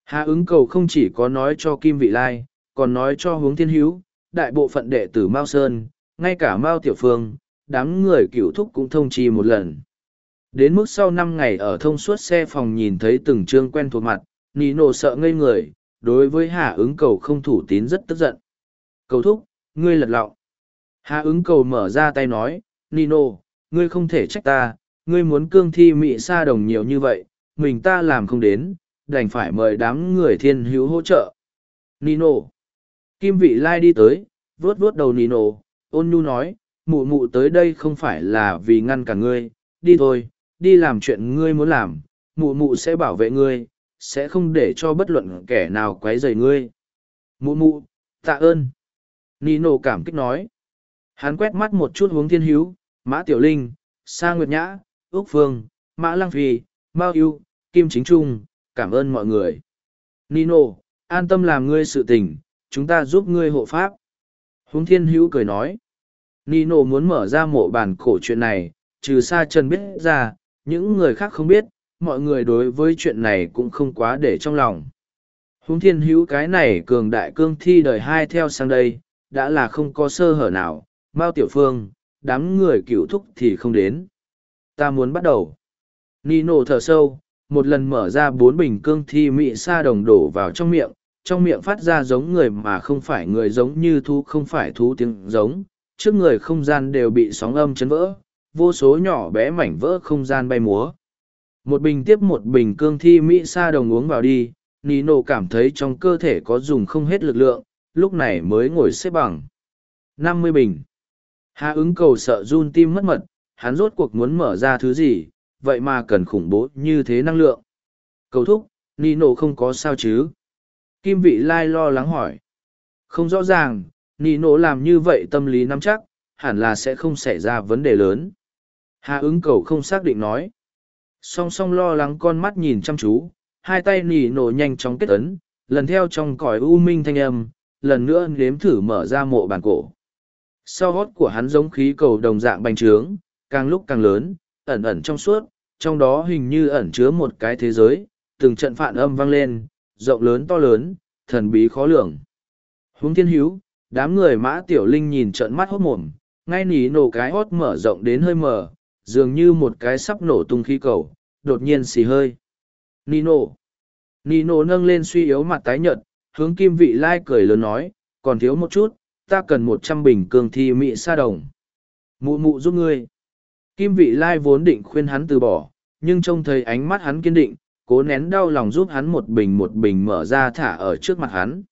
Hà ứng cầu không chỉ có nói cho Kim Vị Lai, còn nói cho hướng thiên hữu, đại bộ phận đệ tử Mao Sơn, ngay cả Mao Tiểu Phương, đám người cựu thúc cũng thông chi một lần. Đến mức sau năm ngày ở thông suốt xe phòng nhìn thấy từng trương quen thuộc mặt, Nino sợ ngây người, đối với Hà ứng cầu không thủ tín rất tức giận. Cầu thúc, ngươi lật lọng. Hà ứng cầu mở ra tay nói, Nino, ngươi không thể trách ta, ngươi muốn cương thi mị sa đồng nhiều như vậy, mình ta làm không đến, đành phải mời đám người thiên hữu hỗ trợ. Nino. Kim vị lai đi tới, vuốt vuốt đầu Nino, ôn nhu nói, mụ mụ tới đây không phải là vì ngăn cả ngươi, đi thôi, đi làm chuyện ngươi muốn làm, mụ mụ sẽ bảo vệ ngươi, sẽ không để cho bất luận kẻ nào quấy rầy ngươi. Mụ mụ, tạ ơn. Nino cảm kích nói. Hắn quét mắt một chút hướng thiên hữu, Mã Tiểu Linh, Sa Nguyệt Nhã, Úc Phương, Mã Lăng Phi, Mao Yêu, Kim Chính Trung, cảm ơn mọi người. Nino, an tâm làm ngươi sự tình, chúng ta giúp ngươi hộ pháp. Hướng thiên hữu cười nói. Nino muốn mở ra mộ bản cổ chuyện này, trừ Sa Trần biết ra, những người khác không biết, mọi người đối với chuyện này cũng không quá để trong lòng. Hướng thiên hữu cái này cường đại cương thi đời hai theo sang đây, đã là không có sơ hở nào, Mao Tiểu Phương, đám người cựu thúc thì không đến. Ta muốn bắt đầu. Nino thở sâu, một lần mở ra bốn bình cương thi mị sa đồng đổ vào trong miệng, trong miệng phát ra giống người mà không phải người giống như thú không phải thú tiếng giống, trước người không gian đều bị sóng âm chấn vỡ, vô số nhỏ bé mảnh vỡ không gian bay múa. Một bình tiếp một bình cương thi Mỹ sa đồng uống vào đi, Nino cảm thấy trong cơ thể có dùng không hết lực lượng, lúc này mới ngồi xếp bằng. năm mươi bình. Hà ứng cầu sợ run tim mất mật, hắn rốt cuộc muốn mở ra thứ gì, vậy mà cần khủng bố như thế năng lượng. Cầu thúc, Nino không có sao chứ? Kim vị lai lo lắng hỏi. Không rõ ràng, Nino làm như vậy tâm lý nắm chắc, hẳn là sẽ không xảy ra vấn đề lớn. Hà ứng cầu không xác định nói. Song song lo lắng con mắt nhìn chăm chú, hai tay nỉ nổ nhanh chóng kết ấn, lần theo trong cõi u minh thanh âm, lần nữa nếm thử mở ra mộ bàn cổ. Sau hót của hắn giống khí cầu đồng dạng bành trướng, càng lúc càng lớn, ẩn ẩn trong suốt, trong đó hình như ẩn chứa một cái thế giới, từng trận phản âm vang lên, rộng lớn to lớn, thần bí khó lường. Huống thiên hữu, đám người mã tiểu linh nhìn trận mắt hốt mồm, ngay nỉ nổ cái hót mở rộng đến hơi mở, dường như một cái sắp nổ tung khí cầu, đột nhiên xì hơi. Nino. Nino nâng lên suy yếu mặt tái nhợt, hướng kim vị lai cười lớn nói, còn thiếu một chút, ta cần một trăm bình cường thi mị sa đồng. Mụ mụ giúp ngươi. Kim vị lai vốn định khuyên hắn từ bỏ, nhưng trông thấy ánh mắt hắn kiên định, cố nén đau lòng giúp hắn một bình một bình mở ra thả ở trước mặt hắn.